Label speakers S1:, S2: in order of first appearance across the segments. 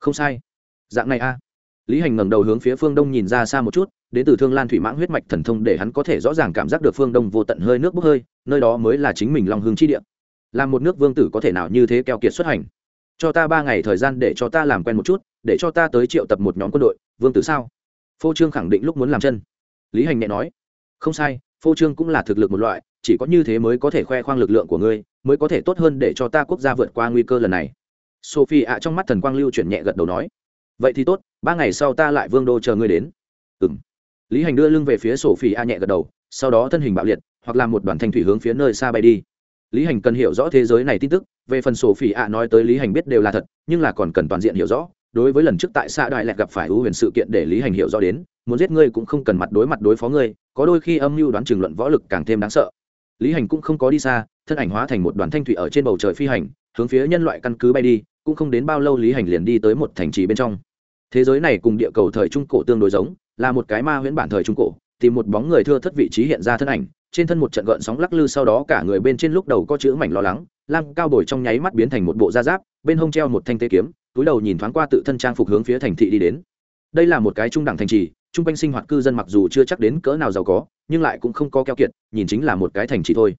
S1: không sai. Dạng này a. Lý hành ngẩng đầu hướng phía phương đông nhìn ra xa một chút, đến từ thương lan thủy mãng huyết mạch thần thông để hắn có thể rõ ràng cảm giác được phương đông vô tận hơi nước bốc hơi, nơi đó mới là chính mình long hương chi địa. Làm một nước vương tử có thể nào như thế keo kiệt xuất hành? Cho ta ba ngày thời gian để cho ta làm quen một chút, để cho ta tới triệu tập một nhóm quân đội, vương tử sao? Phô trương khẳng định lúc muốn làm chân. Lý hành nhẹ nói. Không sai, phô trương cũng là thực lực một loại, chỉ có như thế mới có thể khoe khoang lực lượng của ngươi, mới có thể tốt hơn để cho ta quốc gia vượt qua nguy cơ lần này sophie ạ trong mắt thần quang lưu chuyển nhẹ gật đầu nói, vậy thì tốt, ba ngày sau ta lại vương đô chờ ngươi đến. Ừ m lý hành đưa lưng về phía sophie ạ nhẹ gật đầu, sau đó thân hình bạo liệt, hoặc làm một đoàn thanh thủy hướng phía nơi xa bay đi. Lý hành cần hiểu rõ thế giới này tin tức, về phần sophie ạ nói tới lý hành biết đều là thật, nhưng là còn cần toàn diện hiểu rõ. Đối với lần trước tại xã đại lẹt gặp phải ưu huyền sự kiện để lý hành hiểu rõ đến, muốn giết ngươi cũng không cần mặt đối mặt đối phó ngươi, có đôi khi âm mưu đoán chừng luận võ lực càng thêm đáng sợ. Lý hành cũng không có đi xa, thân ảnh hóa thành một đoàn thanh thủy ở trên bầu trời phi hành, hướng phía nhân loại căn cứ bay đi cũng không đến bao lâu lý hành liền đi tới một thành trì bên trong. Thế giới này cùng địa cầu thời trung cổ tương đối giống, là một cái ma huyễn bản thời trung cổ tìm một bóng người thưa thất vị trí hiện ra thân ảnh, trên thân một trận gợn sóng lắc lư sau đó cả người bên trên lúc đầu có chữ mảnh lo lắng, lam cao bồi trong nháy mắt biến thành một bộ da giáp, bên hông treo một thanh tế kiếm, túi đầu nhìn thoáng qua tự thân trang phục hướng phía thành thị đi đến. Đây là một cái trung đẳng thành trì, trung quanh sinh hoạt cư dân mặc dù chưa chắc đến cỡ nào giàu có, nhưng lại cũng không có keo kiệt, nhìn chính là một cái thành trì thôi.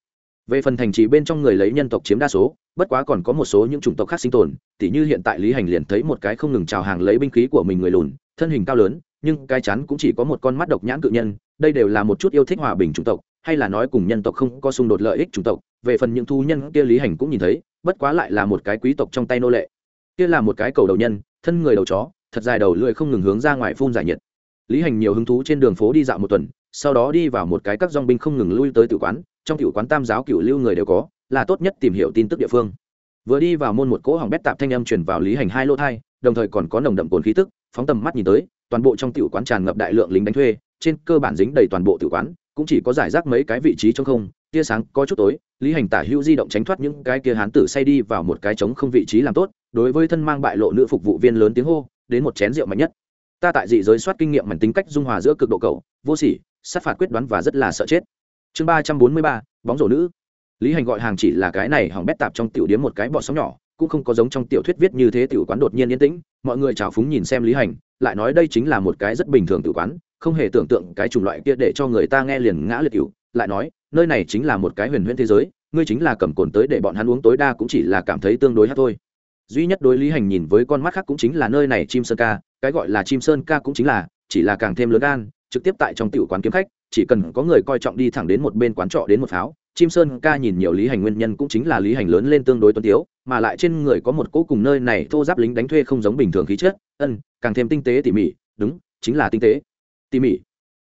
S1: Về phần thành trì bên trong người lấy nhân tộc chiếm đa số bất quá còn có một số những chủng tộc khác sinh tồn, tỉ như hiện tại lý hành liền thấy một cái không ngừng trào hàng lấy binh khí của mình người lùn, thân hình cao lớn, nhưng cái chắn cũng chỉ có một con mắt độc nhãn cự nhân, đây đều là một chút yêu thích hòa bình chủng tộc, hay là nói cùng nhân tộc không có xung đột lợi ích chủng tộc, về phần những thu nhân kia lý hành cũng nhìn thấy, bất quá lại là một cái quý tộc trong tay nô lệ. Kia là một cái cầu đầu nhân, thân người đầu chó, thật dài đầu lưỡi không ngừng hướng ra ngoài phun giải nhiệt. Lý hành nhiều hứng thú trên đường phố đi dạo một tuần, sau đó đi vào một cái các dong binh không ngừng lui tới tử quán, trong tử quán tam giáo cựu lưu người đều có là tốt nhất tìm hiểu tin tức địa phương. Vừa đi vào môn một cỗ hỏng bét tạp thanh âm truyền vào lý hành hai lô thai đồng thời còn có nồng đậm cồn khí tức, phóng tầm mắt nhìn tới, toàn bộ trong tiểu quán tràn ngập đại lượng lính đánh thuê, trên cơ bản dính đầy toàn bộ tiểu quán, cũng chỉ có giải rác mấy cái vị trí trong không, tia sáng có chút tối, lý hành tả hữu di động tránh thoát những cái kia hán tử say đi vào một cái trống không vị trí làm tốt, đối với thân mang bại lộ nữ phục vụ viên lớn tiếng hô, đến một chén rượu mạnh nhất. Ta tại dị giới soát kinh nghiệm mảnh tính cách dung hòa giữa cực độ cầu vô sỉ, sát phạt quyết đoán và rất là sợ chết. Chương ba trăm bốn mươi ba, bóng rổ nữ lý hành gọi hàng chỉ là cái này hỏng bét tạp trong tiểu điếm một cái bọ sóng nhỏ, cũng không có giống trong tiểu thuyết viết như thế tiểu quán đột nhiên yên tĩnh, mọi người chào phúng nhìn xem lý hành, lại nói đây chính là một cái rất bình thường tiểu quán, không hề tưởng tượng cái chủng loại kia để cho người ta nghe liền ngã liệt cựu lại nói, nơi này chính là một cái huyền huyễn thế giới, ngươi chính là cầm cồn tới để bọn hắn uống tối đa cũng chỉ là cảm thấy tương đối hát thôi. Duy nhất đối lý hành nhìn với con mắt khác cũng chính là nơi này chim sơn ca, cái gọi là chim sơn ca cũng chính là, chỉ là càng thêm lớn gan, trực tiếp tại trong tiểu quán kiếm khách, chỉ cần có người coi trọng đi thẳng đến một bên quán trọ đến một pháo chim sơn ca nhìn nhiều lý hành nguyên nhân cũng chính là lý hành lớn lên tương đối tuân tiếu, mà lại trên người có một cỗ cùng nơi này thô giáp lính đánh thuê không giống bình thường khí chất, ân, càng thêm tinh tế tỉ mỉ, đúng, chính là tinh tế. Tỉ mỉ.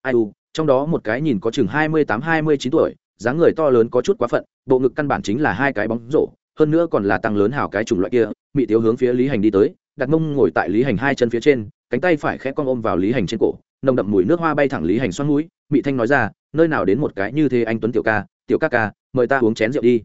S1: Ai u, trong đó một cái nhìn có chừng hai mươi tám, hai mươi chín tuổi, dáng người to lớn có chút quá phận, bộ ngực căn bản chính là hai cái bóng rổ, hơn nữa còn là tăng lớn hào cái chủng loại kia, Mị tiếu hướng phía lý hành đi tới, đặt mông ngồi tại lý hành hai chân phía trên, cánh tay phải khẽ con ôm vào lý hành trên cổ, nồng đậm mùi nước hoa bay thẳng lý hành xoăn mũi, Mị thanh nói ra, nơi nào đến một cái như thế anh tuấn tiểu ca tiểu ca ca, mời ta uống chén rượu đi.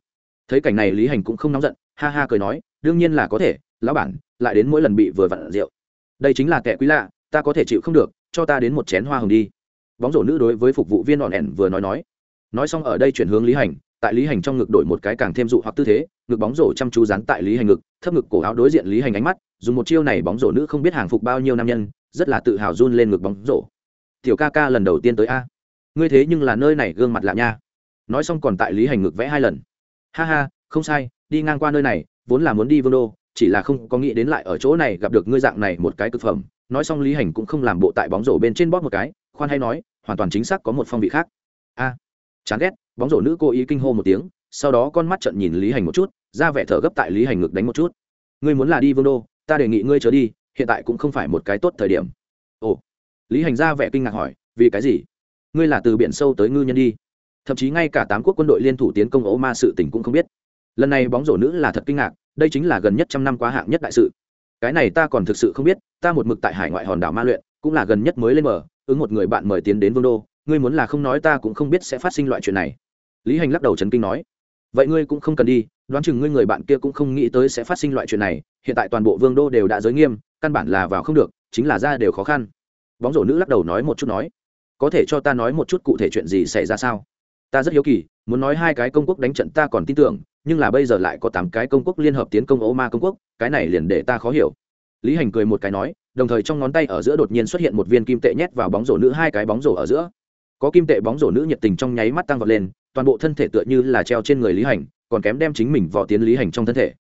S1: Thấy cảnh này lý hành cũng không nóng giận, ha ha cười nói, đương nhiên là có thể, lão bản, lại đến mỗi lần bị vừa vặn rượu. Đây chính là kẻ quý lạ, ta có thể chịu không được, cho ta đến một chén hoa hồng đi. Bóng rổ nữ đối với phục vụ viên đòn ẻn vừa nói nói. Nói xong ở đây chuyển hướng lý hành, tại lý hành trong ngực đổi một cái càng thêm dụ hoặc tư thế, ngực bóng rổ chăm chú dán tại lý hành ngực, thấp ngực cổ áo đối diện lý hành ánh mắt, dùng một chiêu này bóng rổ nữ không biết hàng phục bao nhiêu nam nhân, rất là tự hào run lên ngực bóng rổ. Tiểu ca ca lần đầu tiên tới a. Ngươi thế nhưng là nơi này gương mặt lạ nha nói xong còn tại lý hành ngực vẽ hai lần. Ha ha, không sai, đi ngang qua nơi này, vốn là muốn đi vương đô, chỉ là không có nghĩ đến lại ở chỗ này gặp được ngươi dạng này một cái thực phẩm. Nói xong lý hành cũng không làm bộ tại bóng rổ bên trên bóp một cái, khoan hay nói, hoàn toàn chính xác có một phong vị khác. A, chán ghét, bóng rổ nữ cô ý kinh hô một tiếng, sau đó con mắt trận nhìn lý hành một chút, ra vẻ thở gấp tại lý hành ngực đánh một chút. Ngươi muốn là đi vương đô, ta đề nghị ngươi trở đi, hiện tại cũng không phải một cái tốt thời điểm. Ồ, lý hành ra vẻ kinh ngạc hỏi, vì cái gì? Ngươi là từ biển sâu tới ngư nhân đi thậm chí ngay cả tám quốc quân đội liên thủ tiến công ấu ma sự tỉnh cũng không biết. Lần này bóng rổ nữ là thật kinh ngạc, đây chính là gần nhất trăm năm quá hạng nhất đại sự. Cái này ta còn thực sự không biết, ta một mực tại hải ngoại hòn đảo ma luyện, cũng là gần nhất mới lên mở ứng một người bạn mời tiến đến vương đô, ngươi muốn là không nói ta cũng không biết sẽ phát sinh loại chuyện này. Lý hành lắc đầu trấn kinh nói, vậy ngươi cũng không cần đi, đoán chừng ngươi người bạn kia cũng không nghĩ tới sẽ phát sinh loại chuyện này, hiện tại toàn bộ vương đô đều đã giới nghiêm, căn bản là vào không được, chính là ra đều khó khăn. Bóng rổ nữ lắc đầu nói một chút nói, có thể cho ta nói một chút cụ thể chuyện gì xảy ra sao? Ta rất hiếu kỳ, muốn nói hai cái công quốc đánh trận ta còn tin tưởng, nhưng là bây giờ lại có tám cái công quốc liên hợp tiến công ô ma công quốc, cái này liền để ta khó hiểu. Lý hành cười một cái nói, đồng thời trong ngón tay ở giữa đột nhiên xuất hiện một viên kim tệ nhét vào bóng rổ nữ, hai cái bóng rổ ở giữa. Có kim tệ bóng rổ nữ nhiệt tình trong nháy mắt tăng vọt lên, toàn bộ thân thể tựa như là treo trên người lý hành, còn kém đem chính mình vò tiến lý hành trong thân thể.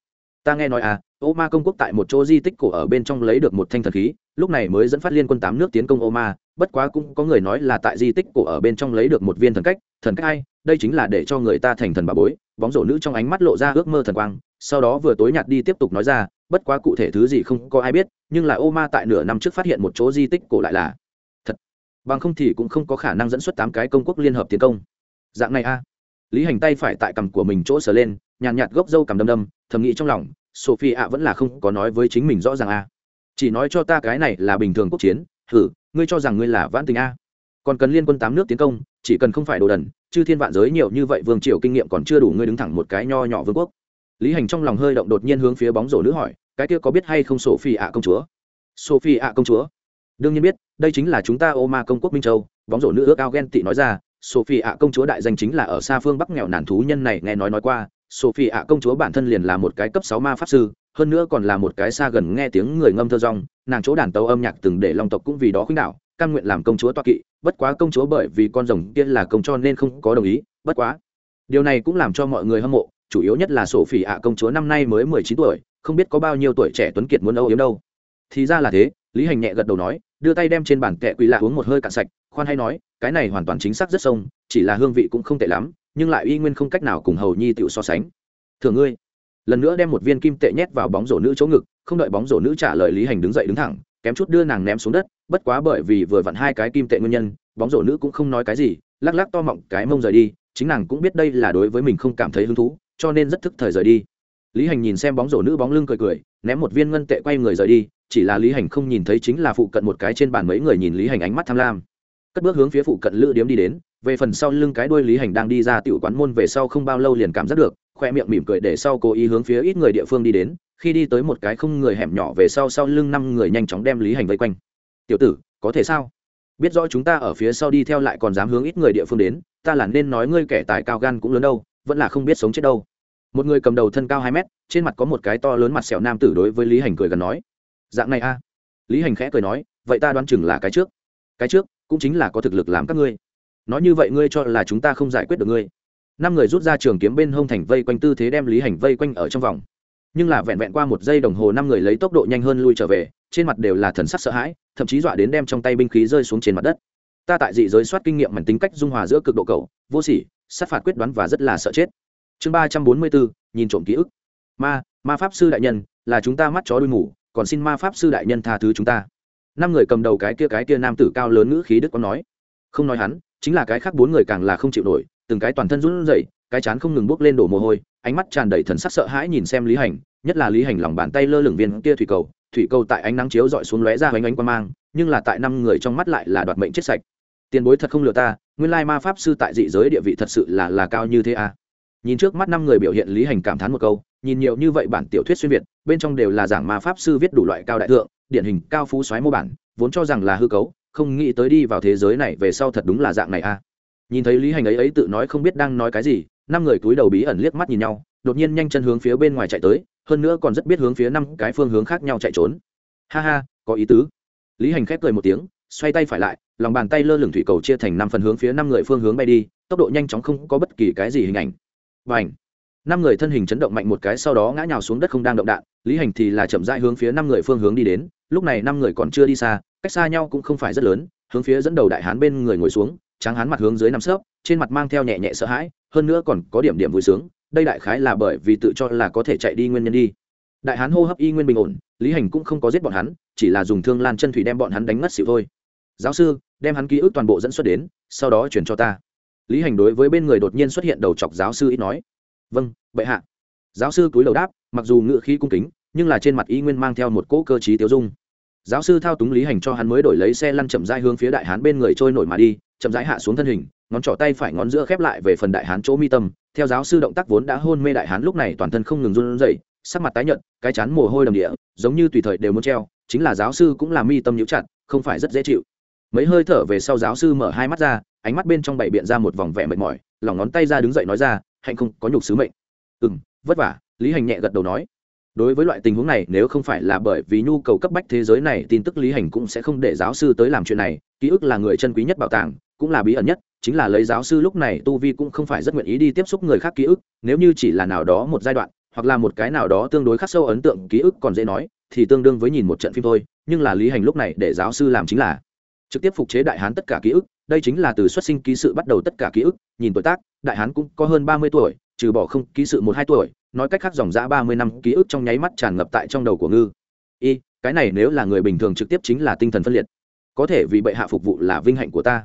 S1: Ta nghe nói à ô ma công quốc tại một chỗ di tích cổ ở bên trong lấy được một thanh thần khí, lúc này mới dẫn phát liên quân tám nước tiến công ô ma bất quá cũng có người nói là tại di tích cổ ở bên trong lấy được một viên thần cách thần cách ai, đây chính là để cho người ta thành thần bà bối, bóng rổ nữ trong ánh mắt lộ ra ước mơ thần quang, sau đó vừa tối nhạt đi tiếp tục nói ra, bất quá cụ thể thứ gì không có ai biết, nhưng là ô ma tại nửa năm trước phát hiện một chỗ di tích cổ lại là thật. Bằng không thì cũng không có khả năng dẫn xuất tám cái công quốc liên hợp tiến công. Dạng này a. Lý hành tay phải tại cằm của mình chỗ sờ lên, nhàn nhạt gốc dâu cằm đâm đâm, thầm nghĩ trong lòng sophie ạ vẫn là không có nói với chính mình rõ ràng a. Chỉ nói cho ta cái này là bình thường quốc chiến hử, ngươi cho rằng ngươi là vãn tình a? Còn cần liên quân tám nước tiến công chỉ cần không phải đồ đần chứ thiên vạn giới nhiều như vậy vương triều kinh nghiệm còn chưa đủ ngươi đứng thẳng một cái nho nhỏ vương quốc. Lý hành trong lòng hơi động đột nhiên hướng phía bóng rổ nữ hỏi cái kia có biết hay không sophie ạ công chúa? Sophie ạ công chúa? Đương nhiên biết đây chính là chúng ta ô ma công quốc minh châu bóng rổ nữ ước ao ghen tị nói ra sophie ạ công chúa đại danh chính là ở xa phương bắc nghèo nàn thú nhân này nghe nói nói qua sophie ạ công chúa bản thân liền là một cái cấp sáu ma pháp sư hơn nữa còn là một cái xa gần nghe tiếng người ngâm thơ rong, nàng chỗ đàn tấu âm nhạc từng để long tộc cũng vì đó khuynh đạo căn nguyện làm công chúa toa kỵ, bất quá công chúa bởi vì con rồng kia là công cho nên không có đồng ý, bất quá. Điều này cũng làm cho mọi người hâm mộ, chủ yếu nhất là sổ phỉ ạ công chúa năm nay mới mười chín tuổi, không biết có bao nhiêu tuổi trẻ tuấn kiệt muốn âu yếm đâu. Thì ra là thế, lý hành nhẹ gật đầu nói, đưa tay đem trên bàn kẹ quỳ lạ uống một hơi cạn sạch, khoan hay nói, cái này hoàn toàn chính xác rất sông, chỉ là hương vị cũng không tệ lắm, nhưng lại y nguyên không cách nào cùng hầu nhi tựu so sánh. Thường ngươi lần nữa đem một viên kim tệ nhét vào bóng rổ nữ chỗ ngực, không đợi bóng rổ nữ trả lời lý hành đứng dậy đứng thẳng, kém chút đưa nàng ném xuống đất, bất quá bởi vì vừa vặn hai cái kim tệ nguyên nhân, bóng rổ nữ cũng không nói cái gì, lắc lắc to mọng cái mông rời đi, chính nàng cũng biết đây là đối với mình không cảm thấy hứng thú, cho nên rất thức thời rời đi. Lý hành nhìn xem bóng rổ nữ bóng lưng cười cười, ném một viên ngân tệ quay người rời đi, chỉ là lý hành không nhìn thấy chính là phụ cận một cái trên bàn mấy người nhìn lý hành ánh mắt tham lam. Cất bước hướng phía phụ cận lữ điếm đi đến, về phần sau lưng cái đuôi lý hành đang đi ra tiểu quán môn về sau không bao lâu liền cảm giác được khoe miệng mỉm cười để sau cố ý hướng phía ít người địa phương đi đến, khi đi tới một cái không người hẻm nhỏ về sau sau lưng năm người nhanh chóng đem lý hành vây quanh. Tiểu tử, có thể sao? Biết rõ chúng ta ở phía sau đi theo lại còn dám hướng ít người địa phương đến, ta là nên nói ngươi kẻ tài cao gan cũng lớn đâu, vẫn là không biết sống chết đâu. Một người cầm đầu thân cao hai mét, trên mặt có một cái to lớn mặt sẹo nam tử đối với lý hành cười gần nói, dạng này a? Lý hành khẽ cười nói, vậy ta đoán chừng là cái trước. Cái trước cũng chính là có thực lực làm các ngươi. Nói như vậy ngươi cho là chúng ta không giải quyết được ngươi năm người rút ra trường kiếm bên hông thành vây quanh tư thế đem lý hành vây quanh ở trong vòng nhưng là vẹn vẹn qua một giây đồng hồ năm người lấy tốc độ nhanh hơn lui trở về trên mặt đều là thần sắc sợ hãi thậm chí dọa đến đem trong tay binh khí rơi xuống trên mặt đất ta tại dị giới soát kinh nghiệm mảnh tính cách dung hòa giữa cực độ cầu vô sỉ, sát phạt quyết đoán và rất là sợ chết. Chương ba trăm bốn mươi bốn, nhìn trộm ký ức. Ma ma pháp sư đại nhân, là chúng ta mắt chó đuôi mủ còn xin ma pháp sư đại nhân tha thứ chúng ta. Năm người cầm đầu cái kia cái kia nam tử cao lớn ngữ khí đức có nói. Không nói hắn, chính là cái khác bốn người càng là không chịu nổi từng cái toàn thân run rẩy, cái chán không ngừng bốc lên đổ mồ hôi, ánh mắt tràn đầy thần sắc sợ hãi nhìn xem lý hành, nhất là lý hành lòng bàn tay lơ lửng viên kia thủy cầu thủy cầu tại ánh nắng chiếu dọi xuống lóe ra hoành ánh quan mang, nhưng là tại năm người trong mắt lại là đoạt mệnh chết sạch tiền bối thật không lừa ta, nguyên lai ma pháp sư tại dị giới địa vị thật sự là là cao như thế à nhìn trước mắt năm người biểu hiện lý hành cảm thán một câu, nhìn nhiều như vậy bản tiểu thuyết xuyên việt, bên trong đều là giảng ma pháp sư viết đủ loại cao đại thượng, điển hình cao phú xoáy mô bản, vốn cho rằng là hư cấu, không nghĩ tới đi vào thế giới này về sau thật đúng là dạng này a à nhìn thấy lý hành ấy ấy tự nói không biết đang nói cái gì, năm người cúi đầu bí ẩn liếc mắt nhìn nhau, đột nhiên nhanh chân hướng phía bên ngoài chạy tới, hơn nữa còn rất biết hướng phía năm cái phương hướng khác nhau chạy trốn. Ha ha, có ý tứ. Lý hành khép cười một tiếng, xoay tay phải lại, lòng bàn tay lơ lửng thủy cầu chia thành năm phần hướng phía năm người phương hướng bay đi, tốc độ nhanh chóng không có bất kỳ cái gì hình ảnh. Và ảnh năm người thân hình chấn động mạnh một cái sau đó ngã nhào xuống đất không đang động đạn, lý hành thì là chậm rãi hướng phía năm người phương hướng đi đến, lúc này năm người còn chưa đi xa, cách xa nhau cũng không phải rất lớn, hướng phía dẫn đầu đại hán bên người ngồi xuống tráng hán mặt hướng dưới nằm sấp, trên mặt mang theo nhẹ nhẹ sợ hãi, hơn nữa còn có điểm điểm vui sướng, đây đại khái là bởi vì tự cho là có thể chạy đi nguyên nhân đi. Đại hán hô hấp y nguyên bình ổn, lý hành cũng không có giết bọn hắn, chỉ là dùng thương lan chân thủy đem bọn hắn đánh ngất xỉu thôi. Giáo sư, đem hắn ký ức toàn bộ dẫn xuất đến, sau đó chuyển cho ta. Lý hành đối với bên người đột nhiên xuất hiện đầu chọc giáo sư ít nói. Vâng bệ hạ. Giáo sư cúi đầu đáp, mặc dù ngự khí cung kính, nhưng là trên mặt y nguyên mang theo một cỗ cơ t tiêu dung. Giáo sư thao túng lý hành cho hắn mới đổi lấy xe lăn chậm rãi hướng phía đại hán bên người trôi nổi mà đi chậm rãi hạ xuống thân hình, ngón trỏ tay phải ngón giữa khép lại về phần đại hán chỗ mi tâm. Theo giáo sư động tác vốn đã hôn mê đại hán, lúc này toàn thân không ngừng run rẩy, sắc mặt tái nhợt, cái chán mồ hôi đầm địa, giống như tùy thời đều muốn treo, chính là giáo sư cũng làm mi tâm nhíu chặt, không phải rất dễ chịu. Mấy hơi thở về sau giáo sư mở hai mắt ra, ánh mắt bên trong bảy biện ra một vòng vẻ mệt mỏi, lòng ngón tay ra đứng dậy nói ra, hạnh không, có nhục sứ mệnh. Ừ vất vả, lý hành nhẹ gật đầu nói. Đối với loại tình huống này, nếu không phải là bởi vì nhu cầu cấp bách thế giới này, tin tức lý hành cũng sẽ không để giáo sư tới làm chuyện này, ký ức là người chân quý nhất bảo tàng cũng là bí ẩn nhất, chính là lấy giáo sư lúc này tu vi cũng không phải rất nguyện ý đi tiếp xúc người khác ký ức, nếu như chỉ là nào đó một giai đoạn, hoặc là một cái nào đó tương đối khắc sâu ấn tượng ký ức còn dễ nói, thì tương đương với nhìn một trận phim thôi, nhưng là lý hành lúc này để giáo sư làm chính là trực tiếp phục chế đại hán tất cả ký ức, đây chính là từ xuất sinh ký sự bắt đầu tất cả ký ức, nhìn tuổi tác, đại hán cũng có hơn ba mươi tuổi, trừ bỏ không ký sự một hai tuổi, nói cách khác dòng dã ba mươi năm ký ức trong nháy mắt tràn ngập tại trong đầu của ngư. Y, cái này nếu là người bình thường trực tiếp chính là tinh thần phân liệt, có thể vì bệ hạ phục vụ là vinh hạnh của ta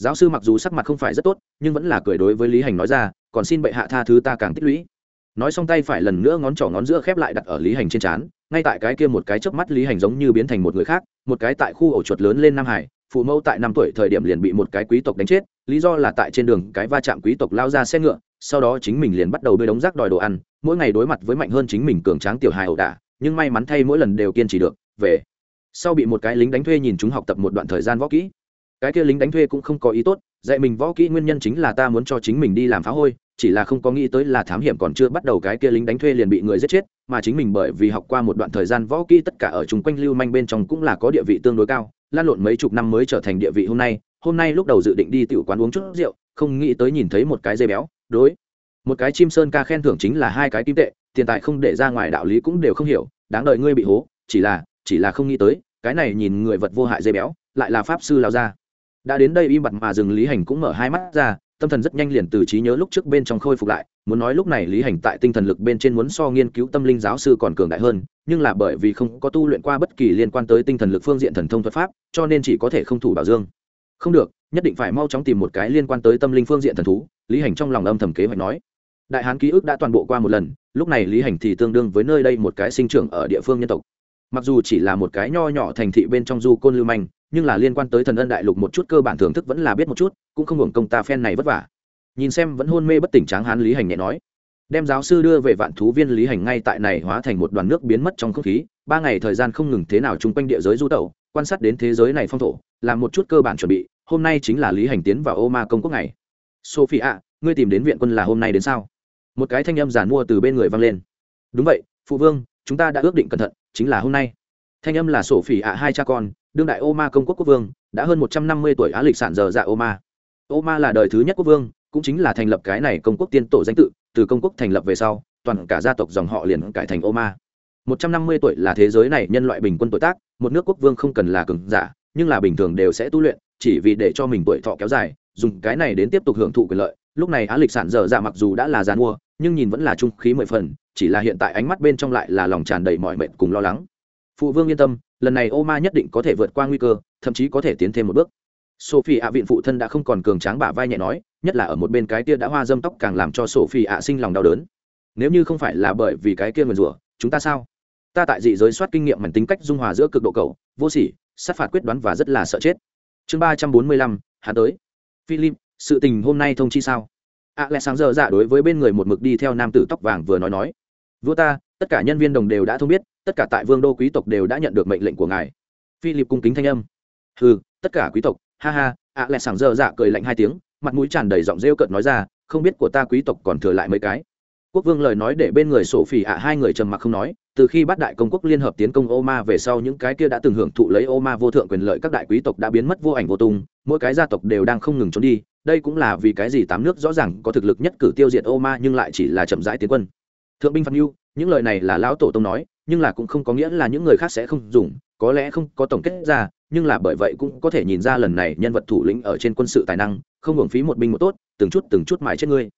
S1: giáo sư mặc dù sắc mặt không phải rất tốt, nhưng vẫn là cười đối với lý hành nói ra, còn xin bệ hạ tha thứ ta càng tích lũy. Nói xong tay phải lần nữa ngón trỏ ngón giữa khép lại đặt ở lý hành trên trán, ngay tại cái kia một cái chớp mắt lý hành giống như biến thành một người khác, một cái tại khu ổ chuột lớn lên nam hải, phụ mẫu tại năm tuổi thời điểm liền bị một cái quý tộc đánh chết, lý do là tại trên đường cái va chạm quý tộc lao ra xe ngựa, sau đó chính mình liền bắt đầu bơi đống rác đòi đồ ăn, mỗi ngày đối mặt với mạnh hơn chính mình cường tráng tiểu hài ẩu đả, nhưng may mắn thay mỗi lần đều kiên trì được, về. Sau bị một cái lính đánh thuê nhìn chúng học tập một đoạn thời gian võ kỹ cái kia lính đánh thuê cũng không có ý tốt, dạy mình võ kỹ nguyên nhân chính là ta muốn cho chính mình đi làm phá hôi, chỉ là không có nghĩ tới là thám hiểm còn chưa bắt đầu cái kia lính đánh thuê liền bị người giết chết, mà chính mình bởi vì học qua một đoạn thời gian võ kỹ tất cả ở chung quanh lưu manh bên trong cũng là có địa vị tương đối cao, lan lộn mấy chục năm mới trở thành địa vị hôm nay hôm nay lúc đầu dự định đi tiểu quán uống chút rượu, không nghĩ tới nhìn thấy một cái dây béo, đối, một cái chim sơn ca khen thưởng chính là hai cái kim tệ, tiền tài không để ra ngoài đạo lý cũng đều không hiểu, đáng đợi ngươi bị hố, chỉ là chỉ là không nghĩ tới, cái này nhìn người vật vô hại dây béo, lại là pháp sư lao ra đã đến đây im bặt mà dừng lý hành cũng mở hai mắt ra, tâm thần rất nhanh liền từ trí nhớ lúc trước bên trong khôi phục lại, muốn nói lúc này lý hành tại tinh thần lực bên trên muốn so nghiên cứu tâm linh giáo sư còn cường đại hơn, nhưng là bởi vì không có tu luyện qua bất kỳ liên quan tới tinh thần lực phương diện thần thông thuật pháp, cho nên chỉ có thể không thủ bảo dương. Không được, nhất định phải mau chóng tìm một cái liên quan tới tâm linh phương diện thần thú, lý hành trong lòng âm thầm kế hoạch nói. Đại hán ký ức đã toàn bộ qua một lần, lúc này lý hành thì tương đương với nơi đây một cái sinh trưởng ở địa phương nhân tộc. Mặc dù chỉ là một cái nho nhỏ thành thị bên trong du côn lưu manh nhưng là liên quan tới thần ân đại lục một chút cơ bản thưởng thức vẫn là biết một chút, cũng không hưởng công ta phen này vất vả. Nhìn xem vẫn hôn mê bất tỉnh tráng hán lý hành nhẹ nói, đem giáo sư đưa về vạn thú viên lý hành ngay tại này hóa thành một đoàn nước biến mất trong không khí, ba ngày thời gian không ngừng thế nào chung quanh địa giới du tẩu, quan sát đến thế giới này phong thổ, làm một chút cơ bản chuẩn bị, hôm nay chính là lý hành tiến vào ô ma công quốc này sophie ạ ngươi tìm đến viện quân là hôm nay đến sao? Một cái thanh âm giản mua từ bên người vang lên. Đúng vậy, phụ vương, chúng ta đã ước định cẩn thận, chính là hôm nay. Thanh âm là sổ phỉ ạ hai cha con đương đại ô ma công quốc quốc vương, đã hơn một trăm năm mươi tuổi á lịch sản giờ dạ ô ma. Ô ma là đời thứ nhất quốc vương, cũng chính là thành lập cái này công quốc tiên tổ danh tự, từ công quốc thành lập về sau, toàn cả gia tộc dòng họ liền cải thành ô ma. một trăm năm mươi tuổi là thế giới này nhân loại bình quân tuổi tác, một nước quốc vương không cần là cường giả, nhưng là bình thường đều sẽ tu luyện, chỉ vì để cho mình tuổi thọ kéo dài, dùng cái này đến tiếp tục hưởng thụ quyền lợi. Lúc này á lịch sản dở dạ mặc dù đã là giàn mua nhưng nhìn vẫn là trung khí mười phần, chỉ là hiện tại ánh mắt bên trong lại là lòng tràn đầy mọi mệt cùng lo lắng. Phụ vương yên tâm lần này ô ma nhất định có thể vượt qua nguy cơ, thậm chí có thể tiến thêm một bước. Sophie ạ viện phụ thân đã không còn cường tráng bả vai nhẹ nói, nhất là ở một bên cái kia đã hoa dâm tóc càng làm cho sophie ạ sinh lòng đau đớn. Nếu như không phải là bởi vì cái kia nguyền rủa, chúng ta sao? Ta tại dị giới soát kinh nghiệm mảnh tính cách dung hòa giữa cực độ cầu vô sỉ, sát phạt quyết đoán và rất là sợ chết. Chương ba trăm bốn mươi lăm hà tới. Philip, sự tình hôm nay thông chi sao? A lẽ sáng giờ dạ đối với bên người một mực đi theo nam tử tóc vàng vừa nói nói. Vua ta tất cả nhân viên đồng đều đã thông biết, tất cả tại vương đô quý tộc đều đã nhận được mệnh lệnh của ngài. Philip cung kính thanh âm. Ừ tất cả quý tộc, ha ha, ạ lẹ sảng giờ dạ cười lạnh hai tiếng, mặt mũi tràn đầy giọng rêu cợt nói ra, không biết của ta quý tộc còn thừa lại mấy cái. Quốc vương lời nói để bên người sổ phỉ ạ hai người trầm mặc không nói, từ khi bắt đại công quốc liên hợp tiến công ô ma về sau những cái kia đã từng hưởng thụ lấy ô ma vô thượng quyền lợi các đại quý tộc đã biến mất vô ảnh vô tung, mỗi cái gia tộc đều đang không ngừng trốn đi, đây cũng là vì cái gì tám nước rõ ràng có thực lực nhất cử tiêu diệt ô ma nhưng lại chỉ là chậm rãi tiến quân thượng binh phạm mưu những lời này là lão tổ tông nói, nhưng là cũng không có nghĩa là những người khác sẽ không dùng, có lẽ không có tổng kết ra, nhưng là bởi vậy cũng có thể nhìn ra lần này nhân vật thủ lĩnh ở trên quân sự tài năng, không hưởng phí một binh một tốt, từng chút từng chút mãi chết ngươi.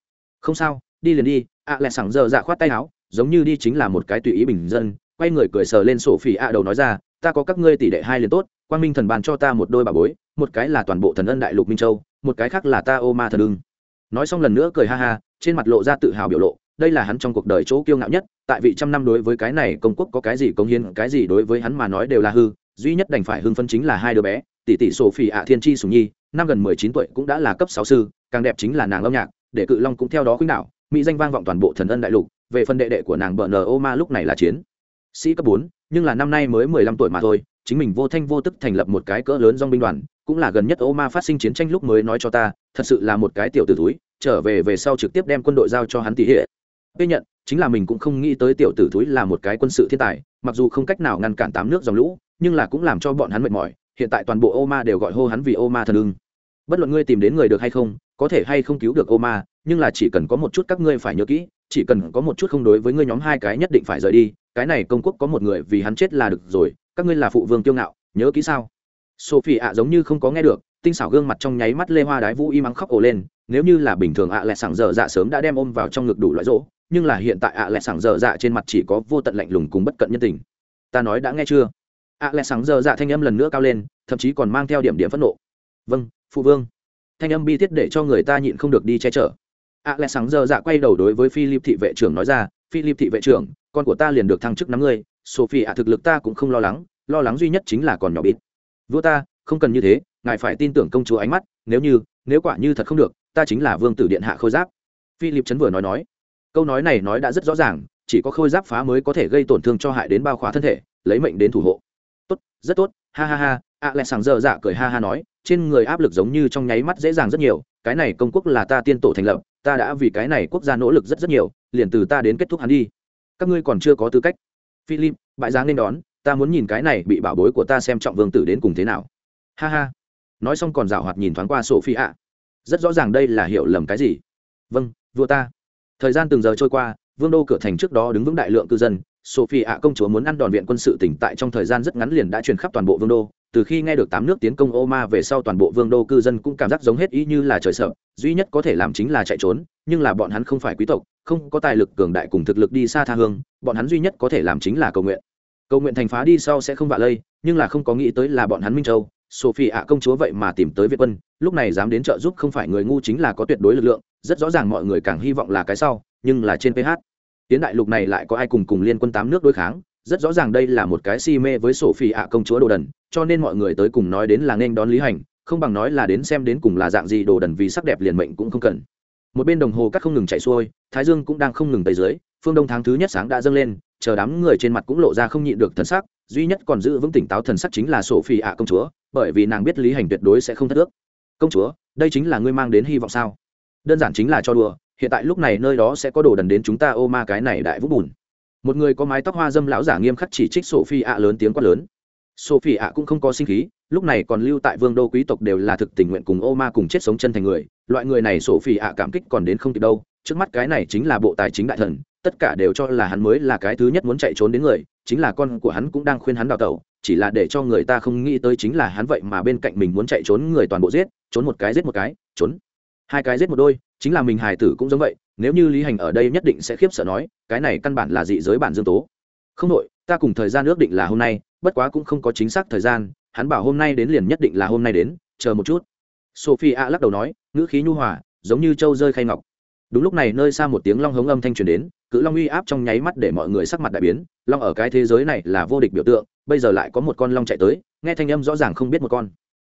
S1: Không sao, đi liền đi, ạ à lẹ sẳng giờ dạ khoát tay áo, giống như đi chính là một cái tùy ý bình dân, quay người cười sờ lên sổ phỉ ạ đầu nói ra, ta có các ngươi tỷ đệ hai liền tốt, quang minh thần bàn cho ta một đôi bà bối, một cái là toàn bộ thần ân đại lục minh châu, một cái khác là ta ô ma thần ưng. Nói xong lần nữa cười ha ha, trên mặt lộ ra tự hào biểu lộ đây là hắn trong cuộc đời chỗ kiêu ngạo nhất, tại vị trăm năm đối với cái này công quốc có cái gì công hiến, cái gì đối với hắn mà nói đều là hư, duy nhất đành phải hưng phân chính là hai đứa bé, tỷ tỷ sổ phỉ ạ thiên tri sùng nhi, năm gần mười chín tuổi cũng đã là cấp sáu sư, càng đẹp chính là nàng âm nhạc, để cự long cũng theo đó khuynh đảo, mỹ danh vang vọng toàn bộ thần ân đại lục, về phần đệ đệ của nàng bờ nờ ô ma lúc này là chiến sĩ cấp bốn, nhưng là năm nay mới mười lăm tuổi mà thôi, chính mình vô thanh vô tức thành lập một cái cỡ lớn dong binh đoàn, cũng là gần nhất ô ma phát sinh chiến tranh lúc mới nói cho ta, thật sự là một cái tiểu tử túi trở về về sau trực tiếp đem quân đội giao cho hắn tỷ hệ. Bây nhận chính là mình cũng không nghĩ tới tiểu tử thúi là một cái quân sự thiên tài mặc dù không cách nào ngăn cản tám nước dòng lũ nhưng là cũng làm cho bọn hắn mệt mỏi hiện tại toàn bộ Oma đều gọi hô hắn vì Oma thần ưng. Bất luận ngươi tìm đến người được hay không có thể hay không cứu được Oma, nhưng là chỉ cần có một chút các ngươi phải nhớ kỹ chỉ cần có một chút không đối với ngươi nhóm hai cái nhất định phải rời đi cái này công quốc có một người vì hắn chết là được rồi các ngươi là phụ vương kiêu ngạo nhớ kỹ sao? Sophie ạ giống như không có nghe được tinh xảo gương mặt trong nháy mắt lê hoa đái vũ y mắng khóc ồ lên nếu như là bình thường ạ lại sảng dở dạ sớm đã đem ôm vào trong ngực đủ loại rỗ nhưng là hiện tại ạ lẹ sảng dở dạ trên mặt chỉ có vô tận lạnh lùng cùng bất cận nhân tình. Ta nói đã nghe chưa? ạ lẹ sảng dở dạ thanh âm lần nữa cao lên, thậm chí còn mang theo điểm điểm phẫn nộ. Vâng phụ vương. Thanh âm bi thiết để cho người ta nhịn không được đi che chở. ạ lẹ sảng dở dạ quay đầu đối với philip thị vệ trưởng nói ra, philip thị vệ trưởng, con của ta liền được thăng chức nắm ngươi sophie ạ thực lực ta cũng không lo lắng lo lắng duy nhất chính là còn nhỏ bít vua ta, không cần như thế, ngài phải tin tưởng công chúa ánh mắt, nếu như, nếu quả như thật không được, ta chính là vương tử điện hạ khôi giáp. Philip chấn vừa nói nói câu nói này nói đã rất rõ ràng, chỉ có khôi giáp phá mới có thể gây tổn thương cho hại đến bao khóa thân thể, lấy mệnh đến thủ hộ. Tốt, rất tốt, ha ha ha, ạ lại sàng dơ dạ cười ha ha nói, trên người áp lực giống như trong nháy mắt dễ dàng rất nhiều, cái này công quốc là ta tiên tổ thành lập, ta đã vì cái này quốc gia nỗ lực rất rất nhiều, liền từ ta đến kết thúc hắn đi. Các ngươi còn chưa có tư cách. Philip bại giá nên đón, ta muốn nhìn cái này bị bảo bối của ta xem trọng vương tử đến cùng thế nào. Ha ha. Nói xong còn rào hoạt nhìn thoáng qua sophie ạ rất rõ ràng đây là hiểu lầm cái gì. Vâng vua ta thời gian từng giờ trôi qua, vương đô cửa thành trước đó đứng vững đại lượng cư dân. Sophie ạ công chúa muốn ăn đòn viện quân sự tỉnh tại trong thời gian rất ngắn liền đã truyền khắp toàn bộ vương đô. Từ khi nghe được tám nước tiến công ô ma về sau toàn bộ vương đô cư dân cũng cảm giác giống hết ý như là trời sợ. Duy nhất có thể làm chính là chạy trốn, nhưng là bọn hắn không phải quý tộc, không có tài lực cường đại cùng thực lực đi xa tha hương. Bọn hắn duy nhất có thể làm chính là cầu nguyện. Cầu nguyện thành phá đi sau sẽ không vạ lây, nhưng là không có nghĩ tới là bọn hắn minh châu. Sophie ạ công chúa vậy mà tìm tới việt quân, lúc này dám đến trợ giúp không phải người ngu chính là có tuyệt đối lực lượng rất rõ ràng mọi người càng hy vọng là cái sau, nhưng là trên ph tiến đại lục này lại có ai cùng cùng liên quân tám nước đối kháng, rất rõ ràng đây là một cái si mê với sổ phi ạ công chúa đồ đần, cho nên mọi người tới cùng nói đến là nên đón lý hành, không bằng nói là đến xem đến cùng là dạng gì đồ đần vì sắc đẹp liền mệnh cũng không cần. Một bên đồng hồ cắt không ngừng chạy xuôi, thái dương cũng đang không ngừng tới dưới, phương đông tháng thứ nhất sáng đã dâng lên, chờ đám người trên mặt cũng lộ ra không nhịn được thần sắc, duy nhất còn giữ vững tỉnh táo thần sắc chính là sổ phi ạ công chúa, bởi vì nàng biết lý hành tuyệt đối sẽ không thất ước. Công chúa, đây chính là ngươi mang đến hy vọng sao? Đơn giản chính là cho đùa, hiện tại lúc này nơi đó sẽ có đồ đần đến chúng ta ô ma cái này đại vũng bùn. Một người có mái tóc hoa dâm lão giả nghiêm khắc chỉ trích sổ phi ạ lớn tiếng quát lớn. Sophie ạ cũng không có sinh khí, lúc này còn lưu tại vương đô quý tộc đều là thực tình nguyện cùng ô ma cùng chết sống chân thành người, loại người này sophie ạ cảm kích còn đến không kịp đâu, trước mắt cái này chính là bộ tài chính đại thần, tất cả đều cho là hắn mới là cái thứ nhất muốn chạy trốn đến người, chính là con của hắn cũng đang khuyên hắn đào tẩu, chỉ là để cho người ta không nghĩ tới chính là hắn vậy mà bên cạnh mình muốn chạy trốn người toàn bộ giết, trốn một cái giết một cái, trốn hai cái giết một đôi, chính là mình hài tử cũng giống vậy, nếu như lý hành ở đây nhất định sẽ khiếp sợ nói, cái này căn bản là dị giới bản dương tố. Không đội, ta cùng thời gian ước định là hôm nay, bất quá cũng không có chính xác thời gian, hắn bảo hôm nay đến liền nhất định là hôm nay đến, chờ một chút. Sophie a lắc đầu nói, ngữ khí nhu hòa, giống như trâu rơi khay ngọc. Đúng lúc này nơi xa một tiếng long hống âm thanh truyền đến, cự long uy áp trong nháy mắt để mọi người sắc mặt đại biến, long ở cái thế giới này là vô địch biểu tượng, bây giờ lại có một con long chạy tới, nghe thanh âm rõ ràng không biết một con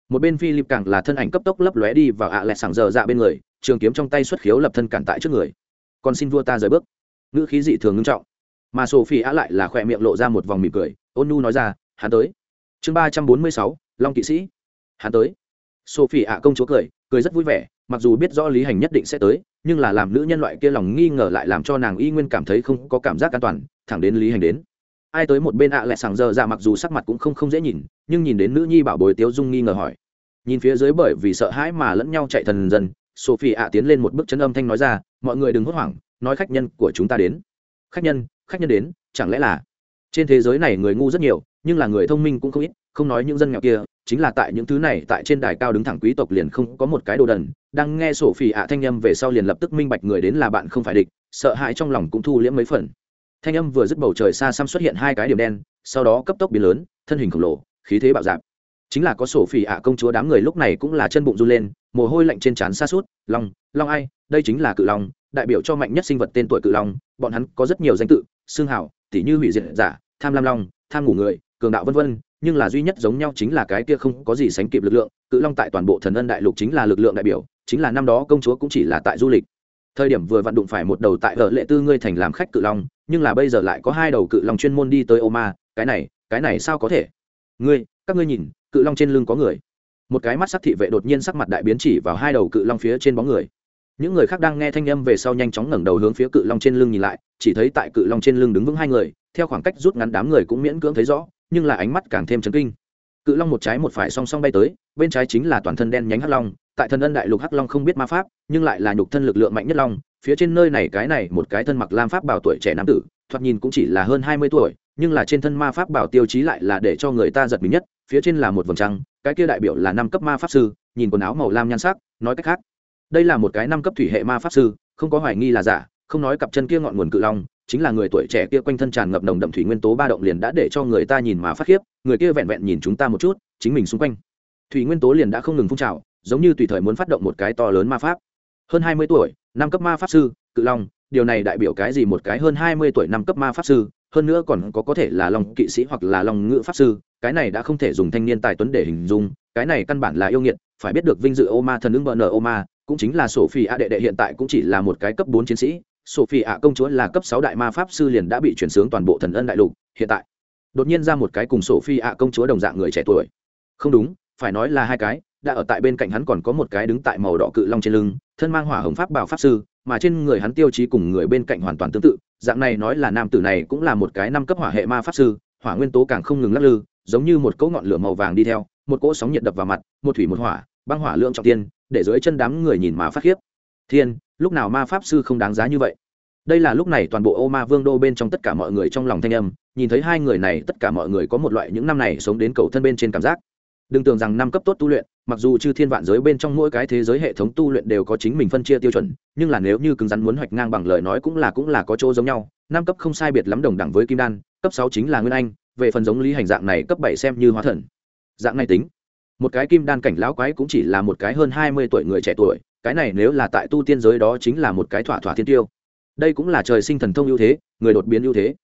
S1: một bên philip càng là thân ảnh cấp tốc lấp lóe đi vào ạ à lẹt sảng giờ dạ bên người, trường kiếm trong tay xuất khiếu lập thân cản tại trước người. Còn xin vua ta rời bước. Ngữ khí dị thường ngưng trọng. Mà sophie á lại là khỏe miệng lộ ra một vòng mỉm cười, ôn nu nói ra, hắn tới. Chương ba trăm bốn mươi sáu, long kỵ sĩ. Hắn tới. Sophie ạ công chúa cười cười rất vui vẻ, mặc dù biết rõ lý hành nhất định sẽ tới, nhưng là làm nữ nhân loại kia lòng nghi ngờ lại làm cho nàng y nguyên cảm thấy không có cảm giác an toàn, thẳng đến lý hành đến ai tới một bên ạ à lại sảng giờ ra mặc dù sắc mặt cũng không không dễ nhìn, nhưng nhìn đến nữ nhi bảo bồi tiếu dung nghi ngờ hỏi. Nhìn phía dưới bởi vì sợ hãi mà lẫn nhau chạy thần dần, sophie ạ tiến lên một bước chân âm thanh nói ra, mọi người đừng hốt hoảng, nói khách nhân của chúng ta đến. Khách nhân khách nhân đến, chẳng lẽ là? Trên thế giới này người ngu rất nhiều, nhưng là người thông minh cũng không ít, không nói những dân nghèo kia, chính là tại những thứ này, tại trên đài cao đứng thẳng quý tộc liền không có một cái đồ đần. Đang nghe sổ phỉ ạ thanh âm về sau liền lập tức minh bạch người đến là bạn không phải địch, sợ hãi trong lòng cũng thu liễm mấy phần thanh âm vừa dứt bầu trời xa xăm xuất hiện hai cái điểm đen, sau đó cấp tốc biến lớn, thân hình khổng lồ, khí thế bạo dạp chính là có sổ phỉ ạ công chúa đám người lúc này cũng là chân bụng run lên, mồ hôi lạnh trên trán xa suốt long long ai, đây chính là cự long, đại biểu cho mạnh nhất sinh vật tên tuổi cự long, bọn hắn có rất nhiều danh tự, xương hảo tỉ như hủy diệt giả, tham lam long, tham ngủ người, cường đạo vân vân, nhưng là duy nhất giống nhau chính là cái kia không có gì sánh kịp lực lượng, cự long tại toàn bộ thần ân đại lục chính là lực lượng đại biểu, chính là năm đó công chúa cũng chỉ là tại du lịch thời điểm vừa vặn đụng phải một đầu tại ở lệ tư ngươi thành làm khách cự long, nhưng là bây giờ lại có hai đầu cự long chuyên môn đi tới ô ma, cái này cái này sao có thể? Ngươi, các ngươi nhìn, cự long trên lưng có người. Một cái mắt sắc thị vệ đột nhiên sắc mặt đại biến chỉ vào hai đầu cự long phía trên bóng người. Những người khác đang nghe thanh âm về sau nhanh chóng ngẩng đầu hướng phía cự long trên lưng nhìn lại, chỉ thấy tại cự long trên lưng đứng vững hai người, theo khoảng cách rút ngắn đám người cũng miễn cưỡng thấy rõ, nhưng là ánh mắt càng thêm chấn kinh. Cự long một trái một phải song song bay tới bên trái chính là toàn thân đen nhánh hắc long, tại thần ân đại lục hắc long không biết ma pháp, nhưng lại là nhục thân lực lượng mạnh nhất long, phía trên nơi này cái này một cái thân mặc lam pháp bảo tuổi trẻ nam tử, thoạt nhìn cũng chỉ là hơn hai mươi tuổi, nhưng là trên thân ma pháp bảo tiêu chí lại là để cho người ta giật mình nhất, phía trên là một vầng trăng, cái kia đại biểu là năm cấp ma pháp sư, nhìn quần áo màu lam nhan sắc, nói cách khác, đây là một cái năm cấp thủy hệ ma pháp sư, không có hoài nghi là giả, không nói cặp chân kia ngọn nguồn cự long, chính là người tuổi trẻ kia quanh thân tràn ngập nồng đậm thủy nguyên tố ba động liền đã để cho người ta nhìn mà phát khiếp, người kia vẹn vẹn nhìn chúng ta một chút, chính mình xung quanh thủy nguyên tố liền đã không ngừng phun trào, giống như tùy thời muốn phát động một cái to lớn ma pháp. Hơn hai mươi tuổi, năm cấp ma pháp sư, cự long, điều này đại biểu cái gì một cái hơn hai mươi tuổi năm cấp ma pháp sư, hơn nữa còn có có thể là long kỵ sĩ hoặc là long ngữ pháp sư, cái này đã không thể dùng thanh niên tài tuấn để hình dung, cái này căn bản là yêu nghiệt, phải biết được vinh dự ô ma thần ứng bờ nở ô ma cũng chính là sổ phi a đệ đệ hiện tại cũng chỉ là một cái cấp bốn chiến sĩ sổ phi a công chúa là cấp sáu đại ma pháp sư liền đã bị chuyển sướng toàn bộ thần ân đại lục, hiện tại, đột nhiên ra một cái cùng sổ phi a công chúa đồng dạng người trẻ tuổi. Không đúng phải nói là hai cái, đã ở tại bên cạnh hắn còn có một cái đứng tại màu đỏ cự long trên lưng, thân mang hỏa hồng pháp bảo pháp sư, mà trên người hắn tiêu chí cùng người bên cạnh hoàn toàn tương tự, dạng này nói là nam tử này cũng là một cái năm cấp hỏa hệ ma pháp sư, hỏa nguyên tố càng không ngừng lắc lư, giống như một cỗ ngọn lửa màu vàng đi theo, một cỗ sóng nhiệt đập vào mặt, một thủy một hỏa, băng hỏa lượng trọng tiên, để dưới chân đám người nhìn mà phát khiếp. Thiên, lúc nào ma pháp sư không đáng giá như vậy? Đây là lúc này toàn bộ ô ma vương đô bên trong tất cả mọi người trong lòng thanh âm, nhìn thấy hai người này, tất cả mọi người có một loại những năm này sống đến cầu thân bên trên cảm giác đừng tưởng rằng năm cấp tốt tu luyện, mặc dù chư thiên vạn giới bên trong mỗi cái thế giới hệ thống tu luyện đều có chính mình phân chia tiêu chuẩn, nhưng là nếu như cứng rắn muốn hoạch ngang bằng lời nói cũng là cũng là có chỗ giống nhau. Năm cấp không sai biệt lắm đồng đẳng với kim đan, cấp sáu chính là nguyên anh, về phần giống lý hành dạng này cấp bảy xem như hóa thần. Dạng này tính, một cái kim đan cảnh lão quái cũng chỉ là một cái hơn hai mươi tuổi người trẻ tuổi, cái này nếu là tại tu tiên giới đó chính là một cái thỏa thỏa thiên tiêu. Đây cũng là trời sinh thần thông ưu thế, người đột biến ưu thế.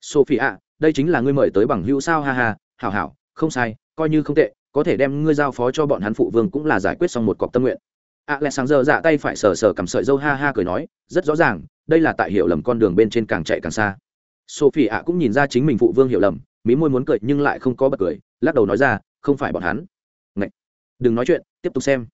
S1: Sophie ạ đây chính là ngươi mời tới bằng hữu sao? Ha ha, hảo hảo, không sai, coi như không tệ có thể đem ngươi giao phó cho bọn hắn phụ vương cũng là giải quyết xong một cọc tâm nguyện. Ạ lẽ sáng giờ dạ tay phải sờ sờ cầm sợi dâu ha ha cười nói, rất rõ ràng, đây là tại hiểu lầm con đường bên trên càng chạy càng xa. Sophie ạ cũng nhìn ra chính mình phụ vương hiểu lầm, mí môi muốn cười nhưng lại không có bật cười, lắc đầu nói ra, không phải bọn hắn. Ngậy! đừng nói chuyện, tiếp tục xem.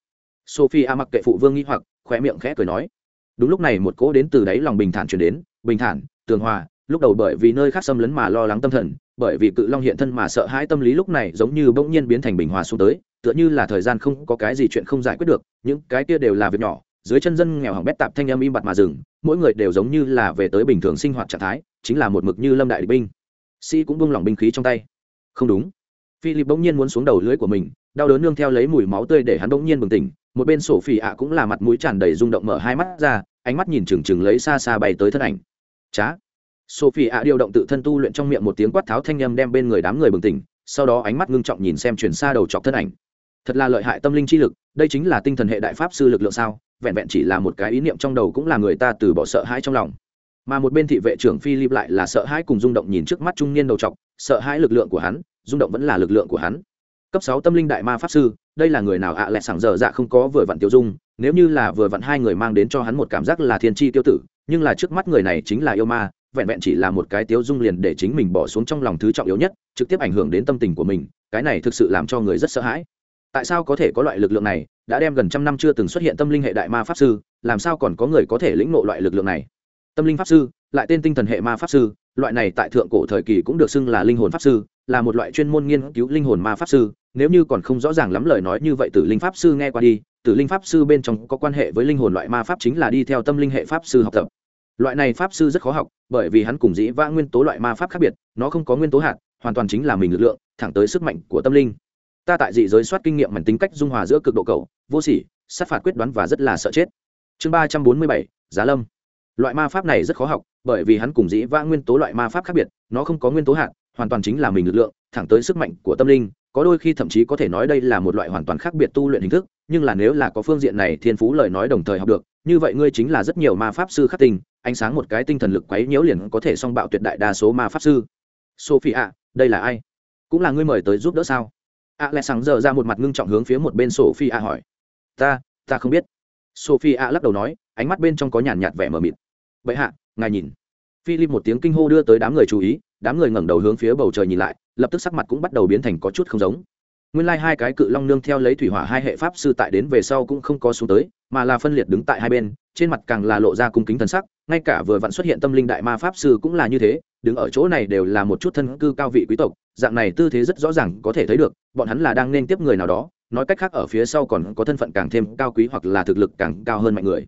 S1: Sophie ạ mặc kệ phụ vương nghi hoặc khỏe miệng khẽ cười nói. Đúng lúc này một cỗ đến từ đáy lòng bình thản chuyển đến, bình thản, tường hòa, lúc đầu bởi vì nơi khác xâm lấn mà lo lắng tâm thần bởi vì cự long hiện thân mà sợ hãi tâm lý lúc này giống như bỗng nhiên biến thành bình hòa xuống tới, tựa như là thời gian không có cái gì chuyện không giải quyết được, những cái kia đều là việc nhỏ, dưới chân dân nghèo hỏng bét tạp thanh âm im bặt mà dừng, mỗi người đều giống như là về tới bình thường sinh hoạt trạng thái, chính là một mực như lâm đại binh. Sĩ cũng buông lỏng binh khí trong tay. Không đúng. Philip bỗng nhiên muốn xuống đầu lưới của mình, đau đớn nương theo lấy mùi máu tươi để hắn bỗng nhiên bừng tỉnh, một bên sổ phỉ ạ cũng là mặt mũi tràn đầy rung động mở hai mắt ra, ánh mắt nhìn trừng trừng lấy xa xa bay tới thân ảnh. Chá sophie ạ điều động tự thân tu luyện trong miệng một tiếng quát tháo thanh â m đem bên người đám người bừng tỉnh, sau đó ánh mắt ngưng trọng nhìn xem chuyển xa đầu chọc thân ảnh. Thật là lợi hại tâm linh chi lực, đây chính là tinh thần hệ đại pháp sư lực lượng sao, vẹn vẹn chỉ là một cái ý niệm trong đầu cũng là người ta từ bỏ sợ hãi trong lòng. Mà một bên thị vệ trưởng philip lại là sợ hãi cùng rung động nhìn trước mắt trung niên đầu trọc sợ hãi lực lượng của hắn, rung động vẫn là lực lượng của hắn. Cấp sáu tâm linh đại ma pháp sư, đây là người nào ạ? À lại sảng dở dạ không có vừa vặn tiêu dung, nếu như là vừa vặn hai người mang đến cho hắn một cảm giác là thiên tri tiêu tử, nhưng là trước mắt người này chính là yêu ma vẹn vẹn chỉ là một cái tiêu dung liền để chính mình bỏ xuống trong lòng thứ trọng yếu nhất, trực tiếp ảnh hưởng đến tâm tình của mình, cái này thực sự làm cho người rất sợ hãi. Tại sao có thể có loại lực lượng này, đã đem gần trăm năm chưa từng xuất hiện tâm linh hệ đại ma pháp sư, làm sao còn có người có thể lĩnh ngộ loại lực lượng này? Tâm linh pháp sư, lại tên tinh thần hệ ma pháp sư, loại này tại thượng cổ thời kỳ cũng được xưng là linh hồn pháp sư, là một loại chuyên môn nghiên cứu linh hồn ma pháp sư, nếu như còn không rõ ràng lắm lời nói như vậy tử linh pháp sư nghe qua đi, tử linh pháp sư bên trong có quan hệ với linh hồn loại ma pháp chính là đi theo tâm linh hệ pháp sư học tập loại này pháp sư rất khó học, bởi vì hắn cùng dĩ vã nguyên tố loại ma pháp khác biệt, nó không có nguyên tố hạt, hoàn toàn chính là mình lực lượng, thẳng tới sức mạnh của tâm linh. Ta tại dị giới soát kinh nghiệm mảnh tính cách dung hòa giữa cực độ cầu, vô sỉ, sát phạt quyết đoán và rất là sợ chết. Chương ba trăm bốn mươi bảy, giá lâm. Loại ma pháp này rất khó học, bởi vì hắn cùng dĩ vã nguyên tố loại ma pháp khác biệt, nó không có nguyên tố hạt, hoàn toàn chính là mình lực lượng, thẳng tới sức mạnh của tâm linh. Có đôi khi thậm chí có thể nói đây là một loại hoàn toàn khác biệt tu luyện hình thức, nhưng là nếu là có phương diện này thiên phú lời nói đồng thời học được, như vậy ngươi chính là rất nhiều ma pháp sư khắc tình ánh sáng một cái tinh thần lực quấy nhiễu liền có thể song bạo tuyệt đại đa số ma pháp sư. Sophie ạ đây là ai? Cũng là ngươi mời tới giúp đỡ sao? Alexander sáng giờ ra một mặt ngưng trọng hướng phía một bên sophie ạ hỏi. Ta ta không biết. Sophie ạ lắc đầu nói, ánh mắt bên trong có nhàn nhạt vẻ mờ mịt. Vậy hạ, ngài nhìn. Philip một tiếng kinh hô đưa tới đám người chú ý, đám người ngẩng đầu hướng phía bầu trời nhìn lại, lập tức sắc mặt cũng bắt đầu biến thành có chút không giống nguyên lai hai cái cự long nương theo lấy thủy hỏa hai hệ pháp sư tại đến về sau cũng không có xuống tới, mà là phân liệt đứng tại hai bên, trên mặt càng là lộ ra cung kính thần sắc, ngay cả vừa vặn xuất hiện tâm linh đại ma pháp sư cũng là như thế, đứng ở chỗ này đều là một chút thân cư cao vị quý tộc, dạng này tư thế rất rõ ràng có thể thấy được, bọn hắn là đang nên tiếp người nào đó, nói cách khác ở phía sau còn có thân phận càng thêm cao quý hoặc là thực lực càng cao hơn mạnh người.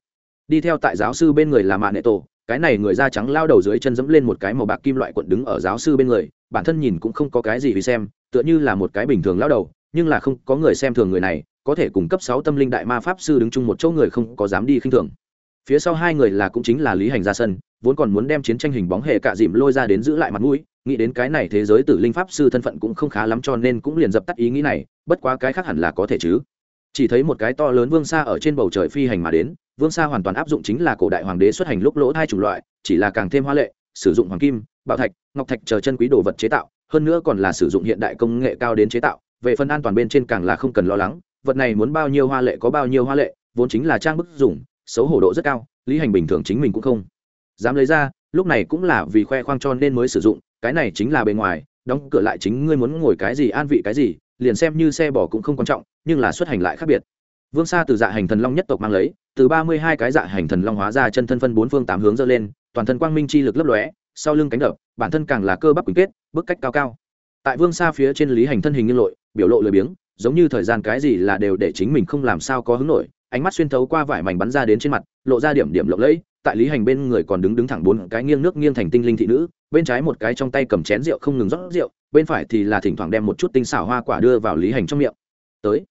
S1: Đi theo tại giáo sư bên người là mạ nệ tổ, cái này người da trắng lao đầu dưới chân dẫm lên một cái màu bạc kim loại quận đứng ở giáo sư bên người bản thân nhìn cũng không có cái gì vì xem, tựa như là một cái bình thường lao đầu, nhưng là không có người xem thường người này, có thể cung cấp sáu tâm linh đại ma pháp sư đứng chung một chỗ người không có dám đi khinh thường. Phía sau hai người là cũng chính là lý hành ra sân, vốn còn muốn đem chiến tranh hình bóng hệ cạ dìm lôi ra đến giữ lại mặt mũi, nghĩ đến cái này thế giới tử linh pháp sư thân phận cũng không khá lắm cho nên cũng liền dập tắt ý nghĩ này, bất quá cái khác hẳn là có thể chứ. Chỉ thấy một cái to lớn vương xa ở trên bầu trời phi hành mà đến, vương xa hoàn toàn áp dụng chính là cổ đại hoàng đế xuất hành lúc lỗ hai chủng loại, chỉ là càng thêm hoa lệ, sử dụng hoàng kim bảo thạch, ngọc thạch chờ chân quý đồ vật chế tạo, hơn nữa còn là sử dụng hiện đại công nghệ cao đến chế tạo, về phần an toàn bên trên càng là không cần lo lắng, vật này muốn bao nhiêu hoa lệ có bao nhiêu hoa lệ, vốn chính là trang bức dùng, xấu hổ độ rất cao, lý hành bình thường chính mình cũng không dám lấy ra, lúc này cũng là vì khoe khoang cho nên mới sử dụng, cái này chính là bề ngoài, đóng cửa lại chính ngươi muốn ngồi cái gì an vị cái gì, liền xem như xe bỏ cũng không quan trọng, nhưng là xuất hành lại khác biệt. Vương xa từ dạ hành thần long nhất tộc mang lấy, từ ba mươi hai cái dạ hành thần long hóa ra chân thân phân bốn phương tám hướng dơ lên, toàn thân quang minh chi lực lấp lóe sau lưng cánh đập, bản thân càng là cơ bắp quỳnh kết, bức cách cao cao. Tại vương xa phía trên lý hành thân hình như lội, biểu lộ lười biếng, giống như thời gian cái gì là đều để chính mình không làm sao có hứng nổi, ánh mắt xuyên thấu qua vải mảnh bắn ra đến trên mặt, lộ ra điểm điểm lộng lẫy, tại lý hành bên người còn đứng đứng thẳng bốn cái nghiêng nước nghiêng thành tinh linh thị nữ, bên trái một cái trong tay cầm chén rượu không ngừng rót rượu, bên phải thì là thỉnh thoảng đem một chút tinh xảo hoa quả đưa vào lý hành trong miệng. Tới,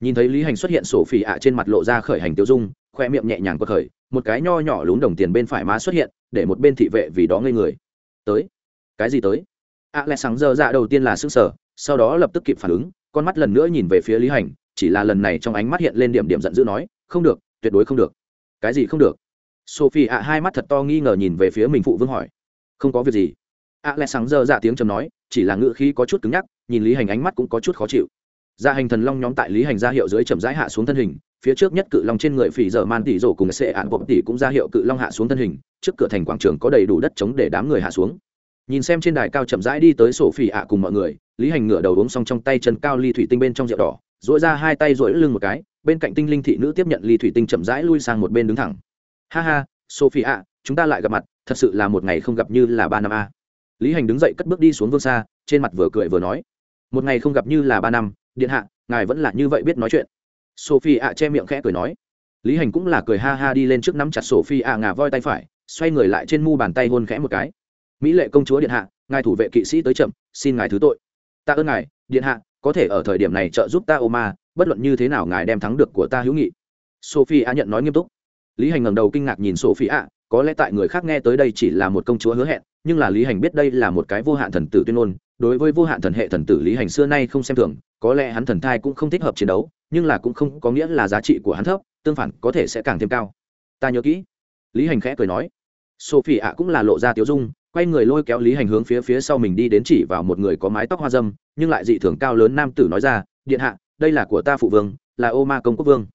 S1: nhìn thấy lý hành xuất hiện sổ phỉ ạ trên mặt lộ ra khởi hành tiêu dung, khoe miệng nhẹ nhàng quật khởi, một cái nho nhỏ lún đồng tiền bên phải má xuất hiện để một bên thị vệ vì đó ngây người. Tới. Cái gì tới? Ạ lẽ sáng giờ dạ đầu tiên là sức sở sau đó lập tức kịp phản ứng, con mắt lần nữa nhìn về phía lý hành, chỉ là lần này trong ánh mắt hiện lên điểm điểm giận dữ nói, không được, tuyệt đối không được. Cái gì không được? Sophie ạ hai mắt thật to nghi ngờ nhìn về phía mình phụ vương hỏi. Không có việc gì. Ạ lẽ sáng giờ dạ tiếng chầm nói, chỉ là ngữ khí có chút cứng nhắc, nhìn lý hành ánh mắt cũng có chút khó chịu. Gia hành thần long nhóm tại lý hành ra hiệu dưới chậm rãi hạ xuống thân hình, phía trước nhất cự long trên người phỉ dở man tỷ rổ cùng sệ ạn bộp tỷ cũng ra hiệu cự long hạ xuống thân hình trước cửa thành quảng trường có đầy đủ đất chống để đám người hạ xuống. Nhìn xem trên đài cao chậm rãi đi tới sổ phỉ ạ cùng mọi người, lý hành ngửa đầu uống xong trong tay chân cao ly thủy tinh bên trong rượu đỏ dỗi ra hai tay dỗi lưng một cái, bên cạnh tinh linh thị nữ tiếp nhận ly thủy tinh chậm rãi lui sang một bên đứng thẳng. Ha ha, sophie ạ, chúng ta lại gặp mặt, thật sự là một ngày không gặp như là ba năm a. Lý hành đứng dậy cất bước đi xuống vương xa, trên mặt vừa cười vừa nói. Một ngày không gặp như là ba năm, điện hạ, ngài vẫn là như vậy biết nói chuyện. Sophie ạ che miệng khẽ cười nói. Lý hành cũng là cười ha ha đi lên trước nắm chặt sophie ạ ngà voi tay phải xoay người lại trên mu bàn tay hôn khẽ một cái. Mỹ lệ công chúa điện hạ, ngài thủ vệ kỵ sĩ tới chậm, xin ngài thứ tội. Ta ơn ngài, điện hạ, có thể ở thời điểm này trợ giúp ta ô ma, bất luận như thế nào ngài đem thắng được của ta hữu nghị. Sophie a nhận nói nghiêm túc. Lý hành ngẩng đầu kinh ngạc nhìn sophie a, có lẽ tại người khác nghe tới đây chỉ là một công chúa hứa hẹn, nhưng là lý hành biết đây là một cái vô hạn thần tử tuyên ngôn, đối với vô hạn thần hệ thần tử lý hành xưa nay không xem thường, có lẽ hắn thần thai cũng không thích hợp chiến đấu, nhưng là cũng không có nghĩa là giá trị của hắn thấp, tương phản có thể sẽ càng thêm cao. Ta nhớ kỹ. Lý hành khẽ cười nói sophie ạ cũng là lộ ra tiếu dung, quay người lôi kéo lý hành hướng phía phía sau mình đi đến chỉ vào một người có mái tóc hoa dâm, nhưng lại dị thường cao lớn nam tử nói ra, điện hạ, đây là của ta phụ vương, là ô ma công quốc vương.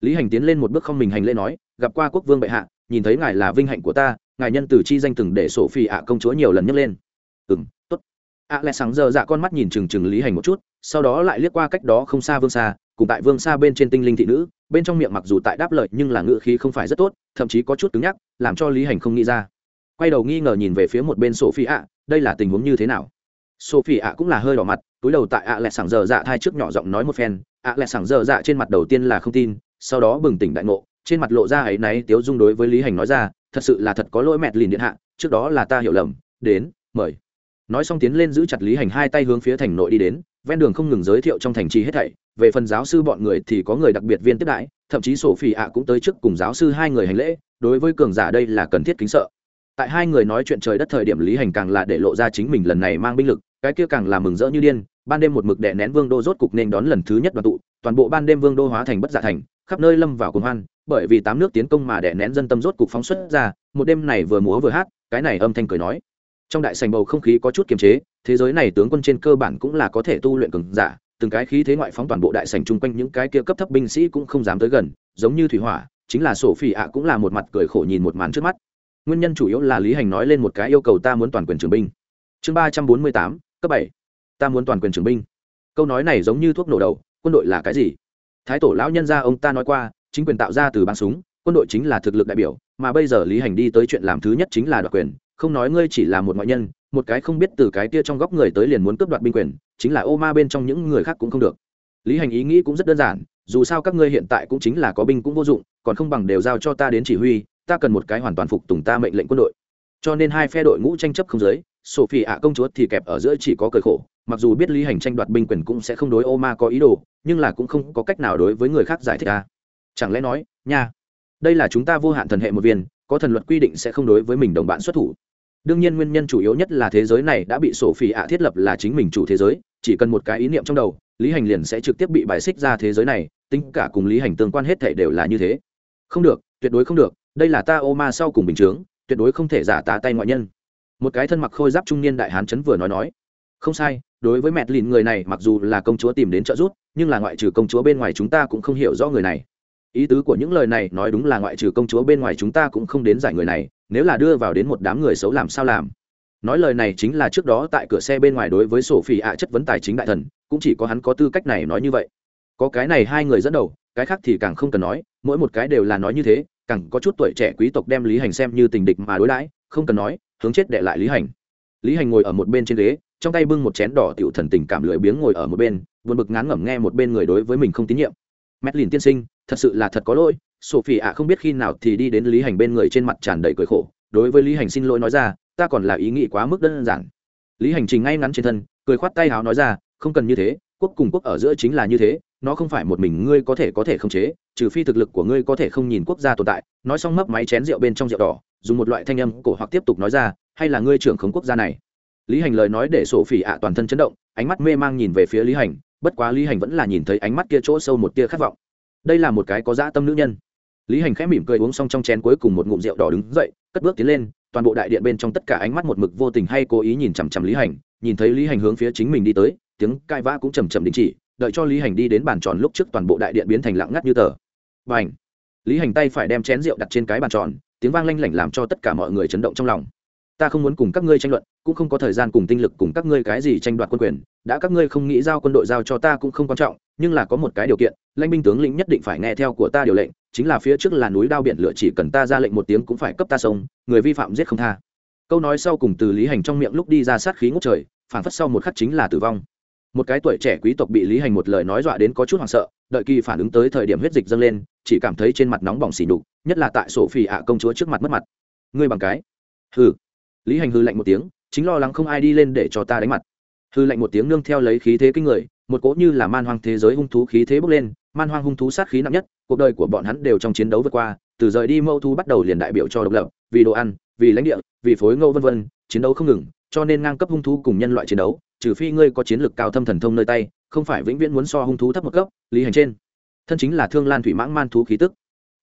S1: Lý hành tiến lên một bước không mình hành lễ nói, gặp qua quốc vương bệ hạ, nhìn thấy ngài là vinh hạnh của ta, ngài nhân từ chi danh từng để sổ phi ạ công chúa nhiều lần nhấc lên. Ừ m t ố t ạ sáng giờ dạ con mắt nhìn trừng trừng lý hành một chút, sau đó lại liếc qua cách đó không xa vương xa cùng tại vương xa bên trên tinh linh thị nữ, bên trong miệng mặc dù tại đáp lợi nhưng là ngữ khí không phải rất tốt, thậm chí có chút cứng nhắc, làm cho lý hành không nghĩ ra. Quay đầu nghi ngờ nhìn về phía một bên sophie ạ đây là tình huống như thế nào? Sophie ạ cũng là hơi đỏ mặt, túi đầu tại ạ lẹ sảng giờ dạ thai trước nhỏ giọng nói một phen ạ lẹ sảng giờ dạ trên mặt đầu tiên là không tin, sau đó bừng tỉnh đại ngộ, trên mặt lộ ra ấy náy tiếu dung đối với lý hành nói ra, thật sự là thật có lỗi mẹt lìn điện hạ, trước đó là ta hiểu lầm, đến, mời. Nói xong tiến lên giữ chặt lý hành hai tay hướng phía thành nội đi đến ven đường không ngừng giới thiệu trong thành trì hết thảy, về phần giáo sư bọn người thì có người đặc biệt viên tiếp đãi, thậm chí sổ phi ạ cũng tới trước cùng giáo sư hai người hành lễ, đối với cường giả đây là cần thiết kính sợ. Tại hai người nói chuyện trời đất thời điểm lý hành càng là để lộ ra chính mình lần này mang binh lực, cái kia càng là mừng rỡ như điên, ban đêm một mực đệ nén vương đô rốt cục nên đón lần thứ nhất đoàn tụ, toàn bộ ban đêm vương đô hóa thành bất giả thành, khắp nơi lâm vào cuồng hoan, bởi vì tám nước tiến công mà đệ nén dân tâm rốt cục phóng xuất ra, một đêm này vừa múa vừa hát, cái này âm thanh cười nói trong đại sành bầu không khí có chút kiềm chế, thế giới này tướng quân trên cơ bản cũng là có thể tu luyện cường giả, từng cái khí thế ngoại phóng toàn bộ đại sành chung quanh những cái kia cấp thấp binh sĩ cũng không dám tới gần, giống như thủy hỏa, chính là sổ phỉ ạ cũng là một mặt cười khổ nhìn một màn trước mắt. Nguyên nhân chủ yếu là lý hành nói lên một cái yêu cầu ta muốn toàn quyền trưởng binh. Chương ba trăm bốn mươi tám, cấp bảy. Ta muốn toàn quyền trưởng binh. Câu nói này giống như thuốc nổ đầu, quân đội là cái gì? Thái tổ lão nhân gia ông ta nói qua, chính quyền tạo ra từ bắn súng, quân đội chính là thực lực đại biểu, mà bây giờ lý hành đi tới chuyện làm thứ nhất chính là đoạt quyền không nói ngươi chỉ là một ngoại nhân, một cái không biết từ cái kia trong góc người tới liền muốn cướp đoạt binh quyền, chính là ô ma bên trong những người khác cũng không được. Lý hành ý nghĩ cũng rất đơn giản, dù sao các ngươi hiện tại cũng chính là có binh cũng vô dụng, còn không bằng đều giao cho ta đến chỉ huy, ta cần một cái hoàn toàn phục tùng ta mệnh lệnh quân đội. Cho nên hai phe đội ngũ tranh chấp không giới, sophie ạ công chúa thì kẹp ở giữa chỉ có cởi khổ, mặc dù biết lý hành tranh đoạt binh quyền cũng sẽ không đối ô ma có ý đồ, nhưng là cũng không có cách nào đối với người khác giải thích ta chẳng lẽ nói, nha, đây là chúng ta vô hạn thần hệ một viên, có thần luật quy định sẽ không đối với mình đồng bạn xuất thủ đương nhiên nguyên nhân chủ yếu nhất là thế giới này đã bị sổ phỉ ạ thiết lập là chính mình chủ thế giới, chỉ cần một cái ý niệm trong đầu, lý hành liền sẽ trực tiếp bị bài xích ra thế giới này, tính cả cùng lý hành tương quan hết thể đều là như thế. Không được, tuyệt đối không được, đây là ta ô ma sau cùng bình chướng, tuyệt đối không thể giả tá tay ngoại nhân. Một cái thân mặc khôi giáp trung niên đại hán chấn vừa nói nói, không sai, đối với mẹ lìn người này, mặc dù là công chúa tìm đến trợ giúp, nhưng là ngoại trừ công chúa bên ngoài chúng ta cũng không hiểu rõ người này ý tứ của những lời này nói đúng là ngoại trừ công chúa bên ngoài chúng ta cũng không đến giải người này, nếu là đưa vào đến một đám người xấu làm sao làm. Nói lời này chính là trước đó tại cửa xe bên ngoài đối với sổ phỉ ạ chất vấn tài chính đại thần, cũng chỉ có hắn có tư cách này nói như vậy. Có cái này hai người dẫn đầu, cái khác thì càng không cần nói, mỗi một cái đều là nói như thế, càng có chút tuổi trẻ quý tộc đem lý hành xem như tình địch mà đối đãi, không cần nói, hướng chết đệ lại lý hành. Lý hành ngồi ở một bên trên ghế, trong tay bưng một chén đỏ tiểu thần tình cảm lười biếng ngồi ở một bên, buồn bực ngán ngẩm nghe một bên người đối với mình không tín nhiệm. Mét lìn tiên sinh thật sự là thật có lỗi sophie ạ không biết khi nào thì đi đến lý hành bên người trên mặt tràn đầy cười khổ. Đối với lý hành xin lỗi nói ra, ta còn là ý nghĩ quá mức đơn giản. Lý hành trình ngay ngắn trên thân, cười khoát tay háo nói ra, không cần như thế, quốc cùng quốc ở giữa chính là như thế, nó không phải một mình ngươi có thể có thể khống chế, trừ phi thực lực của ngươi có thể không nhìn quốc gia tồn tại. Nói xong mấp máy chén rượu bên trong rượu đỏ, dùng một loại thanh âm cổ hoặc tiếp tục nói ra, hay là ngươi trưởng khống quốc gia này? Lý hành lời nói để sổ phỉ ạ toàn thân chấn động, ánh mắt mê mang nhìn về phía lý hành, bất quá lý hành vẫn là nhìn thấy ánh mắt kia chỗ sâu một tia khát vọng đây là một cái có dã tâm nữ nhân. Lý hành khẽ mỉm cười uống xong trong chén cuối cùng một ngụm rượu đỏ đứng dậy, cất bước tiến lên, toàn bộ đại điện bên trong tất cả ánh mắt một mực vô tình hay cố ý nhìn chằm chằm lý hành, nhìn thấy lý hành hướng phía chính mình đi tới, tiếng cai vã cũng chầm chầm đình chỉ, đợi cho lý hành đi đến bàn tròn lúc trước toàn bộ đại điện biến thành lặng ngắt như tờ. Và ảnh lý hành tay phải đem chén rượu đặt trên cái bàn tròn, tiếng vang lanh lảnh làm cho tất cả mọi người chấn động trong lòng. Ta không muốn cùng các ngươi tranh luận, cũng không có thời gian cùng tinh lực cùng các ngươi cái gì tranh đoạt quân quyền, đã các ngươi không nghĩ giao quân đội giao cho ta cũng không quan trọng nhưng là có một cái điều kiện, lãnh binh tướng lĩnh nhất định phải nghe theo của ta điều lệnh, chính là phía trước là núi đao biển lửa chỉ cần ta ra lệnh một tiếng cũng phải cấp ta sông, người vi phạm giết không tha. Câu nói sau cùng từ lý hành trong miệng lúc đi ra sát khí ngút trời phản phất sau một khắc chính là tử vong. Một cái tuổi trẻ quý tộc bị lý hành một lời nói dọa đến có chút hoảng sợ, đợi kỳ phản ứng tới thời điểm huyết dịch dâng lên, chỉ cảm thấy trên mặt nóng bỏng xỉ đục nhất là tại sổ phì ạ công chúa trước mặt mất mặt. Ngươi bằng cái. Hừ. Lý hành hư lạnh một tiếng, chính lo lắng không ai đi lên để cho ta đánh mặt. Hư lạnh một tiếng nương theo lấy khí thế kinh người một cỗ như là man hoang thế giới hung thú khí thế bốc lên, man hoang hung thú sát khí nặng nhất, cuộc đời của bọn hắn đều trong chiến đấu vượt qua, từ rời đi mâu thu bắt đầu liền đại biểu cho độc lập, vì đồ ăn, vì lãnh địa, vì phối ngô vân vân, chiến đấu không ngừng, cho nên ngang cấp hung thú cùng nhân loại chiến đấu, trừ phi ngươi có chiến lược cao thâm thần thông nơi tay, không phải vĩnh viễn muốn so hung thú thấp một cấp, lý hành trên. Thân chính là thương lan thủy mãng man thú khí tức.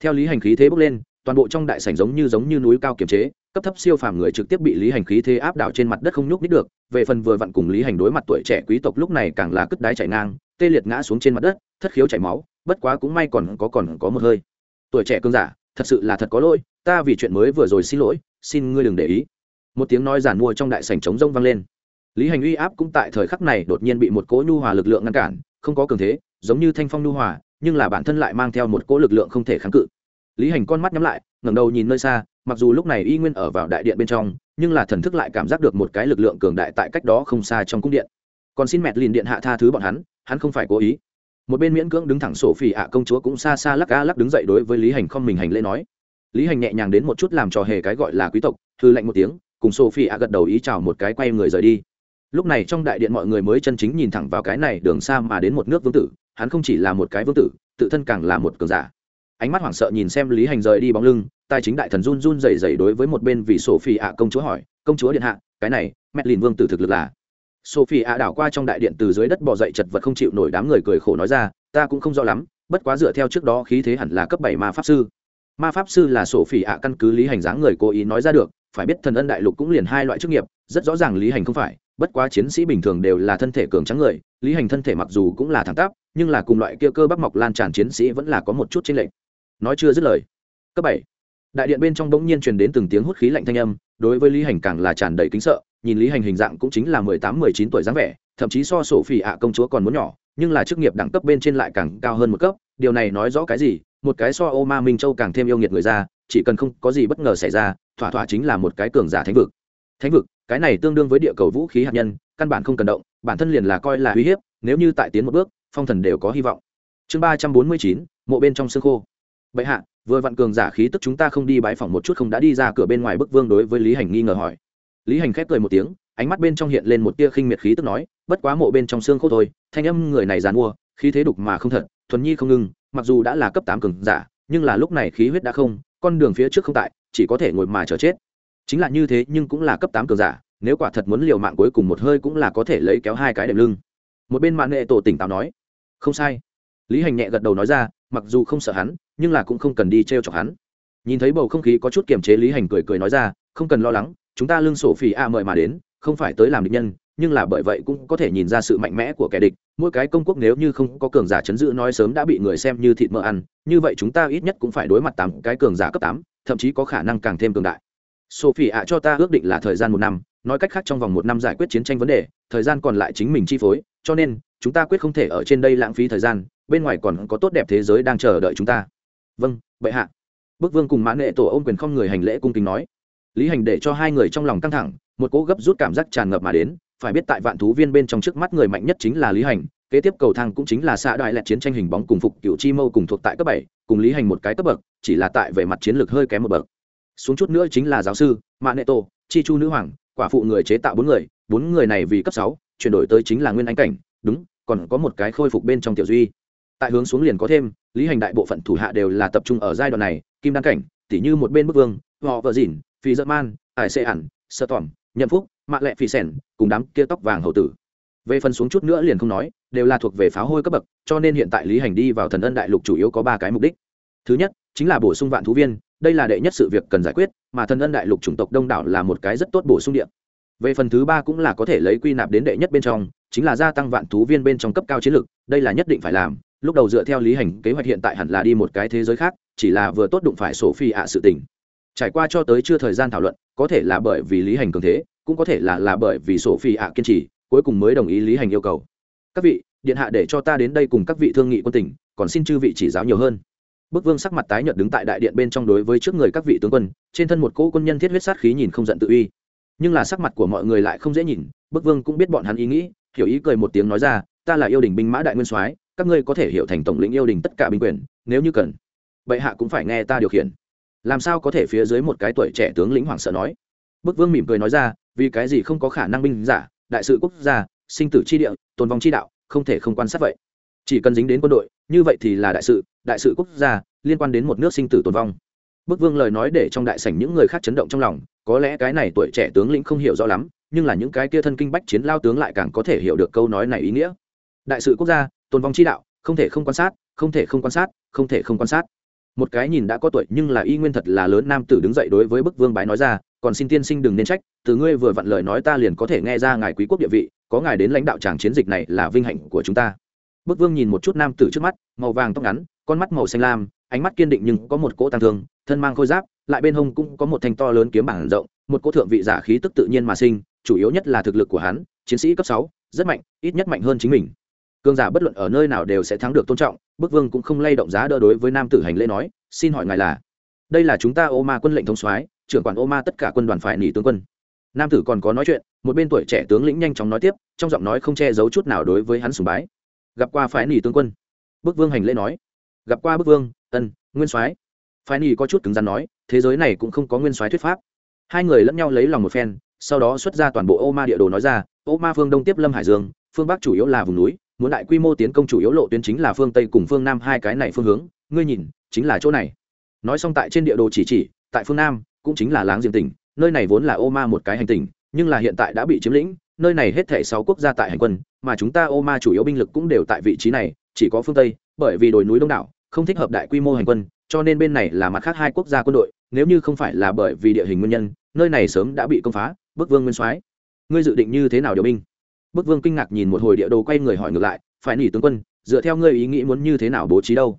S1: Theo lý hành khí thế bốc lên, toàn bộ trong đại sảnh giống như giống như núi cao kiềm chế cấp thấp siêu phàm người trực tiếp bị lý hành khí thế áp đảo trên mặt đất không nhúc nít được, về phần vừa vặn cùng lý hành đối mặt tuổi trẻ quý tộc lúc này càng là cất đái chảy ngang, tê liệt ngã xuống trên mặt đất, thất khiếu chảy máu, bất quá cũng may còn có còn có một hơi. Tuổi trẻ cương giả, thật sự là thật có lỗi, ta vì chuyện mới vừa rồi xin lỗi, xin ngươi đừng để ý. Một tiếng nói giản mua trong đại sảnh trống rông vang lên. Lý hành uy áp cũng tại thời khắc này đột nhiên bị một cỗ nhu hòa lực lượng ngăn cản, không có cường thế, giống như thanh phong nhu hòa, nhưng là bản thân lại mang theo một cỗ lực lượng không thể kháng cự. Lý hành con mắt nhắm lại, ngẩng đầu nhìn nơi xa mặc dù lúc này y nguyên ở vào đại điện bên trong, nhưng là thần thức lại cảm giác được một cái lực lượng cường đại tại cách đó không xa trong cung điện. Còn xin mẹt lìn điện hạ tha thứ bọn hắn hắn không phải cố ý. Một bên miễn cưỡng đứng thẳng sổ phỉ ạ công chúa cũng xa xa lắc ga lắc đứng dậy đối với lý hành không mình hành lễ nói. Lý hành nhẹ nhàng đến một chút làm trò hề cái gọi là quý tộc thư lệnh một tiếng, cùng sổ phỉ ạ gật đầu ý chào một cái quay người rời đi. Lúc này trong đại điện mọi người mới chân chính nhìn thẳng vào cái này đường xa mà đến một nước vương tử, hắn không chỉ là một cái vương tử, tự thân càng là một cường giả. Ánh mắt hoảng sợ nhìn xem lý hành rời đi bóng lưng tài chính đại thần run run rẩy rẩy đối với một bên vì sophie ạ công chúa hỏi, công chúa điện hạ, cái này mẹ lìn vương tử thực lực là? Sophie ạ đảo qua trong đại điện từ dưới đất bò dậy chật vật không chịu nổi đám người cười khổ nói ra, ta cũng không rõ lắm, bất quá dựa theo trước đó khí thế hẳn là cấp bảy ma pháp sư. Ma pháp sư là sophie ạ căn cứ lý hành dáng người cố ý nói ra được, phải biết thần ân đại lục cũng liền hai loại chức nghiệp, rất rõ ràng lý hành không phải, bất quá chiến sĩ bình thường đều là thân thể cường trắng người, lý hành thân thể mặc dù cũng là thẳng tắp, nhưng là cùng loại kia cơ bắp mọc lan tràn chiến sĩ vẫn là có một chút chênh lệch. Nói chưa dứt lời, cấp bảy đại điện bên trong bỗng nhiên truyền đến từng tiếng hút khí lạnh thanh âm, đối với lý hành càng là tràn đầy kính sợ, nhìn lý hành hình dạng cũng chính là mười tám, mười chín tuổi dáng vẻ, thậm chí so sổ phỉ ạ công chúa còn muốn nhỏ, nhưng là chức nghiệp đẳng cấp bên trên lại càng cao hơn một cấp, điều này nói rõ cái gì? Một cái so ô ma minh châu càng thêm yêu nghiệt người ra, chỉ cần không có gì bất ngờ xảy ra, thỏa thỏa chính là một cái cường giả thánh vực. Thánh vực, cái này tương đương với địa cầu vũ khí hạt nhân, căn bản không cần động, bản thân liền là coi là uy hiếp, nếu như tại tiến một bước, phong thần đều có hy vọng. Chương ba trăm bốn mươi chín, mộ bên trong xương khô. Bệ hạ vừa vặn cường giả khí tức chúng ta không đi bái phỏng một chút không đã đi ra cửa bên ngoài bức vương đối với lý hành nghi ngờ hỏi. Lý hành khép cười một tiếng, ánh mắt bên trong hiện lên một tia khinh miệt khí tức nói, bất quá mộ bên trong xương khô thôi, thanh âm người này dàn mua khí thế đục mà không thật, thuần nhi không ngưng mặc dù đã là cấp tám cường giả, nhưng là lúc này khí huyết đã không, con đường phía trước không tại, chỉ có thể ngồi mà chờ chết. Chính là như thế nhưng cũng là cấp tám cường giả, nếu quả thật muốn liều mạng cuối cùng một hơi cũng là có thể lấy kéo hai cái đệm lưng. Một bên mạng nghệ tổ tỉnh táo nói, không sai. Lý hành nhẹ gật đầu nói ra, mặc dù không sợ hắn nhưng là cũng không cần đi t r e o chọc hắn. Nhìn thấy bầu không khí có chút kiềm chế lý hành cười cười nói ra, không cần lo lắng, chúng ta lưng sổ phỉ a mời mà đến, không phải tới làm địch nhân, nhưng là bởi vậy cũng có thể nhìn ra sự mạnh mẽ của kẻ địch, mỗi cái công quốc nếu như không có cường giả chấn giữ nói sớm đã bị người xem như thịt mỡ ăn, như vậy chúng ta ít nhất cũng phải đối mặt tám cái cường giả cấp tám, thậm chí có khả năng càng thêm cường đại. Sophie ạ cho ta ước định là thời gian một năm, nói cách khác trong vòng một năm giải quyết chiến tranh vấn đề, thời gian còn lại chính mình chi phối, cho nên, chúng ta quyết không thể ở trên đây lãng phí thời gian, bên ngoài còn có tốt đẹp thế giới đang chờ đợi chúng ta vâng bệ hạ. Bức vương cùng mãn nghệ tổ ôm quyền không người hành lễ cung kính nói. Lý hành để cho hai người trong lòng căng thẳng, một cỗ gấp rút cảm giác tràn ngập mà đến. Phải biết tại vạn thú viên bên trong trước mắt người mạnh nhất chính là lý hành, kế tiếp cầu thang cũng chính là xã đại lẹt chiến tranh hình bóng cùng phục cựu chi mâu cùng thuộc tại cấp bảy, cùng lý hành một cái cấp bậc, chỉ là tại về mặt chiến lược hơi kém một bậc. Xuống chút nữa chính là giáo sư mạ nệ tổ, chi chu nữ hoàng, quả phụ người chế tạo bốn người bốn người này vì cấp sáu, chuyển đổi tới chính là nguyên anh cảnh. Đúng, còn có một cái khôi phục bên trong tiểu duy tại hướng xuống liền có thêm, lý hành đại bộ phận thủ hạ đều là tập trung ở giai đoạn này, kim đăng cảnh, tỉ như một bên bức vương, họ vợ dỉn phi dợ man ải xê ản, sơ tỏm nhậm phúc, mạ lẹ phi sẻn, cùng đám kia tóc vàng hậu tử. Về phần xuống chút nữa liền không nói, đều là thuộc về pháo hôi cấp bậc, cho nên hiện tại lý hành đi vào thần ân đại lục chủ yếu có ba cái mục đích. Thứ nhất, chính là bổ sung vạn thú viên, đây là đệ nhất sự việc cần giải quyết, mà thần ân đại lục chủng tộc đông đảo là một cái rất tốt bổ sung điện về phần thứ ba cũng là có thể lấy quy nạp đến đệ nhất bên trong, chính là gia tăng vạn thú viên bên trong cấp cao chiến lược, đây là nhất định phải làm lúc đầu dựa theo lý hành, kế hoạch hiện tại hẳn là đi một cái thế giới khác, chỉ là vừa tốt đụng phải sổ phi ạ sự tình. Trải qua cho tới chưa thời gian thảo luận, có thể là bởi vì lý hành cường thế, cũng có thể là là bởi vì sổ phi ạ kiên trì, cuối cùng mới đồng ý lý hành yêu cầu. Các vị, điện hạ để cho ta đến đây cùng các vị thương nghị quân tỉnh còn xin chư vị chỉ giáo nhiều hơn. Bức vương sắc mặt tái nhợt đứng tại đại điện bên trong đối với trước người các vị tướng quân, trên thân một cỗ quân nhân thiết huyết sát khí nhìn không giận tự uy. Nhưng là sắc mặt của mọi người lại không dễ nhìn, bức vương cũng biết bọn hắn ý nghĩ, hiểu ý cười một tiếng nói ra, ta là yêu đình binh mã đại nguyên soái các ngươi có thể hiểu thành tổng lĩnh yêu đình tất cả binh quyền, nếu như cần, bệ hạ cũng phải nghe ta điều khiển. Làm sao có thể phía dưới một cái tuổi trẻ tướng lĩnh hoảng sợ nói? Bức vương mỉm cười nói ra, vì cái gì không có khả năng binh giả, đại sự quốc gia, sinh tử chi địa, tồn vong chi đạo, không thể không quan sát vậy. Chỉ cần dính đến quân đội, như vậy thì là đại sự đại sự quốc gia, liên quan đến một nước sinh tử tồn vong. Bức vương lời nói để trong đại sảnh những người khác chấn động trong lòng, có lẽ cái này tuổi trẻ tướng lĩnh không hiểu rõ lắm, nhưng là những cái kia thân kinh bách chiến lao tướng lại càng có thể hiểu được câu nói này ý nghĩa. Đại sự quốc gia tồn vong chi đạo, không thể không quan sát, không thể không quan sát, không thể không quan sát. Một cái nhìn đã có tuổi nhưng là y nguyên thật là lớn nam tử đứng dậy đối với bức vương bái nói ra, còn xin tiên sinh đừng nên trách, từ ngươi vừa vặn lời nói ta liền có thể nghe ra ngài quý quốc địa vị, có ngài đến lãnh đạo tràng chiến dịch này là vinh hạnh của chúng ta. Bức vương nhìn một chút nam tử trước mắt, màu vàng tóc ngắn, con mắt màu xanh lam, ánh mắt kiên định nhưng có một cỗ tăng thương, thân mang khôi giáp, lại bên hông cũng có một thanh to lớn kiếm bảng rộng, một cỗ thượng vị giả khí tức tự nhiên mà sinh, chủ yếu nhất là thực lực của hắn, chiến sĩ cấp sáu, rất mạnh, ít nhất mạnh hơn chính mình cương giả bất luận ở nơi nào đều sẽ thắng được tôn trọng, bức vương cũng không lay động giá đỡ đối với nam tử hành lễ nói, xin hỏi ngài là? Đây là chúng ta ô ma quân lệnh thống soái, trưởng quản ô ma tất cả quân đoàn phải nỉ tướng quân. Nam tử còn có nói chuyện, một bên tuổi trẻ tướng lĩnh nhanh chóng nói tiếp, trong giọng nói không che giấu chút nào đối với hắn sùng bái. Gặp qua phải nỉ tướng quân. Bức vương hành lễ nói. Gặp qua bức vương, ân, nguyên soái. Phái nỉ có chút cứng rắn nói, thế giới này cũng không có nguyên soái thuyết pháp. Hai người lẫn nhau lấy lòng một phen, sau đó xuất ra toàn bộ ô ma địa đồ nói ra, ô ma phương đông tiếp lâm hải dương, phương bắc chủ yếu là vùng núi muốn đại quy mô tiến công chủ yếu lộ tuyến chính là phương tây cùng phương nam hai cái này phương hướng. Ngươi nhìn, chính là chỗ này. Nói xong tại trên địa đồ chỉ chỉ, tại phương nam, cũng chính là láng giềng tỉnh, nơi này vốn là ô ma một cái hành tỉnh, nhưng là hiện tại đã bị chiếm lĩnh, nơi này hết thể sáu quốc gia tại hành quân, mà chúng ta ô ma chủ yếu binh lực cũng đều tại vị trí này, chỉ có phương tây, bởi vì đồi núi đông đảo, không thích hợp đại quy mô hành quân, cho nên bên này là mặt khác hai quốc gia quân đội, nếu như không phải là bởi vì địa hình nguyên nhân, nơi này sớm đã bị công phá, bức vương nguyên soái. Ngươi dự định như thế nào điều binh? Bức vương kinh ngạc nhìn một hồi địa đồ quay người hỏi ngược lại phải nỉ tướng quân, dựa theo ngươi ý nghĩ muốn như thế nào bố trí đâu?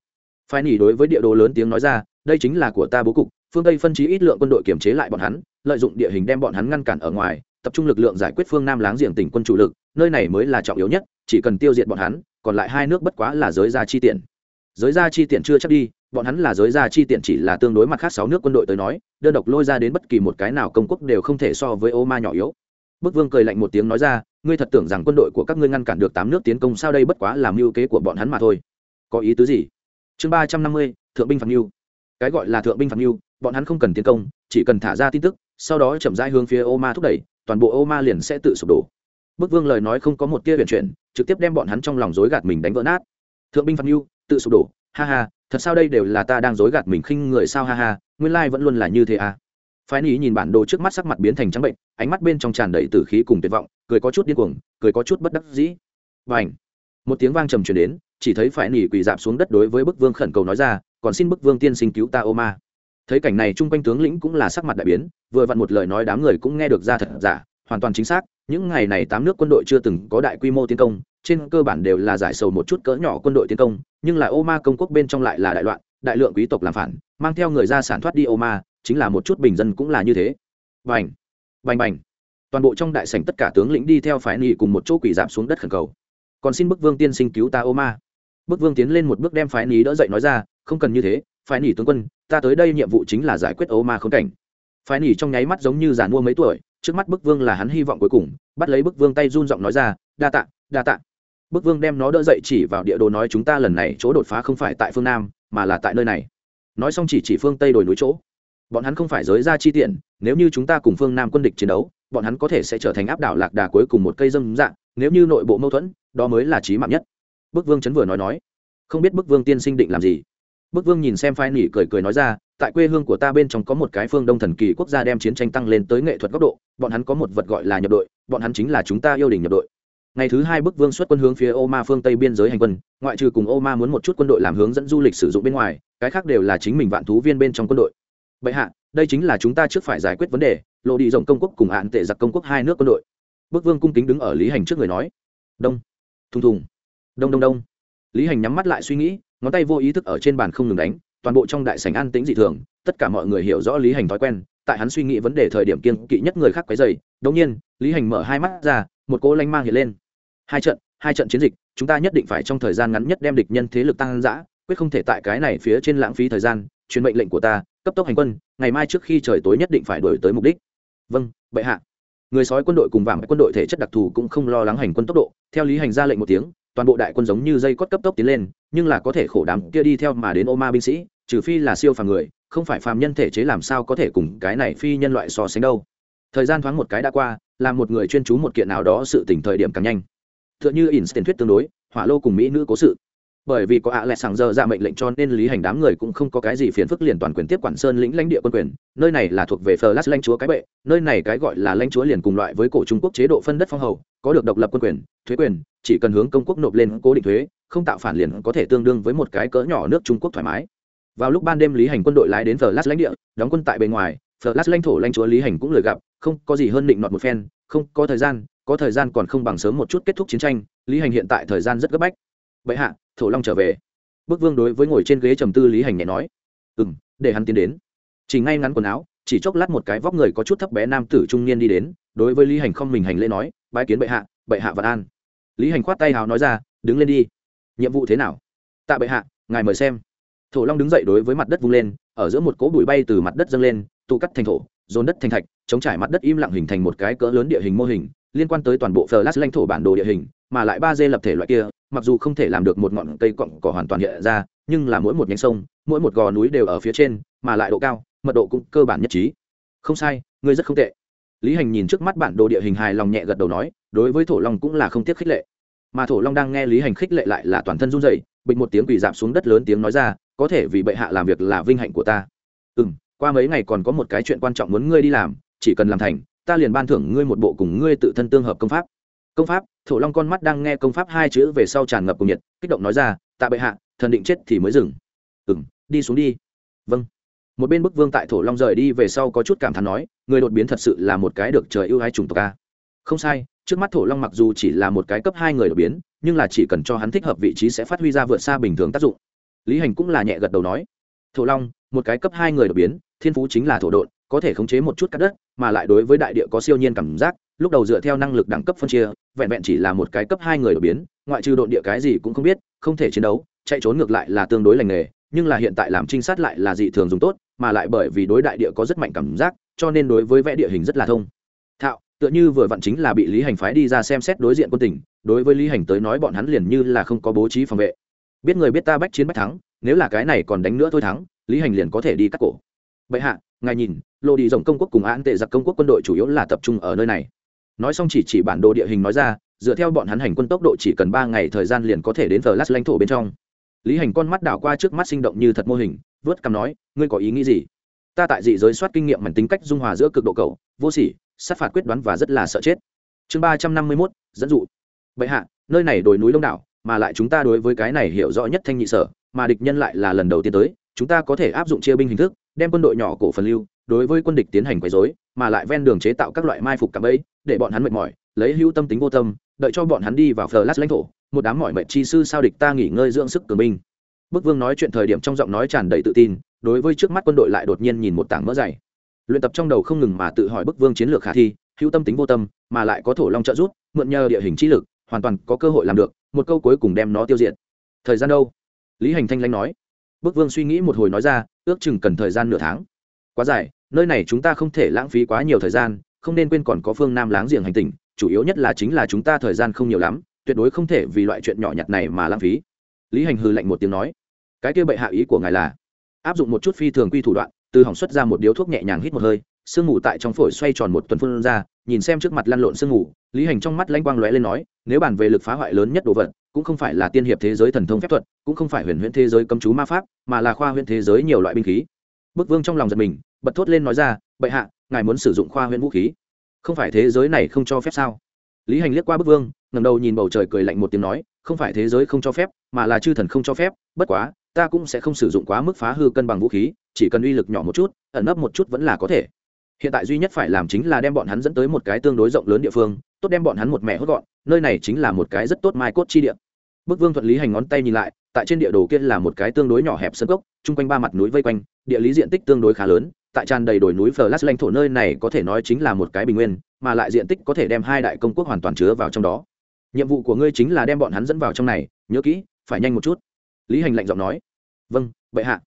S1: Phải nỉ đối với địa đồ lớn tiếng nói ra, đây chính là của ta bố cục, phương tây phân trí ít lượng quân đội kiểm chế lại bọn hắn, lợi dụng địa hình đem bọn hắn ngăn cản ở ngoài, tập trung lực lượng giải quyết phương nam láng giềng tỉnh quân chủ lực, nơi này mới là trọng yếu nhất, chỉ cần tiêu diệt bọn hắn, còn lại hai nước bất quá là giới gia chi tiện. Giới gia chi tiện chưa chắc đi, bọn hắn là giới gia chi tiện chỉ là tương đối mặt khác sáu nước quân đội tới nói, đơn độc lôi ra đến bất kỳ một cái nào công quốc đều không thể so với ô ma nhỏ yếu. Bức vương cười lạnh một tiếng nói ra ngươi thật tưởng rằng quân đội của các ngươi ngăn cản được tám nước tiến công sao đây bất quá làm mưu kế của bọn hắn mà thôi. Có ý tứ gì? Chương ba trăm năm mươi, thượng binh phạt mưu. Cái gọi là thượng binh phạt mưu, bọn hắn không cần tiến công, chỉ cần thả ra tin tức, sau đó chậm rãi hướng phía ô ma thúc đẩy, toàn bộ ô ma liền sẽ tự sụp đổ. Bức vương lời nói không có một tia huyền chuyển, trực tiếp đem bọn hắn trong lòng dối gạt mình đánh vỡ nát. Thượng binh phạt mưu, tự sụp đổ, ha ha, thật sao đây đều là ta đang dối gạt mình khinh người sao ha ha, nguyên lai vẫn luôn là như thế à phái nỉ nhìn bản đồ trước mắt sắc mặt biến thành trắng bệnh, ánh mắt bên trong tràn đầy tử khí cùng tuyệt vọng, cười có chút điên cuồng, cười có chút bất đắc dĩ. Và ảnh một tiếng vang trầm truyền đến, chỉ thấy phải nỉ quỳ dạp xuống đất đối với bức vương khẩn cầu nói ra, còn xin bức vương tiên sinh cứu ta, ô ma. Thấy cảnh này chung quanh tướng lĩnh cũng là sắc mặt đại biến, vừa vặn một lời nói đám người cũng nghe được ra thật giả, hoàn toàn chính xác, những ngày này tám nước quân đội chưa từng có đại quy mô tiến công, trên cơ bản đều là giải sầu một chút cỡ nhỏ quân đội tiến công, nhưng là ô ma công quốc bên trong lại là đại loạn, đại lượng quý tộc làm phản, mang theo người ra sản thoát đi ô ma chính là một chút bình dân cũng là như thế. Bành bành bành. Toàn bộ trong đại sảnh tất cả tướng lĩnh đi theo phái nị cùng một chỗ quỷ giảm xuống đất khẩn cầu. Còn xin bức vương tiên sinh cứu ta, ô ma. Bức vương tiến lên một bước đem phái nị đỡ dậy nói ra, không cần như thế, phái nỉ tướng quân, ta tới đây nhiệm vụ chính là giải quyết ô ma khốn cảnh. Phái nỉ trong nháy mắt giống như giàn mua mấy tuổi, trước mắt bức vương là hắn hy vọng cuối cùng, bắt lấy bức vương tay run giọng nói ra, đa tạ đa tạ. Bức vương đem nó đỡ dậy chỉ vào địa đồ nói chúng ta lần này chỗ đột phá không phải tại phương nam, mà là tại nơi này. Nói xong chỉ chỉ phương tây đồi núi chỗ bọn hắn không phải giới ra chi tiện, nếu như chúng ta cùng phương nam quân địch chiến đấu, bọn hắn có thể sẽ trở thành áp đảo lạc đà cuối cùng một cây dâm dạng, nếu như nội bộ mâu thuẫn, đó mới là trí mạng nhất. Bức vương chấn vừa nói nói. Không biết bức vương tiên sinh định làm gì? Bức vương nhìn xem phai nỉ cười cười nói ra, tại quê hương của ta bên trong có một cái phương đông thần kỳ quốc gia đem chiến tranh tăng lên tới nghệ thuật góc độ, bọn hắn có một vật gọi là nhập đội, bọn hắn chính là chúng ta yêu đình nhập đội. Ngày thứ hai bức vương xuất quân hướng phía ô ma phương tây biên giới hành quân, ngoại trừ cùng ô ma muốn một chút quân đội làm hướng dẫn du lịch sử dụng bên ngoài, cái khác đều là chính mình vạn thú viên bên trong quân đội vậy hạ, đây chính là chúng ta trước phải giải quyết vấn đề, lộ đi rộng công quốc cùng hạn tệ giặc công quốc hai nước quân đội. Bức vương cung kính đứng ở lý hành trước người nói. Đông, thùng thùng. Đông đông đông. Lý hành nhắm mắt lại suy nghĩ, ngón tay vô ý thức ở trên bàn không ngừng đánh, toàn bộ trong đại sảnh an tĩnh dị thường, tất cả mọi người hiểu rõ lý hành thói quen, tại hắn suy nghĩ vấn đề thời điểm kiên kỵ nhất người khác quấy dày đống nhiên, lý hành mở hai mắt ra, một cỗ lanh mang hiện lên. Hai trận hai trận chiến dịch, chúng ta nhất định phải trong thời gian ngắn nhất đem địch nhân thế lực tăng giã quyết không thể tại cái này phía trên lãng phí thời gian truyền mệnh lệnh của ta, cấp tốc hành quân, ngày mai trước khi trời tối nhất định phải đổi tới mục đích. Vâng bệ hạ. Người sói quân đội cùng vàng quân đội thể chất đặc thù cũng không lo lắng hành quân tốc độ. Theo lý hành ra lệnh một tiếng, toàn bộ đại quân giống như dây cót cấp tốc tiến lên, nhưng là có thể khổ đám kia đi theo mà đến ô ma binh sĩ, trừ phi là siêu phàm người, không phải phàm nhân thể chế làm sao có thể cùng cái này phi nhân loại so sánh đâu. Thời gian thoáng một cái đã qua, làm một người chuyên chú một kiện nào đó sự tỉnh thời điểm càng nhanh. T h ư ợ n h ư instant thuyết tương đối, hỏa lô cùng mỹ nữ cố sự bởi vì có ạ lẹ sàng giờ ra mệnh lệnh cho nên lý hành đám người cũng không có cái gì phiền phức liền toàn quyền tiếp quản sơn lĩnh lãnh địa quân quyền. Nơi này là thuộc về flash lãnh chúa cái bệ, nơi này cái gọi là lãnh chúa liền cùng loại với cổ trung quốc chế độ phân đất phong hầu, có được độc lập quân quyền, thuế quyền, chỉ cần hướng công quốc nộp lên cố định thuế, không tạo phản liền có thể tương đương với một cái cỡ nhỏ nước trung quốc thoải mái. Vào lúc ban đêm lý hành quân đội lái đến flash lãnh địa, đóng quân tại bên ngoài flash lãnh thổ lãnh chúa lý hành cũng lời gặp, không có gì hơn định nọt một phen, không có thời gian, có thời gian còn không bằng sớm một chút kết thúc chiến tranh, lý hành hiện tại thời gian rất gấp bách. Bệ hạ thổ long trở về. Bức vương đối với ngồi trên ghế trầm tư lý hành nhẹ nói ừ m để hắn tiến đến. Chỉ ngay ngắn quần áo, chỉ chốc lát một cái vóc người có chút thấp bé nam tử trung niên đi đến, đối với lý hành không mình hành lễ nói, bái kiến bệ hạ bệ hạ vạn an. Lý hành khoát tay hào nói ra, đứng lên đi. Nhiệm vụ thế nào? Tạ bệ hạ, ngài mời xem. Thổ long đứng dậy đối với mặt đất vung lên, ở giữa một cỗ bụi bay từ mặt đất dâng lên, tụ cắt thành thổ, dồn đất thành thạch, chống trải mặt đất im lặng hình thành một cái cỡ lớn địa hình mô hình liên quan tới toàn bộ flash lãnh thổ bản đồ địa hình, mà lại ba d lập thể loại kia, mặc dù không thể làm được một ngọn cây cọng cỏ hoàn toàn hiện ra, nhưng là mỗi một nhánh sông, mỗi một gò núi đều ở phía trên, mà lại độ cao, mật độ cũng cơ bản nhất trí. Không sai, ngươi rất không tệ. Lý hành nhìn trước mắt bản đồ địa hình hài lòng nhẹ gật đầu nói, đối với thổ long cũng là không tiếc khích lệ. Mà thổ long đang nghe lý hành khích lệ lại là toàn thân run dậy bịch một tiếng quỳ dạp xuống đất lớn tiếng nói ra, có thể vì bệ hạ làm việc là vinh hạnh của ta. Ừ m qua mấy ngày còn có một cái chuyện quan trọng muốn ngươi đi làm, chỉ cần làm thành ta liền ban thưởng ngươi một bộ cùng ngươi tự thân tương hợp công pháp. Công pháp, thổ long con mắt đang nghe công pháp hai chữ về sau tràn ngập cùng nhiệt, kích động nói ra, tạ bệ hạ, thần định chết thì mới dừng. Ừ m đi xuống đi. Vâng. Một bên bức vương tại thổ long rời đi về sau có chút cảm thán nói, người đột biến thật sự là một cái được trời ưu ái chủng tộc ca không sai, trước mắt thổ long mặc dù chỉ là một cái cấp hai người đột biến, nhưng là chỉ cần cho hắn thích hợp vị trí sẽ phát huy ra vượt xa bình thường tác dụng. Lý hành cũng là nhẹ gật đầu nói, thổ long, một cái cấp hai người đột biến, thiên phú chính là thổ độn có thể khống chế một chút cắt đất mà lại đối với đại địa có siêu nhiên cảm giác lúc đầu dựa theo năng lực đẳng cấp phân chia vẹn vẹn chỉ là một cái cấp hai người đột biến ngoại trừ độn địa cái gì cũng không biết không thể chiến đấu chạy trốn ngược lại là tương đối lành nghề nhưng là hiện tại làm trinh sát lại là dị thường dùng tốt mà lại bởi vì đối đại địa có rất mạnh cảm giác cho nên đối với vẽ địa hình rất là thông. Thạo tựa như vừa vặn chính là bị lý hành phái đi ra xem xét đối diện quân tình, đối với lý hành tới nói bọn hắn liền như là không có bố trí phòng vệ. Biết người biết ta bách chiến bách thắng nếu là cái này còn đánh nữa thôi thắng lý hành liền có thể đi cắt cổ bệ hạ, ngài nhìn lộ đi rộng công quốc cùng án tệ giặc công quốc quân đội chủ yếu là tập trung ở nơi này. Nói xong chỉ chỉ bản đồ địa hình nói ra, dựa theo bọn hắn hành quân tốc độ chỉ cần ba ngày thời gian liền có thể đến lát lãnh thổ bên trong. Lý hành con mắt đảo qua trước mắt sinh động như thật mô hình, vớt cằm nói, ngươi có ý nghĩ gì? Ta tại dị giới soát kinh nghiệm mảnh tính cách dung hòa giữa cực độ cầu vô sỉ, sát phạt quyết đoán và rất là sợ chết. Chương ba trăm năm mươi mốt, dẫn dụ. Bệ hạ, nơi này đồi núi đông đảo, mà lại chúng ta đối với cái này hiểu rõ nhất thanh nhị sở, mà địch nhân lại là lần đầu tiên tới, chúng ta có thể áp dụng chia binh hình thức đem quân đội nhỏ cổ phần lưu, đối với quân địch tiến hành quấy rối, mà lại ven đường chế tạo các loại mai phục cạm bẫy, để bọn hắn mệt mỏi, lấy hữu tâm tính vô tâm, đợi cho bọn hắn đi vào phờ lát lãnh thổ, một đám mỏi mệt chi sư sao địch ta nghỉ ngơi dưỡng sức cường binh. Bức vương nói chuyện thời điểm trong giọng nói tràn đầy tự tin, đối với trước mắt quân đội lại đột nhiên nhìn một tảng mỡ dày. Luyện tập trong đầu không ngừng mà tự hỏi bức vương chiến lược khả thi, hữu tâm tính vô tâm, mà lại có thổ long trợ giúp, mượn nhờ địa hình trí lực, hoàn toàn có cơ hội làm được, một câu cuối cùng đem nó tiêu diệt. Thời gian đâu? Lý hành thanh lãnh nói bức vương suy nghĩ một hồi nói ra, ước chừng cần thời gian nửa tháng. Quá dài, nơi này chúng ta không thể lãng phí quá nhiều thời gian, không nên quên còn có phương nam láng giềng hành tình chủ yếu nhất là chính là chúng ta thời gian không nhiều lắm, tuyệt đối không thể vì loại chuyện nhỏ nhặt này mà lãng phí. Lý hành hừ lạnh một tiếng nói, cái kia bệ hạ ý của ngài là, áp dụng một chút phi thường quy thủ đoạn, từ hỏng xuất ra một điếu thuốc nhẹ nhàng hít một hơi, sương mù tại trong phổi xoay tròn một tuần phân ra, nhìn xem trước mặt lăn lộn sương mù, lý hành trong mắt lanh quang lóe lên nói, nếu bàn về lực phá hoại lớn nhất đồ vật cũng không phải là tiên hiệp thế giới thần thông phép thuật, cũng không phải huyền huyễn thế giới cấm chú ma pháp, mà là khoa huyễn thế giới nhiều loại binh khí. Bức vương trong lòng giật mình, bật thốt lên nói ra, bệ hạ, ngài muốn sử dụng khoa huyễn vũ khí? Không phải thế giới này không cho phép sao? Lý hành liếc qua bức vương ngầm đầu nhìn bầu trời cười lạnh một tiếng nói, không phải thế giới không cho phép, mà là chư thần không cho phép, bất quá, ta cũng sẽ không sử dụng quá mức phá hư cân bằng vũ khí, chỉ cần uy lực nhỏ một chút, ẩn nấp một chút vẫn là có thể. Hiện tại duy nhất phải làm chính là đem bọn hắn dẫn tới một cái tương đối rộng lớn địa phương tốt đem bọn hắn một mẹ hốt gọn nơi này chính là một cái rất tốt mai cốt chi địa bức vương thuận lý hành ngón tay nhìn lại tại trên địa đồ kia là một cái tương đối nhỏ hẹp sân gốc chung quanh ba mặt núi vây quanh địa lý diện tích tương đối khá lớn tại tràn đầy đồi núi Flash lãnh thổ nơi này có thể nói chính là một cái bình nguyên, mà lại diện tích có thể đem hai đại công quốc hoàn toàn chứa vào trong đó. Nhiệm vụ của ngươi chính là đem bọn hắn dẫn vào trong này, nhớ kỹ, phải nhanh một chút. Lý Hành lạnh giọng nói. Vâng, bệ hạ.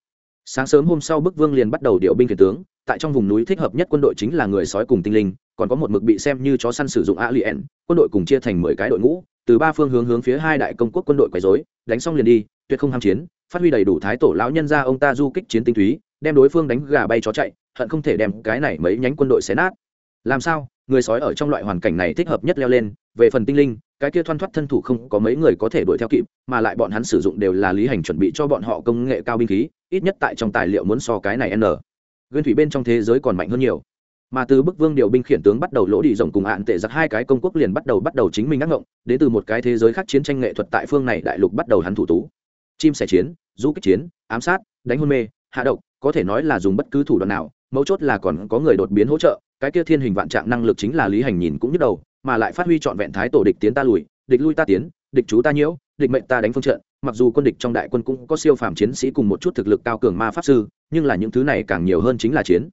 S1: Sáng sớm hôm sau Bức Vương liền bắt đầu điều binh kể tướng, tại trong vùng núi thích hợp nhất quân đội chính là người sói cùng tinh linh, còn có một mực bị xem như chó săn sử dụng alien, quân đội cùng chia thành mười cái đội ngũ, từ ba phương hướng hướng phía hai đại công quốc quân đội quấy rối, đánh xong liền đi, tuyệt không ham chiến, phát huy đầy đủ thái tổ lão nhân gia ông ta du kích chiến tinh túy, đem đối phương đánh gà bay chó chạy, hận không thể đem cái này mấy nhánh quân đội xé nát. Làm sao? Người sói ở trong loại hoàn cảnh này thích hợp nhất leo lên. Về phần tinh linh cái kia thoăn thoắt thân thủ không có mấy người có thể đuổi theo kịp mà lại bọn hắn sử dụng đều là lý hành chuẩn bị cho bọn họ công nghệ cao binh khí ít nhất tại trong tài liệu muốn so cái này n. Nguyên thủy bên trong thế giới còn mạnh hơn nhiều mà từ bức vương điều binh khiển tướng bắt đầu lỗ đi rộng cùng hạn tệ giặc hai cái công quốc liền bắt đầu bắt đầu chính mình ác ngộng, đến từ một cái thế giới khác chiến tranh nghệ thuật tại phương này đại lục bắt đầu hắn thủ tú. Chim sẻ chiến, du kích chiến, ám sát, đánh hôn mê, hạ độc, có thể nói là dùng bất cứ thủ đoạn nào, mấu chốt là còn có người đột biến hỗ trợ, cái kia thiên hình vạn trạng năng lực chính là lý hành nhìn cũng nhức đầu, mà lại phát huy trọn vẹn thái tổ địch tiến ta lùi, địch lui ta tiến, địch chú ta nhiễu, địch mệnh ta đánh phương trận, mặc dù quân địch trong đại quân cũng có siêu phàm chiến sĩ cùng một chút thực lực cao cường ma pháp sư, nhưng là những thứ này càng nhiều hơn chính là chiến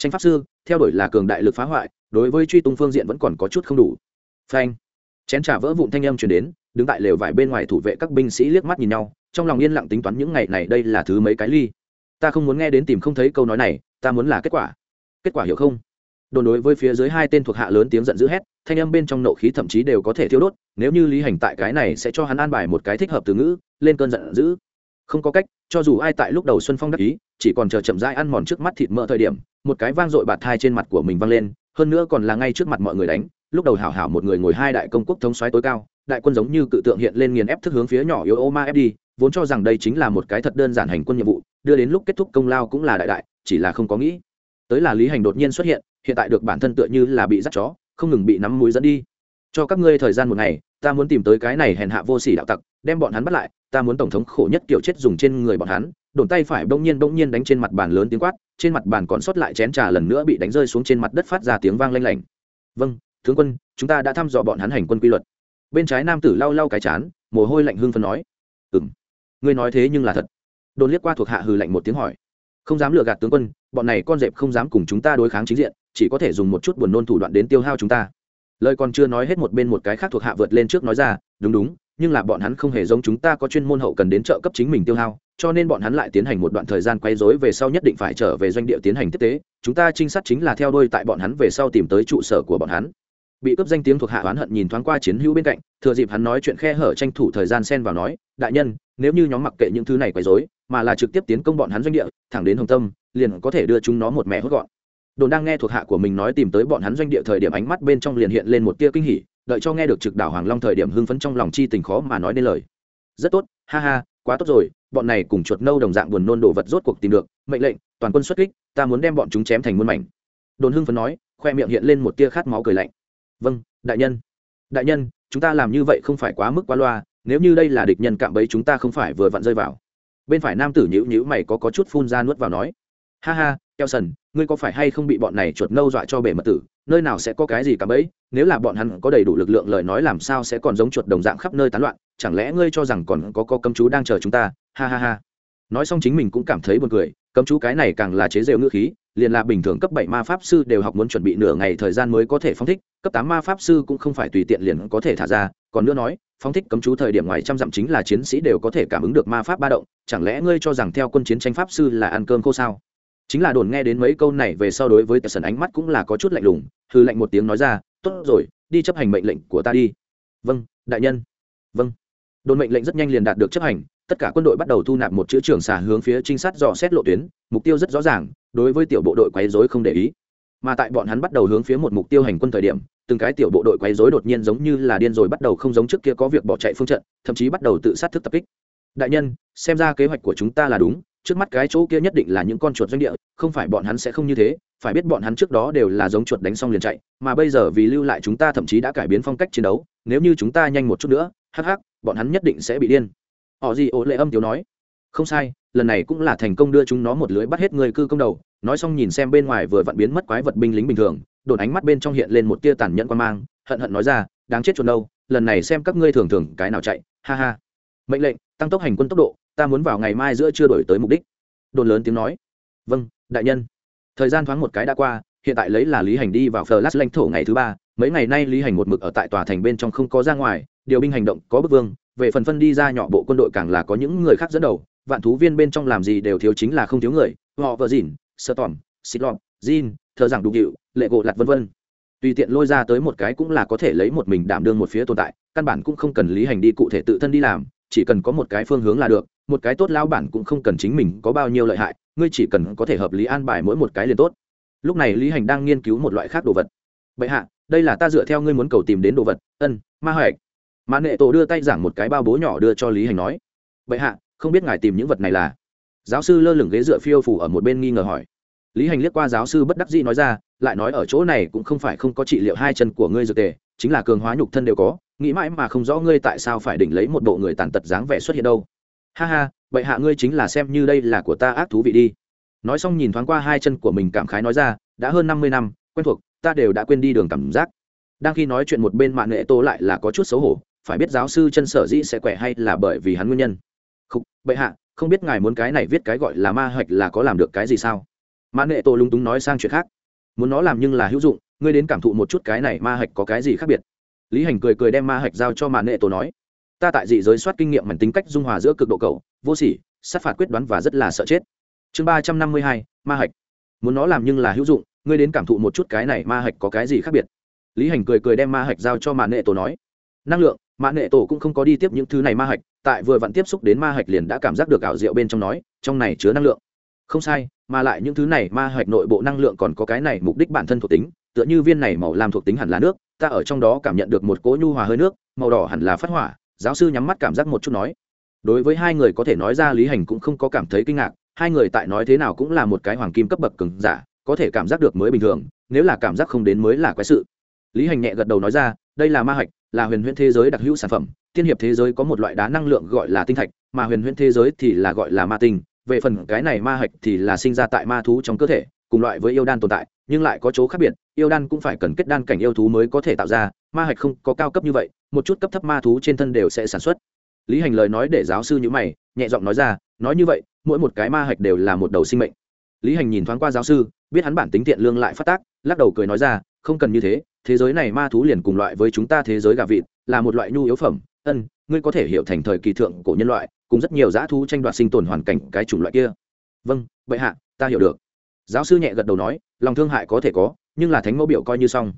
S1: tranh pháp sư, theo đuổi là cường đại lực phá hoại, đối với truy tung phương diện vẫn còn có chút không đủ. Phanh. Chén trà vỡ vụn thanh âm truyền đến, đứng tại lều vải bên ngoài thủ vệ các binh sĩ liếc mắt nhìn nhau, trong lòng yên lặng tính toán những ngày này đây là thứ mấy cái ly. Ta không muốn nghe đến tìm không thấy câu nói này, ta muốn là kết quả. Kết quả hiểu không? Đồn đối với phía dưới hai tên thuộc hạ lớn tiếng giận dữ hét, thanh âm bên trong nộ khí thậm chí đều có thể thiêu đốt, nếu như lý hành tại cái này sẽ cho hắn an bài một cái thích hợp từ ngữ, lên cơn giận dữ. Không có cách, cho dù ai tại lúc đầu xuân phong đắc ý, chỉ còn chờ chậm rãi ăn mòn trước mắt thịt mỡ thời điểm một cái vang dội bạt thai trên mặt của mình vang lên, hơn nữa còn là ngay trước mặt mọi người đánh, lúc đầu hảo hảo một người ngồi hai đại công quốc thống xoáy tối cao, đại quân giống như cự tượng hiện lên nghiền ép thức hướng phía nhỏ yếu ô ma ép đi vốn cho rằng đây chính là một cái thật đơn giản hành quân nhiệm vụ, đưa đến lúc kết thúc công lao cũng là đại đại, chỉ là không có nghĩ. Tới là lý hành đột nhiên xuất hiện hiện tại được bản thân tựa như là bị dắt chó, không ngừng bị nắm mũi dẫn đi. Cho các ngươi thời gian một ngày, ta muốn tìm tới cái này hèn hạ vô sỉ đạo tặc, đem bọn hắn bắt lại, ta muốn tổng thống khổ nhất kiểu chết dùng trên người bọn hắn đồn tay phải bỗng nhiên bỗng nhiên đánh trên mặt bàn lớn tiếng quát, trên mặt bàn còn sót lại chén trà lần nữa bị đánh rơi xuống trên mặt đất phát ra tiếng vang lanh lảnh. Vâng tướng quân, chúng ta đã thăm dò bọn hắn hành quân quy luật. Bên trái nam tử lau lau cái chán, mồ hôi lạnh hương phân nói. Ừng ngươi nói thế nhưng là thật. Đồn liếc qua thuộc hạ hừ lạnh một tiếng hỏi. Không dám lừa gạt tướng quân, bọn này con dẹp không dám cùng chúng ta đối kháng chính diện, chỉ có thể dùng một chút buồn nôn thủ đoạn đến tiêu hao chúng ta. Lời còn chưa nói hết một bên một cái khác thuộc hạ vượt lên trước nói ra, đúng đúng, nhưng là bọn hắn không hề giống chúng ta có chuyên môn hậu cần đến trợ cấp chính mình tiêu hao cho nên bọn hắn lại tiến hành một đoạn thời gian quay dối về sau nhất định phải trở về doanh địa tiến hành tiếp tế. Chúng ta trinh sát chính là theo đuôi tại bọn hắn về sau tìm tới trụ sở của bọn hắn. Bị cướp danh tiếng thuộc hạ oán hận nhìn thoáng qua chiến hữu bên cạnh, thừa dịp hắn nói chuyện khe hở tranh thủ thời gian xen vào nói, đại nhân, nếu như nhóm mặc kệ những thứ này quấy rối, mà là trực tiếp tiến công bọn hắn doanh địa, thẳng đến hồng tâm, liền có thể đưa chúng nó một mẹ hốt gọn. Đồn đang nghe thuộc hạ của mình nói tìm tới bọn hắn doanh địa thời điểm ánh mắt bên trong liền hiện lên một tia kinh hỉ, đợi cho nghe được trực đảo hoàng long thời điểm hưng phấn trong lòng chi tình khó mà nói nên lời. Rất tốt, ha ha, quá tốt rồi bọn này cùng chuột nâu đồng dạng buồn nôn đồ vật rốt cuộc tìm được mệnh lệnh toàn quân xuất kích ta muốn đem bọn chúng chém thành muôn mảnh. Đồn hưng phấn nói khoe miệng hiện lên một tia khát máu cười lạnh. Vâng đại nhân. Đại nhân chúng ta làm như vậy không phải quá mức quá loa nếu như đây là địch nhân cạm bẫy chúng ta không phải vừa vặn rơi vào. Bên phải nam tử nhữ nhữ mày có, có chút phun ra nuốt vào nói ha ha keo sần ngươi có phải hay không bị bọn này chuột nâu dọa cho bể mật tử? Nơi nào sẽ có cái gì cạm bẫy? Nếu là bọn hắn có đầy đủ lực lượng lời nói làm sao sẽ còn giống chuột đồng dạng khắp nơi tán loạn? Chẳng lẽ ngươi cho rằng còn có có cấm chú đang chờ chúng ta? Ha ha ha. Nói xong chính mình cũng cảm thấy buồn cười, cấm chú cái này càng là chế rêu ngữ khí, liền là bình thường cấp bảy ma pháp sư đều học muốn chuẩn bị nửa ngày thời gian mới có thể phóng thích, cấp tám ma pháp sư cũng không phải tùy tiện liền có thể thả ra. Còn nữa nói, phóng thích cấm chú thời điểm ngoài trăm dặm chính là chiến sĩ đều có thể cảm ứng được ma pháp ba động, chẳng lẽ ngươi cho rằng theo quân chiến tranh pháp sư là ăn cơm khô sao? Chính là đồn nghe đến mấy câu này về sau đối với tờ sần ánh mắt cũng là có chút lạnh lùng hư lạnh một tiếng nói ra, tốt rồi, đi chấp hành mệnh lệnh của ta đi. Vâng đại nhân. Vâng đồn mệnh lệnh rất nhanh liền đạt được chấp hành, tất cả quân đội bắt đầu thu nạp một chữ trưởng xả hướng phía trinh sát dò xét lộ tuyến, mục tiêu rất rõ ràng, đối với tiểu bộ đội quấy rối không để ý. Mà tại bọn hắn bắt đầu hướng phía một mục tiêu hành quân thời điểm, từng cái tiểu bộ đội quấy rối đột nhiên giống như là điên rồi bắt đầu không giống trước kia có việc bỏ chạy phương trận, thậm chí bắt đầu tự sát thức tập kích. Đại nhân, xem ra kế hoạch của chúng ta là đúng, trước mắt cái chỗ kia nhất định là những con chuột doanh địa, không phải bọn hắn sẽ không như thế, phải biết bọn hắn trước đó đều là giống chuột đánh xong liền chạy, mà bây giờ vì lưu lại chúng ta thậm chí đã cải biến phong cách chiến đấu, nếu như chúng ta nhanh một chút nữa, hắc hắc bọn hắn nhất định sẽ bị điên. Họ gì ố lệ âm tiếu nói, không sai, lần này cũng là thành công đưa chúng nó một lưới bắt hết người cư công đầu. Nói xong nhìn xem bên ngoài vừa vặn biến mất quái vật binh lính bình thường đồn ánh mắt bên trong hiện lên một tia tàn nhẫn quan mang, hận hận nói ra, đáng chết chuột đâu lần này xem các ngươi thường thường cái nào chạy, ha ha. Mệnh lệnh, tăng tốc hành quân tốc độ, ta muốn vào ngày mai giữa chưa đổi tới mục đích. Đồn lớn tiếng nói vâng đại nhân. Thời gian thoáng một cái đã qua, hiện tại lấy là lý hành đi vào phờ lát lãnh thổ ngày thứ ba, mấy ngày nay lý hành một mực ở tại tòa thành bên trong không có ra ngoài điều binh hành động có bức vương, về phần phân đi ra nhỏ bộ quân đội càng là có những người khác dẫn đầu, vạn thú viên bên trong làm gì đều thiếu chính là không thiếu người, họ vợ dìn, sơ tỏm xịt lọt jean thờ rằng đục hiệu lệ gỗ lặt vân vân. Tùy tiện lôi ra tới một cái cũng là có thể lấy một mình đảm đương một phía tồn tại, căn bản cũng không cần lý hành đi cụ thể tự thân đi làm, chỉ cần có một cái phương hướng là được, một cái tốt lao bản cũng không cần chính mình có bao nhiêu lợi hại, ngươi chỉ cần có thể hợp lý an bài mỗi một cái liền tốt. Lúc này lý hành đang nghiên cứu một loại khác đồ vật. Bệ hạ, đây là ta dựa theo ngươi muốn cầu tìm đến đồ vật, ân, ma hoạch mà nệ tổ đưa tay giảng một cái bao bố nhỏ đưa cho lý hành nói, bệ hạ, không biết ngài tìm những vật này là? Giáo sư lơ lửng ghế dựa phiêu phủ ở một bên nghi ngờ hỏi. Lý hành liếc qua giáo sư bất đắc dĩ nói ra, lại nói ở chỗ này cũng không phải không có trị liệu hai chân của ngươi dược tề, chính là cường hóa nhục thân đều có, nghĩ mãi mà không rõ ngươi tại sao phải đỉnh lấy một bộ người tàn tật dáng vẻ xuất hiện đâu. Ha ha vậy hạ ngươi chính là xem như đây là của ta ác thú vị đi. Nói xong nhìn thoáng qua hai chân của mình cảm khái nói ra, đã hơn năm mươi năm, quen thuộc, ta đều đã quên đi đường cảm giác. Đang khi nói chuyện một bên mạng nghệ tô lại là có chút xấu hổ phải biết giáo sư chân sở dĩ sẽ quẻ hay là bởi vì hắn nguyên nhân. Không bệ hạ, không biết ngài muốn cái này viết cái gọi là ma hạch là có làm được cái gì sao? Mã nghệ tổ lung túng nói sang chuyện khác. Muốn nó làm nhưng là hữu dụng, ngươi đến cảm thụ một chút cái này ma hạch có cái gì khác biệt. Lý hành cười cười đem ma hạch giao cho mã nghệ tổ nói. Ta tại dị giới soát kinh nghiệm mảnh tính cách dung hòa giữa cực độ cầu vô sỉ, sát phạt quyết đoán và rất là sợ chết. Chương ba trăm năm mươi hai, ma hạch. Muốn nó làm nhưng là hữu dụng, ngươi đến cảm thụ một chút cái này ma hạch có cái gì khác biệt. Lý hành cười cười đem ma hạch giao cho mã nghệ tổ nói. Năng lượng mã nghệ tổ cũng không có đi tiếp những thứ này ma hạch, tại vừa vặn tiếp xúc đến ma hạch liền đã cảm giác được ảo diệu bên trong nói, trong này chứa năng lượng. Không sai, mà lại những thứ này ma hạch nội bộ năng lượng còn có cái này mục đích bản thân thuộc tính, tựa như viên này màu làm thuộc tính hẳn là nước, ta ở trong đó cảm nhận được một cỗ nhu hòa hơi nước, màu đỏ hẳn là phát hỏa, giáo sư nhắm mắt cảm giác một chút nói. Đối với hai người có thể nói ra lý hành cũng không có cảm thấy kinh ngạc, hai người tại nói thế nào cũng là một cái hoàng kim cấp bậc cứng giả, có thể cảm giác được mới bình thường, nếu là cảm giác không đến mới là quái sự. Lý hành nhẹ gật đầu nói ra, đây là ma hạch là huyền huyễn thế giới đặc hữu sản phẩm, tiên hiệp thế giới có một loại đá năng lượng gọi là tinh thạch, mà huyền huyễn thế giới thì là gọi là ma tinh. Về phần cái này ma hạch thì là sinh ra tại ma thú trong cơ thể, cùng loại với yêu đan tồn tại, nhưng lại có chỗ khác biệt, yêu đan cũng phải cần kết đan cảnh yêu thú mới có thể tạo ra, ma hạch không có cao cấp như vậy, một chút cấp thấp ma thú trên thân đều sẽ sản xuất. Lý hành lời nói để giáo sư nhữ mày, nhẹ giọng nói ra, nói như vậy, mỗi một cái ma hạch đều là một đầu sinh mệnh. Lý hành nhìn thoáng qua giáo sư, biết hắn bản tính thiện lương lại phát tác, lắc đầu cười nói ra, không cần như thế thế giới này ma thú liền cùng loại với chúng ta thế giới gà vịt, là một loại nhu yếu phẩm. Ân, ngươi có thể hiểu thành thời kỳ thượng cổ nhân loại, cùng rất nhiều dã thú tranh đoạt sinh tồn hoàn cảnh cái chủng loại kia. Vâng vậy hạ, ta hiểu được. Giáo sư nhẹ gật đầu nói, lòng thương hại có thể có, nhưng là thánh mẫu biểu coi như xong.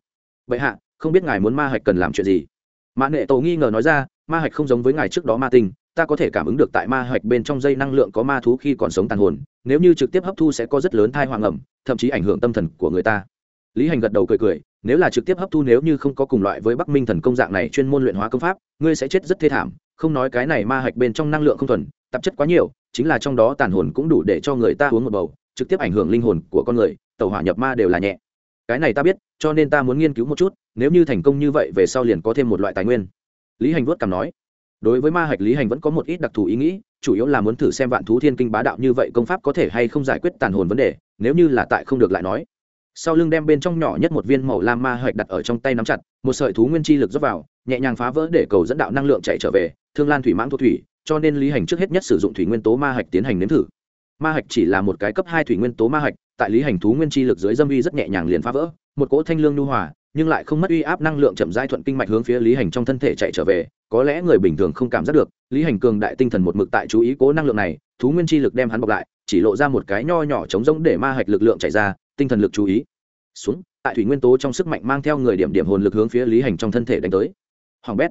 S1: Vậy hạ, không biết ngài muốn ma hạch cần làm chuyện gì? Mã nệ tổ nghi ngờ nói ra, ma hạch không giống với ngài trước đó ma tinh, ta có thể cảm ứng được tại ma hạch bên trong dây năng lượng có ma thú khi còn sống tàn hồn, nếu như trực tiếp hấp thu sẽ có rất lớn thai hoàng ẩm, thậm chí ảnh hưởng tâm thần của người ta lý hành gật đầu cười cười, nếu là trực tiếp hấp thu nếu như không có cùng loại với bắc minh thần công dạng này chuyên môn luyện hóa công pháp, ngươi sẽ chết rất thê thảm, không nói cái này ma hạch bên trong năng lượng không thuần, tạp chất quá nhiều, chính là trong đó tàn hồn cũng đủ để cho người ta uống một bầu, trực tiếp ảnh hưởng linh hồn của con người tàu hỏa nhập ma đều là nhẹ. Cái này ta biết, cho nên ta muốn nghiên cứu một chút, nếu như thành công như vậy về sau liền có thêm một loại tài nguyên. Lý hành vuốt cảm nói. Đối với ma hạch, lý hành vẫn có một ít đặc thù ý nghĩ, chủ yếu là muốn thử xem vạn thú thiên kinh bá đạo như vậy công pháp có thể hay không giải quyết tàn hồn vấn đề, nếu như là tại không được lại nói sau lưng đem bên trong nhỏ nhất một viên màu lam ma hạch đặt ở trong tay nắm chặt, một sợi thú nguyên chi lực dốc vào, nhẹ nhàng phá vỡ để cầu dẫn đạo năng lượng chạy trở về, thương lan thủy mãng thu thủy, cho nên lý hành trước hết nhất sử dụng thủy nguyên tố ma hạch tiến hành nếm thử. Ma hạch chỉ là một cái cấp hai thủy nguyên tố ma hạch, tại lý hành thú nguyên chi lực dưới dâm uy rất nhẹ nhàng liền phá vỡ, một cỗ thanh lương nhu hòa, nhưng lại không mất uy áp năng lượng chậm rãi thuận kinh mạch hướng phía lý hành trong thân thể chạy trở về, có lẽ người bình thường không cảm giác được, lý hành cường đại tinh thần một mực tại chú ý cố năng lượng này thú nguyên chi lực đem hắn bọc lại, chỉ lộ ra một cái nho nhỏ trống rỗng để ma hạch lực lượng chạy ra, tinh thần lực chú ý. Xuống, tại thủy nguyên tố trong sức mạnh mang theo người điểm điểm hồn lực hướng phía lý hành trong thân thể đánh tới. Hoàng bét.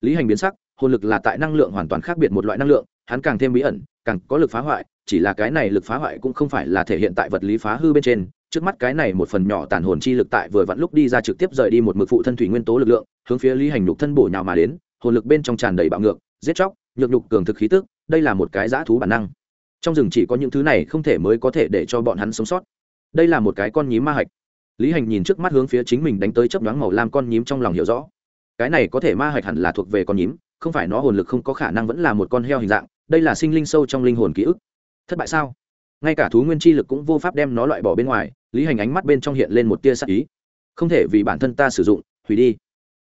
S1: Lý hành biến sắc, hồn lực là tại năng lượng hoàn toàn khác biệt một loại năng lượng, hắn càng thêm bí ẩn, càng có lực phá hoại, chỉ là cái này lực phá hoại cũng không phải là thể hiện tại vật lý phá hư bên trên. Trước mắt cái này một phần nhỏ tàn hồn chi lực tại vừa vặn lúc đi ra trực tiếp rời đi một mực phụ thân thủy nguyên tố lực lượng, hướng phía lý hành nhục thân bổ nhào mà đến, hồn lực bên trong tràn đầy bạo ngược, giết chóc nhược nhục cường thực khí tức, đây là một cái dã thú bản năng. Trong rừng chỉ có những thứ này không thể mới có thể để cho bọn hắn sống sót. Đây là một cái con nhím ma hạch. Lý hành nhìn trước mắt hướng phía chính mình đánh tới chấp đoán màu lam con nhím trong lòng hiểu rõ. Cái này có thể ma hạch hẳn là thuộc về con nhím, không phải nó hồn lực không có khả năng vẫn là một con heo hình dạng, đây là sinh linh sâu trong linh hồn ký ức. Thất bại sao? Ngay cả thú nguyên chi lực cũng vô pháp đem nó loại bỏ bên ngoài, lý hành ánh mắt bên trong hiện lên một tia sắc ý. Không thể vì bản thân ta sử dụng, hủy đi.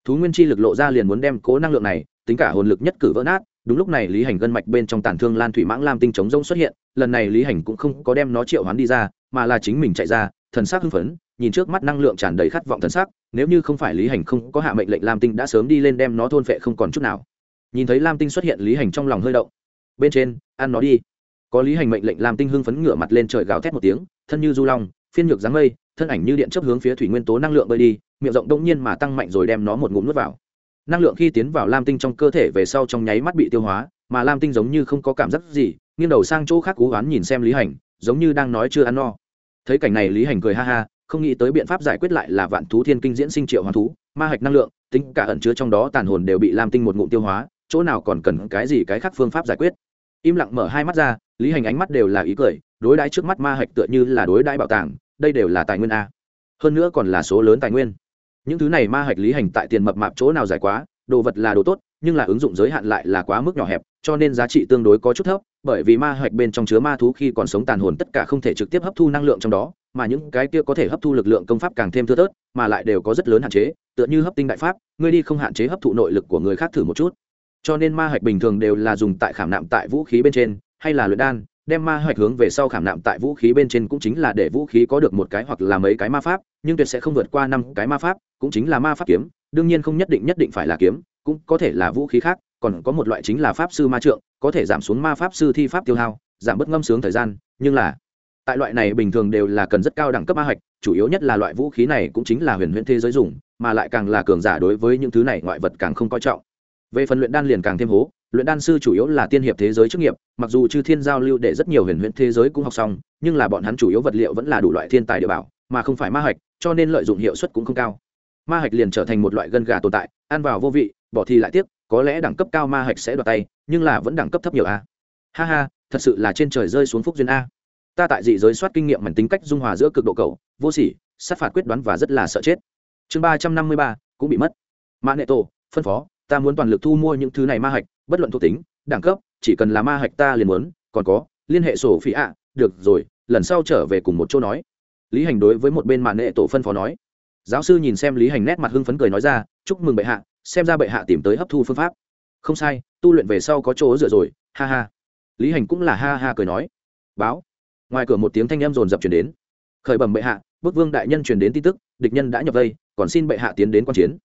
S1: Thú nguyên chi lực lộ ra liền muốn đem cố năng lượng này, tính cả hồn lực nhất cử vỡ nát đúng lúc này lý hành gân mạch bên trong tàn thương lan thủy mãng lam tinh chống rông xuất hiện, lần này lý hành cũng không có đem nó triệu hoán đi ra, mà là chính mình chạy ra, thần sắc hưng phấn, nhìn trước mắt năng lượng tràn đầy khát vọng thần sắc, nếu như không phải lý hành không có hạ mệnh lệnh lam tinh đã sớm đi lên đem nó thôn phệ không còn chút nào. Nhìn thấy lam tinh xuất hiện, lý hành trong lòng hơi động. Bên trên, ăn nó đi. Có lý hành mệnh lệnh lam tinh hưng phấn ngửa mặt lên trời gào thét một tiếng, thân như du long, phiên nhược dáng mây, thân ảnh như điện chấp hướng phía thủy nguyên tố năng lượng bơi đi, miệng rộng đông nhiên mà tăng mạnh rồi đem nó một ngụm nuốt vào năng lượng khi tiến vào lam tinh trong cơ thể về sau trong nháy mắt bị tiêu hóa, mà lam tinh giống như không có cảm giác gì, nghiêng đầu sang chỗ khác cố gắng nhìn xem lý hành, giống như đang nói chưa ăn no. Thấy cảnh này lý hành cười ha ha, không nghĩ tới biện pháp giải quyết lại là vạn thú thiên kinh diễn sinh triệu hoàn thú, ma hạch năng lượng, tính cả ẩn chứa trong đó tàn hồn đều bị lam tinh một ngụm tiêu hóa, chỗ nào còn cần cái gì cái khác phương pháp giải quyết. Im lặng mở hai mắt ra, lý hành ánh mắt đều là ý cười, đối đãi trước mắt ma hạch tựa như là đối đãi bảo tàng, đây đều là tài nguyên a. Hơn nữa còn là số lớn tài nguyên những thứ này ma hạch lý hành tại tiền mập mạp chỗ nào giải quá, đồ vật là đồ tốt, nhưng là ứng dụng giới hạn lại là quá mức nhỏ hẹp, cho nên giá trị tương đối có chút thấp, bởi vì ma hạch bên trong chứa ma thú khi còn sống tàn hồn tất cả không thể trực tiếp hấp thu năng lượng trong đó, mà những cái kia có thể hấp thu lực lượng công pháp càng thêm thưa thớt, mà lại đều có rất lớn hạn chế, tựa như hấp tinh đại pháp, ngươi đi không hạn chế hấp thụ nội lực của người khác thử một chút. Cho nên ma hạch bình thường đều là dùng tại khảm nạm tại vũ khí bên trên, hay là luyện đan đem ma hạch hướng về sau khảm nạm tại vũ khí bên trên cũng chính là để vũ khí có được một cái hoặc là mấy cái ma pháp, nhưng tuyệt sẽ không vượt qua năm cái ma pháp, cũng chính là ma pháp kiếm, đương nhiên không nhất định nhất định phải là kiếm, cũng có thể là vũ khí khác, còn có một loại chính là pháp sư ma trượng, có thể giảm xuống ma pháp sư thi pháp tiêu hao, giảm bớt ngâm sướng thời gian, nhưng là, tại loại này bình thường đều là cần rất cao đẳng cấp ma hạch chủ yếu nhất là loại vũ khí này cũng chính là huyền huyễn thế giới dùng, mà lại càng là cường giả đối với những thứ này ngoại vật càng không coi trọng. Về phần luyện đan liền càng thêm hố luyện đan sư chủ yếu là tiên hiệp thế giới chức nghiệp, mặc dù chư thiên giao lưu để rất nhiều huyền huyễn thế giới cũng học xong, nhưng là bọn hắn chủ yếu vật liệu vẫn là đủ loại thiên tài địa bảo, mà không phải ma hạch, cho nên lợi dụng hiệu suất cũng không cao. Ma hạch liền trở thành một loại gân gà tồn tại, ăn vào vô vị, bỏ thì lại tiếc, có lẽ đẳng cấp cao ma hạch sẽ đoạt tay, nhưng là vẫn đẳng cấp thấp nhiều a. Ha ha, thật sự là trên trời rơi xuống phúc duyên a. Ta tại dị giới soát kinh nghiệm mảnh tính cách dung hòa giữa cực độ cầu vô sỉ, sát phạt quyết đoán và rất là sợ chết. Chương ba trăm năm mươi ba, cũng bị mất. Mã nệ tổ, phân phó, ta muốn toàn lực thu mua những thứ này ma hạch bất luận thuộc tính, đẳng cấp, chỉ cần là ma hạch ta liền muốn, còn có, liên hệ sổ phí ạ, được rồi, lần sau trở về cùng một chỗ nói. Lý hành đối với một bên mạng nệ tổ phân phó nói. Giáo sư nhìn xem lý hành nét mặt hưng phấn cười nói ra, chúc mừng bệ hạ, xem ra bệ hạ tìm tới hấp thu phương pháp. Không sai, tu luyện về sau có chỗ dựa rồi, ha ha. Lý hành cũng là ha ha cười nói. Báo. Ngoài cửa một tiếng thanh em rồn rập chuyển đến. Khởi bẩm bệ hạ bức vương đại nhân truyền đến tin tức, địch nhân đã nhập vây, còn xin bệ hạ tiến đến quan chiến.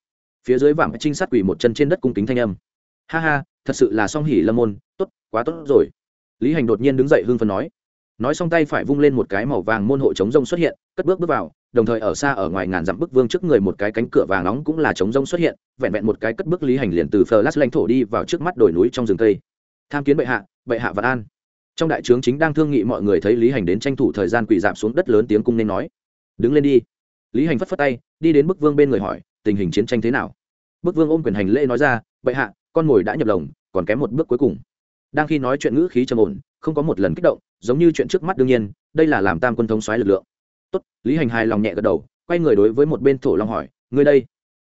S1: Phía dưới vàng trinh sát quỳ một chân trên đất cung kính thanh âm ha ha, thật sự là song hỉ lâm môn, tốt, quá tốt rồi. Lý hành đột nhiên đứng dậy hưng phần nói. Nói xong tay phải vung lên một cái màu vàng môn hộ chống rông xuất hiện, cất bước bước vào, đồng thời ở xa ở ngoài ngàn dặm bức vương trước người một cái cánh cửa vàng nóng cũng là chống rông xuất hiện, vẹn vẹn một cái cất bước lý hành liền từ phờ lát lãnh thổ đi vào trước mắt đồi núi trong rừng cây. Tham kiến bệ hạ bệ hạ vạn an. Trong đại trướng chính đang thương nghị mọi người thấy lý hành đến tranh thủ thời gian quỳ dạp xuống đất lớn tiếng cung nên nói. Đứng lên đi. Lý hành phất phất tay, đi đến bức vương bên người hỏi, tình hình chiến tranh thế nào? Bức vương ôm quyền hành lễ nói ra, bệ hạ con mồi đã nhập lồng, còn kém một bước cuối cùng. Đang khi nói chuyện ngữ khí trầm ổn, không có một lần kích động, giống như chuyện trước mắt đương nhiên, đây là làm tam quân thống xoáy lực lượng. Tốt, lý hành hài lòng nhẹ gật đầu, quay người đối với một bên thổ long hỏi, ngươi đây,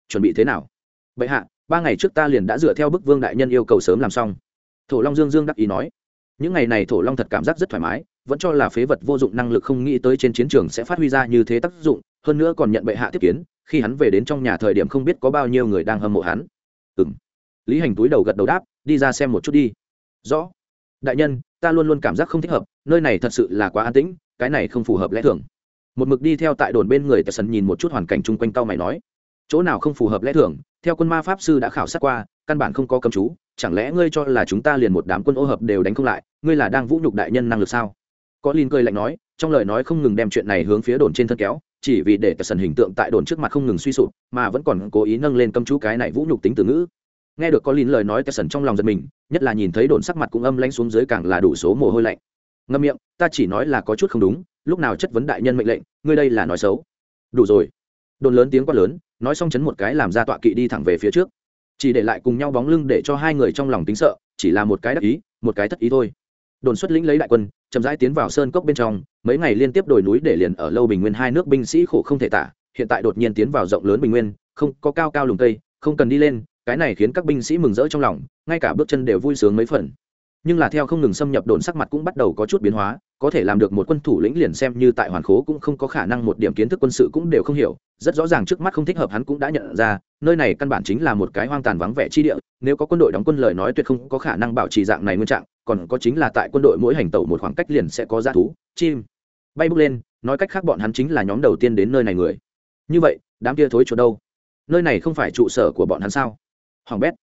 S1: chuẩn bị thế nào? Bệ hạ, ba ngày trước ta liền đã dựa theo bức vương đại nhân yêu cầu sớm làm xong. Thổ long dương dương đắc ý nói. Những ngày này thổ long thật cảm giác rất thoải mái, vẫn cho là phế vật vô dụng năng lực không nghĩ tới trên chiến trường sẽ phát huy ra như thế tác dụng, hơn nữa còn nhận bệ hạ tiếp kiến, khi hắn về đến trong nhà thời điểm không biết có bao nhiêu người đang hâm mộ hắn. Ừ m lý hành túi đầu gật đầu đáp, đi ra xem một chút đi. Rõ. Đại nhân, ta luôn luôn cảm giác không thích hợp, nơi này thật sự là quá an tĩnh, cái này không phù hợp lẽ thường. Một mực đi theo tại đồn bên người tờ sân nhìn một chút hoàn cảnh chung quanh cao mày nói, chỗ nào không phù hợp lẽ thường, theo quân ma pháp sư đã khảo sát qua, căn bản không có cầm chú, chẳng lẽ ngươi cho là chúng ta liền một đám quân ô hợp đều đánh không lại, ngươi là đang vũ nhục đại nhân năng lực sao? Có linh cười lạnh nói, trong lời nói không ngừng đem chuyện này hướng phía đồn trên thân kéo, chỉ vì để tờ sân hình tượng tại đồn trước mặt không ngừng suy sụp, mà vẫn còn cố ý nâng lên cầm chú cái này vũ nhục tính từ ngữ nghe được có lín lời nói tờ sân trong lòng giật mình, nhất là nhìn thấy đồn sắc mặt cũng âm lanh xuống dưới càng là đủ số mồ hôi lạnh. Ngâm miệng, ta chỉ nói là có chút không đúng, lúc nào chất vấn đại nhân mệnh lệnh, ngươi đây là nói xấu. Đủ rồi. Đồn lớn tiếng quát lớn, nói xong chấn một cái làm ra tọa kỵ đi thẳng về phía trước. Chỉ để lại cùng nhau bóng lưng để cho hai người trong lòng tính sợ, chỉ là một cái đắc ý, một cái thất ý thôi. Đồn xuất lĩnh lấy đại quân, chậm rãi tiến vào sơn cốc bên trong, mấy ngày liên tiếp đồi núi để liền ở lâu bình nguyên hai nước binh sĩ khổ không thể tả, hiện tại đột nhiên tiến vào rộng lớn bình nguyên, không có cao cao lùng cây, không cần đi lên cái này khiến các binh sĩ mừng rỡ trong lòng, ngay cả bước chân đều vui sướng mấy phần. Nhưng là theo không ngừng xâm nhập đồn sắc mặt cũng bắt đầu có chút biến hóa, có thể làm được một quân thủ lĩnh liền xem như tại hoàn khố cũng không có khả năng một điểm kiến thức quân sự cũng đều không hiểu, rất rõ ràng trước mắt không thích hợp hắn cũng đã nhận ra, nơi này căn bản chính là một cái hoang tàn vắng vẻ chi địa, nếu có quân đội đóng quân lời nói tuyệt không có khả năng bảo trì dạng này nguyên trạng, còn có chính là tại quân đội mỗi hành tẩu một khoảng cách liền sẽ có g thú, chim. Bay bước lên, nói cách khác bọn hắn chính là nhóm đầu tiên đến nơi này người. Như vậy, đám kia thối chỗ đâu? Nơi này không phải trụ sở của bọn hắn sao? Hoàng bét.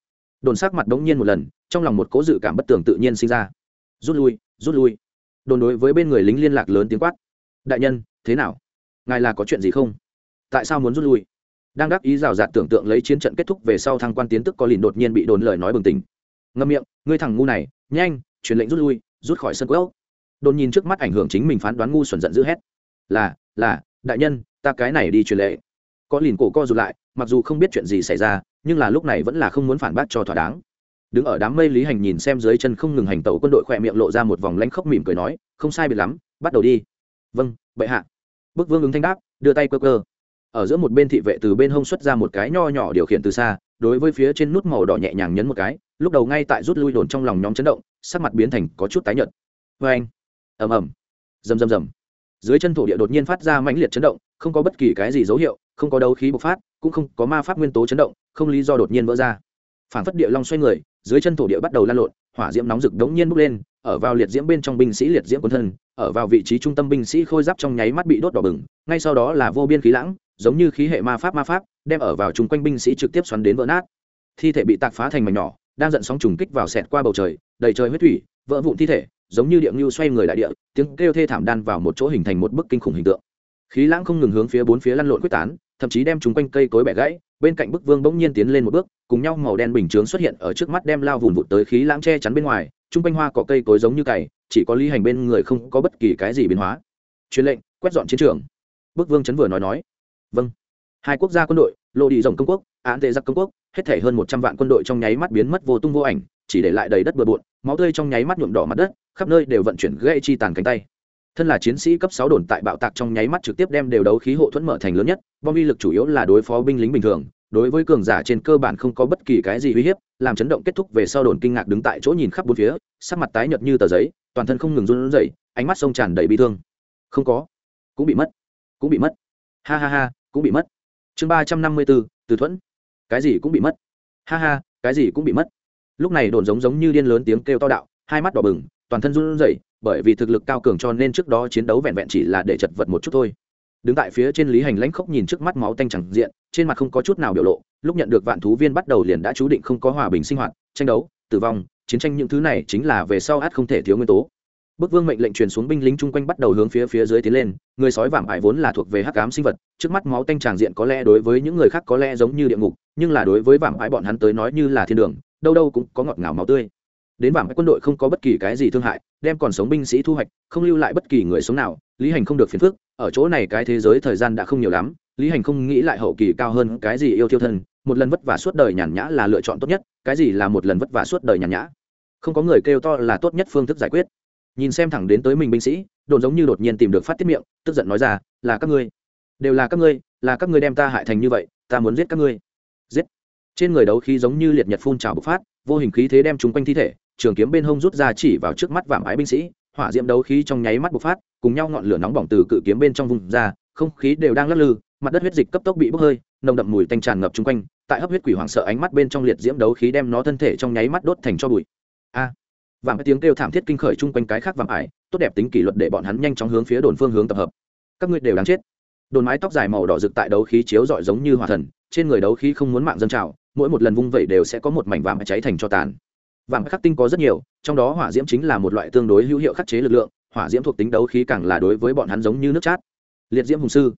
S1: Đồn sắc mặt đống nhiên một lần, trong lòng một cố dự cảm bất tường tự nhiên sinh ra. Rút lui rút lui. Đồn đối với bên người lính liên lạc lớn tiếng quát. Đại nhân, thế nào? Ngài là có chuyện gì không? Tại sao muốn rút lui? Đang đắc ý rào rạt tưởng tượng lấy chiến trận kết thúc về sau thăng quan tiến tức có lìn đột nhiên bị đồn lời nói bừng tỉnh. Ngâm miệng, ngươi thằng ngu này, nhanh, truyền lệnh rút lui, rút khỏi sân quốc. Đồn nhìn trước mắt ảnh hưởng chính mình phán đoán ngu xuẩn giận dữ hét. Là là, đại nhân, ta cái này đi truyền lệ có lìn cổ co rụt lại mặc dù không biết chuyện gì xảy ra, nhưng là lúc này vẫn là không muốn phản bác cho thỏa đáng. Đứng ở đám mây lý hành nhìn xem dưới chân không ngừng hành tẩu quân đội khỏe miệng lộ ra một vòng lanh khóc mỉm cười nói, không sai biệt lắm, bắt đầu đi. Vâng bệ hạ. Bức vương ứng thanh đáp, đưa tay cơ cơ ở giữa một bên thị vệ từ bên hông xuất ra một cái nho nhỏ điều khiển từ xa, đối với phía trên nút màu đỏ nhẹ nhàng nhấn một cái, lúc đầu ngay tại rút lui đồn trong lòng nhóm chấn động, sắc mặt biến thành có chút tái nhợt. Vê anh ầm ầm. Rầm rầm rầm dưới chân thổ địa đột nhiên phát ra mãnh liệt chấn động, không có bất kỳ cái gì dấu hiệu, không có đấu khí bộc phát, cũng không có ma pháp nguyên tố chấn động, không lý do đột nhiên vỡ ra. Phản phất địa long xoay người, dưới chân thổ địa bắt đầu lan lộn, hỏa diễm nóng rực đống nhiên bốc lên, ở vào liệt diễm bên trong binh sĩ liệt diễm quân thân, ở vào vị trí trung tâm binh sĩ khôi giáp trong nháy mắt bị đốt đỏ bừng, ngay sau đó là vô biên khí lãng, giống như khí hệ ma pháp ma pháp, đem ở vào chung quanh binh sĩ trực tiếp xoắn đến vỡ nát. Thi thể bị tạc phá thành mảnh nhỏ, đang giận sóng trùng kích vào sẹt qua bầu trời, đầy trời huyết thủy, vỡ vụn thi thể giống như địa ngưu xoay người đại địa, tiếng kêu thê thảm đan vào một chỗ hình thành một bức kinh khủng hình tượng. Khí lãng không ngừng hướng phía bốn phía lăn lộn quyết tán, thậm chí đem chúng quanh cây cối bẻ gãy, bên cạnh bức vương bỗng nhiên tiến lên một bước, cùng nhau màu đen bình chướng xuất hiện ở trước mắt đem lao vùng vụt tới khí lãng che chắn bên ngoài, chung quanh hoa cỏ cây cối giống như cày, chỉ có lý hành bên người không có bất kỳ cái gì biến hóa. Truyền lệnh, quét dọn chiến trường. Bức vương chấn vừa nói nói. Vâng. Hai quốc gia quân đội lộ đi rồng công quốc, án tệ giặc công quốc, hết thể hơn một trăm vạn quân đội trong nháy mắt biến mất vô tung vô ảnh chỉ để lại đầy đất bừa bộn, máu tươi trong nháy mắt nhuộm đỏ mặt đất, khắp nơi đều vận chuyển gây chi tàn cánh tay. Thân là chiến sĩ cấp sáu đồn tại bạo tạc trong nháy mắt trực tiếp đem đều đấu khí hộ thuẫn mở thành lớn nhất, bom uy lực chủ yếu là đối phó binh lính bình thường, đối với cường giả trên cơ bản không có bất kỳ cái gì uy hiếp, làm chấn động kết thúc về sau đồn kinh ngạc đứng tại chỗ nhìn khắp bốn phía, sắc mặt tái nhợt như tờ giấy, toàn thân không ngừng run rẩy, ánh mắt sông tràn đầy bi thương. Không có. Cũng bị mất. Cũng bị mất. Ha ha ha, cũng bị mất. Chương ba trăm năm mươi bốn từ thuẫn. Cái gì cũng bị mất. Ha ha, cái gì cũng bị mất lúc này đồn giống giống như điên lớn tiếng kêu to đạo, hai mắt đỏ bừng, toàn thân run rẩy, bởi vì thực lực cao cường cho nên trước đó chiến đấu vẹn vẹn chỉ là để chật vật một chút thôi. Đứng tại phía trên lý hành lãnh khốc nhìn trước mắt máu tanh chẳng diện, trên mặt không có chút nào biểu lộ, lúc nhận được vạn thú viên bắt đầu liền đã chú định không có hòa bình sinh hoạt, tranh đấu, tử vong, chiến tranh những thứ này chính là về sau át không thể thiếu nguyên tố. Bức vương mệnh lệnh truyền xuống binh lính chung quanh bắt đầu hướng phía phía dưới tiến lên, người sói vạm ải vốn là thuộc về hắc ám sinh vật, trước mắt máu tanh tràng diện có lẽ đối với những người khác có lẽ giống như địa ngục, nhưng là đối với vạm ải bọn hắn tới nói như là thiên đường đâu đâu cũng có ngọt ngào máu tươi. Đến vàng quân đội không có bất kỳ cái gì thương hại, đem còn sống binh sĩ thu hoạch, không lưu lại bất kỳ người sống nào, lý hành không được phiền phức, ở chỗ này cái thế giới thời gian đã không nhiều lắm, lý hành không nghĩ lại hậu kỳ cao hơn cái gì yêu thiêu thân, một lần vất vả suốt đời nhàn nhã là lựa chọn tốt nhất, cái gì là một lần vất vả suốt đời nhàn nhã? Không có người kêu to là tốt nhất phương thức giải quyết. Nhìn xem thẳng đến tới mình binh sĩ, đồn giống như đột nhiên tìm được phát tiết miệng, tức giận nói ra, là các ngươi, đều là các ngươi, là các ngươi đem ta hại thành như vậy, ta muốn giết các ngươi trên người đấu khí giống như liệt nhật phun trào bộc phát, vô hình khí thế đem chúng quanh thi thể, trường kiếm bên hông rút ra chỉ vào trước mắt vạm ái binh sĩ, hỏa diễm đấu khí trong nháy mắt bộc phát, cùng nhau ngọn lửa nóng bỏng từ cự kiếm bên trong vùng ra, không khí đều đang lắc lư, mặt đất huyết dịch cấp tốc bị bốc hơi, nồng đậm mùi tanh tràn ngập chung quanh, tại hấp huyết quỷ hoảng sợ ánh mắt bên trong liệt diễm đấu khí đem nó thân thể trong nháy mắt đốt thành cho bụi. A! Vàng tiếng kêu thảm thiết kinh khởi chung quanh cái khác vàng ải tốt đẹp tính kỷ luật để bọn hắn nhanh chóng hướng phía đồn phương hướng tập hợp. Các ngươi đều đáng chết. Đồn mái tóc dài màu đỏ rực tại đấu khí chiếu rọi giống như hòa thần trên người đấu khí không muốn mạng dân trào, mỗi một lần vung vẩy đều sẽ có một mảnh vàng cháy thành cho tàn. Vàng khắc tinh có rất nhiều, trong đó hỏa diễm chính là một loại tương đối hữu hiệu khắc chế lực lượng, hỏa diễm thuộc tính đấu khí càng là đối với bọn hắn giống như nước chát. Liệt diễm hùng sư.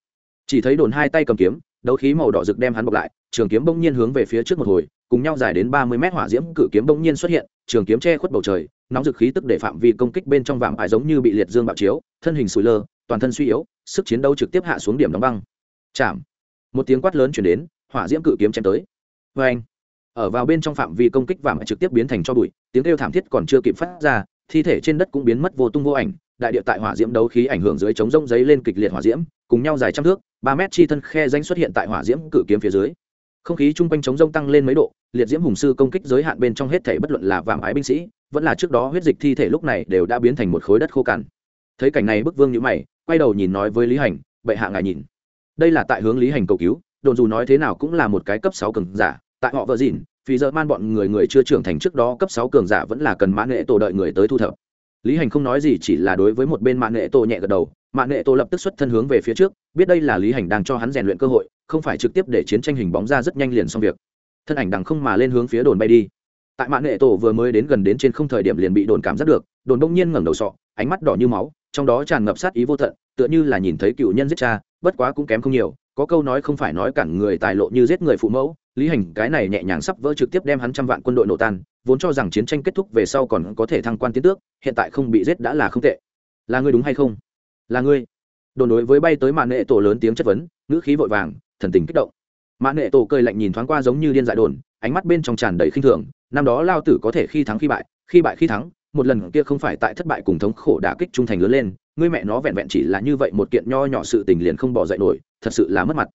S1: Chỉ thấy đồn hai tay cầm kiếm, đấu khí màu đỏ rực đem hắn bọc lại, trường kiếm bỗng nhiên hướng về phía trước một hồi, cùng nhau dài đến ba mươi mét hỏa diễm cự kiếm bỗng nhiên xuất hiện, trường kiếm che khuất bầu trời, nóng dực khí tức để phạm vi công kích bên trong vạm ải giống như bị liệt dương bạo chiếu, thân hình sùi lơ, toàn thân suy yếu, sức chiến đấu trực tiếp hạ xuống điểm đóng băng. Chạm. Một tiếng quát lớn chuyển đến hỏa diễm cự kiếm chém tới. Vê anh, ở vào bên trong phạm vi công kích vàng trực tiếp biến thành cho bụi, tiếng kêu thảm thiết còn chưa kịp phát ra, thi thể trên đất cũng biến mất vô tung vô ảnh, đại địa tại hỏa diễm đấu khí ảnh hưởng dưới chống rông giấy lên kịch liệt hỏa diễm, cùng nhau dài trăm thước, ba mét chi thân khe danh xuất hiện tại hỏa diễm cự kiếm phía dưới. Không khí chung quanh chống rông tăng lên mấy độ, liệt diễm hùng sư công kích giới hạn bên trong hết thể bất luận là vàng ái binh sĩ, vẫn là trước đó huyết dịch thi thể lúc này đều đã biến thành một khối đất khô cằn. Thấy cảnh này bức vương nhữ mày, quay đầu nhìn nói với lý hành, bệ hạ ngài nhìn. Đây là tại hướng lý hành cầu cứu đồn dù nói thế nào cũng là một cái cấp sáu cường giả, tại họ vợ dịn vì giờ man bọn người người chưa trưởng thành trước đó cấp sáu cường giả vẫn là cần mã nghệ tổ đợi người tới thu thập. Lý hành không nói gì, chỉ là đối với một bên mạng nghệ tổ nhẹ gật đầu. Mạng nghệ tổ lập tức xuất thân hướng về phía trước, biết đây là lý hành đang cho hắn rèn luyện cơ hội, không phải trực tiếp để chiến tranh hình bóng ra rất nhanh liền xong việc. Thân ảnh đằng không mà lên hướng phía đồn bay đi. Tại mạng nghệ tổ vừa mới đến gần đến trên không thời điểm liền bị đồn cảm giác được, đồn bỗng nhiên ngẩng đầu sọ, ánh mắt đỏ như máu, trong đó tràn ngập sát ý vô tận, tựa như là nhìn thấy cựu nhân giết cha, bất quá cũng kém không nhiều có câu nói không phải nói cản người tài lộ như giết người phụ mẫu, lý hành cái này nhẹ nhàng sắp vỡ trực tiếp đem hắn trăm vạn quân đội nổ tan, vốn cho rằng chiến tranh kết thúc về sau còn có thể thăng quan tiến tước, hiện tại không bị giết đã là không tệ. Là ngươi đúng hay không? Là ngươi. Đồn đối với bay tới mạng nghệ tổ lớn tiếng chất vấn, ngữ khí vội vàng, thần tình kích động. Mạng nghệ tổ cười lạnh nhìn thoáng qua giống như điên dại đồn, ánh mắt bên trong tràn đầy khinh thường, năm đó lao tử có thể khi thắng khi bại khi bại khi thắng, một lần kia không phải tại thất bại cùng thống khổ đả kích trung thành lớn lên ngươi mẹ nó vẹn vẹn chỉ là như vậy một kiện nho nhỏ sự tình liền không bỏ dậy nổi, thật sự là mất mặt.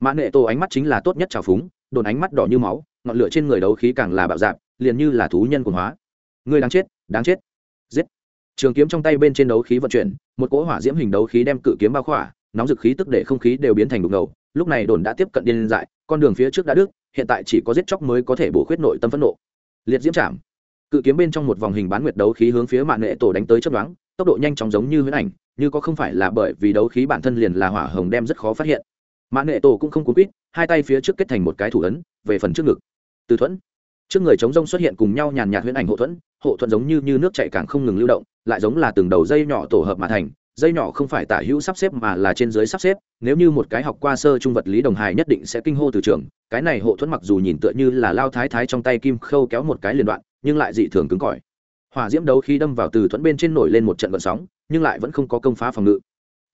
S1: Mã nệ tổ ánh mắt chính là tốt nhất trào phúng, đồn ánh mắt đỏ như máu, ngọn lửa trên người đấu khí càng là bạo dạp liền như là thú nhân quần hóa. Ngươi đáng chết đáng chết. Giết. Trường kiếm trong tay bên trên đấu khí vận chuyển, một cỗ hỏa diễm hình đấu khí đem cự kiếm bao khỏa, nóng dực khí tức để không khí đều biến thành đục ngầu. Lúc này đồn đã tiếp cận điên dại, con đường phía trước đã đứt, hiện tại chỉ có giết chóc mới có thể bổ khuyết nội tâm phẫn nộ. Liệt diễm chạm. Cự kiếm bên trong một vòng hình bán nguyệt đấu khí hướng phía mạng nghệ tổ đánh tới chấp đoán tốc độ nhanh chóng giống như huyễn ảnh như có không phải là bởi vì đấu khí bản thân liền là hỏa hồng đem rất khó phát hiện. Mãn nghệ tổ cũng không cuốn quýt hai tay phía trước kết thành một cái thủ ấn về phần trước ngực. Từ thuẫn. Trước người chống rông xuất hiện cùng nhau nhàn nhạt huyễn ảnh hộ thuẫn hộ thuẫn giống như, như nước chạy càng không ngừng lưu động lại giống là từng đầu dây nhỏ tổ hợp mà thành dây nhỏ không phải tả hữu sắp xếp mà là trên dưới sắp xếp nếu như một cái học qua sơ trung vật lý đồng hài nhất định sẽ kinh hô từ trường cái này hộ thuẫn mặc dù nhìn tựa như là lao thái thái trong tay kim khâu kéo một cái liền đoạn nhưng lại dị thường cứng cỏi hỏa diễm đấu khi đâm vào từ thuẫn bên trên nổi lên một trận vận sóng, nhưng lại vẫn không có công phá phòng ngự.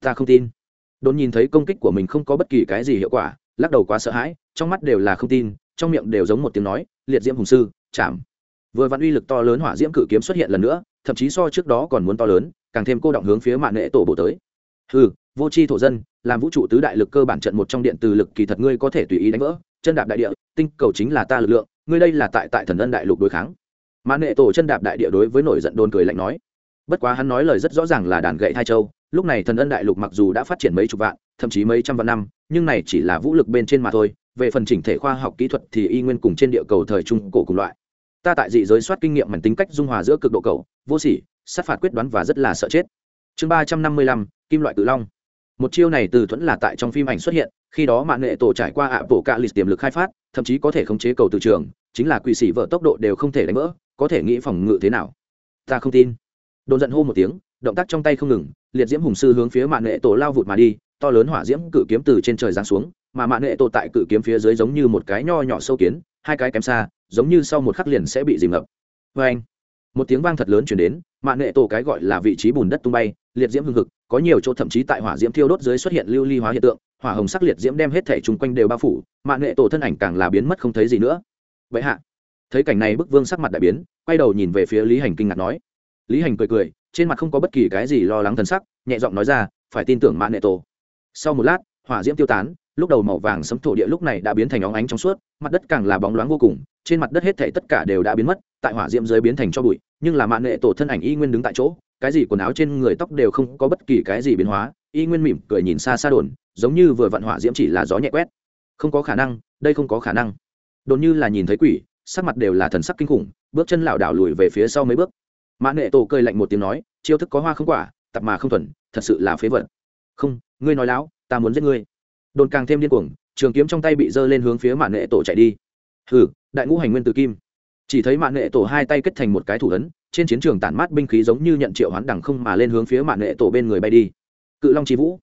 S1: Ta không tin. Đồn nhìn thấy công kích của mình không có bất kỳ cái gì hiệu quả, lắc đầu quá sợ hãi, trong mắt đều là không tin, trong miệng đều giống một tiếng nói, liệt diễm hùng sư, chạm. Vừa vặn uy lực to lớn hỏa diễm cự kiếm xuất hiện lần nữa, thậm chí so trước đó còn muốn to lớn, càng thêm cô động hướng phía mạng nghệ tổ bộ tới. Ừ vô c h i thổ dân, làm vũ trụ tứ đại lực cơ bản trận một trong điện từ lực kỳ thật ngươi có thể tùy ý đánh vỡ, chân đạp đại địa, tinh cầu chính là ta lực lượng, ngươi đây là tại tại thần ân đại lục đối kháng mạng nệ tổ chân đạp đại địa đối với nổi giận đồn cười lạnh nói. Bất quá hắn nói lời rất rõ ràng là đàn gậy hai châu, lúc này thần ân đại lục mặc dù đã phát triển mấy chục vạn, thậm chí mấy trăm vạn năm, nhưng này chỉ là vũ lực bên trên mà thôi, về phần chỉnh thể khoa học kỹ thuật thì y nguyên cùng trên địa cầu thời trung cổ cùng loại. Ta tại dị giới soát kinh nghiệm mảnh tính cách dung hòa giữa cực độ cầu, vô sỉ, sát phạt quyết đoán và rất là sợ chết. Chương ba trăm năm mươi lăm, kim loại cự long. Một chiêu này từ thuẫn là tại trong phim ảnh xuất hiện, khi đó mạng nghệ tổ trải qua ạ bộ cạ lịch tiềm lực khai phát, thậm chí có thể khống chế cầu từ trường, chính là quỷ sĩ vợ tốc độ đều không thể đánh vỡ có thể nghĩ phòng ngự thế nào? Ta không tin. Đồn giận hô một tiếng, động tác trong tay không ngừng, liệt diễm hùng sư hướng phía mạng nghệ tổ lao vụt mà đi, to lớn hỏa diễm cự kiếm từ trên trời giáng xuống, mà mạng nghệ tổ tại cự kiếm phía dưới giống như một cái nho nhỏ sâu kiến, hai cái kém xa, giống như sau một khắc liền sẽ bị dìm ngập. Vê anh một tiếng vang thật lớn chuyển đến mạng nghệ tổ cái gọi là vị trí bùn đất tung bay, liệt diễm hưng hực, có nhiều chỗ thậm chí tại hỏa diễm thiêu đốt dưới xuất hiện lưu ly hóa hiện tượng, hỏa hồng sắc liệt diễm đem hết thể chung quanh đều bao phủ mạng nghệ tổ thân ảnh càng là biến mất không thấy gì nữa. Vậy hạ thấy cảnh này bức vương sắc mặt đại biến, quay đầu nhìn về phía lý hành kinh ngạc nói. Lý hành cười cười, trên mặt không có bất kỳ cái gì lo lắng thần sắc, nhẹ giọng nói ra, phải tin tưởng mạng nghệ tổ. Sau một lát, hỏa diễm tiêu tán, lúc đầu màu vàng sấm thổ địa lúc này đã biến thành óng ánh trong suốt, mặt đất càng là bóng loáng vô cùng, trên mặt đất hết thể tất cả đều đã biến mất, tại hỏa diễm dưới biến thành cho bụi, nhưng là mạng nghệ tổ thân ảnh y nguyên đứng tại chỗ, cái gì quần áo trên người tóc đều không có bất kỳ cái gì biến hóa, y nguyên mỉm cười nhìn xa xa đồn, giống như vừa vặn hỏa diễm chỉ là gió nhẹ quét. Không có khả năng, đây không có khả năng. Đồn như là nhìn thấy quỷ sắc mặt đều là thần sắc kinh khủng, bước chân lảo đảo lùi về phía sau mấy bước. Mã nệ tổ cười lạnh một tiếng nói, chiêu thức có hoa không quả, tập mà không thuần, thật sự là phế vật. Không, ngươi nói láo, ta muốn giết ngươi. Đồn càng thêm điên cuồng, trường kiếm trong tay bị giơ lên hướng phía mã nệ tổ chạy đi. Hừ, đại ngũ hành nguyên từ kim. Chỉ thấy mã nệ tổ hai tay kết thành một cái thủ ấn, trên chiến trường tản mát binh khí giống như nhận triệu hoán đằng không mà lên hướng phía mã nệ tổ bên người bay đi. Cự long chi vũ.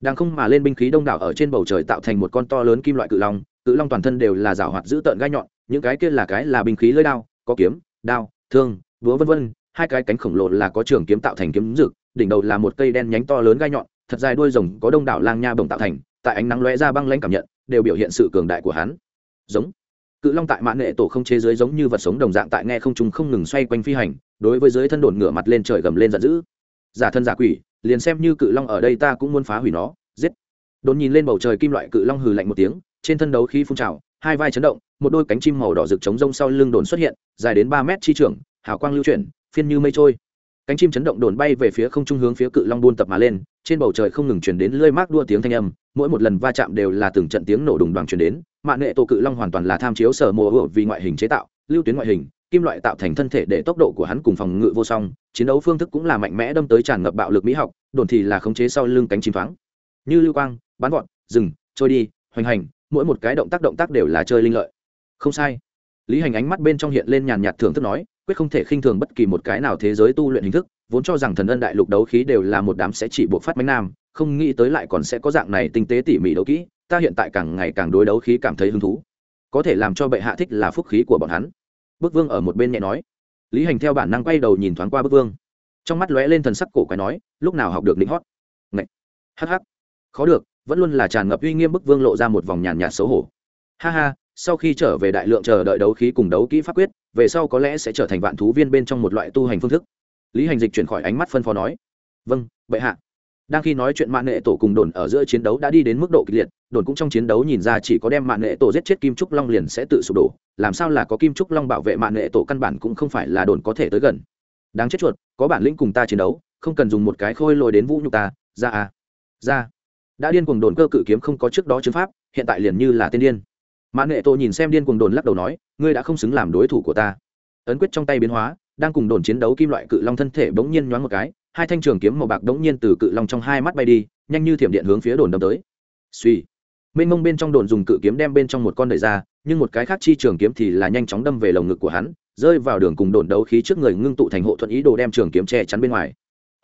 S1: Đằng không mà lên binh khí đông đảo ở trên bầu trời tạo thành một con to lớn kim loại cự long cự long toàn thân đều là rào hoạt dữ tợn gai nhọn những cái kia là cái là binh khí lưỡi đao, có kiếm, đao, thương, búa vân vân, hai cái cánh khổng lồ là có trường kiếm tạo thành kiếm rực đỉnh đầu là một cây đen nhánh to lớn gai nhọn, thật dài đuôi rồng có đông đảo lang nha bồng tạo thành, tại ánh nắng lóe ra băng lãnh cảm nhận, đều biểu hiện sự cường đại của hắn. Giống. Cự long tại mãn nghệ tổ không chế giới giống như vật sống đồng dạng tại nghe không trung không ngừng xoay quanh phi hành, đối với dưới thân đột ngửa mặt lên trời gầm lên giận dữ. Giả thân giả quỷ, liền xem như cự long ở đây ta cũng muốn phá hủy nó, giết. Đốn nhìn lên bầu trời kim loại cự long hừ lạnh một tiếng, trên thân đấu khí phun trào hai vai chấn động, một đôi cánh chim màu đỏ rực trống rông sau lưng đồn xuất hiện, dài đến ba mét chi trưởng hào quang lưu chuyển, phiên như mây trôi. Cánh chim chấn động đồn bay về phía không trung hướng phía cự long buôn tập mà lên, trên bầu trời không ngừng chuyển đến lơi mác đua tiếng thanh âm, mỗi một lần va chạm đều là từng trận tiếng nổ đùng đoàn chuyển đến. Mạng nghệ tổ cự long hoàn toàn là tham chiếu sở mùa hựa vì ngoại hình chế tạo, lưu tuyến ngoại hình, kim loại tạo thành thân thể để tốc độ của hắn cùng phòng ngự vô song, chiến đấu phương thức cũng là mạnh mẽ đâm tới tràn ngập bạo lực mỹ học, đồn thì là khống chế sau lưng cánh chim thoáng. Như lưu quang, bắn gọn dừng, trôi đi, hoành hành mỗi một cái động tác động tác đều là chơi linh lợi. Không sai. Lý hành ánh mắt bên trong hiện lên nhàn nhạt thưởng thức nói, quyết không thể khinh thường bất kỳ một cái nào thế giới tu luyện hình thức, vốn cho rằng thần ân đại lục đấu khí đều là một đám sẽ chỉ buộc phát mánh nam, không nghĩ tới lại còn sẽ có dạng này tinh tế tỉ mỉ đấu kỹ, ta hiện tại càng ngày càng đối đấu khí cảm thấy hứng thú. Có thể làm cho bệ hạ thích là phúc khí của bọn hắn. Bức vương ở một bên nhẹ nói. Lý hành theo bản năng quay đầu nhìn thoáng qua bức vương. Trong mắt lóe lên thần sắc cổ quái nói, lúc nào học được lính hót? Ngậy! hh khó được vẫn luôn là tràn ngập uy nghiêm bức vương lộ ra một vòng nhàn nhạt xấu hổ. Ha ha, sau khi trở về đại lượng chờ đợi đấu khí cùng đấu kỹ pháp quyết, về sau có lẽ sẽ trở thành vạn thú viên bên trong một loại tu hành phương thức. Lý hành dịch chuyển khỏi ánh mắt phân phó nói vâng bệ hạ. Đang khi nói chuyện mạng nghệ tổ cùng đồn ở giữa chiến đấu đã đi đến mức độ kịch liệt, đồn cũng trong chiến đấu nhìn ra chỉ có đem mạng nghệ tổ giết chết kim trúc long liền sẽ tự sụp đổ, làm sao là có kim trúc long bảo vệ mạng nghệ tổ căn bản cũng không phải là đồn có thể tới gần. Đáng chết chuột, có bản lĩnh cùng ta chiến đấu, không cần dùng một cái khôi lôi đến vũ nhục ta, ra à ra đã điên cuồng đồn cơ cự kiếm không có trước đó chứng pháp, hiện tại liền như là tiên điên. Mã nghệ tổ nhìn xem điên cuồng đồn lắc đầu nói, ngươi đã không xứng làm đối thủ của ta. Ấn quyết trong tay biến hóa, đang cùng đồn chiến đấu kim loại cự long thân thể bỗng nhiên nhoáng một cái, hai thanh trường kiếm màu bạc đống nhiên từ cự long trong hai mắt bay đi, nhanh như thiểm điện hướng phía đồn đâm tới. Suy mênh mông bên trong đồn dùng cự kiếm đem bên trong một con đời ra, nhưng một cái khác chi trường kiếm thì là nhanh chóng đâm về lồng ngực của hắn, rơi vào đường cùng đồn đấu khí trước người ngưng tụ thành hộ thuận ý đồ đem trường kiếm che chắn bên ngoài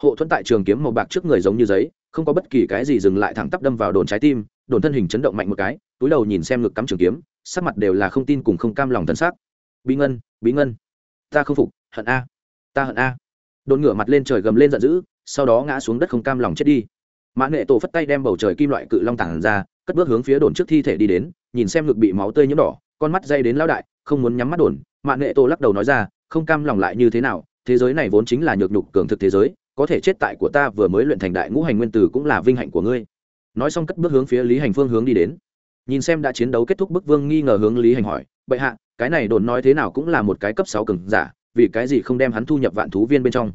S1: hộ thuẫn tại trường kiếm màu bạc trước người giống như giấy, không có bất kỳ cái gì dừng lại thẳng tắp đâm vào đồn trái tim, đồn thân hình chấn động mạnh một cái, túi đầu nhìn xem ngực cắm trường kiếm, sắc mặt đều là không tin cùng không cam lòng thân xác bí ngân bí ngân, ta không phục, hận a, ta hận a. Đồn ngửa mặt lên trời gầm lên giận dữ, sau đó ngã xuống đất không cam lòng chết đi. Mã nghệ tổ phất tay đem bầu trời kim loại cự long tảng ra, cất bước hướng phía đồn trước thi thể đi đến, nhìn xem ngực bị máu tươi nhiễm đỏ, con mắt dây đến lao đại, không muốn nhắm mắt đồn. Mã nghệ tổ lắc đầu nói ra, không cam lòng lại như thế nào, thế giới này vốn chính là nhược nhục cường thực thế giới có thể chết tại của ta vừa mới luyện thành đại ngũ hành nguyên tử cũng là vinh hạnh của ngươi. Nói xong cất bước hướng phía lý hành phương hướng đi đến. Nhìn xem đã chiến đấu kết thúc bức vương nghi ngờ hướng lý hành hỏi, bệ hạ, cái này đồn nói thế nào cũng là một cái cấp sáu cường giả, vì cái gì không đem hắn thu nhập vạn thú viên bên trong?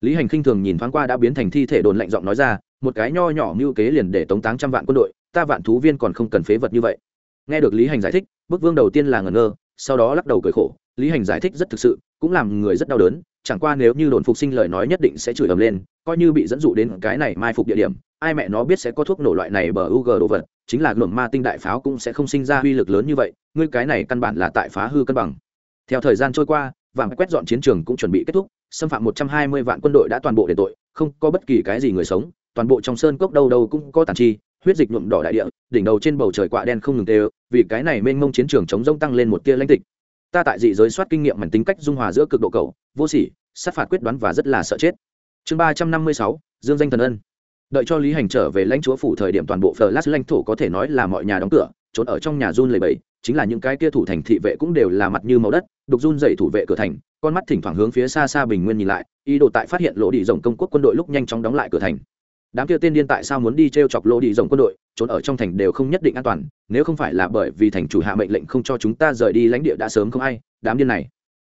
S1: Lý hành khinh thường nhìn thoáng qua đã biến thành thi thể đồn lạnh giọng nói ra, một cái nho nhỏ mưu kế liền để tống táng trăm vạn quân đội, ta vạn thú viên còn không cần phế vật như vậy. Nghe được lý hành giải thích, bức vương đầu tiên là ngẩn ngơ, sau đó lắc đầu cười khổ, lý hành giải thích rất thực sự, cũng làm người rất đau đớn chẳng qua nếu như đồn phục sinh lời nói nhất định sẽ chửi ầm lên, coi như bị dẫn dụ đến cái này mai phục địa điểm, ai mẹ nó biết sẽ có thuốc nổ loại này bờ u g đồ vật, chính là luồng ma tinh đại pháo cũng sẽ không sinh ra uy lực lớn như vậy, ngươi cái này căn bản là tại phá hư cân bằng. Theo thời gian trôi qua vàng quét dọn chiến trường cũng chuẩn bị kết thúc, xâm phạm một trăm hai mươi vạn quân đội đã toàn bộ để tội, không có bất kỳ cái gì người sống, toàn bộ trong sơn cốc đâu đâu cũng có tàn chi, huyết dịch nhuộm đỏ đại địa, đỉnh đầu trên bầu trời quạ đen không ngừng tê, vì cái này mênh mông chiến trường chống rông tăng lên một tia lãnh tịch ta tại dị giới soát kinh nghiệm mảnh tính cách dung hòa giữa cực độ cầu vô sỉ, sát phạt quyết đoán và rất là sợ chết. Chương ba trăm năm mươi sáu, dương danh thần ân. Đợi cho lý hành trở về lãnh chúa phủ thời điểm toàn bộ flash lãnh thổ có thể nói là mọi nhà đóng cửa, trốn ở trong nhà run lầy bẫy, chính là những cái kia thủ thành thị vệ cũng đều là mặt như màu đất, đục run dậy thủ vệ cửa thành, con mắt thỉnh thoảng hướng phía xa xa bình nguyên nhìn lại, ý đồ tại phát hiện lỗ đi rồng công quốc quân đội lúc nhanh chóng đóng lại cửa thành đám kia tên điên tại sao muốn đi t r e o chọc lỗ đi rồng quân đội, trốn ở trong thành đều không nhất định an toàn, nếu không phải là bởi vì thành chủ hạ mệnh lệnh không cho chúng ta rời đi lãnh địa đã sớm không ai, đám điên này.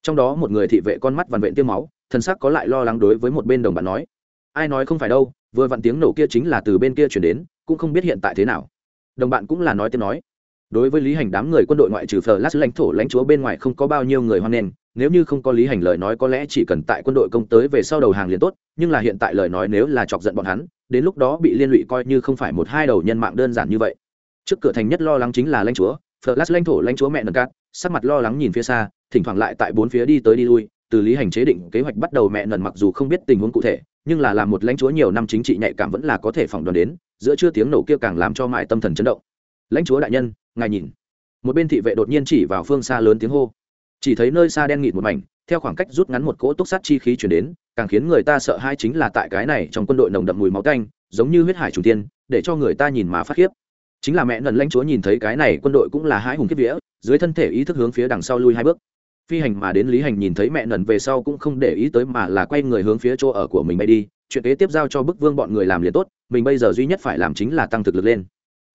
S1: Trong đó một người thị vệ con mắt vằn vện tiêm máu thân sắc có lại lo lắng đối với một bên đồng bạn nói. Ai nói không phải đâu, vừa vặn tiếng nổ kia chính là từ bên kia chuyển đến, cũng không biết hiện tại thế nào. Đồng bạn cũng là nói tiếng nói đối với lý hành đám người quân đội ngoại trừ phờ lát lãnh thổ lãnh chúa bên ngoài không có bao nhiêu người hoan nghênh, nếu như không có lý hành lời nói có lẽ chỉ cần tại quân đội công tới về sau đầu hàng liền tốt, nhưng là hiện tại lời nói nếu là chọc giận bọn hắn, đến lúc đó bị liên lụy coi như không phải một hai đầu nhân mạng đơn giản như vậy. Trước cửa thành nhất lo lắng chính là lãnh chúa phờ lát lãnh thổ lãnh chúa mẹ nần cát sắc mặt lo lắng nhìn phía xa, thỉnh thoảng lại tại bốn phía đi tới đi lui, từ lý hành chế định kế hoạch bắt đầu mẹ nần mặc dù không biết tình huống cụ thể, nhưng là làm một lãnh chúa nhiều năm chính trị nhạy cảm vẫn là có thể phỏng đoán đến, giữa chưa tiếng nổ kia càng làm cho mại tâm thần chấn động. Lãnh chúa đại nhân ngài nhìn. Một bên thị vệ đột nhiên chỉ vào phương xa lớn tiếng hô. Chỉ thấy nơi xa đen nghịt một mảnh, theo khoảng cách rút ngắn một cỗ túc sát chi khí chuyển đến, càng khiến người ta sợ hai chính là tại cái này trong quân đội nồng đậm mùi máu canh giống như huyết hải chủ tiên, để cho người ta nhìn mà phát khiếp. Chính là mẹ nần lãnh chúa nhìn thấy cái này quân đội cũng là hai hùng kiếp vía, dưới thân thể ý thức hướng phía đằng sau lui hai bước. Phi hành mà đến lý hành nhìn thấy mẹ nần về sau cũng không để ý tới mà là quay người hướng phía chỗ ở của mình bay đi, chuyện kế tiếp giao cho bức vương bọn người làm liền tốt, mình bây giờ duy nhất phải làm chính là tăng thực lực lên.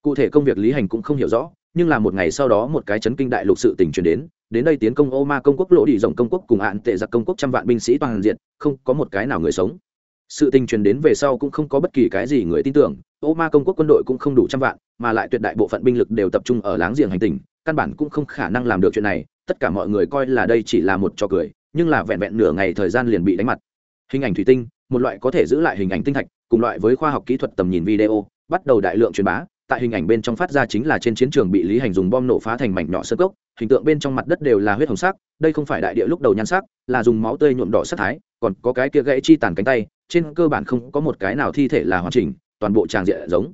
S1: Cụ thể công việc lý hành cũng không hiểu rõ nhưng là một ngày sau đó một cái chấn kinh đại lục sự tình truyền đến đến đây tiến công ô ma công quốc lộ đi rộng công quốc cùng hạn tệ giặc công quốc trăm vạn binh sĩ toàn diện, không có một cái nào người sống. Sự tình truyền đến về sau cũng không có bất kỳ cái gì người tin tưởng, ô ma công quốc quân đội cũng không đủ trăm vạn, mà lại tuyệt đại bộ phận binh lực đều tập trung ở láng giềng hành tình căn bản cũng không khả năng làm được chuyện này, tất cả mọi người coi là đây chỉ là một trò cười, nhưng là vẹn vẹn nửa ngày thời gian liền bị đánh mặt. Hình ảnh thủy tinh, một loại có thể giữ lại hình ảnh tinh thạch, cùng loại với khoa học kỹ thuật tầm nhìn video, bắt đầu đại lượng truyền bá tại hình ảnh bên trong phát ra chính là trên chiến trường bị lý hành dùng bom nổ phá thành mảnh nhỏ sơ cốc, hình tượng bên trong mặt đất đều là huyết hồng sắc, đây không phải đại địa lúc đầu nhan sắc, là dùng máu tươi nhuộm đỏ sắc thái, còn có cái kia gãy chi tàn cánh tay, trên cơ bản không có một cái nào thi thể là hoàn chỉnh, toàn bộ tràng diện giống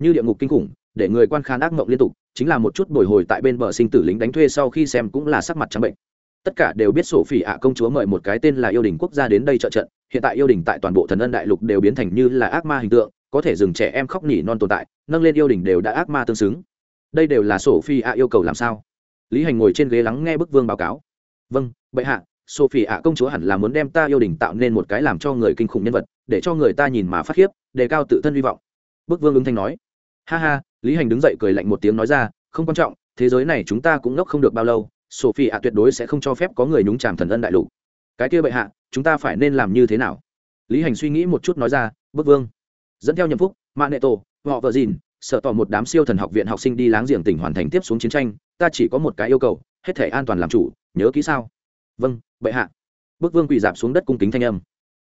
S1: như địa ngục kinh khủng, để người quan khán ác mộng liên tục, chính là một chút bồi hồi tại bên bờ sinh tử lính đánh thuê sau khi xem cũng là sắc mặt trắng bệnh. Tất cả đều biết sổ phỉ ạ công chúa mời một cái tên là yêu đình quốc gia đến đây trợ trận, hiện tại yêu đình tại toàn bộ thần ân đại lục đều biến thành như là ác ma hình tượng, có thể dừng trẻ em khóc nỉ non tồn tại nâng lên yêu đỉnh đều đã ác ma tương xứng. Đây đều là sổ phi ạ yêu cầu làm sao? Lý hành ngồi trên ghế lắng nghe bức vương báo cáo. Vâng bệ hạ sophie ạ công chúa hẳn là muốn đem ta yêu đỉnh tạo nên một cái làm cho người kinh khủng nhân vật, để cho người ta nhìn mà phát khiếp, đề cao tự thân hy vọng. Bức vương ứng thanh nói. Ha ha, lý hành đứng dậy cười lạnh một tiếng nói ra, không quan trọng, thế giới này chúng ta cũng ngốc không được bao lâu sophie ạ tuyệt đối sẽ không cho phép có người nhúng chàm thần ân đại lục. Cái kia bệ hạ, chúng ta phải nên làm như thế nào? Lý hành suy nghĩ một chút nói ra, bức vương. Dẫn theo nhậm phúc mạng nệ tổ họ vợ dìn, sợ tỏ một đám siêu thần học viện học sinh đi láng giềng tỉnh hoàn thành tiếp xuống chiến tranh, ta chỉ có một cái yêu cầu, hết thể an toàn làm chủ, nhớ kỹ sao? Vâng bệ hạ. Bức vương quỳ dạp xuống đất cung kính thanh âm.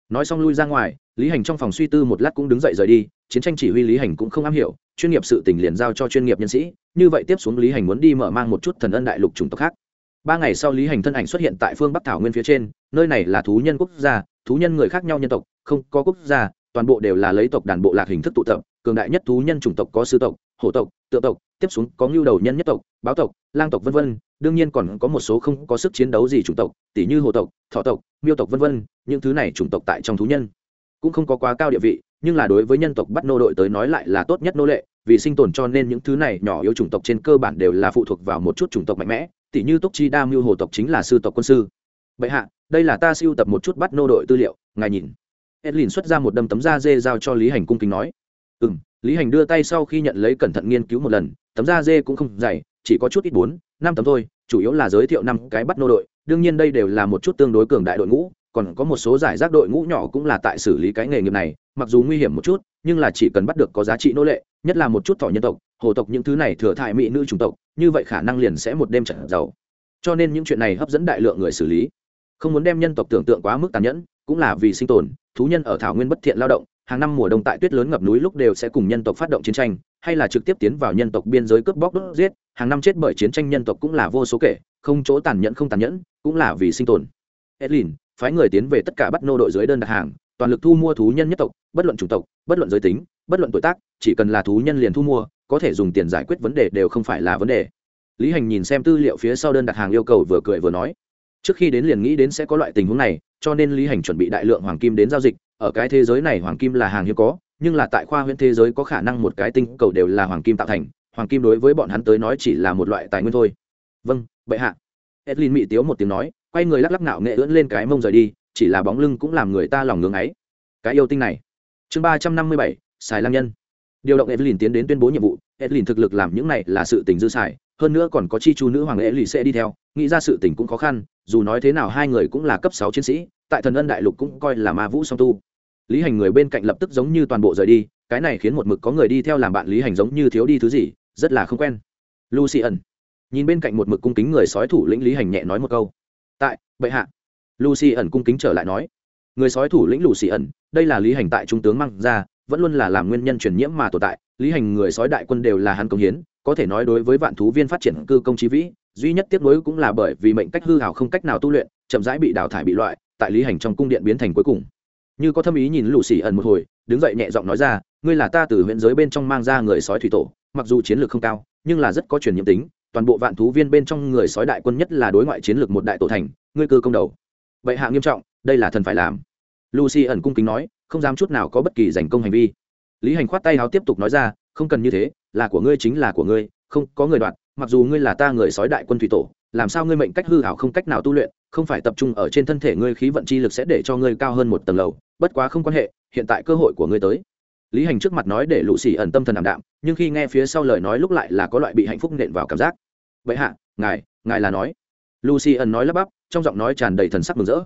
S1: Nói xong lui ra ngoài, lý hành trong phòng suy tư một lát cũng đứng dậy rời đi, chiến tranh chỉ huy lý hành cũng không am hiểu, chuyên nghiệp sự tỉnh liền giao cho chuyên nghiệp nhân sĩ, như vậy tiếp xuống lý hành muốn đi mở mang một chút thần ân đại lục chủng tộc khác. Ba ngày sau lý hành thân ảnh xuất hiện tại phương bắc thảo nguyên phía trên, nơi này là thú nhân quốc gia, thú nhân người khác nhau nhân tộc, không có quốc gia toàn bộ đều là lấy tộc đàn bộ lạc hình thức tụ tập, cường đại nhất thú nhân chủng tộc có sư tộc, hổ tộc tự tộc, tiếp xuống có ngưu đầu nhân nhất tộc, báo tộc, lang tộc vân vân, đương nhiên còn có một số không có sức chiến đấu gì chủng tộc tỷ như hồ tộc thọ tộc, miêu tộc vân vân, những thứ này chủng tộc tại trong thú nhân. Cũng không có quá cao địa vị, nhưng là đối với nhân tộc bắt nô đội tới nói lại là tốt nhất nô lệ, vì sinh tồn cho nên những thứ này nhỏ yếu chủng tộc trên cơ bản đều là phụ thuộc vào một chút chủng tộc mạnh mẽ tỷ như túc chi đa mưu hồ tộc chính là sư tộc quân sư. Bệ hạ, đây là ta siêu tập một chút bắt nô đội tư liệu, ngài nhìn edlin xuất ra một đâm tấm da dê giao cho lý hành cung kính nói. Ừ m lý hành đưa tay sau khi nhận lấy cẩn thận nghiên cứu một lần, tấm da dê cũng không dày, chỉ có chút ít bốn, năm tấm thôi, chủ yếu là giới thiệu năm cái bắt nô đội, đương nhiên đây đều là một chút tương đối cường đại đội ngũ, còn có một số giải rác đội ngũ nhỏ cũng là tại xử lý cái nghề nghiệp này, mặc dù nguy hiểm một chút, nhưng là chỉ cần bắt được có giá trị nô lệ, nhất là một chút thỏ nhân tộc, hồ tộc những thứ này thừa thại mỹ nữ chủng tộc, như vậy khả năng liền sẽ một đêm trở giàu. Cho nên những chuyện này hấp dẫn đại lượng người xử lý. Không muốn đem nhân tộc tưởng tượng quá mức tàn nhẫn cũng là vì sinh tồn, thú nhân ở thảo nguyên bất thiện lao động, hàng năm mùa đông tại tuyết lớn ngập núi lúc đều sẽ cùng nhân tộc phát động chiến tranh, hay là trực tiếp tiến vào nhân tộc biên giới cướp bóc đốt giết, hàng năm chết bởi chiến tranh nhân tộc cũng là vô số kể, không chỗ tàn nhẫn không tàn nhẫn, cũng là vì sinh tồn. Edlin, phái người tiến về tất cả bắt nô đội dưới đơn đặt hàng, toàn lực thu mua thú nhân nhất tộc, bất luận chủng tộc, bất luận giới tính, bất luận tuổi tác, chỉ cần là thú nhân liền thu mua, có thể dùng tiền giải quyết vấn đề đều không phải là vấn đề. Lý hành nhìn xem tư liệu phía sau đơn đặt hàng yêu cầu vừa cười vừa nói, trước khi đến liền nghĩ đến sẽ có loại tình huống này cho nên lý hành chuẩn bị đại lượng hoàng kim đến giao dịch. Ở cái thế giới này hoàng kim là hàng hiếm có, nhưng là tại khoa huyện thế giới có khả năng một cái tinh cầu đều là hoàng kim tạo thành. Hoàng kim đối với bọn hắn tới nói chỉ là một loại tài nguyên thôi. Vâng bệ hạ. Edlin mỹ tiếu một tiếng nói, quay người lắc lắc nạo nghệ ưỡn lên cái mông rời đi, chỉ là bóng lưng cũng làm người ta lòng ngưng ấy. Cái yêu tinh này. Chương ba trăm năm mươi bảy xài lang nhân. Điều động edlin tiến đến tuyên bố nhiệm vụ. Edlin thực lực làm những này là sự tình dư xài hơn nữa còn có chi chu nữ hoàng lễ lì sẽ đi theo, nghĩ ra sự tình cũng khó khăn, dù nói thế nào hai người cũng là cấp sáu chiến sĩ, tại thần ân đại lục cũng coi là ma vũ song tu. Lý hành người bên cạnh lập tức giống như toàn bộ rời đi, cái này khiến một mực có người đi theo làm bạn lý hành giống như thiếu đi thứ gì, rất là không quen. Lucy ẩn nhìn bên cạnh một mực cung kính người sói thủ lĩnh lý hành nhẹ nói một câu. Tại, bệ hạ. Lucy ẩn cung kính trở lại nói. Người sói thủ lĩnh lucy ẩn đây là lý hành tại trung tướng mang ra, vẫn luôn là làm nguyên nhân truyền nhiễm mà tồn tại. Lý hành người sói đại quân đều là hắn công hiến có thể nói đối với vạn thú viên phát triển cư công trí vĩ, duy nhất tiếc nuối cũng là bởi vì mệnh cách hư hào không cách nào tu luyện, chậm rãi bị đào thải bị loại, tại lý hành trong cung điện biến thành cuối cùng. Như có thâm ý nhìn lù xì ẩn một hồi, đứng dậy nhẹ giọng nói ra, ngươi là ta từ huyện giới bên trong mang ra người sói thủy tổ, mặc dù chiến lược không cao, nhưng là rất có truyền nhiễm tính, toàn bộ vạn thú viên bên trong người sói đại quân nhất là đối ngoại chiến lược một đại tổ thành, ngươi cư công đầu. Vậy hạ nghiêm trọng, đây là thần phải làm. Lucy ẩn cung kính nói, không dám chút nào có bất kỳ giành công hành vi. Lý hành khoát tay háo tiếp tục nói ra, không cần như thế là của ngươi chính là của ngươi, không có người đoạn mặc dù ngươi là ta người sói đại quân thủy tổ, làm sao ngươi mệnh cách hư hảo không cách nào tu luyện, không phải tập trung ở trên thân thể ngươi khí vận chi lực sẽ để cho ngươi cao hơn một tầng lầu, bất quá không quan hệ, hiện tại cơ hội của ngươi tới. Lý hành trước mặt nói để lũ xì ẩn tâm thần ảm đạm, nhưng khi nghe phía sau lời nói lúc lại là có loại bị hạnh phúc nện vào cảm giác. Vậy hạ, ngài ngài là nói? Lucy ẩn nói lắp bắp, trong giọng nói tràn đầy thần sắc mừng rỡ.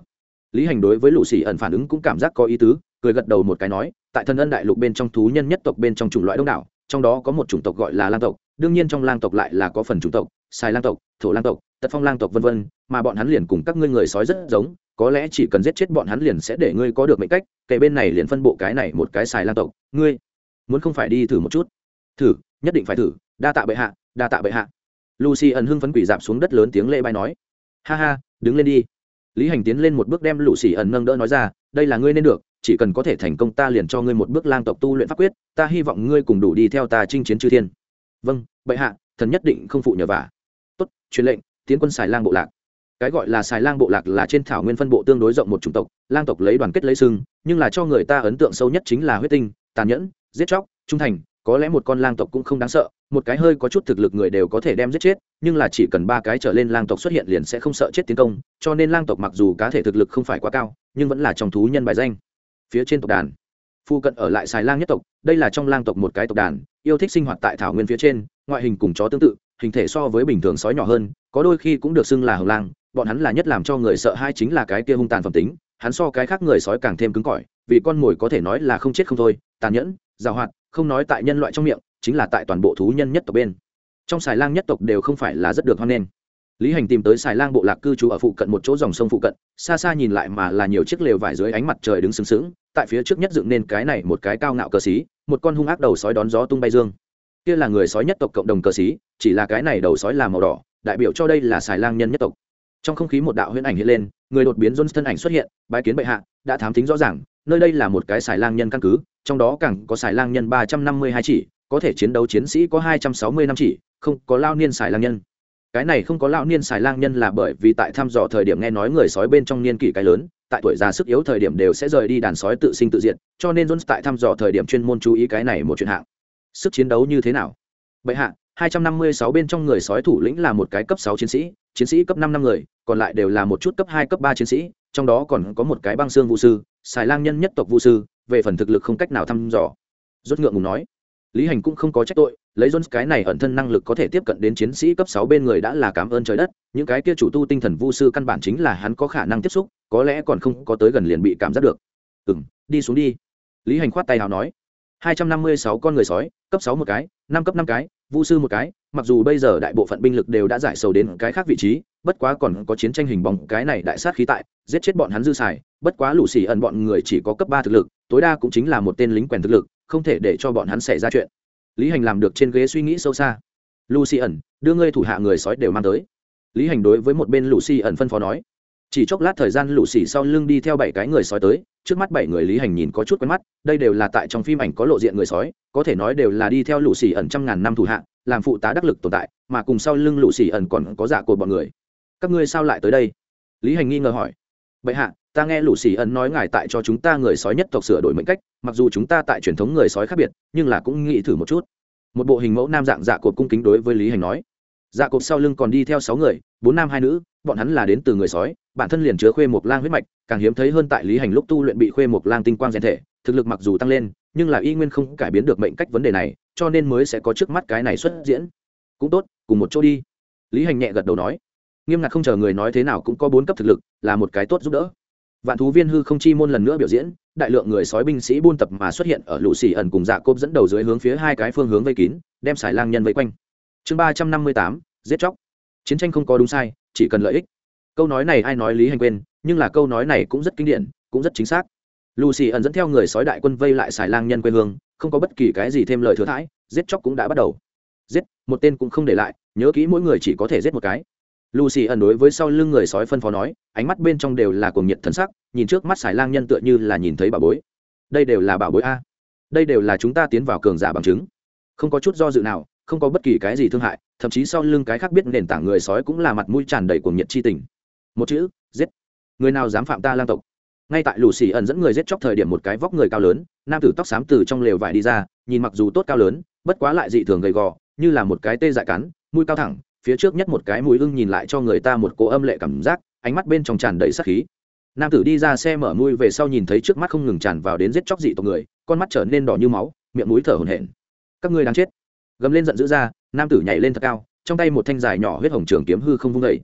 S1: Lý hành đối với Lục Sĩ ẩn phản ứng cũng cảm giác có ý tứ, cười gật đầu một cái nói, tại thần ân đại lục bên trong thú nhân nhất tộc bên trong chủng loại đông đảo trong đó có một chủng tộc gọi là lang tộc, đương nhiên trong lang tộc lại là có phần chủng tộc xài lang tộc, thổ lang tộc, tật phong lang tộc, vân vân, mà bọn hắn liền cùng các ngươi người sói rất giống, có lẽ chỉ cần giết chết bọn hắn liền sẽ để ngươi có được mệnh cách kể bên này liền phân bộ cái này một cái xài lang tộc. Ngươi muốn không phải đi thử một chút? Thử, nhất định phải thử, đa tạ bệ hạ, đa tạ bệ hạ. Lucy ẩn hưng phấn quỷ dạp xuống đất lớn tiếng lễ bài nói. Ha ha, đứng lên đi. Lý hành tiến lên một bước đem lũ xỉ ẩn nâng đỡ nói ra, đây là ngươi nên được chỉ cần có thể thành công ta liền cho ngươi một bước lang tộc tu luyện pháp quyết, ta hy vọng ngươi cùng đủ đi theo ta chinh chiến chư thiên. Vâng bệ hạ, thần nhất định không phụ nhờ vả. Tốt, truyền lệnh, tiến quân xài lang bộ lạc. Cái gọi là xài lang bộ lạc là trên thảo nguyên phân bộ tương đối rộng một chủng tộc, lang tộc lấy đoàn kết lấy sưng nhưng là cho người ta ấn tượng sâu nhất chính là huyết tinh, tàn nhẫn, giết chóc, trung thành, có lẽ một con lang tộc cũng không đáng sợ, một cái hơi có chút thực lực người đều có thể đem giết chết, nhưng là chỉ cần ba cái trở lên lang tộc xuất hiện liền sẽ không sợ chết tiến công, cho nên lang tộc mặc dù cá thể thực lực không phải quá cao, nhưng vẫn là trong thú nhân bài danh phía trên tộc đàn. Phu cận ở lại xài lang nhất tộc, đây là trong lang tộc một cái tộc đàn, yêu thích sinh hoạt tại thảo nguyên phía trên, ngoại hình cùng chó tương tự, hình thể so với bình thường sói nhỏ hơn, có đôi khi cũng được xưng là hồng lang, bọn hắn là nhất làm cho người sợ hai chính là cái kia hung tàn phẩm tính, hắn so cái khác người sói càng thêm cứng cỏi, vì con mồi có thể nói là không chết không thôi, tàn nhẫn, giàu hoạt, không nói tại nhân loại trong miệng, chính là tại toàn bộ thú nhân nhất tộc bên. Trong xài lang nhất tộc đều không phải là rất được hoan nghênh lý hành tìm tới xài lang bộ lạc cư trú ở phụ cận một chỗ dòng sông phụ cận, xa xa nhìn lại mà là nhiều chiếc lều vải dưới ánh mặt trời đứng sừng sững, tại phía trước nhất dựng nên cái này một cái cao ngạo cờ xí, một con hung ác đầu sói đón gió tung bay dương. Kia là người sói nhất tộc cộng đồng cờ xí, chỉ là cái này đầu sói là màu đỏ, đại biểu cho đây là xài lang nhân nhất tộc. Trong không khí một đạo huyễn ảnh hiện lên, người đột biến johnson thân ảnh xuất hiện, bái kiến bệ hạ, đã thám tính rõ ràng, nơi đây là một cái xài lang nhân căn cứ, trong đó càng có xài lang nhân ba trăm năm mươi hai chỉ, có thể chiến đấu chiến sĩ có hai trăm sáu mươi năm chỉ, không có lao niên xài lang nhân cái này không có lão niên xài lang nhân là bởi vì tại thăm dò thời điểm nghe nói người sói bên trong niên kỷ cái lớn, tại tuổi già sức yếu thời điểm đều sẽ rời đi đàn sói tự sinh tự diệt, cho nên jones tại thăm dò thời điểm chuyên môn chú ý cái này một chuyện hạng. Sức chiến đấu như thế nào? Bệ hạ, hai trăm năm mươi sáu bên trong người sói thủ lĩnh là một cái cấp sáu chiến sĩ chiến sĩ cấp năm năm người, còn lại đều là một chút cấp hai, cấp ba chiến sĩ, trong đó còn có một cái băng xương vũ sư, xài lang nhân nhất tộc vũ sư, về phần thực lực không cách nào thăm dò. Rốt ngượng ngùng nói lý hành cũng không có trách tội, lấy jones cái này ẩn thân năng lực có thể tiếp cận đến chiến sĩ cấp sáu bên người đã là cảm ơn trời đất, những cái kia chủ tu tinh thần vu sư căn bản chính là hắn có khả năng tiếp xúc, có lẽ còn không có tới gần liền bị cảm giác được. Ừ đi xuống đi. Lý hành khoát tay nào nói. Hai trăm năm mươi sáu con người sói, cấp sáu một cái, năm cấp năm cái, vu sư một cái, mặc dù bây giờ đại bộ phận binh lực đều đã giải sầu đến cái khác vị trí, bất quá còn có chiến tranh hình bóng, cái này đại sát khí tại, giết chết bọn hắn dư xài, bất quá lũ xì ẩn bọn người chỉ có cấp ba thực lực, tối đa cũng chính là một tên lính quèn thực lực không thể để cho bọn hắn xảy ra chuyện. Lý hành làm được trên ghế suy nghĩ sâu xa. Lucy ẩn, đưa ngươi thủ hạ người sói đều mang tới. Lý hành đối với một bên lucy ẩn phân phó nói. Chỉ chốc lát thời gian lũ xì sau lưng đi theo bảy cái người sói tới, trước mắt bảy người lý hành nhìn có chút quen mắt, đây đều là tại trong phim ảnh có lộ diện người sói, có thể nói đều là đi theo lũ xì ẩn trăm ngàn năm thủ hạ, làm phụ tá đắc lực tồn tại, mà cùng sau lưng lũ xì ẩn còn có dạ cột bọn người. Các ngươi sao lại tới đây? Lý hành nghi ngờ hỏi. Bệ hạ ta nghe lũ xì ẩn nói ngài tại cho chúng ta người sói nhất tộc sửa đổi mệnh cách, mặc dù chúng ta tại truyền thống người sói khác biệt, nhưng là cũng nghĩ thử một chút. Một bộ hình mẫu nam dạng dạ cột cung kính đối với lý hành nói. Dạ cột sau lưng còn đi theo sáu người, bốn nam hai nữ, bọn hắn là đến từ người sói, bản thân liền chứa khuê một lang huyết mạch, càng hiếm thấy hơn tại lý hành lúc tu luyện bị khuê một lang tinh quang rèn thể, thực lực mặc dù tăng lên, nhưng là y nguyên không cải biến được mệnh cách vấn đề này, cho nên mới sẽ có trước mắt cái này xuất diễn. Cũng tốt, cùng một chỗ đi. Lý hành nhẹ gật đầu nói. Nghiêm ngặt không chờ người nói thế nào cũng có bốn cấp thực lực, là một cái tốt giúp đỡ vạn thú viên hư không chi môn lần nữa biểu diễn, đại lượng người sói binh sĩ buôn tập mà xuất hiện ở lũ xì ẩn cùng dạ cốp dẫn đầu dưới hướng phía hai cái phương hướng vây kín, đem xài lang nhân vây quanh. Chương ba trăm năm mươi tám, giết chóc. Chiến tranh không có đúng sai, chỉ cần lợi ích. Câu nói này ai nói lý hành quên, nhưng là câu nói này cũng rất kinh điển, cũng rất chính xác. Lucy ẩn dẫn theo người sói đại quân vây lại xài lang nhân quê hương, không có bất kỳ cái gì thêm lời thừa thãi, giết chóc cũng đã bắt đầu. Giết, một tên cũng không để lại, nhớ kỹ mỗi người chỉ có thể giết một cái lucy ẩn đối với sau lưng người sói phân phó nói, ánh mắt bên trong đều là cuồng nhiệt thần sắc, nhìn trước mắt xài lang nhân tựa như là nhìn thấy bảo bối. Đây đều là bảo bối a. Đây đều là chúng ta tiến vào cường giả bằng chứng. Không có chút do dự nào, không có bất kỳ cái gì thương hại, thậm chí sau lưng cái khác biết nền tảng người sói cũng là mặt mũi tràn đầy cuồng nhiệt chi tình. Một chữ, giết. Người nào dám phạm ta lang tộc? Ngay tại lù xì ẩn dẫn người giết chóc thời điểm một cái vóc người cao lớn, nam tử tóc xám từ trong lều vải đi ra, nhìn mặc dù tốt cao lớn, bất quá lại dị thường gầy gò, như là một cái tê dại cắn, mũi cao thẳng phía trước nhất một cái mũi ưng nhìn lại cho người ta một cỗ âm lệ cảm giác, ánh mắt bên trong tràn đầy sắc khí. Nam tử đi ra xe mở mũi về sau nhìn thấy trước mắt không ngừng tràn vào đến giết chóc dị tộc người, con mắt trở nên đỏ như máu, miệng mũi thở hổn hển. Các ngươi đang chết. Gầm lên giận dữ ra, nam tử nhảy lên thật cao, trong tay một thanh dài nhỏ huyết hồng trường kiếm hư không vung dậy.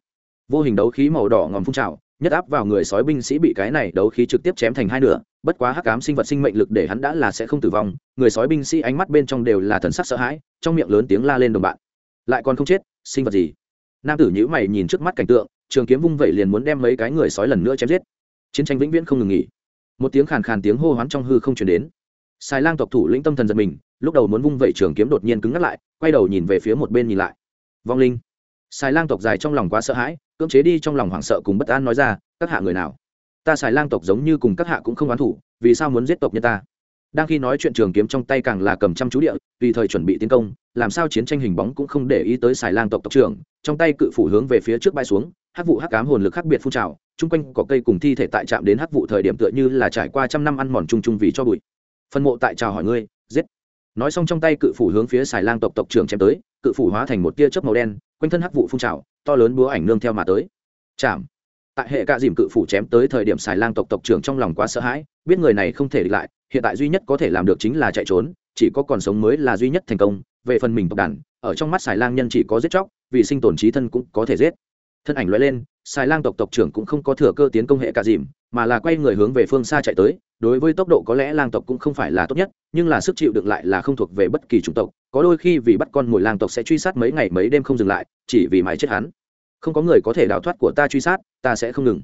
S1: Vô hình đấu khí màu đỏ ngòm phun trào, nhất áp vào người sói binh sĩ bị cái này đấu khí trực tiếp chém thành hai nửa, bất quá hắc ám sinh vật sinh mệnh lực để hắn đã là sẽ không tử vong, người sói binh sĩ ánh mắt bên trong đều là thần sắc sợ hãi, trong miệng lớn tiếng la lên đồng bạn lại còn không chết, sinh vật gì? Nam tử nhữ mày nhìn trước mắt cảnh tượng, trường kiếm vung vẩy liền muốn đem mấy cái người sói lần nữa chém giết. Chiến tranh vĩnh viễn không ngừng nghỉ. Một tiếng khàn khàn tiếng hô hoán trong hư không chuyển đến. Xài lang tộc thủ lĩnh tâm thần giật mình, lúc đầu muốn vung vẩy trường kiếm đột nhiên cứng ngắt lại, quay đầu nhìn về phía một bên nhìn lại. Vong linh. Xài lang tộc dài trong lòng quá sợ hãi, cưỡng chế đi trong lòng hoảng sợ cùng bất an nói ra, các hạ người nào? Ta xài lang tộc giống như cùng các hạ cũng không oán thủ, vì sao muốn giết tộc nhân ta? Đang khi nói chuyện trường kiếm trong tay càng là cầm chăm chú địa, tùy thời chuẩn bị tiến công, làm sao chiến tranh hình bóng cũng không để ý tới xài lang tộc tộc trưởng, trong tay cự phủ hướng về phía trước bay xuống, hắc vụ hắc cám hồn lực khác biệt phun trào, chung quanh có cây cùng thi thể tại chạm đến hắc vụ thời điểm tựa như là trải qua trăm năm ăn mòn chung chung vì cho bụi. Phân mộ tại chào hỏi ngươi, giết. Nói xong trong tay cự phủ hướng phía xài lang tộc tộc trưởng chém tới, cự phủ hóa thành một tia chớp màu đen, quanh thân hắc vụ phun trào, to lớn búa ảnh nương theo mà tới. Chạm. Tại hệ cạ dìm cự phủ chém tới thời điểm xài lang tộc tộc trưởng trong lòng quá sợ hãi, biết người này không thể địch lại hiện tại duy nhất có thể làm được chính là chạy trốn, chỉ có còn sống mới là duy nhất thành công, về phần mình tộc đàn, ở trong mắt xài lang nhân chỉ có giết chóc, vì sinh tồn trí thân cũng có thể giết. Thân ảnh loại lên xài lang tộc tộc trưởng cũng không có thừa cơ tiến công hệ cả dìm, mà là quay người hướng về phương xa chạy tới, đối với tốc độ có lẽ lang tộc cũng không phải là tốt nhất, nhưng là sức chịu đựng lại là không thuộc về bất kỳ chủng tộc, có đôi khi vì bắt con mồi lang tộc sẽ truy sát mấy ngày mấy đêm không dừng lại, chỉ vì mãi chết hắn. Không có người có thể đào thoát của ta truy sát, ta sẽ không ngừng.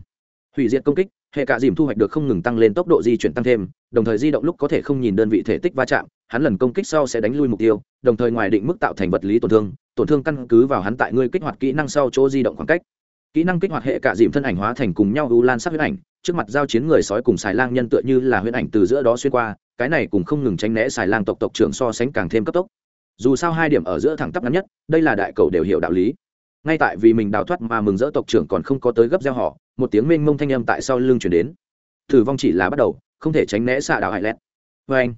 S1: Hủy diệt công kích hệ cả dìm thu hoạch được không ngừng tăng lên tốc độ di chuyển tăng thêm, đồng thời di động lúc có thể không nhìn đơn vị thể tích va chạm, hắn lần công kích sau sẽ đánh lui mục tiêu, đồng thời ngoài định mức tạo thành vật lý tổn thương tổn thương căn cứ vào hắn tại ngươi kích hoạt kỹ năng sau chỗ di động khoảng cách. Kỹ năng kích hoạt hệ cả dìm thân ảnh hóa thành cùng nhau u lan sắc huyết ảnh, trước mặt giao chiến người sói cùng xài lang nhân tựa như là huyết ảnh từ giữa đó xuyên qua, cái này cùng không ngừng tránh né xài lang tộc tộc trưởng so sánh càng thêm cấp tốc. Dù sao hai điểm ở giữa thẳng tắp ngắn nhất, đây là đại cầu đều hiểu đạo lý ngay tại vì mình đào thoát mà mừng rỡ tộc trưởng còn không có tới gấp gieo họ, một tiếng mênh mông thanh âm tại sau lưng chuyển đến. Thử vong chỉ là bắt đầu, không thể tránh né xạ đảo hại lẹt vê anh,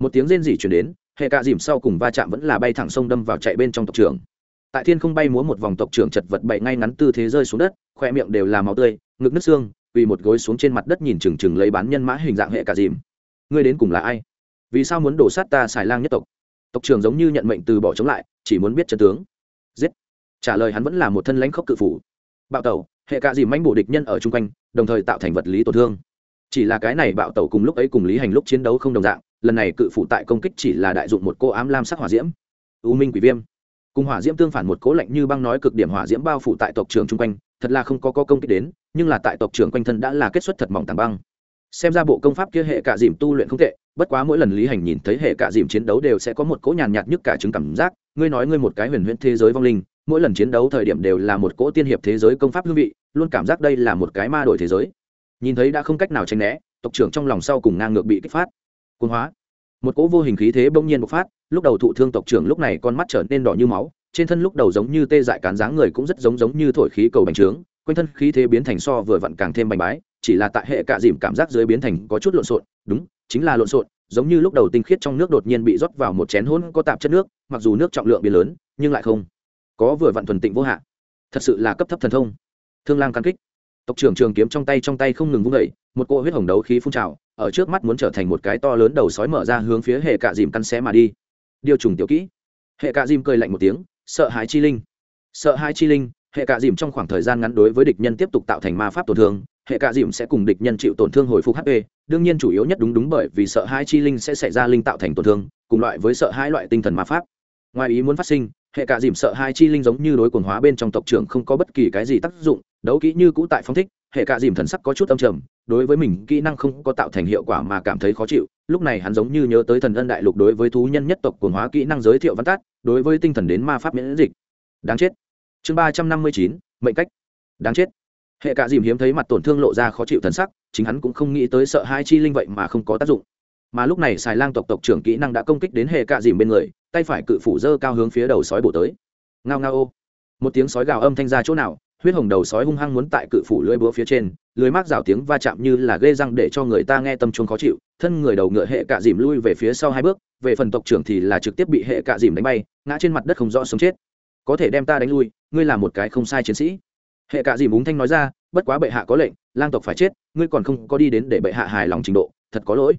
S1: một tiếng rên rỉ chuyển đến, hệ cạ dìm sau cùng va chạm vẫn là bay thẳng sông đâm vào chạy bên trong tộc trưởng. Tại thiên không bay múa một vòng tộc trưởng chật vật bậy ngay ngắn tư thế rơi xuống đất, khoe miệng đều là máu tươi, ngực nứt xương vì một gối xuống trên mặt đất nhìn chừng chừng lấy bán nhân mã hình dạng hệ cạ dìm. Ngươi đến cùng là ai? Vì sao muốn đổ sát ta xài lang nhất tộc? Tộc trưởng giống như nhận mệnh từ bỏ chống lại, chỉ muốn biết chân tướng. Giết! Trả lời hắn vẫn là một thân lãnh khốc cự phủ. Bạo tẩu, hệ cạ dìm manh bổ địch nhân ở chung quanh, đồng thời tạo thành vật lý tổn thương. Chỉ là cái này bạo tẩu cùng lúc ấy cùng lý hành lúc chiến đấu không đồng dạng, lần này cự phủ tại công kích chỉ là đại dụng một cô ám lam sắc hỏa diễm. U minh quỷ viêm. Cùng hỏa diễm tương phản một cố lạnh như băng nói cực điểm hỏa diễm bao phủ tại tộc trường chung quanh, thật là không có có công kích đến, nhưng là tại tộc trưởng quanh thân đã là kết xuất thật mỏng tàng băng. Xem ra bộ công pháp kia hệ cả dìm tu luyện không tệ, bất quá mỗi lần lý hành nhìn thấy hệ cả dìm chiến đấu đều sẽ có một cỗ nhàn nhạt nhất cả chứng cảm giác, ngươi nói ngươi một cái huyền huyễn thế giới vong linh mỗi lần chiến đấu thời điểm đều là một cỗ tiên hiệp thế giới công pháp hương vị, luôn cảm giác đây là một cái ma đổi thế giới. Nhìn thấy đã không cách nào tránh né, tộc trưởng trong lòng sau cùng ngang ngược bị kích phát. Côn hóa. Một cỗ vô hình khí thế bỗng nhiên bộc phát, lúc đầu thụ thương tộc trưởng lúc này con mắt trở nên đỏ như máu, trên thân lúc đầu giống như tê dại cán dáng người cũng rất giống giống như thổi khí cầu bành trướng, quanh thân khí thế biến thành so vừa vặn càng thêm bành bái, chỉ là tại hệ cạ dìm cảm giác dưới biến thành có chút lộn xộn, đúng, chính là lộn xộn, giống như lúc đầu tinh khiết trong nước đột nhiên bị rót vào một chén hỗn có tạp chất nước, mặc dù nước trọng lượng biến lớn, nhưng lại không có vừa vặn thuần tịnh vô hạ, thật sự là cấp thấp thần thông. Thương lang căn kích. Tộc trưởng trường kiếm trong tay trong tay không ngừng vung đẩy một cỗ huyết hồng đấu khí phun trào ở trước mắt muốn trở thành một cái to lớn đầu sói mở ra hướng phía hệ cạ dìm căn xé mà đi. Điều trùng tiểu kỹ. Hệ cạ dìm cười lạnh một tiếng sợ hãi chi linh. Sợ hãi chi linh hệ cạ dìm trong khoảng thời gian ngắn đối với địch nhân tiếp tục tạo thành ma pháp tổn thương hệ cạ dìm sẽ cùng địch nhân chịu tổn thương hồi phục hp đương nhiên chủ yếu nhất đúng đúng bởi vì sợ hãi chi linh sẽ xảy ra linh tạo thành tổn thương cùng loại với sợ hãi loại tinh thần ma pháp. Ngoài ý muốn phát sinh hệ Cả dìm sợ hai chi linh giống như đối quần hóa bên trong tộc trưởng không có bất kỳ cái gì tác dụng, đấu kỹ như cũ tại phong thích, hệ Cả dìm thần sắc có chút âm trầm, đối với mình kỹ năng không có tạo thành hiệu quả mà cảm thấy khó chịu, lúc này hắn giống như nhớ tới thần ân đại lục đối với thú nhân nhất tộc quần hóa kỹ năng giới thiệu văn tát, đối với tinh thần đến ma pháp miễn dịch. Đáng chết. Chương ba trăm năm mươi chín, mệnh cách. Đáng chết. Hệ Cả dìm hiếm thấy mặt tổn thương lộ ra khó chịu thần sắc, chính hắn cũng không nghĩ tới sợ hai chi linh vậy mà không có tác dụng. Mà lúc này xài lang tộc tộc trưởng kỹ năng đã công kích đến hệ cạ dìm bên người tay phải cự phủ dơ cao hướng phía đầu sói bổ tới. Ngao ngao ô. Một tiếng sói gào âm thanh ra chỗ nào, huyết hồng đầu sói hung hăng muốn tại cự phủ lưỡi búa phía trên, lưới mác rào tiếng va chạm như là ghê răng để cho người ta nghe tâm chuông khó chịu, thân người đầu ngựa hệ cạ dìm lui về phía sau hai bước, về phần tộc trưởng thì là trực tiếp bị hệ cạ dìm đánh bay, ngã trên mặt đất không rõ sống chết. Có thể đem ta đánh lui, ngươi là một cái không sai chiến sĩ. Hệ cạ dìm búng thanh nói ra, bất quá bệ hạ có lệnh, lang tộc phải chết, ngươi còn không có đi đến để bệ hạ hài lòng trình độ, thật có lỗi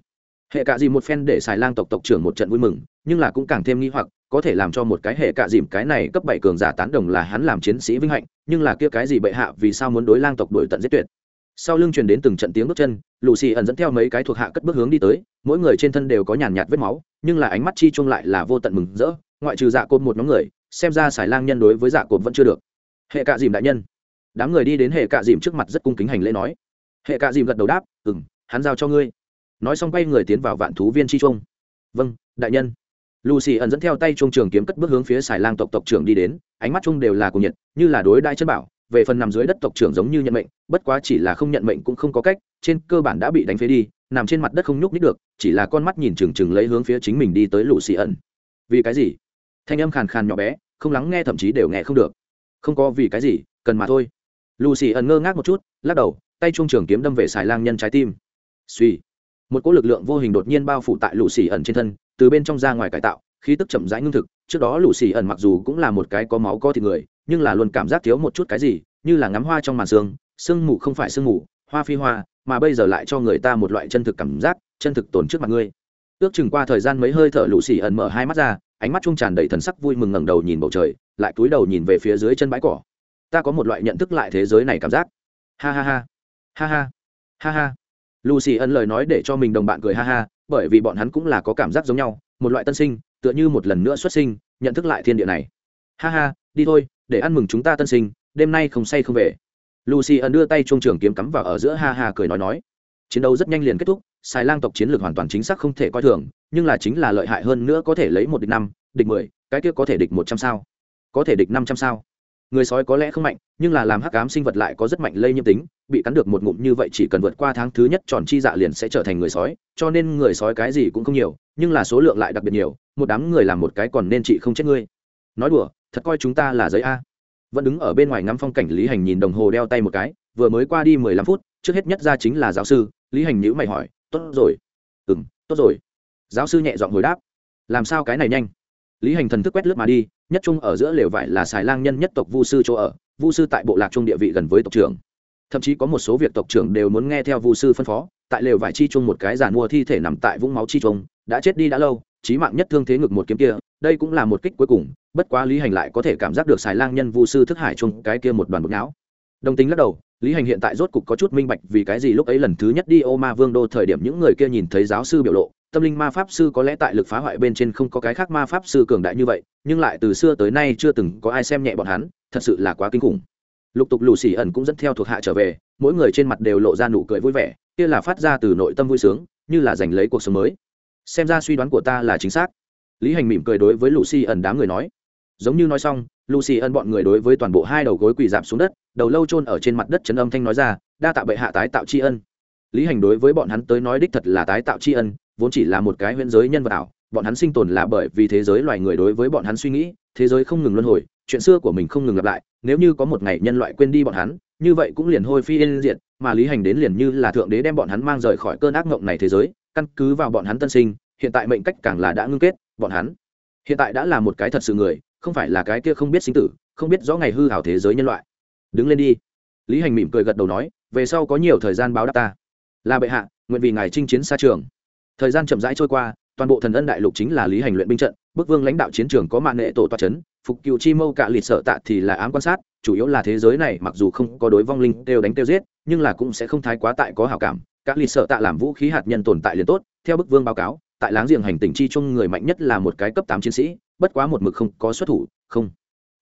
S1: hệ cạ dìm một phen để xài lang tộc tộc trưởng một trận vui mừng, nhưng là cũng càng thêm nghi hoặc, có thể làm cho một cái hệ cạ dìm cái này cấp bảy cường giả tán đồng là hắn làm chiến sĩ vinh hạnh, nhưng là kia cái gì bệ hạ, vì sao muốn đối lang tộc đuổi tận giết tuyệt? Sau lưng truyền đến từng trận tiếng bước chân lù xì ẩn dẫn theo mấy cái thuộc hạ cất bước hướng đi tới, mỗi người trên thân đều có nhàn nhạt vết máu, nhưng là ánh mắt chi chung lại là vô tận mừng rỡ, ngoại trừ dạ cột một nhóm người, xem ra xài lang nhân đối với dạ cột vẫn chưa được. Hệ cạ dìm đại nhân. Đám người đi đến hệ cạ dìm trước mặt rất cung kính hành lễ nói. Hệ cạ dìm gật đầu đáp ừ m hắn giao cho ngươi nói xong quay người tiến vào vạn thú viên chi trung vâng đại nhân. Lucy ẩn dẫn theo tay trung trường kiếm cất bước hướng phía xài lang tộc tộc trưởng đi đến, ánh mắt chung đều là cùng nhiệt, như là đối đại chân bảo, về phần nằm dưới đất tộc trưởng giống như nhận mệnh, bất quá chỉ là không nhận mệnh cũng không có cách, trên cơ bản đã bị đánh phế đi, nằm trên mặt đất không nhúc nít được, chỉ là con mắt nhìn trừng trừng lấy hướng phía chính mình đi tới lucy ẩn. Vì cái gì? Thanh âm khàn khàn nhỏ bé, không lắng nghe thậm chí đều nghe không được. Không có vì cái gì, cần mà thôi. Lucy ẩn ngơ ngác một chút, lắc đầu, tay trung trường kiếm đâm về xài lang nhân trái tim. Suy một cỗ lực lượng vô hình đột nhiên bao phủ tại lũ xì ẩn trên thân, từ bên trong ra ngoài cải tạo, khí tức chậm rãi ngưng thực. Trước đó lũ xì ẩn mặc dù cũng là một cái có máu có thịt người, nhưng là luôn cảm giác thiếu một chút cái gì, như là ngắm hoa trong màn sương. Sương mù không phải sương mù, hoa phi hoa, mà bây giờ lại cho người ta một loại chân thực cảm giác, chân thực tồn trước mặt ngươi. Ước chừng qua thời gian mấy hơi thở, lũ xì ẩn mở hai mắt ra, ánh mắt trung tràn đầy thần sắc vui mừng ngẩng đầu nhìn bầu trời, lại cúi đầu nhìn về phía dưới chân bãi cỏ. Ta có một loại nhận thức lại thế giới này cảm giác. Ha ha ha. Ha ha. Ha ha lucy ân lời nói để cho mình đồng bạn cười ha ha, bởi vì bọn hắn cũng là có cảm giác giống nhau, một loại tân sinh, tựa như một lần nữa xuất sinh, nhận thức lại thiên địa này. Ha ha, đi thôi, để ăn mừng chúng ta tân sinh, đêm nay không say không về. Lucy ân đưa tay chuông trường kiếm cắm vào ở giữa ha ha cười nói nói. Chiến đấu rất nhanh liền kết thúc xài lang tộc chiến lược hoàn toàn chính xác không thể coi thường, nhưng là chính là lợi hại hơn nữa có thể lấy một địch năm, địch mười, cái kia có thể địch một trăm sao. Có thể địch năm trăm sao người sói có lẽ không mạnh, nhưng là làm hắc ám sinh vật lại có rất mạnh lây nhiễm tính, bị cắn được một ngụm như vậy chỉ cần vượt qua tháng thứ nhất tròn chi dạ liền sẽ trở thành người sói, cho nên người sói cái gì cũng không nhiều, nhưng là số lượng lại đặc biệt nhiều, một đám người làm một cái còn nên chị không chết ngươi. Nói đùa, thật coi chúng ta là giấy a. Vẫn đứng ở bên ngoài ngắm phong cảnh lý hành nhìn đồng hồ đeo tay một cái, vừa mới qua đi mười lăm phút, trước hết nhất ra chính là giáo sư, lý hành nhữ mày hỏi, tốt rồi. Ừ m tốt rồi. Giáo sư nhẹ dọn hồi đáp, làm sao cái này nhanh? Lý hành thần thức quét lướt mà đi nhất trung ở giữa lều vải là xài lang nhân nhất tộc vu sư chỗ ở, vu sư tại bộ lạc trung địa vị gần với tộc trưởng. Thậm chí có một số việc tộc trưởng đều muốn nghe theo vu sư phân phó, tại lều vải chi chung một cái giàn mua thi thể nằm tại vũng máu chi chung đã chết đi đã lâu trí mạng nhất thương thế ngực một kiếm kia, đây cũng là một kích cuối cùng, bất quá lý hành lại có thể cảm giác được xài lang nhân vu sư thức hải chung cái kia một đoàn bột não. Đồng tính lắc đầu, lý hành hiện tại rốt cục có chút minh bạch vì cái gì lúc ấy lần thứ nhất đi ô ma vương đô thời điểm những người kia nhìn thấy giáo sư biểu lộ tâm linh ma pháp sư có lẽ tại lực phá hoại bên trên không có cái khác ma pháp sư cường đại như vậy, nhưng lại từ xưa tới nay chưa từng có ai xem nhẹ bọn hắn, thật sự là quá kinh khủng. Lục tục lù xì ẩn cũng dẫn theo thuộc hạ trở về, mỗi người trên mặt đều lộ ra nụ cười vui vẻ, kia là phát ra từ nội tâm vui sướng, như là giành lấy cuộc sống mới. Xem ra suy đoán của ta là chính xác. Lý hành mỉm cười đối với lù xì ẩn đám người nói. Giống như nói xong lù xì ẩn bọn người đối với toàn bộ hai đầu gối quỳ dạp xuống đất, đầu lâu chôn ở trên mặt đất chấn âm thanh nói ra, đa tạ bệ hạ tái tạo tri ân. Lý hành đối với bọn hắn tới nói đích thật là tái tạo tri ân vốn chỉ là một cái huyễn giới nhân vật ảo, bọn hắn sinh tồn là bởi vì thế giới loài người đối với bọn hắn suy nghĩ, thế giới không ngừng luân hồi, chuyện xưa của mình không ngừng lặp lại, nếu như có một ngày nhân loại quên đi bọn hắn, như vậy cũng liền hôi phi yên diệt, mà lý hành đến liền như là thượng đế đem bọn hắn mang rời khỏi cơn ác mộng này thế giới, căn cứ vào bọn hắn tân sinh, hiện tại mệnh cách càng là đã ngưng kết, bọn hắn hiện tại đã là một cái thật sự người, không phải là cái kia không biết sinh tử, không biết rõ ngày hư hảo thế giới nhân loại. Đứng lên đi. Lý hành mỉm cười gật đầu nói, về sau có nhiều thời gian báo đáp ta. Là bệ hạ, nguyện vì ngài chinh chiến xa trường thời gian chậm rãi trôi qua, toàn bộ thần ân đại lục chính là lý hành luyện binh trận bức vương lãnh đạo chiến trường có mạng nghệ tổ toa c h ấ n phục cựu chi mâu cạ lịt sợ tạ thì là ám quan sát, chủ yếu là thế giới này mặc dù không có đối vong linh đều đánh tiêu giết, nhưng là cũng sẽ không thái quá tại có hảo cảm. Các lịt sợ tạ làm vũ khí hạt nhân tồn tại liền tốt, theo bức vương báo cáo, tại láng giềng hành tỉnh chi chung người mạnh nhất là một cái cấp tám chiến sĩ, bất quá một mực không có xuất thủ, không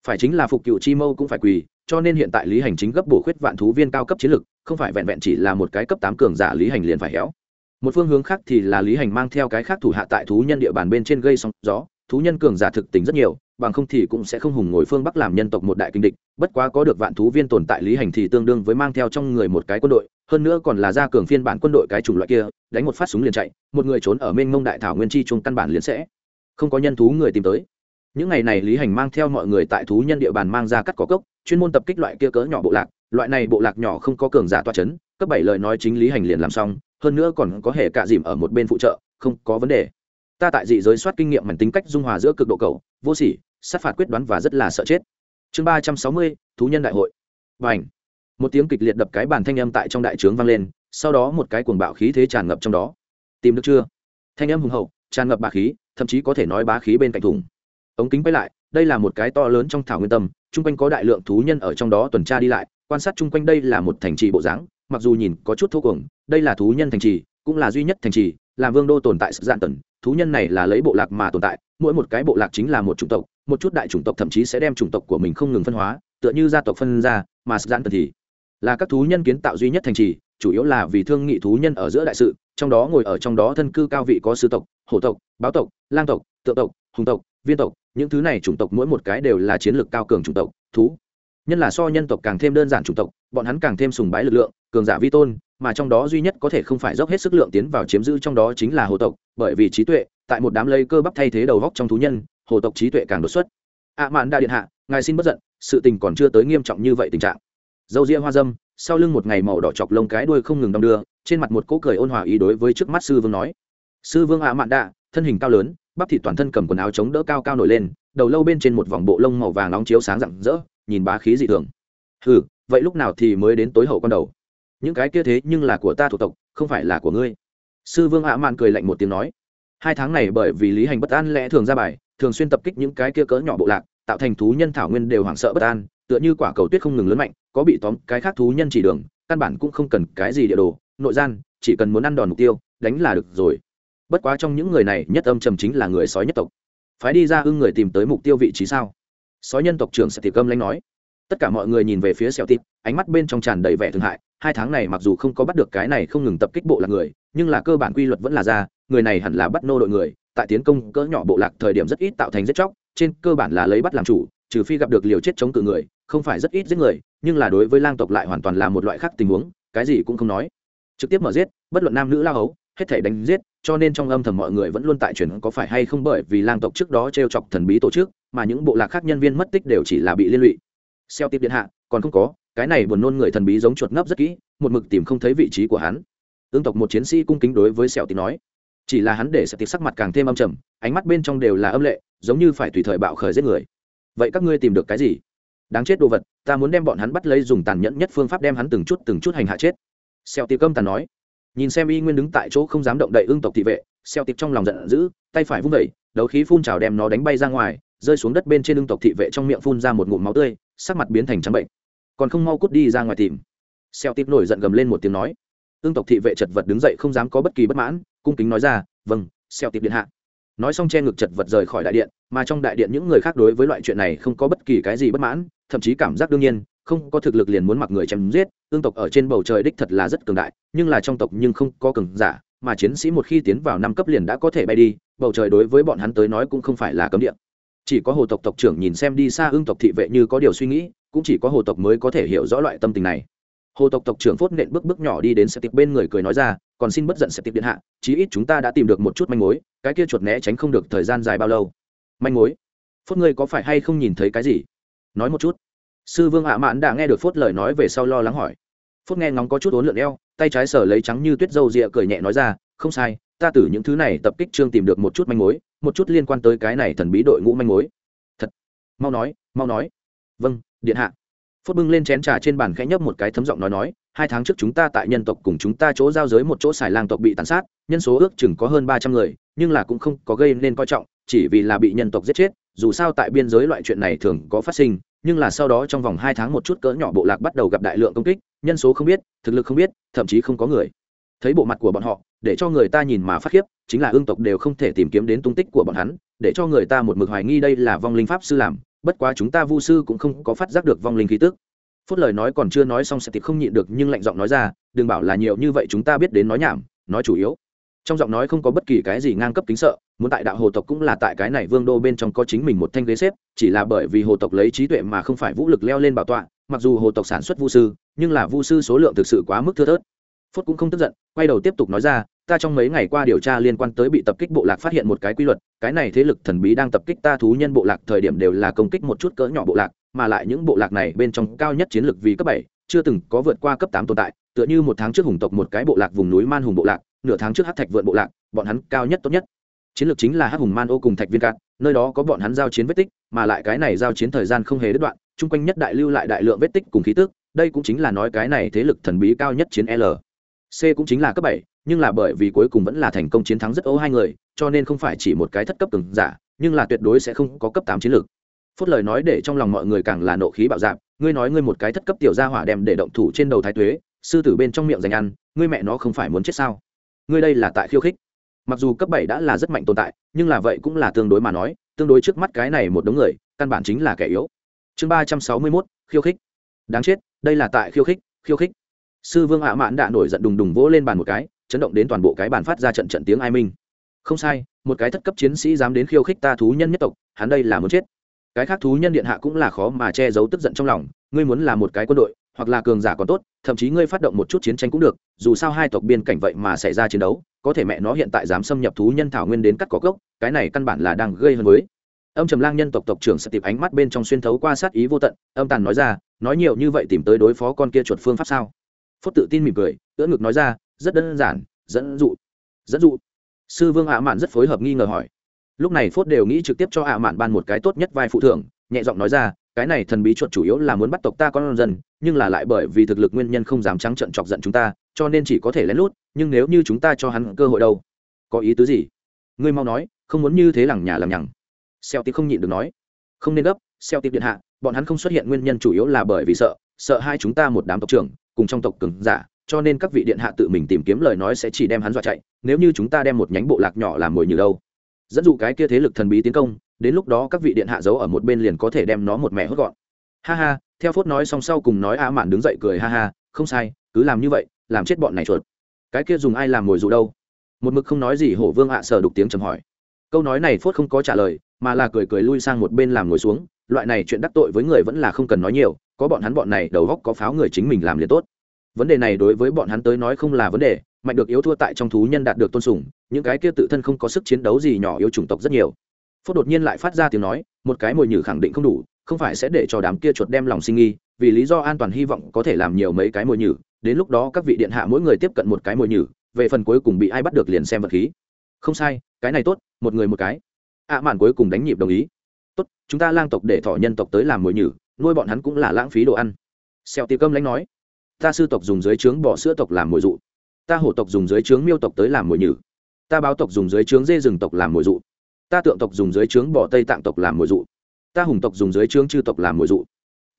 S1: phải chính là phục cựu chi mâu cũng phải quỳ, cho nên hiện tại lý hành chính gấp bổ khuyết vạn thú viên cao cấp chiến lực, không phải vẹn vẹn chỉ là một cái cấp tám cường giả lý hành liền phải héo một phương hướng khác thì là lý hành mang theo cái khác thủ hạ tại thú nhân địa bàn bên trên gây sóng gió. Thú nhân cường giả thực tính rất nhiều, bằng không thì cũng sẽ không hùng ngồi phương bắc làm nhân tộc một đại kinh địch. Bất quá có được vạn thú viên tồn tại lý hành thì tương đương với mang theo trong người một cái quân đội, hơn nữa còn là gia cường phiên bản quân đội cái chủng loại kia, đánh một phát súng liền chạy, một người trốn ở mênh mông đại thảo nguyên chi chung căn bản liền sẽ không có nhân thú người tìm tới. Những ngày này lý hành mang theo mọi người tại thú nhân địa bàn mang ra cắt cỏ cốc, chuyên môn tập kích loại kia cỡ nhỏ bộ lạc. Loại này bộ lạc nhỏ không có cường giả toa c h ấ n cấp bảy lời nói chính lý hành liền làm xong hơn nữa còn có hệ cạ dìm ở một bên phụ trợ, không có vấn đề. Ta tại dị giới soát kinh nghiệm mảnh tính cách dung hòa giữa cực độ cầu, vô sỉ, sát phạt quyết đoán và rất là sợ chết. Chương ba trăm sáu mươi, thú nhân đại hội. Và ảnh một tiếng kịch liệt đập cái bàn thanh âm tại trong đại trướng vang lên, sau đó một cái cuồng bạo khí thế tràn ngập trong đó. Tìm được chưa? Thanh âm hùng hậu, tràn ngập bá khí, thậm chí có thể nói bá khí bên cạnh thùng. Ống kính quay lại, đây là một cái to lớn trong thảo nguyên tâm, chung quanh có đại lượng thú nhân ở trong đó tuần tra đi lại, quan sát chung quanh đây là một thành trì bộ dáng mặc dù nhìn có chút thô cuồng, đây là thú nhân thành trì, cũng là duy nhất thành trì, làm vương đô tồn tại sự dạn tần. Thú nhân này là lấy bộ lạc mà tồn tại, mỗi một cái bộ lạc chính là một chủng tộc, một chút đại chủng tộc thậm chí sẽ đem chủng tộc của mình không ngừng phân hóa, tựa như gia tộc phân ra, mà sự dạn tần thì là các thú nhân kiến tạo duy nhất thành trì, chủ yếu là vì thương nghị thú nhân ở giữa đại sự, trong đó ngồi ở trong đó thân cư cao vị có sư tộc, hổ tộc, báo tộc, lang tộc, tượng tộc, hùng tộc, viên tộc, những thứ này chủng tộc mỗi một cái đều là chiến lược cao cường chủng tộc, thú nhân là so nhân tộc càng thêm đơn giản chủng tộc, bọn hắn càng thêm sùng bái lực lượng, cường giả vi tôn, mà trong đó duy nhất có thể không phải dốc hết sức lượng tiến vào chiếm giữ trong đó chính là hồ tộc, bởi vì trí tuệ, tại một đám lây cơ bắp thay thế đầu góc trong thú nhân, hồ tộc trí tuệ càng đột xuất. Ạ mạn đa điện hạ, ngài xin bất giận, sự tình còn chưa tới nghiêm trọng như vậy tình trạng. Dâu ria hoa dâm, sau lưng một ngày màu đỏ chọc lông cái đuôi không ngừng đong đưa, trên mặt một cỗ cười ôn hòa ý đối với trước mắt sư vương nói. Sư vương ạ mạn đa, thân hình cao lớn, bắp thịt toàn thân cầm quần áo chống đỡ cao cao nổi lên, đầu lâu bên trên một vòng bộ lông màu vàng nóng chiếu sáng rạng rỡ nhìn bá khí dị thường. Ừ vậy lúc nào thì mới đến tối hậu con đầu? Những cái kia thế nhưng là của ta thuộc tộc, không phải là của ngươi. Sư vương hạ mạn cười lạnh một tiếng nói. Hai tháng này bởi vì lý hành bất an lẽ thường ra bài, thường xuyên tập kích những cái kia cỡ nhỏ bộ lạc, tạo thành thú nhân thảo nguyên đều hoảng sợ bất an, tựa như quả cầu tuyết không ngừng lớn mạnh, có bị tóm cái khác thú nhân chỉ đường, căn bản cũng không cần cái gì địa đồ, nội gian, chỉ cần muốn ăn đòn mục tiêu, đánh là được rồi. Bất quá trong những người này nhất âm trầm chính là người sói nhất tộc. Phái đi ra ưng người tìm tới mục tiêu vị trí sao? Sói nhân tộc trưởng sẽ tiệp cơm lãnh nói. Tất cả mọi người nhìn về phía xẻo tịp ánh mắt bên trong tràn đầy vẻ thương hại. Hai tháng này mặc dù không có bắt được cái này không ngừng tập kích bộ lạc người, nhưng là cơ bản quy luật vẫn là ra, người này hẳn là bắt nô đội người. Tại tiến công cỡ nhỏ bộ lạc thời điểm rất ít tạo thành giết chóc, trên cơ bản là lấy bắt làm chủ, trừ phi gặp được liều chết chống cự người, không phải rất ít giết người, nhưng là đối với lang tộc lại hoàn toàn là một loại khác tình huống, cái gì cũng không nói. Trực tiếp mở giết, bất luận nam nữ lao hấu, hết thể đánh giết, cho nên trong âm thầm mọi người vẫn luôn tại truyền có phải hay không bởi vì lang tộc trước đó t r e o chọc thần bí tổ chức mà những bộ lạc khác nhân viên mất tích đều chỉ là bị liên lụy. Xeo tiếp điện hạ còn không có cái này buồn nôn người thần bí giống chuột ngấp rất kỹ một mực tìm không thấy vị trí của hắn. Ương tộc một chiến sĩ cung kính đối với sẹo tiếp nói. Chỉ là hắn để sẽ tiếp sắc mặt càng thêm âm trầm ánh mắt bên trong đều là âm lệ giống như phải tùy thời bạo khởi giết người. Vậy các ngươi tìm được cái gì? Đáng chết đồ vật ta muốn đem bọn hắn bắt lấy dùng tàn nhẫn nhất phương pháp đem hắn từng chút từng chút hành hạ chết. Xeo tiếp cơm tàn nói. Nhìn xem y nguyên đứng tại chỗ không dám động đậy ương tộc thị vệ xeo Tiếp trong lòng giận dữ tay phải vung đẩy, đấu khí phun trào đem nó đánh bay ra ngoài rơi xuống đất bên trên ương tộc thị vệ trong miệng phun ra một ngụm máu tươi, sắc mặt biến thành trắng bệnh. Còn không mau cút đi ra ngoài tìm. Xeo tiệp nổi giận gầm lên một tiếng nói. Ương tộc thị vệ chật vật đứng dậy không dám có bất kỳ bất mãn, cung kính nói ra vâng xeo tiệp điện hạ. Nói xong che ngực chật vật rời khỏi đại điện, mà trong đại điện những người khác đối với loại chuyện này không có bất kỳ cái gì bất mãn, thậm chí cảm giác đương nhiên, không có thực lực liền muốn mặc người chém giết ương tộc ở trên bầu trời đích thật là rất cường đại, nhưng là trong tộc nhưng không có cường giả, mà chiến sĩ một khi tiến vào năm cấp liền đã có thể bay đi, bầu trời đối với bọn hắn tới nói cũng không phải là cấm địa chỉ có hồ tộc tộc trưởng nhìn xem đi xa ương tộc thị vệ như có điều suy nghĩ, cũng chỉ có hồ tộc mới có thể hiểu rõ loại tâm tình này. Hồ tộc tộc trưởng phốt nện bước bước nhỏ đi đến sẹp tiệp bên người cười nói ra, còn xin bất giận sẹp tiệp điện hạ, chí ít chúng ta đã tìm được một chút manh mối, cái kia chuột né tránh không được thời gian dài bao lâu. Manh mối? Phốt ngươi có phải hay không nhìn thấy cái gì? Nói một chút. Sư vương hạ mãn đã nghe được phốt lời nói về sau lo lắng hỏi. Phốt nghe ngóng có chút ốn lượn eo, tay trái sở lấy trắng như tuyết dâu rịa cười nhẹ nói ra, không sai, ta từ những thứ này tập kích trương tìm được một chút manh mối một chút liên quan tới cái này thần bí đội ngũ manh mối. Thật. Mau nói mau nói. Vâng điện hạ. Phốt bưng lên chén trà trên bàn khẽ nhấp một cái thấm giọng nói nói, hai tháng trước chúng ta tại nhân tộc cùng chúng ta chỗ giao giới một chỗ xài lang tộc bị tàn sát, nhân số ước chừng có hơn ba trăm người, nhưng là cũng không có gây nên coi trọng, chỉ vì là bị nhân tộc giết chết, dù sao tại biên giới loại chuyện này thường có phát sinh, nhưng là sau đó trong vòng hai tháng một chút cỡ nhỏ bộ lạc bắt đầu gặp đại lượng công kích, nhân số không biết, thực lực không biết, thậm chí không có người. Thấy bộ mặt của bọn họ, để cho người ta nhìn mà phát khiếp chính là ương tộc đều không thể tìm kiếm đến tung tích của bọn hắn, để cho người ta một mực hoài nghi đây là vong linh pháp sư làm, bất quá chúng ta vu sư cũng không có phát giác được vong linh khí tức. Phút lời nói còn chưa nói xong sẽ tiệp không nhịn được nhưng lạnh giọng nói ra, đừng bảo là nhiều như vậy chúng ta biết đến nói nhảm, nói chủ yếu. Trong giọng nói không có bất kỳ cái gì ngang cấp kính sợ, muốn tại đạo hồ tộc cũng là tại cái này vương đô bên trong có chính mình một thanh ghế xếp, chỉ là bởi vì hồ tộc lấy trí tuệ mà không phải vũ lực leo lên bảo tọa, mặc dù hồ tộc sản xuất vu sư, nhưng là vu sư số lượng thực sự quá mức thưa thớt. Phút cũng không tức giận, quay đầu tiếp tục nói ra ta trong mấy ngày qua điều tra liên quan tới bị tập kích bộ lạc phát hiện một cái quy luật, cái này thế lực thần bí đang tập kích ta thú nhân bộ lạc thời điểm đều là công kích một chút cỡ nhỏ bộ lạc, mà lại những bộ lạc này bên trong cao nhất chiến lược vì cấp bảy, chưa từng có vượt qua cấp tám tồn tại, tựa như một tháng trước hùng tộc một cái bộ lạc vùng núi man hùng bộ lạc, nửa tháng trước hát thạch vượn bộ lạc, bọn hắn cao nhất tốt nhất. Chiến lược chính là hát hùng man ô cùng thạch viên cạn nơi đó có bọn hắn giao chiến vết tích, mà lại cái này giao chiến thời gian không hề đứt đoạn, chung quanh nhất đại lưu lại đại lượng vết tích cùng khí tức, đây cũng chính là nói cái này thế lực thần bí cao nhất chiến l c cũng chính là cấp bảy, nhưng là bởi vì cuối cùng vẫn là thành công chiến thắng rất ấu hai người, cho nên không phải chỉ một cái thất cấp cường giả, nhưng là tuyệt đối sẽ không có cấp tám chiến lược. Phút lời nói để trong lòng mọi người càng là nộ khí bạo dạp ngươi nói ngươi một cái thất cấp tiểu gia hỏa đem để động thủ trên đầu thái tuế, sư tử bên trong miệng dành ăn, ngươi mẹ nó không phải muốn chết sao? Ngươi đây là tại khiêu khích. Mặc dù cấp bảy đã là rất mạnh tồn tại, nhưng là vậy cũng là tương đối mà nói, tương đối trước mắt cái này một đống người, căn bản chính là kẻ yếu. Chương ba trăm sáu mươi mốt, khiêu khích. Đáng chết, đây là tại khiêu khích khiêu khích sư vương ạ mạn đã nổi giận đùng đùng vỗ lên bàn một cái, chấn động đến toàn bộ cái bàn phát ra trận trận tiếng ai minh. Không sai, một cái thất cấp chiến sĩ dám đến khiêu khích ta thú nhân nhất tộc, hắn đây là muốn chết. Cái khác thú nhân điện hạ cũng là khó mà che giấu tức giận trong lòng, ngươi muốn là một cái quân đội, hoặc là cường giả còn tốt, thậm chí ngươi phát động một chút chiến tranh cũng được, dù sao hai tộc biên cảnh vậy mà xảy ra chiến đấu, có thể mẹ nó hiện tại dám xâm nhập thú nhân thảo nguyên đến cắt cỏ gốc, cái này căn bản là đang gây hơn với. Ông trầm lang nhân tộc tộc trưởng sẽ tìm ánh mắt bên trong xuyên thấu qua sát ý vô tận, âm tàn nói ra, nói nhiều như vậy tìm tới đối phó con kia chuột phương pháp sao? Phúc tự tin mỉm cười, ưỡn ngực nói ra, rất đơn giản, dẫn dụ. Dẫn dụ? Sư vương ạ mạn rất phối hợp nghi ngờ hỏi. Lúc này phốt đều nghĩ trực tiếp cho ạ mạn ban một cái tốt nhất vai phụ thưởng, nhẹ giọng nói ra, cái này thần bí chuột chủ yếu là muốn bắt tộc ta con dân, nhưng là lại bởi vì thực lực nguyên nhân không dám trắng trận chọc giận chúng ta, cho nên chỉ có thể lén lút, nhưng nếu như chúng ta cho hắn cơ hội đâu? Có ý tứ gì? Ngươi mau nói, không muốn như thế lằng nhà lằng nhằng. Xeo tiếp không nhịn được nói. Không nên gấp, xeo tiếp điện hạ, bọn hắn không xuất hiện nguyên nhân chủ yếu là bởi vì sợ sợ hai chúng ta một đám tộc trưởng cùng trong tộc cường giả, cho nên các vị điện hạ tự mình tìm kiếm lời nói sẽ chỉ đem hắn dọa chạy, nếu như chúng ta đem một nhánh bộ lạc nhỏ làm mồi như đâu. Dẫn dụ cái kia thế lực thần bí tiến công, đến lúc đó các vị điện hạ giấu ở một bên liền có thể đem nó một mẹ hốt gọn. Ha ha, theo phốt nói xong sau cùng nói a mạn đứng dậy cười ha ha, không sai, cứ làm như vậy, làm chết bọn này chuột. Cái kia dùng ai làm mồi dụ đâu? Một mực không nói gì hổ vương ạ à sờ đục tiếng chầm hỏi. Câu nói này phốt không có trả lời, mà là cười cười lui sang một bên làm ngồi xuống loại này chuyện đắc tội với người vẫn là không cần nói nhiều, có bọn hắn bọn này đầu góc có pháo người chính mình làm liền tốt. Vấn đề này đối với bọn hắn tới nói không là vấn đề, mạnh được yếu thua tại trong thú nhân đạt được tôn sùng, những cái kia tự thân không có sức chiến đấu gì nhỏ yếu chủng tộc rất nhiều. Phốt đột nhiên lại phát ra tiếng nói, một cái mồi nhử khẳng định không đủ, không phải sẽ để cho đám kia chuột đem lòng sinh nghi, vì lý do an toàn hy vọng có thể làm nhiều mấy cái mồi nhử, đến lúc đó các vị điện hạ mỗi người tiếp cận một cái mồi nhử, về phần cuối cùng bị ai bắt được liền xem vật khí. Không sai, cái này tốt, một người một cái. Ạ à mạn cuối cùng đánh nhịp đồng ý tốt, chúng ta lang tộc để thọ nhân tộc tới làm mồi nhử, nuôi bọn hắn cũng là lãng phí đồ ăn. Xeo tì cơm lãnh nói, ta sư tộc dùng dưới trướng bỏ sữa tộc làm mồi dụ. Ta hổ tộc dùng dưới trướng miêu tộc tới làm mồi nhử. Ta báo tộc dùng dưới trướng dê rừng tộc làm mồi dụ. Ta tượng tộc dùng dưới trướng bỏ tây tạng tộc làm mồi dụ. Ta hùng tộc dùng dưới trướng chư tộc làm mồi dụ.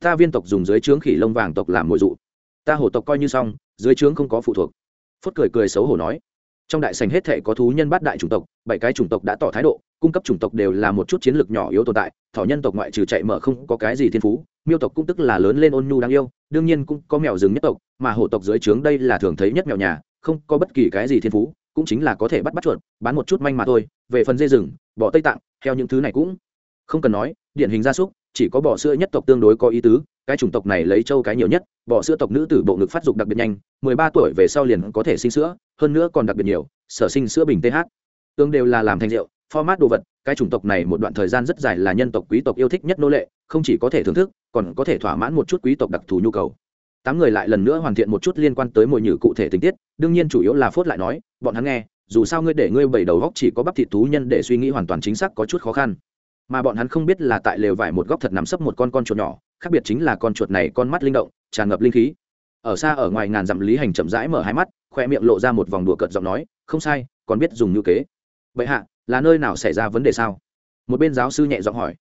S1: Ta viên tộc dùng dưới trướng khỉ lông vàng tộc làm mồi dụ. Ta hổ tộc coi như xong, dưới trướng không có phụ thuộc. Phất cười cười xấu hổ nói, trong đại sành hết thệ có thú nhân bát đại chủng tộc, bảy cái chủng tộc đã tỏ thái độ cung cấp chủng tộc đều là một chút chiến lược nhỏ yếu tồn tại, thỏ nhân tộc ngoại trừ chạy mở không có cái gì thiên phú, miêu tộc cũng tức là lớn lên ôn nhu đáng yêu, đương nhiên cũng có mèo rừng nhất tộc, mà hổ tộc dưới trướng đây là thường thấy nhất mèo nhà, không có bất kỳ cái gì thiên phú, cũng chính là có thể bắt bắt chuột, bán một chút manh mà thôi, về phần dây rừng, bọ tây tạng theo những thứ này cũng không cần nói, điển hình gia súc, chỉ có bọ sữa nhất tộc tương đối có ý tứ, cái chủng tộc này lấy châu cái nhiều nhất, bọ sữa tộc nữ tử bộ ngực phát dục đặc biệt nhanh, mười ba tuổi về sau liền có thể sinh sữa, hơn nữa còn đặc biệt nhiều, sở sinh sữa bình th tương đều là làm thành rượu format đồ vật, cái chủng tộc này một đoạn thời gian rất dài là nhân tộc quý tộc yêu thích nhất nô lệ, không chỉ có thể thưởng thức, còn có thể thỏa mãn một chút quý tộc đặc thù nhu cầu. Tám người lại lần nữa hoàn thiện một chút liên quan tới mồi nhử cụ thể tình tiết, đương nhiên chủ yếu là phốt lại nói, bọn hắn nghe, dù sao ngươi để ngươi bảy đầu góc chỉ có bắp thịt thú nhân để suy nghĩ hoàn toàn chính xác có chút khó khăn. Mà bọn hắn không biết là tại lều vải một góc thật nằm sấp một con con chuột nhỏ, khác biệt chính là con chuột này con mắt linh động, tràn ngập linh khí. Ở xa ở ngoài ngàn dặm lý hành chậm rãi mở hai mắt, khoe miệng lộ ra một vòng đùa cợt giọng nói, không sai, còn biết dùng ngữ kế. Vậy hạ là nơi nào xảy ra vấn đề sao? Một bên giáo sư nhẹ giọng hỏi.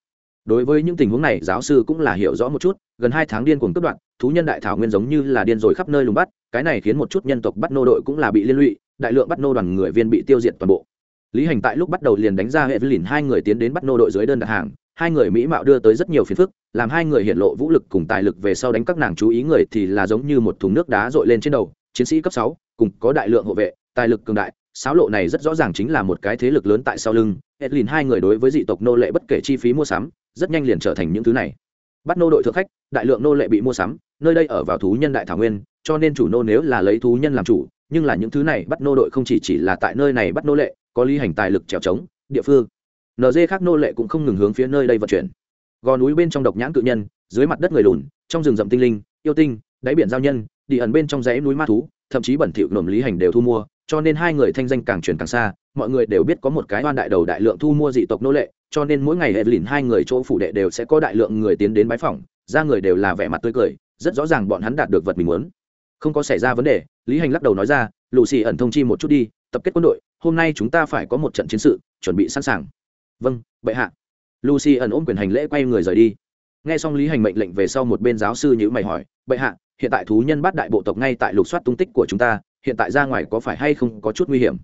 S1: Đối với những tình huống này, giáo sư cũng là hiểu rõ một chút, gần hai tháng điên cuồng cướp đoạn thú nhân đại thảo nguyên giống như là điên rồi khắp nơi lùng bắt, cái này khiến một chút nhân tộc bắt nô đội cũng là bị liên lụy, đại lượng bắt nô đoàn người viên bị tiêu diệt toàn bộ. Lý hành tại lúc bắt đầu liền đánh ra hệ với lìn hai người tiến đến bắt nô đội dưới đơn đặt hàng, hai người mỹ mạo đưa tới rất nhiều phiền phức, làm hai người hiện lộ vũ lực cùng tài lực về sau đánh các nàng chú ý người thì là giống như một thùng nước đá dội lên trên đầu, chiến sĩ cấp sáu, cùng có đại lượng hộ vệ, tài lực cường đại sáo lộ này rất rõ ràng chính là một cái thế lực lớn tại sau lưng, edlin hai người đối với dị tộc nô lệ bất kể chi phí mua sắm, rất nhanh liền trở thành những thứ này. Bắt nô đội thượng khách, đại lượng nô lệ bị mua sắm, nơi đây ở vào thú nhân đại thảo nguyên, cho nên chủ nô nếu là lấy thú nhân làm chủ, nhưng là những thứ này bắt nô đội không chỉ chỉ là tại nơi này bắt nô lệ, có lý hành tài lực trèo trống, địa phương. Nd khác nô lệ cũng không ngừng hướng phía nơi đây vận chuyển. Gò núi bên trong độc nhãn cự nhân, dưới mặt đất người lùn, trong rừng rậm tinh linh, yêu tinh, đáy biển giao nhân, đi ẩn bên trong dãy núi ma thú, thậm chí bẩn thỉu nổm lý hành đều thu mua cho nên hai người thanh danh càng truyền càng xa, mọi người đều biết có một cái oan đại đầu đại lượng thu mua dị tộc nô lệ, cho nên mỗi ngày Evelyn hai người chỗ phủ đệ đều sẽ có đại lượng người tiến đến bái phỏng, ra người đều là vẻ mặt tươi cười, rất rõ ràng bọn hắn đạt được vật mình muốn. Không có xảy ra vấn đề, lý hành lắc đầu nói ra lù xì ẩn thông chi một chút đi, tập kết quân đội, hôm nay chúng ta phải có một trận chiến sự, chuẩn bị sẵn sàng. Vâng bệ hạ. Lucy ẩn ôm quyền hành lễ quay người rời đi. Nghe xong lý hành mệnh lệnh về sau một bên giáo sư nhữ mày hỏi, bệ hạ, hiện tại thú nhân bắt đại bộ tộc ngay tại lục soát tung tích của chúng ta hiện tại ra ngoài có phải hay không có chút nguy hiểm?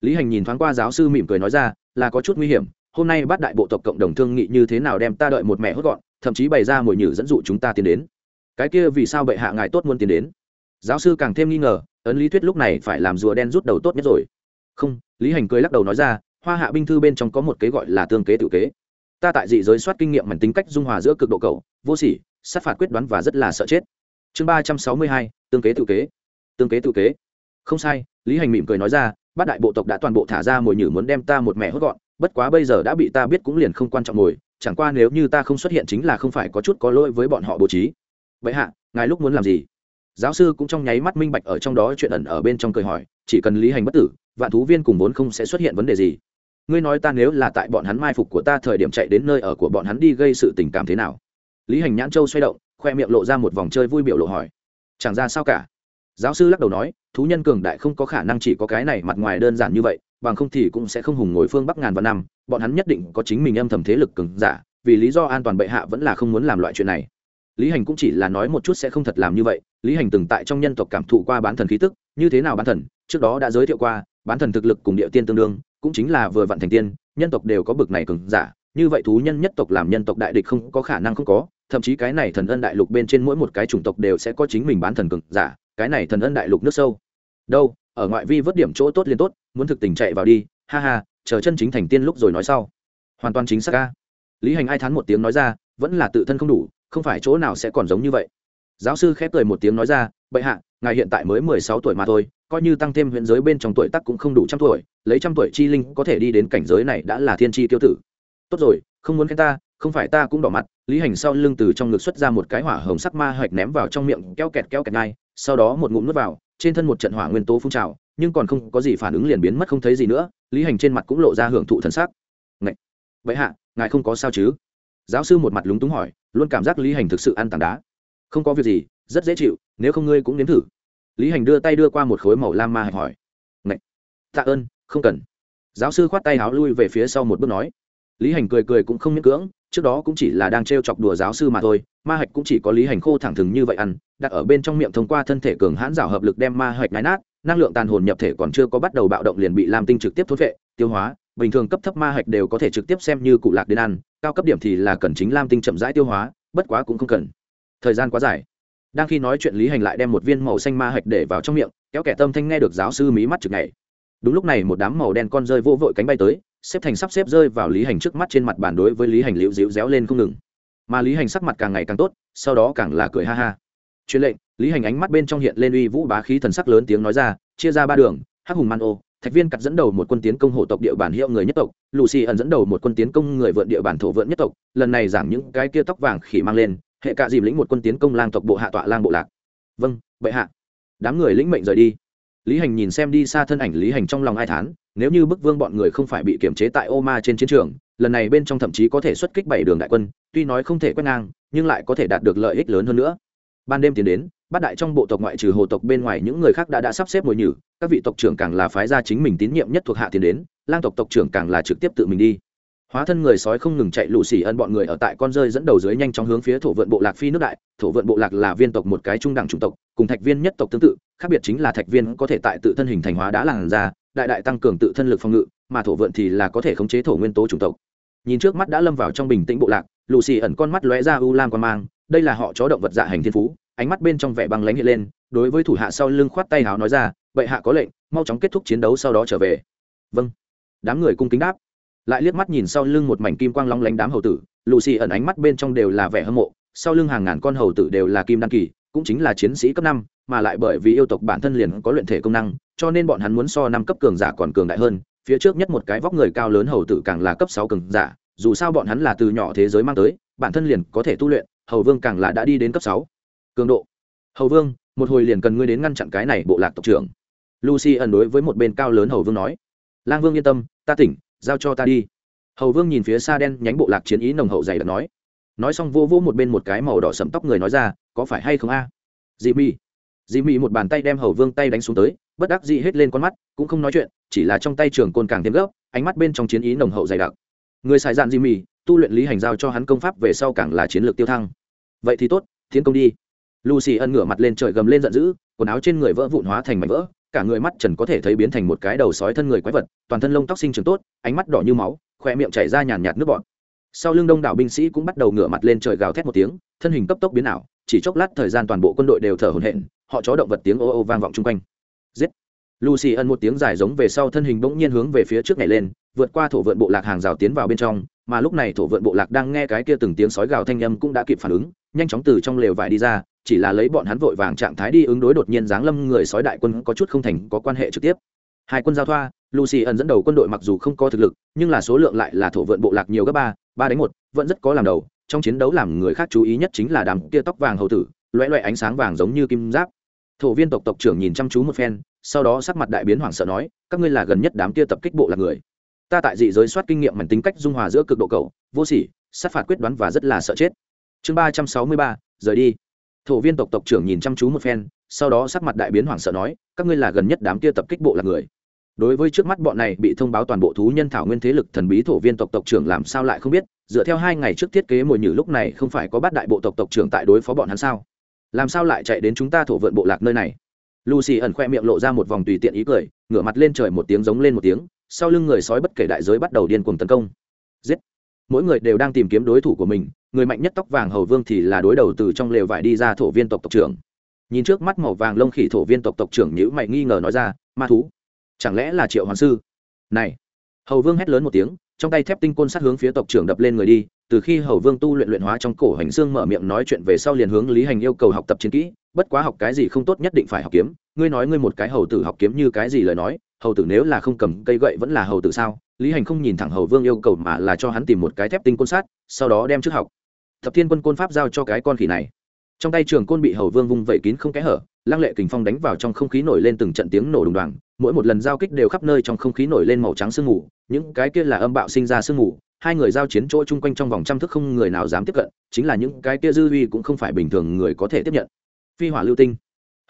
S1: Lý hành nhìn thoáng qua giáo sư mỉm cười nói ra, là có chút nguy hiểm, hôm nay bắt đại bộ tộc cộng đồng thương nghị như thế nào đem ta đợi một mẹ hốt gọn, thậm chí bày ra mồi nhử dẫn dụ chúng ta tiến đến. Cái kia vì sao bệ hạ ngài tốt muốn tiến đến? Giáo sư càng thêm nghi ngờ, ấn lý thuyết lúc này phải làm rùa đen rút đầu tốt nhất rồi. Không, lý hành cười lắc đầu nói ra, hoa hạ binh thư bên trong có một kế gọi là tương kế tự kế. Ta tại dị giới soát kinh nghiệm mảnh tính cách dung hòa giữa cực độ cầu vô sỉ, sát phạt quyết đoán và rất là sợ chết. Chương ba trăm sáu mươi hai, tương kế tự kế. Tương kế tự kế không sai, lý hành mỉm cười nói ra, bát đại bộ tộc đã toàn bộ thả ra mồi nhử muốn đem ta một mẹ hốt gọn, bất quá bây giờ đã bị ta biết cũng liền không quan trọng mồi, chẳng qua nếu như ta không xuất hiện chính là không phải có chút có lỗi với bọn họ bố trí. Vậy hạ, ngài lúc muốn làm gì? Giáo sư cũng trong nháy mắt minh bạch ở trong đó chuyện ẩn ở bên trong cười hỏi, chỉ cần lý hành bất tử, vạn thú viên cùng vốn không sẽ xuất hiện vấn đề gì? Ngươi nói ta nếu là tại bọn hắn mai phục của ta thời điểm chạy đến nơi ở của bọn hắn đi gây sự tình cảm thế nào? Lý hành nhãn châu xoay động, khoe miệng lộ ra một vòng chơi vui biểu lộ hỏi. Chẳng ra sao cả? Giáo sư lắc đầu nói, thú nhân cường đại không có khả năng chỉ có cái này mặt ngoài đơn giản như vậy, bằng không thì cũng sẽ không hùng ngồi phương bắc ngàn vạn năm, bọn hắn nhất định có chính mình âm thầm thế lực cường giả, vì lý do an toàn bệ hạ vẫn là không muốn làm loại chuyện này. Lý hành cũng chỉ là nói một chút sẽ không thật làm như vậy, lý hành từng tại trong nhân tộc cảm thụ qua bán thần khí tức, như thế nào bán thần, trước đó đã giới thiệu qua, bán thần thực lực cùng địa tiên tương đương, cũng chính là vừa vặn thành tiên, nhân tộc đều có bực này cường giả, như vậy thú nhân nhất tộc làm nhân tộc đại địch không có khả năng không có, thậm chí cái này thần ân đại lục bên trên mỗi một cái chủng tộc đều sẽ có chính mình bán thần cường giả cái này thần ân đại lục nước sâu. Đâu, ở ngoại vi vớt điểm chỗ tốt liên tốt, muốn thực tình chạy vào đi, ha ha, chờ chân chính thành tiên lúc rồi nói sau. Hoàn toàn chính xác ca lý hành ai thán một tiếng nói ra, vẫn là tự thân không đủ, không phải chỗ nào sẽ còn giống như vậy. Giáo sư khép cười một tiếng nói ra, bệ hạ, ngài hiện tại mới mười sáu tuổi mà thôi, coi như tăng thêm huyện giới bên trong tuổi tác cũng không đủ trăm tuổi, lấy trăm tuổi chi linh có thể đi đến cảnh giới này đã là thiên tri tiêu tử. Tốt rồi, không muốn khen ta, không phải ta cũng đỏ mặt. Lý hành sau lưng từ trong ngực xuất ra một cái hỏa hồng sắc ma hạch ném vào trong miệng, keo kẹt keo kẹt ngay sau đó một ngụm nuốt vào, trên thân một trận hỏa nguyên tố phun trào, nhưng còn không có gì phản ứng liền biến mất không thấy gì nữa, lý hành trên mặt cũng lộ ra hưởng thụ thần sắc. Ngậy! vậy hạ, ngài không có sao chứ? Giáo sư một mặt lúng túng hỏi, luôn cảm giác lý hành thực sự ăn tảng đá. Không có việc gì, rất dễ chịu, nếu không ngươi cũng nếm thử. Lý hành đưa tay đưa qua một khối màu lam ma hạch hỏi. Ngậy! tạ ơn, không cần. Giáo sư khoát tay háo lui về phía sau một bước nói. Lý hành cười cười cũng không miễn cưỡng trước đó cũng chỉ là đang t r e o chọc đùa giáo sư mà thôi, ma hạch cũng chỉ có lý hành khô thẳng thừng như vậy ăn, đặt ở bên trong miệng thông qua thân thể cường hãn rào hợp lực đem ma hạch nái nát, năng lượng tàn hồn nhập thể còn chưa có bắt đầu bạo động liền bị lam tinh trực tiếp thốt vệ tiêu hóa, bình thường cấp thấp ma hạch đều có thể trực tiếp xem như cụ lạc đến ăn, cao cấp điểm thì là cần chính lam tinh chậm rãi tiêu hóa, bất quá cũng không cần. Thời gian quá dài. Đang khi nói chuyện lý hành lại đem một viên màu xanh ma hạch để vào trong miệng, kéo kẻ tâm thanh nghe được giáo sư mí mắt chực này đúng lúc này một đám màu đen con rơi vô vội cánh bay tới xếp thành sắp xếp rơi vào lý hành trước mắt trên mặt bàn đối với lý hành liễu dịu réo lên không ngừng. Mà lý hành sắc mặt càng ngày càng tốt, sau đó càng là cười ha ha. Truyền lệnh, lý hành ánh mắt bên trong hiện lên uy vũ bá khí thần sắc lớn tiếng nói ra, chia ra ba đường, hắc hùng man ô, thạch viên cắt dẫn đầu một quân tiến công hộ tộc địa bản hiệu người nhất tộc, lucy ẩn dẫn đầu một quân tiến công người vượn địa bản thổ vượn nhất tộc, lần này giảm những cái kia tóc vàng khỉ mang lên, hệ cạ dìm lĩnh một quân tiến công lang tộc bộ hạ tọa lang bộ lạc. Vâng bệ hạ. Đám người lĩnh mệnh rời đi. Lý hành nhìn xem đi xa thân ảnh lý hành trong lòng ai thán nếu như bức vương bọn người không phải bị kiểm chế tại ô ma trên chiến trường, lần này bên trong thậm chí có thể xuất kích bảy đường đại quân, tuy nói không thể quét ngang, nhưng lại có thể đạt được lợi ích lớn hơn nữa. Ban đêm tiến đến, bát đại trong bộ tộc ngoại trừ hồ tộc bên ngoài những người khác đã đã sắp xếp mồi nhử, các vị tộc trưởng càng là phái ra chính mình tín nhiệm nhất thuộc hạ tiến đến, lang tộc tộc trưởng càng là trực tiếp tự mình đi. Hóa thân người sói không ngừng chạy lũ xỉ ân bọn người ở tại con rơi dẫn đầu dưới nhanh chóng hướng phía thổ vượn bộ lạc phi nước đại, thổ vượn bộ lạc là viên tộc một cái trung đẳng chủng tộc, cùng thạch viên nhất tộc tương tự, khác biệt chính là thạch viên có thể tại tự thân hình thành hóa đã làng ra đại đại tăng cường tự thân lực phòng ngự, mà thổ vượn thì là có thể khống chế thổ nguyên tố chủng tộc. Nhìn trước mắt đã lâm vào trong bình tĩnh bộ lạc lù xì ẩn con mắt lóe ra u lam quan mang, đây là họ chó động vật dạ hành thiên phú, ánh mắt bên trong vẻ băng lánh hiện lên, đối với thủ hạ sau lưng khoát tay háo nói ra vậy hạ có lệnh, mau chóng kết thúc chiến đấu sau đó trở về. Vâng. Đám người cung kính đáp. Lại liếc mắt nhìn sau lưng một mảnh kim quang long lánh đám hầu tử lù xì ẩn ánh mắt bên trong đều là vẻ hâm mộ, sau lưng hàng ngàn con hầu tử đều là kim đăng kỳ, cũng chính là chiến sĩ cấp năm, mà lại bởi vì yêu tộc bản thân liền có luyện thể công năng cho nên bọn hắn muốn so năm cấp cường giả còn cường đại hơn, phía trước nhất một cái vóc người cao lớn hầu tử càng là cấp sáu cường giả, dù sao bọn hắn là từ nhỏ thế giới mang tới, bản thân liền có thể tu luyện, hầu vương càng là đã đi đến cấp sáu. Cường độ. Hầu vương, một hồi liền cần ngươi đến ngăn chặn cái này bộ lạc tộc trưởng. Lucy ẩn đối với một bên cao lớn hầu vương nói. Lang vương yên tâm, ta tỉnh, giao cho ta đi. Hầu vương nhìn phía xa đen nhánh bộ lạc chiến ý nồng hậu dày đặc nói. Nói xong vô vô một bên một cái màu đỏ sẫm tóc người nói ra, có phải hay không a? À? dị mị. Dị mị một bàn tay đem hầu vương tay đánh xuống tới bất đắc dĩ hết lên con mắt, cũng không nói chuyện, chỉ là trong tay trường côn càng thêm gấp, ánh mắt bên trong chiến ý nồng hậu dày đặc. Người xài dạn di mì tu luyện lý hành giao cho hắn công pháp về sau càng là chiến lược tiêu thăng. Vậy thì tốt, tiến công đi. Lucy ân ngửa mặt lên trời gầm lên giận dữ, quần áo trên người vỡ vụn hóa thành mảnh vỡ, cả người mắt trần có thể thấy biến thành một cái đầu sói thân người quái vật, toàn thân lông tóc sinh trưởng tốt, ánh mắt đỏ như máu khoe miệng chảy ra nhàn nhạt nước bọt. Sau lưng đông đảo binh sĩ cũng bắt đầu ngửa mặt lên trời gào thét một tiếng, thân hình cấp tốc biến ảo, chỉ chốc lát thời gian toàn bộ quân đội đều thở hổn hển, họ chó động vật tiếng ô ô vang vọng chung quanh giết. Lucy ân một tiếng dài giống về sau thân hình bỗng nhiên hướng về phía trước nhảy lên, vượt qua thổ vượn bộ lạc hàng rào tiến vào bên trong, mà lúc này thổ vượn bộ lạc đang nghe cái kia từng tiếng sói gào thanh âm cũng đã kịp phản ứng, nhanh chóng từ trong lều vải đi ra, chỉ là lấy bọn hắn vội vàng trạng thái đi ứng đối đột nhiên giáng lâm người sói đại quân có chút không thành, có quan hệ trực tiếp. Hai quân giao thoa, lucy ẩn dẫn đầu quân đội mặc dù không có thực lực, nhưng là số lượng lại là thổ vượn bộ lạc nhiều gấp ba ba đánh một, vẫn rất có làm đầu, trong chiến đấu làm người khác chú ý nhất chính là đám kia tóc vàng hầu tử loẹ loẹ ánh sáng vàng giống như kim giáp thổ viên tộc tộc trưởng nhìn chăm chú một phen, sau đó sắc mặt đại biến hoảng sợ nói, các ngươi là gần nhất đám kia tập kích bộ là người. Ta tại dị giới soát kinh nghiệm mảnh tính cách dung hòa giữa cực độ cầu vô sỉ, sát phạt quyết đoán và rất là sợ chết. Chương ba trăm sáu mươi ba, rời đi. Thổ viên tộc tộc trưởng nhìn chăm chú một phen, sau đó sắc mặt đại biến hoảng sợ nói, các ngươi là gần nhất đám kia tập kích bộ là người. Đối với trước mắt bọn này bị thông báo toàn bộ thú nhân thảo nguyên thế lực thần bí thổ viên tộc tộc trưởng làm sao lại không biết, dựa theo hai ngày trước thiết kế mồi nhử lúc này không phải có bát đại bộ tộc tộc trưởng tại đối phó bọn hắn sao? Làm sao lại chạy đến chúng ta thổ vượn bộ lạc nơi này? Lucy ẩn khoe miệng lộ ra một vòng tùy tiện ý cười, ngửa mặt lên trời một tiếng giống lên một tiếng, sau lưng người sói bất kể đại giới bắt đầu điên cuồng tấn công. Giết! Mỗi người đều đang tìm kiếm đối thủ của mình, người mạnh nhất tóc vàng hầu vương thì là đối đầu từ trong lều vải đi ra thổ viên tộc tộc trưởng. Nhìn trước mắt màu vàng lông khỉ thổ viên tộc tộc trưởng nhữ mày nghi ngờ nói ra, ma thú, chẳng lẽ là triệu hoàng sư? Này! Hầu vương hét lớn một tiếng, trong tay thép tinh côn sát hướng phía tộc trưởng đập lên người đi từ khi hầu vương tu luyện luyện hóa trong cổ hành xương mở miệng nói chuyện về sau liền hướng lý hành yêu cầu học tập chiến kỹ, bất quá học cái gì không tốt nhất định phải học kiếm. Ngươi nói ngươi một cái hầu tử học kiếm như cái gì lời nói, hầu tử nếu là không cầm cây gậy vẫn là hầu tử sao? Lý hành không nhìn thẳng hầu vương yêu cầu mà là cho hắn tìm một cái thép tinh côn sát, sau đó đem trước học. Thập thiên quân côn pháp giao cho cái con khỉ này. Trong tay trường côn bị hầu vương vung vẩy kín không kẽ hở, lăng lệ kình phong đánh vào trong không khí nổi lên từng trận tiếng nổ đùng đoàng, mỗi một lần giao kích đều khắp nơi trong không khí nổi lên màu trắng sương mù, những cái kia là âm bạo sinh ra sương mù hai người giao chiến chỗ chung quanh trong vòng trăm thước không người nào dám tiếp cận, chính là những cái kia dư uy cũng không phải bình thường người có thể tiếp nhận. Phi hỏa lưu tinh.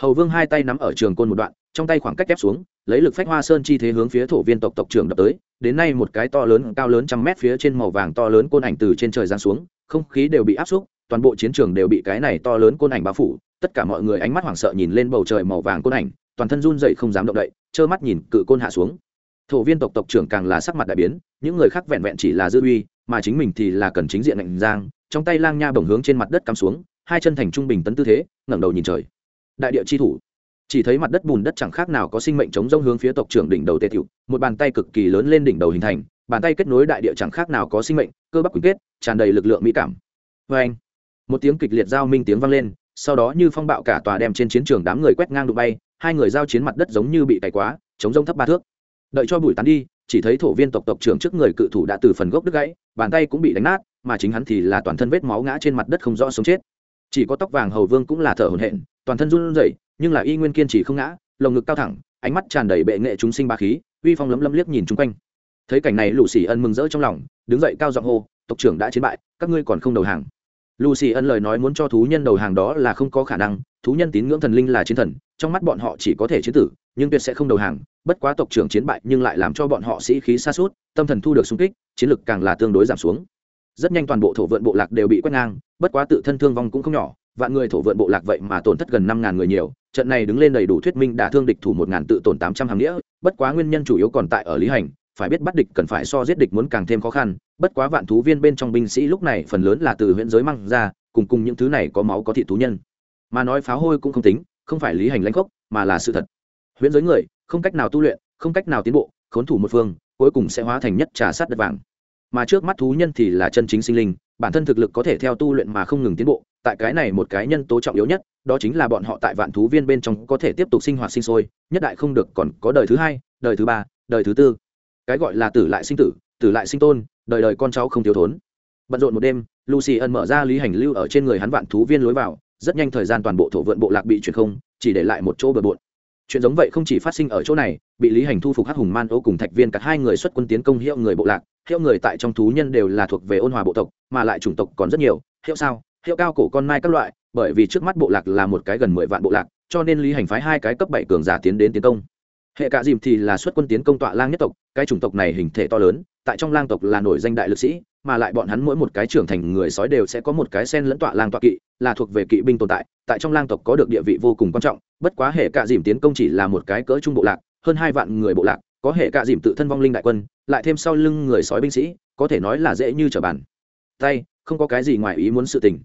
S1: Hầu vương hai tay nắm ở trường côn một đoạn, trong tay khoảng cách ép xuống, lấy lực phách hoa sơn chi thế hướng phía thổ viên tộc tộc trưởng đập tới, đến nay một cái to lớn, cao lớn trăm mét phía trên màu vàng to lớn côn ảnh từ trên trời giáng xuống, không khí đều bị áp xúc, toàn bộ chiến trường đều bị cái này to lớn côn ảnh bao phủ, tất cả mọi người ánh mắt hoảng sợ nhìn lên bầu trời màu vàng côn ảnh, toàn thân run dậy không dám động đậy, trơ mắt nhìn cự côn hạ xuống thổ viên tộc tộc trưởng càng là sắc mặt đại biến, những người khác vẹn vẹn chỉ là dư uy, mà chính mình thì là cần chính diện lạnh giang, trong tay lang nha bồng hướng trên mặt đất cắm xuống, hai chân thành trung bình tấn tư thế, ngẩng đầu nhìn trời. Đại địa chi thủ. Chỉ thấy mặt đất bùn đất chẳng khác nào có sinh mệnh chống rông hướng phía tộc trưởng đỉnh đầu tê tiểu, một bàn tay cực kỳ lớn lên đỉnh đầu hình thành, bàn tay kết nối đại địa chẳng khác nào có sinh mệnh, cơ bắp quy kết, tràn đầy lực lượng mỹ cảm. Vê anh, một tiếng kịch liệt giao minh tiếng vang lên, sau đó như phong bạo cả tòa đem trên chiến trường đám người quét ngang đụng bay, hai người giao chiến mặt đất giống như bị cày quá, chống rông thấp ba thước đợi cho bụi tán đi, chỉ thấy thổ viên tộc tộc trưởng trước người cự thủ đã từ phần gốc đứt gãy, bàn tay cũng bị đánh nát, mà chính hắn thì là toàn thân vết máu ngã trên mặt đất không rõ sống chết. Chỉ có tóc vàng hầu vương cũng là thở hổn hển, toàn thân run rẩy, nhưng là y nguyên kiên trì không ngã, lồng ngực cao thẳng, ánh mắt tràn đầy bệ nghệ chúng sinh ba khí, uy phong lấm lấm liếc nhìn chung quanh. Thấy cảnh này lù xì ân mừng rỡ trong lòng, đứng dậy cao giọng hô, tộc trưởng đã chiến bại, các ngươi còn không đầu hàng. Lù xì ân lời nói muốn cho thú nhân đầu hàng đó là không có khả năng, thú nhân tín ngưỡng thần linh là chiến thần, trong mắt bọn họ chỉ có thể chiến tử nhưng tuyệt sẽ không đầu hàng, bất quá tộc trưởng chiến bại nhưng lại làm cho bọn họ sĩ khí xa suốt tâm thần thu được sung kích, chiến lực càng là tương đối giảm xuống. Rất nhanh toàn bộ thổ vượn bộ lạc đều bị quét ngang, bất quá tự thân thương vong cũng không nhỏ, vạn người thổ vượn bộ lạc vậy mà tổn thất gần năm ngàn người nhiều, trận này đứng lên đầy đủ thuyết minh đả thương địch thủ một ngàn tự tổn tám trăm hàng nghĩa, bất quá nguyên nhân chủ yếu còn tại ở lý hành, phải biết bắt địch cần phải so giết địch muốn càng thêm khó khăn, bất quá vạn thú viên bên trong binh sĩ lúc này phần lớn là từ huyện giới mang ra, cùng cùng những thứ này có máu có thị thú nhân. Mà nói pháo hôi cũng không tính, không phải lý hành lãnh gốc, mà là sự thật huyễn giới người, không cách nào tu luyện, không cách nào tiến bộ, khốn thủ một phương, cuối cùng sẽ hóa thành nhất trà sát đất vàng. Mà trước mắt thú nhân thì là chân chính sinh linh, bản thân thực lực có thể theo tu luyện mà không ngừng tiến bộ, tại cái này một cái nhân tố trọng yếu nhất, đó chính là bọn họ tại vạn thú viên bên trong có thể tiếp tục sinh hoạt sinh sôi, nhất đại không được còn có đời thứ hai, đời thứ ba, đời thứ tư. Cái gọi là tử lại sinh tử tử lại sinh tôn, đời đời con cháu không thiếu thốn. Bận rộn một đêm lucy ân mở ra lý hành lưu ở trên người hắn vạn thú viên lối vào, rất nhanh thời gian toàn bộ thổ vượn bộ lạc bị chuyển không, chỉ để lại một chỗ bờ bộn chuyện giống vậy không chỉ phát sinh ở chỗ này, bị lý hành thu phục hắc hùng man ô cùng thạch viên cả hai người xuất quân tiến công hiệu người bộ lạc, hiệu người tại trong thú nhân đều là thuộc về ôn hòa bộ tộc, mà lại chủng tộc còn rất nhiều, hiệu sao, hiệu cao cổ con mai các loại, bởi vì trước mắt bộ lạc là một cái gần mười vạn bộ lạc, cho nên lý hành phái hai cái cấp bảy cường giả tiến đến tiến công. Hệ cả dìm thì là xuất quân tiến công tọa lang nhất tộc, cái chủng tộc này hình thể to lớn, tại trong lang tộc là nổi danh đại lực sĩ mà lại bọn hắn mỗi một cái trưởng thành người sói đều sẽ có một cái sen lẫn tọa lang tọa kỵ, là thuộc về kỵ binh tồn tại tại trong lang tộc có được địa vị vô cùng quan trọng, bất quá hệ cạ dìm tiến công chỉ là một cái cỡ trung bộ lạc, hơn hai vạn người bộ lạc, có hệ cạ dìm tự thân vong linh đại quân, lại thêm sau lưng người sói binh sĩ, có thể nói là dễ như trở bàn. Tay, không có cái gì ngoài ý muốn sự tình.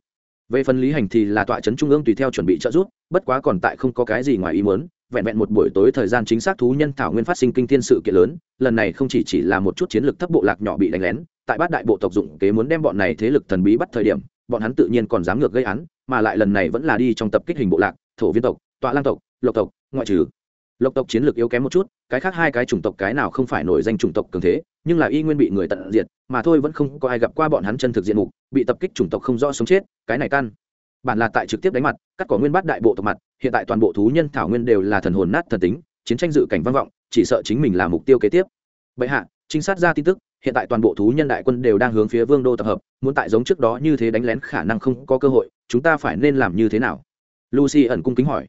S1: Về phần lý hành thì là tọa trấn trung ương tùy theo chuẩn bị trợ giúp, bất quá còn tại không có cái gì ngoài ý muốn, vẹn vẹn một buổi tối thời gian chính xác thú nhân thảo nguyên phát sinh kinh thiên sự kiện lớn, lần này không chỉ chỉ là một chút chiến lược thấp bộ lạc nhỏ bị đánh lén tại bát đại bộ tộc dụng kế muốn đem bọn này thế lực thần bí bắt thời điểm, bọn hắn tự nhiên còn dám ngược gây án, mà lại lần này vẫn là đi trong tập kích hình bộ lạc, thổ viên tộc, tọa lang tộc, lộc tộc, ngoại trừ. Lộc tộc chiến lược yếu kém một chút, cái khác hai cái chủng tộc cái nào không phải nổi danh chủng tộc cường thế, nhưng là y nguyên bị người tận diệt, mà thôi vẫn không có ai gặp qua bọn hắn chân thực diện mục, bị tập kích chủng tộc không rõ sống chết, cái này căn bản là tại trực tiếp đánh mặt, cắt cỏ nguyên bát đại bộ tộc mặt, hiện tại toàn bộ thú nhân thảo nguyên đều là thần hồn nát thần tính, chiến tranh dự cảnh vang vọng, chỉ sợ chính mình là mục tiêu kế tiếp. Bệ hạ trinh sát ra tin tức, hiện tại toàn bộ thú nhân đại quân đều đang hướng phía vương đô tập hợp, muốn tại giống trước đó như thế đánh lén khả năng không có cơ hội, chúng ta phải nên làm như thế nào? Lucy ẩn cung kính hỏi.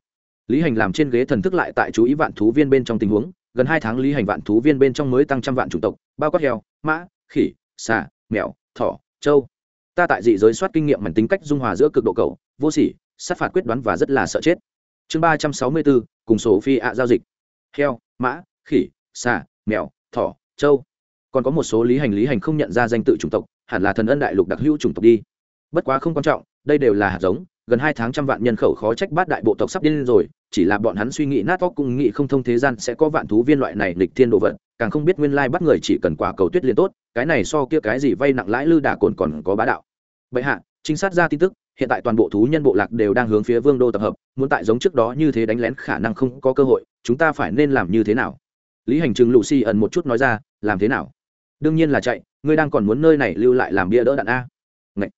S1: Lý hành làm trên ghế thần thức lại tại chú ý vạn thú viên bên trong tình huống, gần hai tháng lý hành vạn thú viên bên trong mới tăng trăm vạn chủng tộc, bao quát heo, mã, khỉ, xà, mèo, thỏ, trâu. Ta tại dị giới soát kinh nghiệm mảnh tính cách dung hòa giữa cực độ cầu, vô sỉ, sát phạt quyết đoán và rất là sợ chết. Chương ba trăm sáu mươi bốn, cùng sổ phi ạ giao dịch. Heo, mã, khỉ, xà, mèo, thỏ, trâu còn có một số lý hành lý hành không nhận ra danh tự chủng tộc, hẳn là thần ân đại lục đặc hữu chủng tộc đi. Bất quá không quan trọng, đây đều là hạt giống, gần hai tháng trăm vạn nhân khẩu khó trách bát đại bộ tộc sắp điên rồi, chỉ là bọn hắn suy nghĩ nát óc cũng nghĩ không thông thế gian sẽ có vạn thú viên loại này lịch thiên đồ vật, càng không biết nguyên lai bắt người chỉ cần quả cầu tuyết liền tốt, cái này so kia cái gì vay nặng lãi lư đả cồn còn có bá đạo. Vậy hạ, trinh sát ra tin tức, hiện tại toàn bộ thú nhân bộ lạc đều đang hướng phía vương đô tập hợp, muốn tại giống trước đó như thế đánh lén khả năng không có cơ hội, chúng ta phải nên làm như thế nào? Lý hành trừng lù xì ẩn một chút nói ra, làm thế nào? Đương nhiên là chạy, ngươi đang còn muốn nơi này lưu lại làm bia đỡ đạn a. Ngậy.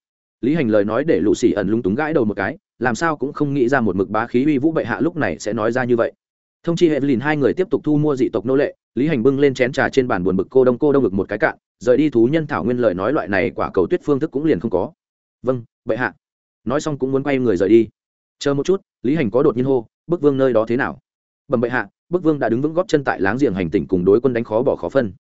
S1: lý hành lời nói để lũ xì ẩn lúng túng gãi đầu một cái, làm sao cũng không nghĩ ra một mực bá khí uy vũ bệ hạ lúc này sẽ nói ra như vậy. Thông chi hệ lìn hai người tiếp tục thu mua dị tộc nô lệ, lý hành bưng lên chén trà trên bàn buồn bực cô đông cô đông ngực một cái cạn, rời đi thú nhân thảo nguyên lời nói loại này quả cầu tuyết phương thức cũng liền không có. Vâng bệ hạ. Nói xong cũng muốn quay người rời đi. Chờ một chút, lý hành có đột nhiên hô, bức vương nơi đó thế nào? Bẩm bệ hạ, bức vương đã đứng vững góp chân tại láng giềng hành tỉnh cùng đối quân đánh khó bỏ khó phân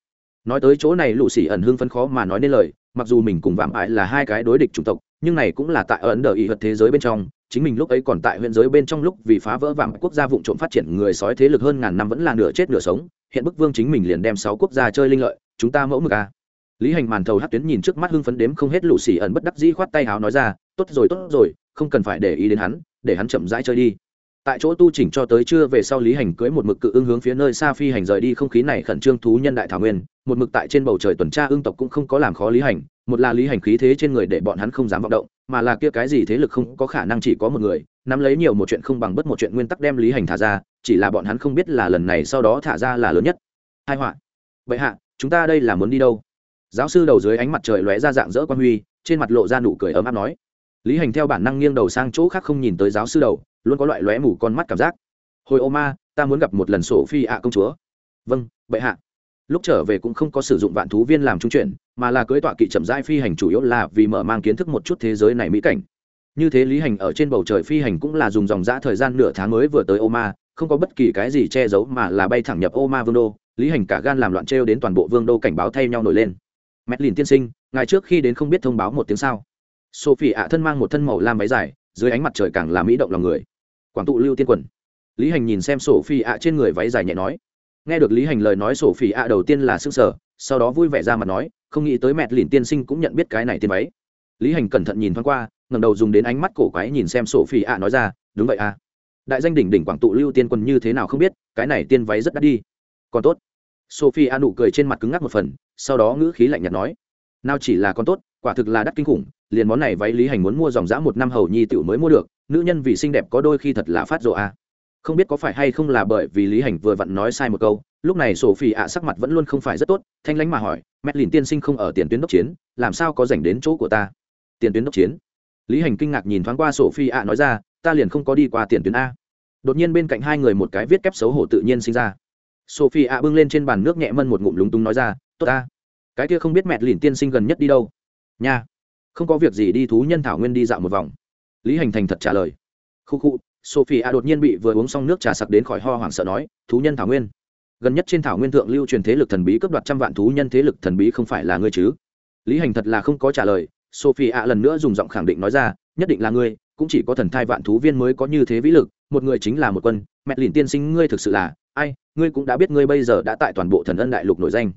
S1: nói tới chỗ này lũ xỉ ẩn hưng phấn khó mà nói nên lời, mặc dù mình cùng vạm ải là hai cái đối địch chủng tộc, nhưng này cũng là tại ấn đờ ý hật thế giới bên trong, chính mình lúc ấy còn tại huyện giới bên trong lúc vì phá vỡ vạm quốc gia vụ trộm phát triển người sói thế lực hơn ngàn năm vẫn là nửa chết nửa sống, hiện bức vương chính mình liền đem sáu quốc gia chơi linh lợi, chúng ta mẫu mực a lý hành màn thầu hát tuyến nhìn trước mắt hưng phấn đếm không hết lũ xỉ ẩn bất đắc dĩ khoát tay háo nói ra, tốt rồi tốt rồi, không cần phải để ý đến hắn, để hắn chậm rãi chơi đi tại chỗ tu chỉnh cho tới trưa về sau lý hành cưới một mực cự ưng hướng phía nơi xa phi hành rời đi không khí này khẩn trương thú nhân đại thảo nguyên, một mực tại trên bầu trời tuần tra ưng tộc cũng không có làm khó lý hành, một là lý hành khí thế trên người để bọn hắn không dám vọng động, mà là kia cái gì thế lực không có khả năng chỉ có một người, nắm lấy nhiều một chuyện không bằng bất một chuyện nguyên tắc đem lý hành thả ra, chỉ là bọn hắn không biết là lần này sau đó thả ra là lớn nhất. Hai họa. Vậy hạ, chúng ta đây là muốn đi đâu? Giáo sư đầu dưới ánh mặt trời lóe ra dạng dỡ quan huy, trên mặt lộ ra nụ cười ấm áp nói. Lý hành theo bản năng nghiêng đầu sang chỗ khác không nhìn tới giáo sư đầu luôn có loại lóe mù con mắt cảm giác. Hồi ô ma, ta muốn gặp một lần sổ phi ạ công chúa. Vâng bệ hạ. Lúc trở về cũng không có sử dụng vạn thú viên làm trung chuyển, mà là cưới tọa kỵ chậm rãi phi hành chủ yếu là vì mở mang kiến thức một chút thế giới này mỹ cảnh. Như thế lý hành ở trên bầu trời phi hành cũng là dùng dòng dã thời gian nửa tháng mới vừa tới ô ma, không có bất kỳ cái gì che giấu mà là bay thẳng nhập ô ma vương đô, lý hành cả gan làm loạn trêu đến toàn bộ vương đô cảnh báo thay nhau nổi lên. Mét lìn tiên sinh ngày trước khi đến không biết thông báo một tiếng sao. Sophie ạ thân mang một thân màu lam váy dài, dưới ánh mặt trời càng làm mỹ động lòng người quảng tụ lưu tiên quần. Lý hành nhìn xem sổ phi ạ trên người váy dài nhẹ nói. Nghe được lý hành lời nói sổ phi ạ đầu tiên là s ư n g sở sau đó vui vẻ ra mặt nói, không nghĩ tới mẹ lìn tiên sinh cũng nhận biết cái này tiên váy. Lý hành cẩn thận nhìn thoáng qua ngầm đầu dùng đến ánh mắt cổ quái nhìn xem sổ phi ạ nói ra, đúng vậy à. Đại danh đỉnh đỉnh quảng tụ lưu tiên quân như thế nào không biết, cái này tiên váy rất đắt đi. Còn tốt. Sophie a nụ cười trên mặt cứng ngắc một phần, sau đó ngữ khí lạnh nhạt nói, nào chỉ là con tốt, quả thực là đắt kinh khủng, liền món này váy lý hành muốn mua dòng dã một năm hầu nhi tiểu mới mua được nữ nhân vì xinh đẹp có đôi khi thật là phát rộ a không biết có phải hay không là bởi vì lý hành vừa vặn nói sai một câu, lúc này sổ phi ạ sắc mặt vẫn luôn không phải rất tốt, thanh lãnh mà hỏi, mẹ lìn tiên sinh không ở tiền tuyến đốc chiến, làm sao có dành đến chỗ của ta? Tiền tuyến đốc chiến? Lý hành kinh ngạc nhìn thoáng qua sổ phi ạ nói ra, ta liền không có đi qua tiền tuyến a. Đột nhiên bên cạnh hai người một cái viết kép xấu hổ tự nhiên sinh ra. Sophie ạ bưng lên trên bàn nước nhẹ mân một ngụm lúng túng nói ra, tốt ta. Cái kia không biết mẹ lìn tiên sinh gần nhất đi đâu? Nha. Không có việc gì đi thú nhân thảo nguyên đi dạo một vòng lý hành thành thật trả lời. Khu khu sophie a đột nhiên bị vừa uống xong nước trà sặc đến khỏi ho hoảng sợ nói, thú nhân thảo nguyên. Gần nhất trên thảo nguyên thượng lưu truyền thế lực thần bí cướp đoạt trăm vạn thú nhân thế lực thần bí không phải là ngươi chứ? Lý hành thật là không có trả lời sophie a lần nữa dùng giọng khẳng định nói ra, nhất định là ngươi, cũng chỉ có thần thai vạn thú viên mới có như thế vĩ lực, một người chính là một quân, mẹ lìn tiên sinh ngươi thực sự là ai, ngươi cũng đã biết ngươi bây giờ đã tại toàn bộ thần ân đại lục nổi danh.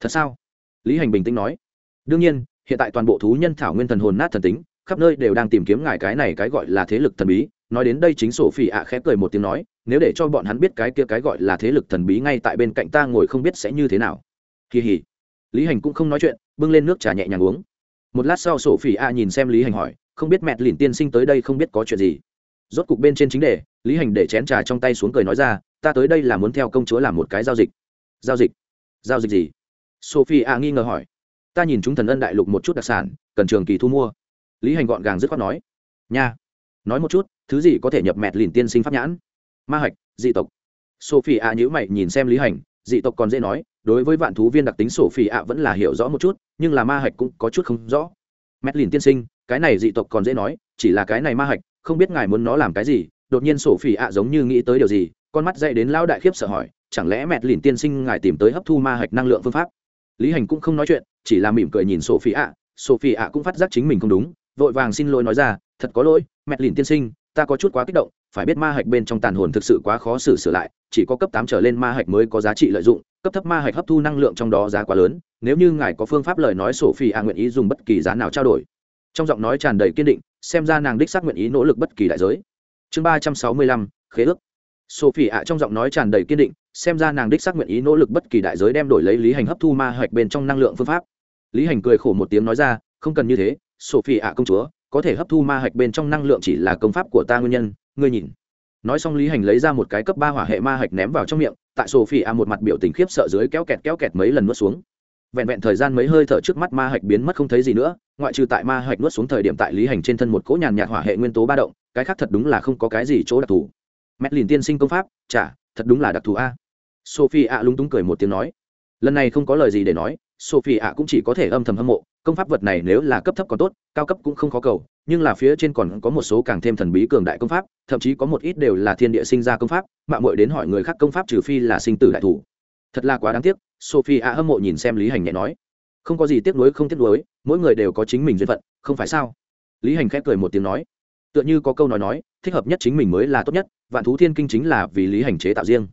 S1: Thật sao? Lý hành bình tĩnh nói. Đương nhiên, hiện tại toàn bộ thú nhân thảo nguyên thần hồn nát thần tính khắp nơi đều đang tìm kiếm ngài cái này cái gọi là thế lực thần bí. Nói đến đây chính sổ phỉ ạ khẽ cười một tiếng nói, nếu để cho bọn hắn biết cái kia cái gọi là thế lực thần bí ngay tại bên cạnh ta ngồi không biết sẽ như thế nào. Kỳ hỉ. Lý hành cũng không nói chuyện, bưng lên nước trà nhẹ nhàng uống. Một lát sau sổ phỉ ạ nhìn xem lý hành hỏi, không biết mẹ lìn tiên sinh tới đây không biết có chuyện gì. Rốt cục bên trên chính đề, lý hành để chén trà trong tay xuống cười nói ra, ta tới đây là muốn theo công chúa làm một cái giao dịch. Giao dịch? Giao dịch gì? Sophie a nghi ngờ hỏi. Ta nhìn chúng thần ân đại lục một chút đặc sản, cần trường kỳ thu mua lý hành gọn gàng dứt khoát nói nha nói một chút thứ gì có thể nhập mẹt lìn tiên sinh pháp nhãn? Ma hạch dị tộc. Sophie ạ, nhữ mày nhìn xem lý hành dị tộc còn dễ nói đối với vạn thú viên đặc tính sophie ạ vẫn là hiểu rõ một chút nhưng là ma hạch cũng có chút không rõ. Mẹt lìn tiên sinh cái này dị tộc còn dễ nói chỉ là cái này ma hạch không biết ngài muốn nó làm cái gì. Đột nhiên sophie ạ giống như nghĩ tới điều gì con mắt dậy đến lão đại khiếp sợ hỏi chẳng lẽ mẹt lìn tiên sinh ngài tìm tới hấp thu ma hạch năng lượng phương pháp? Lý hành cũng không nói chuyện chỉ là mỉm cười nhìn sophie ạ sophie ạ cũng phát giác chính mình không đúng vội vàng xin lỗi nói ra, thật có lỗi, mẹ lìn tiên sinh, ta có chút quá kích động, phải biết ma hạch bên trong tàn hồn thực sự quá khó xử sửa lại, chỉ có cấp tám trở lên ma hạch mới có giá trị lợi dụng, cấp thấp ma hạch hấp thu năng lượng trong đó giá quá lớn, nếu như ngài có phương pháp lời nói sổ phi a nguyện ý dùng bất kỳ giá nào trao đổi. Trong giọng nói tràn đầy kiên định, xem ra nàng đích xác nguyện ý nỗ lực bất kỳ đại giới. Chương ba trăm sáu mươi lăm, khế ước. Sophie ạ trong giọng nói tràn đầy kiên định, xem ra nàng đích xác nguyện ý nỗ lực bất kỳ đại giới đem đổi lấy lý hành hấp thu ma hạch bên trong năng lượng phương pháp. Lý hành cười khổ một tiếng nói ra, không cần như thế sophie ạ, công chúa, có thể hấp thu ma hạch bên trong năng lượng chỉ là công pháp của ta nguyên nhân, ngươi nhìn. Nói xong lý hành lấy ra một cái cấp ba hỏa hệ ma hạch ném vào trong miệng, tại sophie ạ một mặt biểu tình khiếp sợ dưới kéo kẹt kéo kẹt mấy lần nuốt xuống. Vẹn vẹn thời gian mấy hơi thở trước mắt ma hạch biến mất không thấy gì nữa, ngoại trừ tại ma hạch nuốt xuống thời điểm tại lý hành trên thân một cỗ nhàn nhạt hỏa hệ nguyên tố ba động, cái khác thật đúng là không có cái gì chỗ đặc thù. Mét liền tiên sinh công pháp, chả, thật đúng là đặc thù a. Sophie ạ lúng túng cười một tiếng nói. Lần này không có lời gì để nói, sophie ạ cũng chỉ có thể âm thầm hâm mộ công pháp vật này nếu là cấp thấp còn tốt, cao cấp cũng không khó cầu, nhưng là phía trên còn có một số càng thêm thần bí cường đại công pháp, thậm chí có một ít đều là thiên địa sinh ra công pháp, mạng mội đến hỏi người khác công pháp trừ phi là sinh tử đại thủ. Thật là quá đáng tiếc sophie ạ hâm mộ nhìn xem lý hành nhẹ nói. Không có gì tiếc nuối, không tiếc nuối, mỗi người đều có chính mình duyên phận, không phải sao? Lý hành khép cười một tiếng nói. Tựa như có câu nói nói, thích hợp nhất chính mình mới là tốt nhất, vạn thú thiên kinh chính là vì lý hành chế tạo riêng.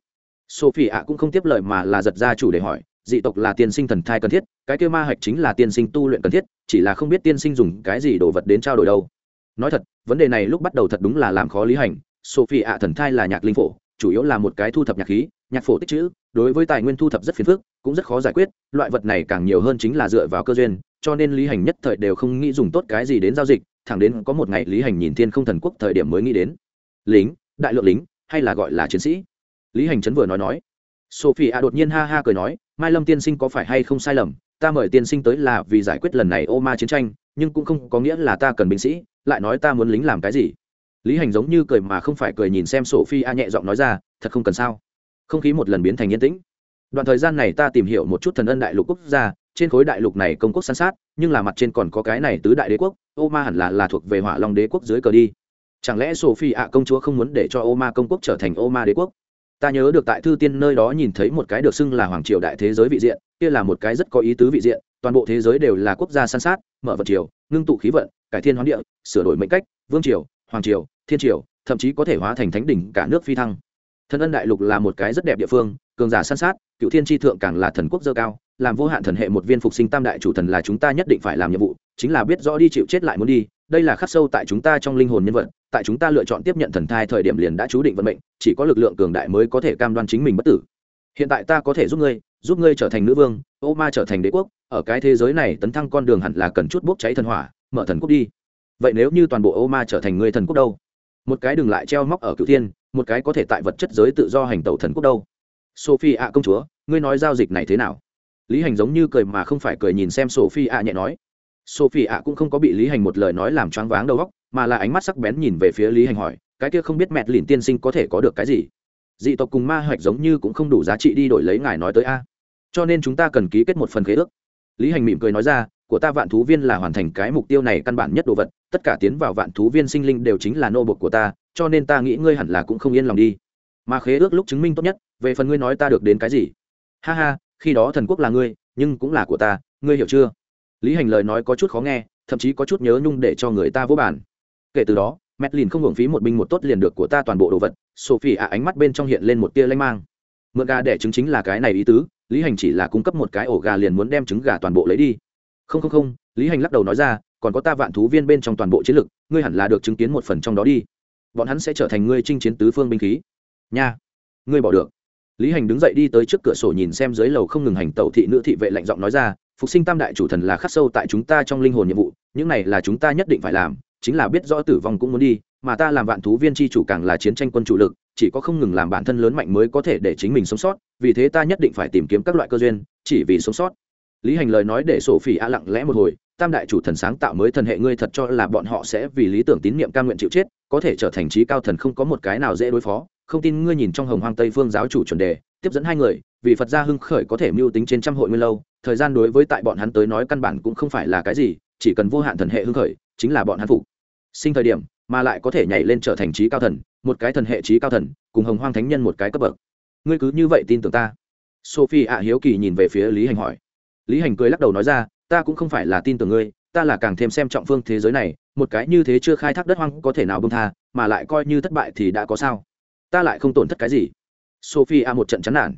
S1: Sophie ạ cũng không tiếp lời mà là giật ra chủ để hỏi dị tộc là tiên sinh thần thai cần thiết, cái kêu ma hạch chính là tiên sinh tu luyện cần thiết, chỉ là không biết tiên sinh dùng cái gì đồ vật đến trao đổi đâu. Nói thật, vấn đề này lúc bắt đầu thật đúng là làm khó lý hành. Sophie ạ thần thai là nhạc linh phổ, chủ yếu là một cái thu thập nhạc khí, nhạc phổ tích chữ, đối với tài nguyên thu thập rất phiền phức, cũng rất khó giải quyết, loại vật này càng nhiều hơn chính là dựa vào cơ duyên, cho nên lý hành nhất thời đều không nghĩ dùng tốt cái gì đến giao dịch, thẳng đến có một ngày lý hành nhìn thiên không thần quốc thời điểm mới nghĩ đến. Lính, đại lượng lính, hay là gọi là chiến sĩ? Lý hành chấn vừa nói nói. Sophie a đột nhiên ha ha cười nói mai lâm tiên sinh có phải hay không sai lầm? Ta mời tiên sinh tới là vì giải quyết lần này ô ma chiến tranh, nhưng cũng không có nghĩa là ta cần binh sĩ, lại nói ta muốn lính làm cái gì? Lý hành giống như cười mà không phải cười nhìn xem sophie a nhẹ giọng nói ra, thật không cần sao? Không khí một lần biến thành yên tĩnh. Đoạn thời gian này ta tìm hiểu một chút thần ân đại lục quốc gia, trên khối đại lục này công quốc san sát, nhưng là mặt trên còn có cái này tứ đại đế quốc, ô ma hẳn là là thuộc về hỏa long đế quốc dưới cờ đi. Chẳng lẽ sophie ạ công chúa không muốn để cho ô ma công quốc trở thành ô ma đế quốc? Ta nhớ được tại thư tiên nơi đó nhìn thấy một cái được xưng là hoàng triều đại thế giới vị diện, kia là một cái rất có ý tứ vị diện, toàn bộ thế giới đều là quốc gia san sát, mở vật triều, ngưng tụ khí vận, cải thiên hoán địa, sửa đổi mệnh cách, vương triều, hoàng triều, thiên triều, thậm chí có thể hóa thành thánh đỉnh cả nước phi thăng. Thần ân đại lục là một cái rất đẹp địa phương, cường giả san sát, cựu thiên tri thượng càng là thần quốc dơ cao, làm vô hạn thần hệ một viên phục sinh tam đại chủ thần là chúng ta nhất định phải làm nhiệm vụ chính là biết rõ đi chịu chết lại muốn đi, đây là khắc sâu tại chúng ta trong linh hồn nhân vật, tại chúng ta lựa chọn tiếp nhận thần thai thời điểm liền đã chú định vận mệnh, chỉ có lực lượng cường đại mới có thể cam đoan chính mình bất tử. Hiện tại ta có thể giúp ngươi giúp ngươi trở thành nữ vương, ô ma trở thành đế quốc, ở cái thế giới này tấn thăng con đường hẳn là cần chút bốc cháy thần hỏa, mở thần quốc đi. Vậy nếu như toàn bộ ô ma trở thành người thần quốc đâu? Một cái đừng lại treo móc ở cựu thiên, một cái có thể tại vật chất giới tự do hành tẩu thần quốc đâu? Sophie ạ công chúa, ngươi nói giao dịch này thế nào? Lý hành giống như cười mà không phải cười nhìn xem sophie ạ nhẹ nói sophie ạ cũng không có bị lý hành một lời nói làm choáng váng đầu óc, mà là ánh mắt sắc bén nhìn về phía lý hành hỏi, cái kia không biết mẹ lìn tiên sinh có thể có được cái gì? Dị tộc cùng ma hoạch giống như cũng không đủ giá trị đi đổi lấy ngài nói tới a. Cho nên chúng ta cần ký kết một phần khế ước. Lý hành mỉm cười nói ra, của ta vạn thú viên là hoàn thành cái mục tiêu này căn bản nhất đồ vật, tất cả tiến vào vạn thú viên sinh linh đều chính là nô bộc của ta, cho nên ta nghĩ ngươi hẳn là cũng không yên lòng đi. Mà khế ước lúc chứng minh tốt nhất, về phần ngươi nói ta được đến cái gì? Ha ha, khi đó thần quốc là ngươi, nhưng cũng là của ta, ngươi hiểu chưa? Lý hành lời nói có chút khó nghe, thậm chí có chút nhớ nhung để cho người ta vô bản kể từ đó mẹt lìn không hưởng phí một binh một tốt liền được của ta toàn bộ đồ vật, sophie ạ, ánh mắt bên trong hiện lên một tia lanh mang. Mượn gà để trứng chính là cái này ý tứ, lý hành chỉ là cung cấp một cái ổ gà liền muốn đem trứng gà toàn bộ lấy đi. Không không không, lý hành lắc đầu nói ra, còn có ta vạn thú viên bên trong toàn bộ chiến lực, ngươi hẳn là được chứng kiến một phần trong đó đi. Bọn hắn sẽ trở thành ngươi chinh chiến tứ phương binh khí. Nha, ngươi bỏ được. Lý hành đứng dậy đi tới trước cửa sổ nhìn xem dưới lầu không ngừng hành tẩu thị nữ thị vệ lạnh giọng nói ra phục sinh tam đại chủ thần là khắc sâu tại chúng ta trong linh hồn nhiệm vụ, những này là chúng ta nhất định phải làm, chính là biết rõ tử vong cũng muốn đi, mà ta làm vạn thú viên chi chủ càng là chiến tranh quân chủ lực, chỉ có không ngừng làm bản thân lớn mạnh mới có thể để chính mình sống sót, vì thế ta nhất định phải tìm kiếm các loại cơ duyên, chỉ vì sống sót. Lý hành lời nói để sổ phỉ a lặng lẽ một hồi, tam đại chủ thần sáng tạo mới thần hệ ngươi thật cho là bọn họ sẽ vì lý tưởng tín nhiệm ca nguyện chịu chết, có thể trở thành trí cao thần không có một cái nào dễ đối phó không tin ngươi nhìn trong hồng hoang tây phương giáo chủ chuẩn đề, tiếp dẫn hai người, vì phật gia hưng khởi có thể mưu tính trên trăm hội nguyên lâu, thời gian đối với tại bọn hắn tới nói căn bản cũng không phải là cái gì, chỉ cần vô hạn thần hệ hưng khởi, chính là bọn hắn phục. Sinh thời điểm, mà lại có thể nhảy lên trở thành trí cao thần, một cái thần hệ trí cao thần, cùng hồng hoang thánh nhân một cái cấp bậc. Ngươi cứ như vậy tin tưởng ta? Sophie ạ hiếu kỳ nhìn về phía lý hành hỏi. Lý hành cười lắc đầu nói ra, ta cũng không phải là tin tưởng ngươi, ta là càng thêm xem trọng phương thế giới này, một cái như thế chưa khai thác đất hoang có thể nào bông tha, mà lại coi như thất bại thì đã có sao? Ta lại không tổn thất cái gì. Sophie a một trận chán nản.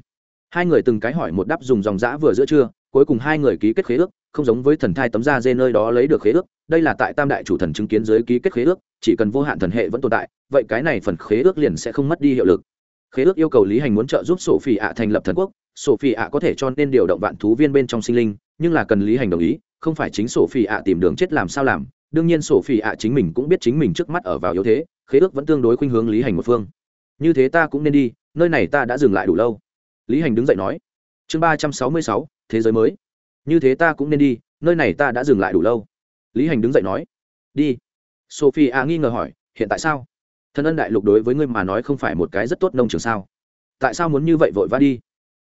S1: Hai người từng cái hỏi một đáp dùng dòng giã vừa giữa trưa, cuối cùng hai người ký kết khế ước, không giống với thần thai tấm da dê nơi đó lấy được khế ước, đây là tại tam đại chủ thần chứng kiến dưới ký kết khế ước, chỉ cần vô hạn thần hệ vẫn tồn tại, vậy cái này phần khế ước liền sẽ không mất đi hiệu lực. Khế ước yêu cầu lý hành muốn trợ giúp sổ phi ạ thành lập thần quốc sổ phi ạ có thể cho nên điều động vạn thú viên bên trong sinh linh, nhưng là cần lý hành đồng ý, không phải chính sổ phi ạ tìm đường chết làm sao làm. Đương nhiên sổ phi ạ chính mình cũng biết chính mình trước mắt ở vào yếu thế, khế ước vẫn tương đối khuynh hướng lý hành một phương như thế ta cũng nên đi, nơi này ta đã dừng lại đủ lâu. Lý hành đứng dậy nói, chương ba trăm sáu mươi sáu, thế giới mới. Như thế ta cũng nên đi, nơi này ta đã dừng lại đủ lâu. Lý hành đứng dậy nói, đi. Sophie a nghi ngờ hỏi, hiện tại sao? Thân ân đại lục đối với ngươi mà nói không phải một cái rất tốt nông trường sao? Tại sao muốn như vậy vội vã đi?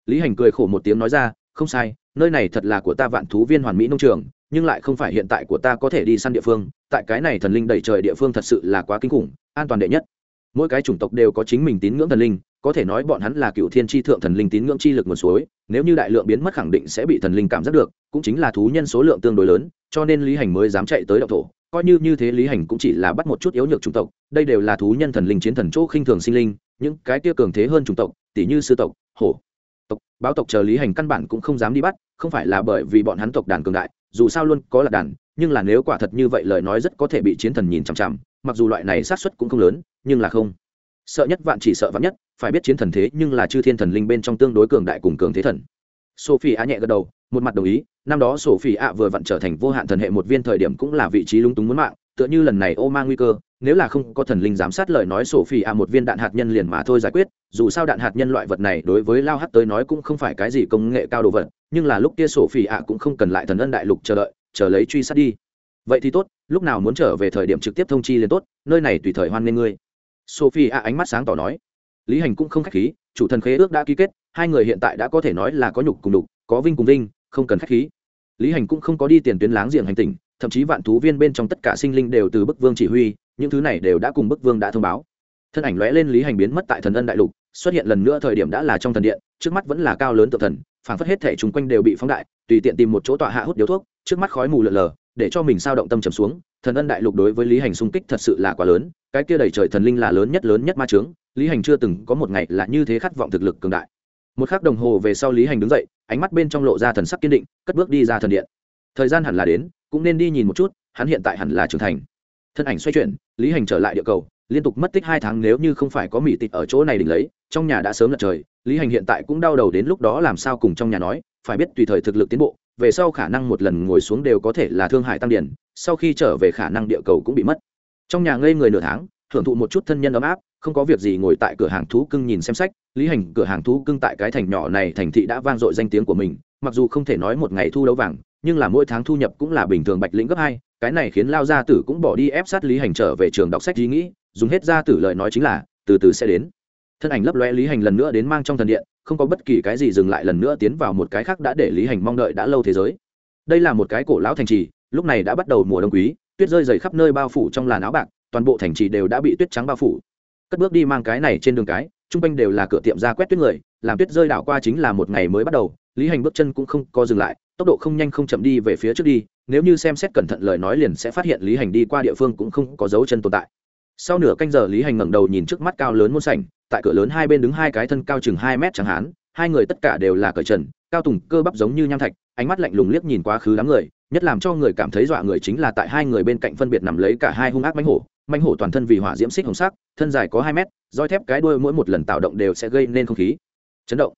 S1: Lý hành cười khổ một tiếng nói ra, không sai, nơi này thật là của ta vạn thú viên hoàn mỹ nông trường, nhưng lại không phải hiện tại của ta có thể đi săn địa phương, tại cái này thần linh đầy trời địa phương thật sự là quá kinh khủng, an toàn đệ nhất mỗi cái chủng tộc đều có chính mình tín ngưỡng thần linh, có thể nói bọn hắn là cựu thiên tri thượng thần linh tín ngưỡng chi lực nguồn suối, nếu như đại lượng biến mất khẳng định sẽ bị thần linh cảm giác được, cũng chính là thú nhân số lượng tương đối lớn, cho nên lý hành mới dám chạy tới đậu thổ, coi như như thế lý hành cũng chỉ là bắt một chút yếu nhược chủng tộc, đây đều là thú nhân thần linh chiến thần chỗ khinh thường sinh linh, những cái kia cường thế hơn chủng tộc tỷ như sư tộc, hổ tộc, báo tộc chờ lý hành căn bản cũng không dám đi bắt, không phải là bởi vì bọn hắn tộc đàn cường đại, dù sao luôn có là đàn nhưng là nếu quả thật như vậy lời nói rất có thể bị chiến thần nhìn chằm chằm, mặc dù loại này sát xuất cũng không lớn, nhưng là không. Sợ nhất vạn chỉ sợ vạn nhất, phải biết chiến thần thế nhưng là chư thiên thần linh bên trong tương đối cường đại cùng cường thế thần. Sophie a nhẹ gật đầu, một mặt đồng ý, năm đó sophie a vừa vặn trở thành vô hạn thần hệ một viên thời điểm cũng là vị trí lung túng muốn mạng, tựa như lần này ô mang nguy cơ, nếu là không có thần linh giám sát lời nói sophie a một viên đạn hạt nhân liền mà thôi giải quyết, dù sao đạn hạt nhân loại vật này đối với lao hắt tới nói cũng không phải cái gì công nghệ cao đồ vật, nhưng là lúc kia sophie a cũng không cần lại thần ân đại lục chờ đợi chờ lấy truy sát đi. Vậy thì tốt, lúc nào muốn trở về thời điểm trực tiếp thông chi liền tốt, nơi này tùy thời hoan nghê ngươi. Sophie a ánh mắt sáng tỏ nói. Lý hành cũng không khách khí, chủ thần khế ước đã ký kết, hai người hiện tại đã có thể nói là có nhục cùng đục, có vinh cùng vinh, không cần khách khí. Lý hành cũng không có đi tiền tuyến láng giềng hành tình thậm chí vạn thú viên bên trong tất cả sinh linh đều từ bức vương chỉ huy, những thứ này đều đã cùng bức vương đã thông báo. Thân ảnh lóe lên lý hành biến mất tại thần ân đại lục, xuất hiện lần nữa thời điểm đã là trong thần điện, trước mắt vẫn là cao lớn tự thần, phảng phất hết thể chung quanh đều bị phóng đại, tùy tiện tìm một chỗ tọa hạ hút điếu thuốc trước mắt khói mù lợn lờ, để cho mình sao động tâm trầm xuống. Thần ân đại lục đối với lý hành xung kích thật sự là quá lớn, cái kia đầy trời thần linh là lớn nhất lớn nhất ma trướng lý hành chưa từng có một ngày là như thế khát vọng thực lực cường đại. Một khắc đồng hồ về sau lý hành đứng dậy, ánh mắt bên trong lộ ra thần sắc kiên định, cất bước đi ra thần điện. Thời gian hẳn là đến, cũng nên đi nhìn một chút, hắn hiện tại hẳn là trưởng thành. Thân ảnh xoay chuyển, lý hành trở lại địa cầu, liên tục mất tích hai tháng nếu như không phải có mỹ tịch ở chỗ này đỉnh lấy, trong nhà đã sớm lật trời. Lý hành hiện tại cũng đau đầu đến lúc đó làm sao cùng trong nhà nói, phải biết tùy thời thực lực tiến bộ về sau khả năng một lần ngồi xuống đều có thể là thương hại tăng điển, sau khi trở về khả năng địa cầu cũng bị mất. Trong nhà ngây người nửa tháng hưởng thụ một chút thân nhân ấm áp, không có việc gì ngồi tại cửa hàng thú cưng nhìn xem sách, lý hành cửa hàng thú cưng tại cái thành nhỏ này thành thị đã vang dội danh tiếng của mình, mặc dù không thể nói một ngày thu đấu vàng, nhưng là mỗi tháng thu nhập cũng là bình thường bạch lĩnh gấp hai, cái này khiến lao gia tử cũng bỏ đi ép sát lý hành trở về trường đọc sách ý nghĩ, dùng hết gia tử lời nói chính là, từ từ sẽ đến thân ảnh lấp lóe lý hành lần nữa đến mang trong thần điện, không có bất kỳ cái gì dừng lại lần nữa tiến vào một cái khác đã để lý hành mong đợi đã lâu thế giới. Đây là một cái cổ lão thành trì, lúc này đã bắt đầu mùa đông quý, tuyết rơi dày khắp nơi bao phủ trong làn áo bạc, toàn bộ thành trì đều đã bị tuyết trắng bao phủ. Cất bước đi mang cái này trên đường cái chung quanh đều là cửa tiệm ra quét tuyết người, làm tuyết rơi đảo qua chính là một ngày mới bắt đầu, lý hành bước chân cũng không có dừng lại, tốc độ không nhanh không chậm đi về phía trước đi, nếu như xem xét cẩn thận lời nói liền sẽ phát hiện lý hành đi qua địa phương cũng không có dấu chân tồn tại sau nửa canh giờ, lý hành ngẩng đầu nhìn trước mắt cao lớn muôn sảnh, tại cửa lớn hai bên đứng hai cái thân cao chừng hai mét chẳng hán, hai người tất cả đều là cởi trần, cao tùng, cơ bắp giống như nham thạch, ánh mắt lạnh lùng liếc nhìn quá khứ đám người, nhất làm cho người cảm thấy dọa người chính là tại hai người bên cạnh phân biệt nằm lấy cả hai hung ác mánh hổ. Mánh hổ toàn thân vì hỏa diễm xích hồng sắc, thân dài có hai mét, roi thép cái đuôi mỗi một lần tạo động đều sẽ gây nên không khí. Chấn động.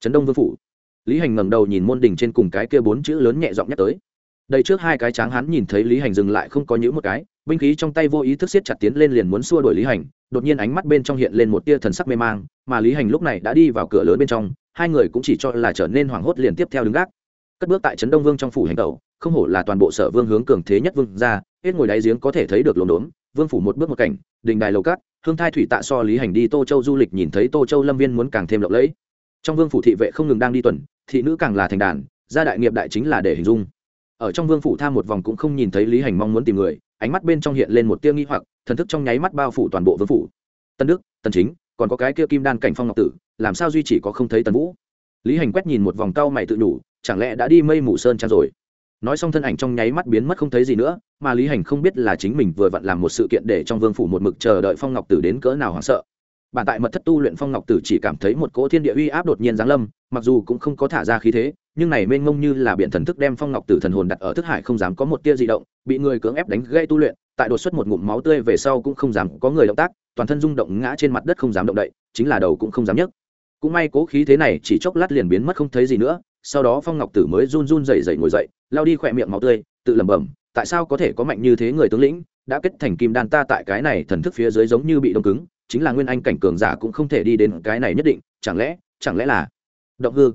S1: Chấn đông vương phủ. Lý hành ngẩng đầu nhìn môn đình trên cùng cái kia bốn chữ lớn nhẹ giọng nhắc tới đây trước hai cái tráng hắn nhìn thấy lý hành dừng lại không có những một cái, binh khí trong tay vô ý thức siết chặt tiến lên liền muốn xua đuổi lý hành, đột nhiên ánh mắt bên trong hiện lên một tia thần sắc mê mang, mà lý hành lúc này đã đi vào cửa lớn bên trong, hai người cũng chỉ cho là trở nên hoảng hốt liền tiếp theo đứng gác. Cất bước tại trấn đông vương trong phủ hành tẩu, không hổ là toàn bộ sở vương hướng cường thế nhất vương ra hết ngồi đáy giếng có thể thấy được lồn đốn vương phủ một bước một cảnh, đình đài lầu cát, hương thai thủy tạ so lý hành đi tô châu du lịch nhìn thấy tô châu lâm viên muốn càng thêm lộng lẫy. Trong vương phủ thị vệ không ngừng đang đi tuần, thị nữ càng là thành đàn, gia đại nghiệp đại chính là để hình dung ở trong vương phủ tham một vòng cũng không nhìn thấy lý hành mong muốn tìm người, ánh mắt bên trong hiện lên một tia nghi hoặc, thần thức trong nháy mắt bao phủ toàn bộ vương phủ. Tân đức tân chính, còn có cái kia kim đan cảnh phong ngọc tử, làm sao duy chỉ có không thấy tần vũ? Lý hành quét nhìn một vòng cau mày tự đủ chẳng lẽ đã đi mây mù sơn trang rồi? Nói xong thân ảnh trong nháy mắt biến mất không thấy gì nữa, mà lý hành không biết là chính mình vừa vặn làm một sự kiện để trong vương phủ một mực chờ đợi phong ngọc tử đến cỡ nào hoảng sợ. Bản tại mật thất tu luyện phong ngọc tử chỉ cảm thấy một cỗ thiên địa uy áp đột nhiên giáng lâm, mặc dù cũng không có thả ra khí thế nhưng này mênh mông như là biện thần thức đem phong ngọc tử thần hồn đặt ở thức hải không dám có một tia di động, bị người cưỡng ép đánh gây tu luyện, tại đột xuất một ngụm máu tươi về sau cũng không dám có người động tác, toàn thân rung động ngã trên mặt đất không dám động đậy, chính là đầu cũng không dám nhấc. Cũng may cố khí thế này chỉ chốc lát liền biến mất không thấy gì nữa, sau đó phong ngọc tử mới run run rẩy rẩy ngồi dậy lao đi khỏe miệng máu tươi, tự lẩm bẩm, tại sao có thể có mạnh như thế người tướng lĩnh, đã kết thành kim đan ta tại cái này thần thức phía dưới giống như bị đông cứng, chính là nguyên anh cảnh cường giả cũng không thể đi đến cái này nhất định, chẳng lẽ chẳng lẽ là động hư?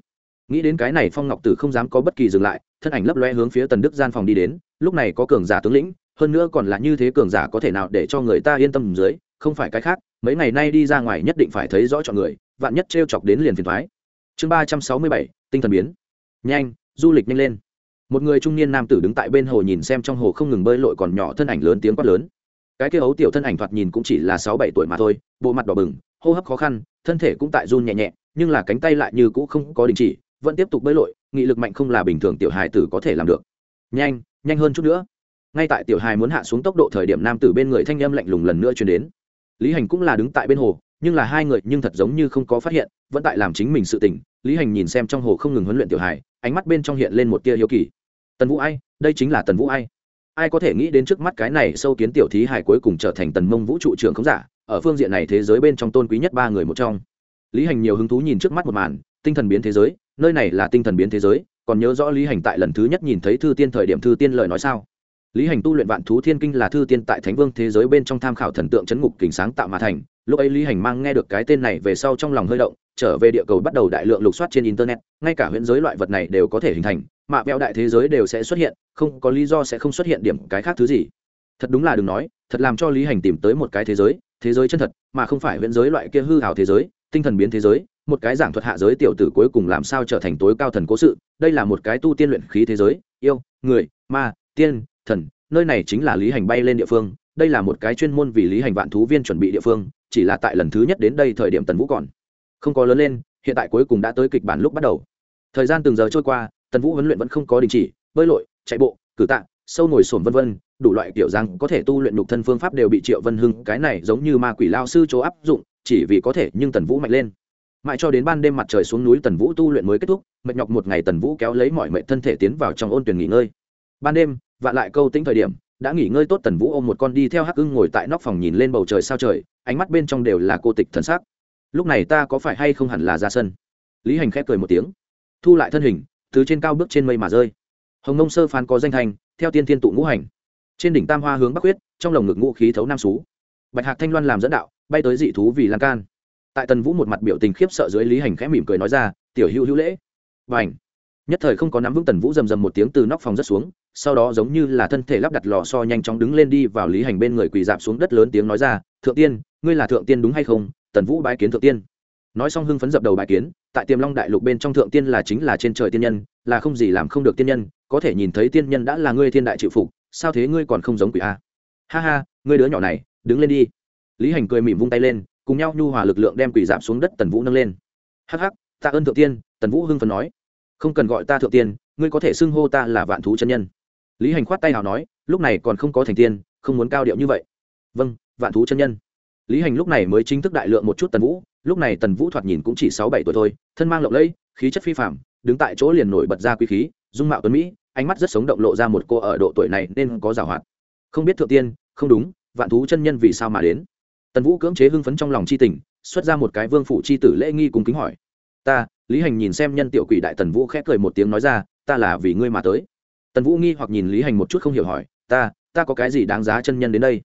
S1: Nghĩ đến cái này phong ngọc tử không dám có bất kỳ dừng lại, thân ảnh lấp loe hướng phía tần đức gian phòng đi đến, lúc này có cường giả tướng lĩnh, hơn nữa còn là như thế cường giả có thể nào để cho người ta yên tâm dưới, không phải cái khác, mấy ngày nay đi ra ngoài nhất định phải thấy rõ chọn người, vạn nhất t chọc đến liền phiền thoái chương ba trăm sáu mươi bảy, tinh thần biến. Nhanh, du lịch nhanh lên. Một người trung niên nam tử đứng tại bên hồ nhìn xem trong hồ không ngừng bơi lội còn nhỏ thân ảnh lớn tiếng quát lớn. Cái kia ấu tiểu thân ảnh thoạt nhìn cũng chỉ là sáu bảy tuổi mà thôi, bộ mặt đỏ bừng, hô hấp khó khăn, thân thể cũng tại run nhẹ nhẹ, nhưng là cánh tay lại như cũ không có đình chỉ vẫn tiếp tục bơi lội, nghị lực mạnh không là bình thường tiểu hài tử có thể làm được. Nhanh nhanh hơn chút nữa. Ngay tại tiểu hài muốn hạ xuống tốc độ thời điểm nam tử bên người thanh âm lạnh lùng lần nữa chuyển đến. Lý hành cũng là đứng tại bên hồ, nhưng là hai người nhưng thật giống như không có phát hiện, vẫn tại làm chính mình sự tỉnh lý hành nhìn xem trong hồ không ngừng huấn luyện tiểu hải ánh mắt bên trong hiện lên một tia hiếu kỳ. Tần vũ ai, đây chính là tần vũ ai. Ai có thể nghĩ đến trước mắt cái này sâu kiến tiểu thí hải cuối cùng trở thành tần mông vũ trụ trưởng không giả, ở phương diện này thế giới bên trong tôn quý nhất ba người một trong. Lý hành nhiều hứng thú nhìn trước mắt một màn, tinh thần biến thế giới nơi này là tinh thần biến thế giới, còn nhớ rõ lý hành tại lần thứ nhất nhìn thấy thư tiên thời điểm thư tiên lời nói sao? Lý hành tu luyện vạn thú thiên kinh là thư tiên tại thánh vương thế giới bên trong tham khảo thần tượng chấn ngục kình sáng tạo mà thành. Lúc ấy lý hành mang nghe được cái tên này về sau trong lòng hơi động, trở về địa cầu bắt đầu đại lượng lục soát trên internet, ngay cả huyện giới loại vật này đều có thể hình thành mạ vẹo đại thế giới đều sẽ xuất hiện, không có lý do sẽ không xuất hiện điểm cái khác thứ gì. Thật đúng là đừng nói, thật làm cho lý hành tìm tới một cái thế giới thế giới chân thật, mà không phải huyện giới loại kia hư hào thế giới, tinh thần biến thế giới một cái giảng thuật hạ giới tiểu tử cuối cùng làm sao trở thành tối cao thần cố sự, đây là một cái tu tiên luyện khí thế giới, yêu, người, ma, tiên, thần, nơi này chính là lý hành bay lên địa phương, đây là một cái chuyên môn vì lý hành vạn thú viên chuẩn bị địa phương, chỉ là tại lần thứ nhất đến đây thời điểm tần vũ còn không có lớn lên, hiện tại cuối cùng đã tới kịch bản lúc bắt đầu. Thời gian từng giờ trôi qua, tần vũ huấn luyện vẫn không có đình chỉ, bơi lội, chạy bộ, cử tạ, sâu ngồi sổm vân vân, đủ loại kiểu rằng có thể tu luyện nhục thân phương pháp đều bị triệu vân hưng, cái này giống như ma quỷ lao sư chỗ áp dụng, chỉ vì có thể, nhưng tần vũ mạnh lên mãi cho đến ban đêm mặt trời xuống núi tần vũ tu luyện mới kết thúc, mệt nhọc một ngày tần vũ kéo lấy mọi mệnh thân thể tiến vào trong ôn tuyển nghỉ ngơi. Ban đêm vạn lại câu tính thời điểm, đã nghỉ ngơi tốt tần vũ ôm một con đi theo hắc ưng ngồi tại nóc phòng nhìn lên bầu trời sao trời, ánh mắt bên trong đều là cô tịch thần sắc. Lúc này ta có phải hay không hẳn là ra sân? Lý hành khép cười một tiếng, thu lại thân hình, từ trên cao bước trên mây mà rơi. Hồng nông sơ phán có danh thành theo tiên thiên tụ ngũ hành. Trên đỉnh tam hoa hướng bắc huyết trong lồng ngực ngũ khí thấu nam xú. Bạch hạc thanh loan làm dẫn đạo, bay tới dị thú vì lan can tại tần vũ một mặt biểu tình khiếp sợ dưới lý hành khẽ mỉm cười nói ra, tiểu hữu hữu lễ. Và ảnh nhất thời không có nắm vững tần vũ rầm rầm một tiếng từ nóc phòng rất xuống, sau đó giống như là thân thể lắp đặt lò so nhanh chóng đứng lên đi vào lý hành bên người quỳ dạp xuống đất lớn tiếng nói ra, thượng tiên, ngươi là thượng tiên đúng hay không? Tần vũ bái kiến thượng tiên. Nói xong hưng phấn dập đầu bái kiến, tại tiềm long đại lục bên trong thượng tiên là chính là trên trời tiên nhân, là không gì làm không được tiên nhân, có thể nhìn thấy tiên nhân đã là ngươi thiên đại chịu phục, sao thế ngươi còn không giống quỷ a? Ha ha, ngươi đứa nhỏ này, đứng lên đi. Lý hành cười mỉm vung tay lên cùng nhau nhu hòa lực lượng đem quỷ giảm xuống đất tần vũ nâng lên. Hắc hắc, tạ ơn thượng tiên, tần vũ hưng phần nói. Không cần gọi ta thượng tiên, ngươi có thể xưng hô ta là vạn thú chân nhân. Lý hành khoát tay nào nói, lúc này còn không có thành tiên, không muốn cao điệu như vậy. Vâng vạn thú chân nhân. Lý hành lúc này mới chính thức đại lượng một chút tần vũ, lúc này tần vũ thoạt nhìn cũng chỉ sáu bảy tuổi thôi, thân mang lộng lẫy, khí chất phi phạm đứng tại chỗ liền nổi bật ra quý khí, dung mạo tuấn mỹ, ánh mắt rất sống động lộ ra một cô ở độ tuổi này nên có giảo hoạt. Không biết thượng tiên, không đúng, vạn thú chân nhân vì sao mà đến? Tần vũ cưỡng chế hưng phấn trong lòng c h i tình, xuất ra một cái vương phủ c h i tử lễ nghi cùng kính hỏi. Ta, lý hành nhìn xem nhân tiểu quỷ đại tần vũ khẽ cười một tiếng nói ra, ta là vì ngươi mà tới. Tần vũ nghi hoặc nhìn lý hành một chút không hiểu hỏi, ta ta có cái gì đáng giá chân nhân đến đây?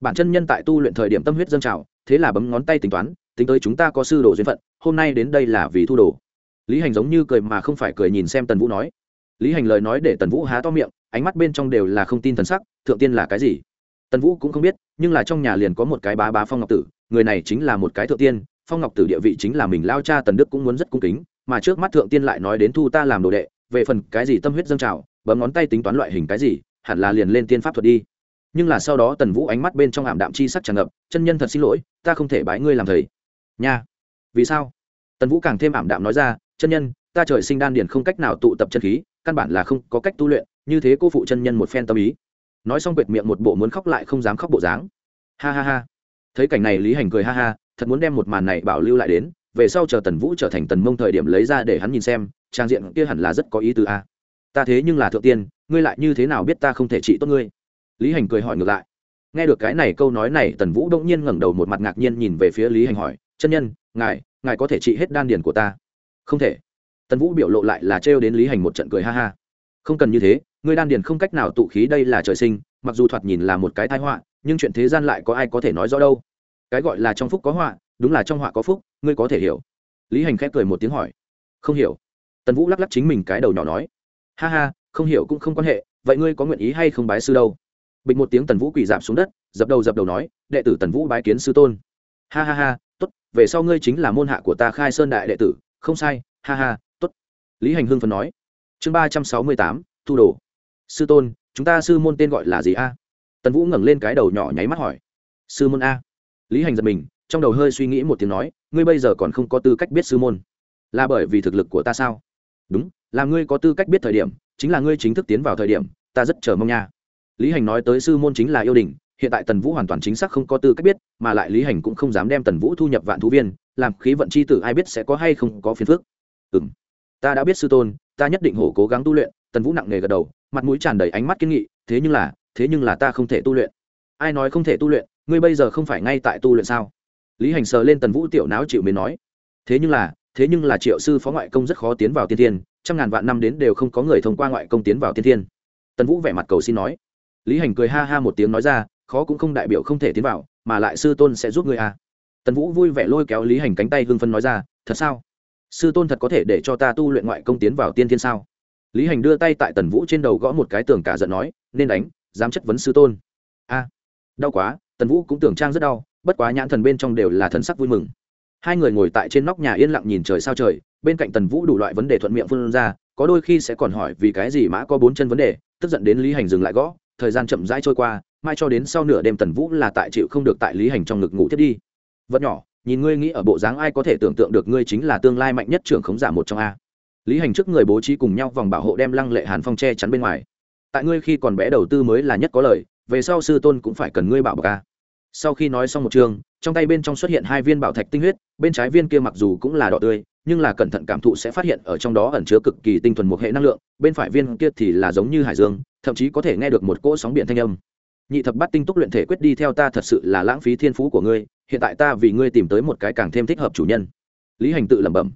S1: Bản chân nhân tại tu luyện thời điểm tâm huyết dâng trào, thế là bấm ngón tay tính toán, tính tới chúng ta có sư đồ duyên phận, hôm nay đến đây là vì thu đồ. Lý hành giống như cười mà không phải cười nhìn xem tần vũ nói. Lý hành lời nói để tần vũ há to miệng, ánh mắt bên trong đều là không tin thần sắc, thượng tiên là cái gì? Tần vũ cũng không biết, nhưng là trong nhà liền có một cái bá bá phong ngọc tử, người này chính là một cái thượng tiên, phong ngọc tử địa vị chính là mình lao cha tần đức cũng muốn rất cung kính, mà trước mắt thượng tiên lại nói đến thu ta làm đồ đệ, về phần cái gì tâm huyết dâng trào, bấm ngón tay tính toán loại hình cái gì, hẳn là liền lên tiên pháp thuật đi. Nhưng là sau đó tần vũ ánh mắt bên trong ảm đạm chi sắc tràn ngập, chân nhân thật xin lỗi, ta không thể bái ngươi làm thầy. Nha. Vì sao? Tần vũ càng thêm ảm đạm nói ra, chân nhân, ta trời sinh đan điền không cách nào tụ tập chân khí, căn bản là không có cách tu luyện, như thế cô phụ chân nhân một phen tâm ý nói xong quệt miệng một bộ muốn khóc lại không dám khóc bộ dáng. Ha ha ha. Thấy cảnh này lý hành cười ha ha, thật muốn đem một màn này bảo lưu lại đến, về sau chờ tần vũ trở thành tần mông thời điểm lấy ra để hắn nhìn xem, trang diện kia hẳn là rất có ý tứ a. Ta thế nhưng là thượng tiên, ngươi lại như thế nào biết ta không thể trị tốt ngươi? Lý hành cười hỏi ngược lại. Nghe được cái này câu nói này, tần vũ đông nhiên ngẩng đầu một mặt ngạc nhiên nhìn về phía lý hành hỏi, chân nhân, ngài ngài có thể trị hết đan điền của ta? Không thể. Tần vũ biểu lộ lại là trêu đến lý hành một trận cười ha ha không cần như thế ngươi đan điền không cách nào tụ khí, đây là trời sinh, mặc dù thoạt nhìn là một cái tai họa, nhưng chuyện thế gian lại có ai có thể nói rõ đâu. Cái gọi là trong phúc có họa, đúng là trong họa có phúc, ngươi có thể hiểu. Lý hành khép cười một tiếng hỏi. Không hiểu. Tần vũ lắc lắc chính mình cái đầu nhỏ nói. Ha ha, không hiểu cũng không quan hệ, vậy ngươi có nguyện ý hay không bái sư đâu? Bịch một tiếng tần vũ quỳ giảm xuống đất, dập đầu dập đầu nói, đệ tử tần vũ bái kiến sư tôn. Ha ha ha, tốt, về sau ngươi chính là môn hạ của ta khai sơn đại đệ tử, không sai, ha ha, tốt. Lý hành hưng phần nói chương ba trăm sáu mươi tám, thu đồ. Sư tôn, chúng ta sư môn tên gọi là gì a? Tần vũ ngẩng lên cái đầu nhỏ nháy mắt hỏi. Sư môn a. Lý hành giật mình, trong đầu hơi suy nghĩ một tiếng nói, ngươi bây giờ còn không có tư cách biết sư môn. Là bởi vì thực lực của ta sao? Đúng, là ngươi có tư cách biết thời điểm, chính là ngươi chính thức tiến vào thời điểm, ta rất chờ mong nha. Lý hành nói tới sư môn chính là yêu đình, hiện tại tần vũ hoàn toàn chính xác không có tư cách biết, mà lại lý hành cũng không dám đem tần vũ thu nhập vạn thú viên, làm khí vận c h i tử ai biết sẽ có hay không có phiền phước ừ m ta đã biết sư tôn ta nhất định hổ cố gắng tu luyện, tần vũ nặng nề gật đầu, mặt mũi tràn đầy ánh mắt kiên nghị, thế nhưng là, thế nhưng là ta không thể tu luyện. Ai nói không thể tu luyện, ngươi bây giờ không phải ngay tại tu luyện sao? Lý hành sờ lên tần vũ tiểu não chịu mến nói. Thế nhưng là, thế nhưng là triệu sư phó ngoại công rất khó tiến vào tiên thiên, trăm ngàn vạn năm đến đều không có người thông qua ngoại công tiến vào tiên thiên. Tần vũ vẻ mặt cầu xin nói. Lý hành cười ha ha một tiếng nói ra, khó cũng không đại biểu không thể tiến vào, mà lại sư tôn sẽ giúp ngươi à. tần vũ vui vẻ lôi kéo lý hành cánh tay hưng phân nói ra, thật sao? Sư tôn thật có thể để cho ta tu luyện ngoại công tiến vào tiên thiên sao? Lý hành đưa tay tại tần vũ trên đầu gõ một cái tường cả giận nói, nên đánh, dám chất vấn sư tôn. A, đau quá, tần vũ cũng tưởng trang rất đau, bất quá nhãn thần bên trong đều là thần sắc vui mừng. Hai người ngồi tại trên nóc nhà yên lặng nhìn trời sao trời, bên cạnh tần vũ đủ loại vấn đề thuận miệng phương ra, có đôi khi sẽ còn hỏi vì cái gì mã có bốn chân vấn đề, tức giận đến lý hành dừng lại gõ, thời gian chậm rãi trôi qua, mai cho đến sau nửa đêm tần vũ là tại chịu không được tại lý hành trong ngực ngủ thiết đi. Vật nhỏ nhìn ngươi nghĩ ở bộ dáng ai có thể tưởng tượng được ngươi chính là tương lai mạnh nhất trưởng khống giả một trong a. Lý hành trước người bố trí cùng nhau vòng bảo hộ đem lăng lệ hàn phong che chắn bên ngoài. Tại ngươi khi còn bé đầu tư mới là nhất có lời về sau sư tôn cũng phải cần ngươi bảo bọc a. Sau khi nói xong một chương trong tay bên trong xuất hiện hai viên bảo thạch tinh huyết, bên trái viên kia mặc dù cũng là đỏ tươi, nhưng là cẩn thận cảm thụ sẽ phát hiện ở trong đó ẩn chứa cực kỳ tinh thuần một hệ năng lượng, bên phải viên kia thì là giống như hải dương, thậm chí có thể nghe được một cỗ sóng biển thanh âm nhị thập bát tinh túc luyện thể quyết đi theo ta thật sự là lãng phí thiên phú của ngươi, hiện tại ta vì ngươi tìm tới một cái càng thêm thích hợp chủ nhân. Lý hành tự lẩm bẩm.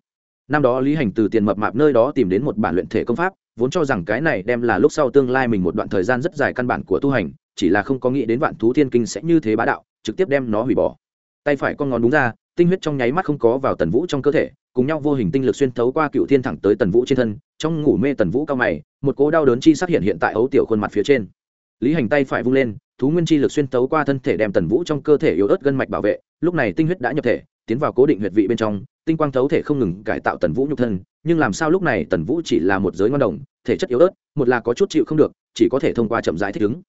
S1: Năm đó lý hành từ tiền mập mạp nơi đó tìm đến một bản luyện thể công pháp, vốn cho rằng cái này đem là lúc sau tương lai mình một đoạn thời gian rất dài căn bản của tu hành, chỉ là không có nghĩ đến vạn thú thiên kinh sẽ như thế bá đạo, trực tiếp đem nó hủy bỏ. Tay phải con ngón đúng ra, tinh huyết trong nháy mắt không có vào tần vũ trong cơ thể, cùng nhau vô hình tinh lực xuyên thấu qua cựu thiên thẳng tới tần vũ trên thân, trong ngủ mê tần vũ cao mày, một cố đau đớn chi xác hiện hiện tại ấu tiểu khuôn mặt phía trên lý hành tay phải vung lên, thú nguyên chi lực xuyên tấu qua thân thể đem tần vũ trong cơ thể yếu ớt gân mạch bảo vệ, lúc này tinh huyết đã nhập thể, tiến vào cố định huyệt vị bên trong, tinh quang thấu thể không ngừng cải tạo tần vũ nhục thân, nhưng làm sao lúc này tần vũ chỉ là một giới ngon đồng, thể chất yếu ớt, một là có chút chịu không được, chỉ có thể thông qua chậm rãi thích ứng.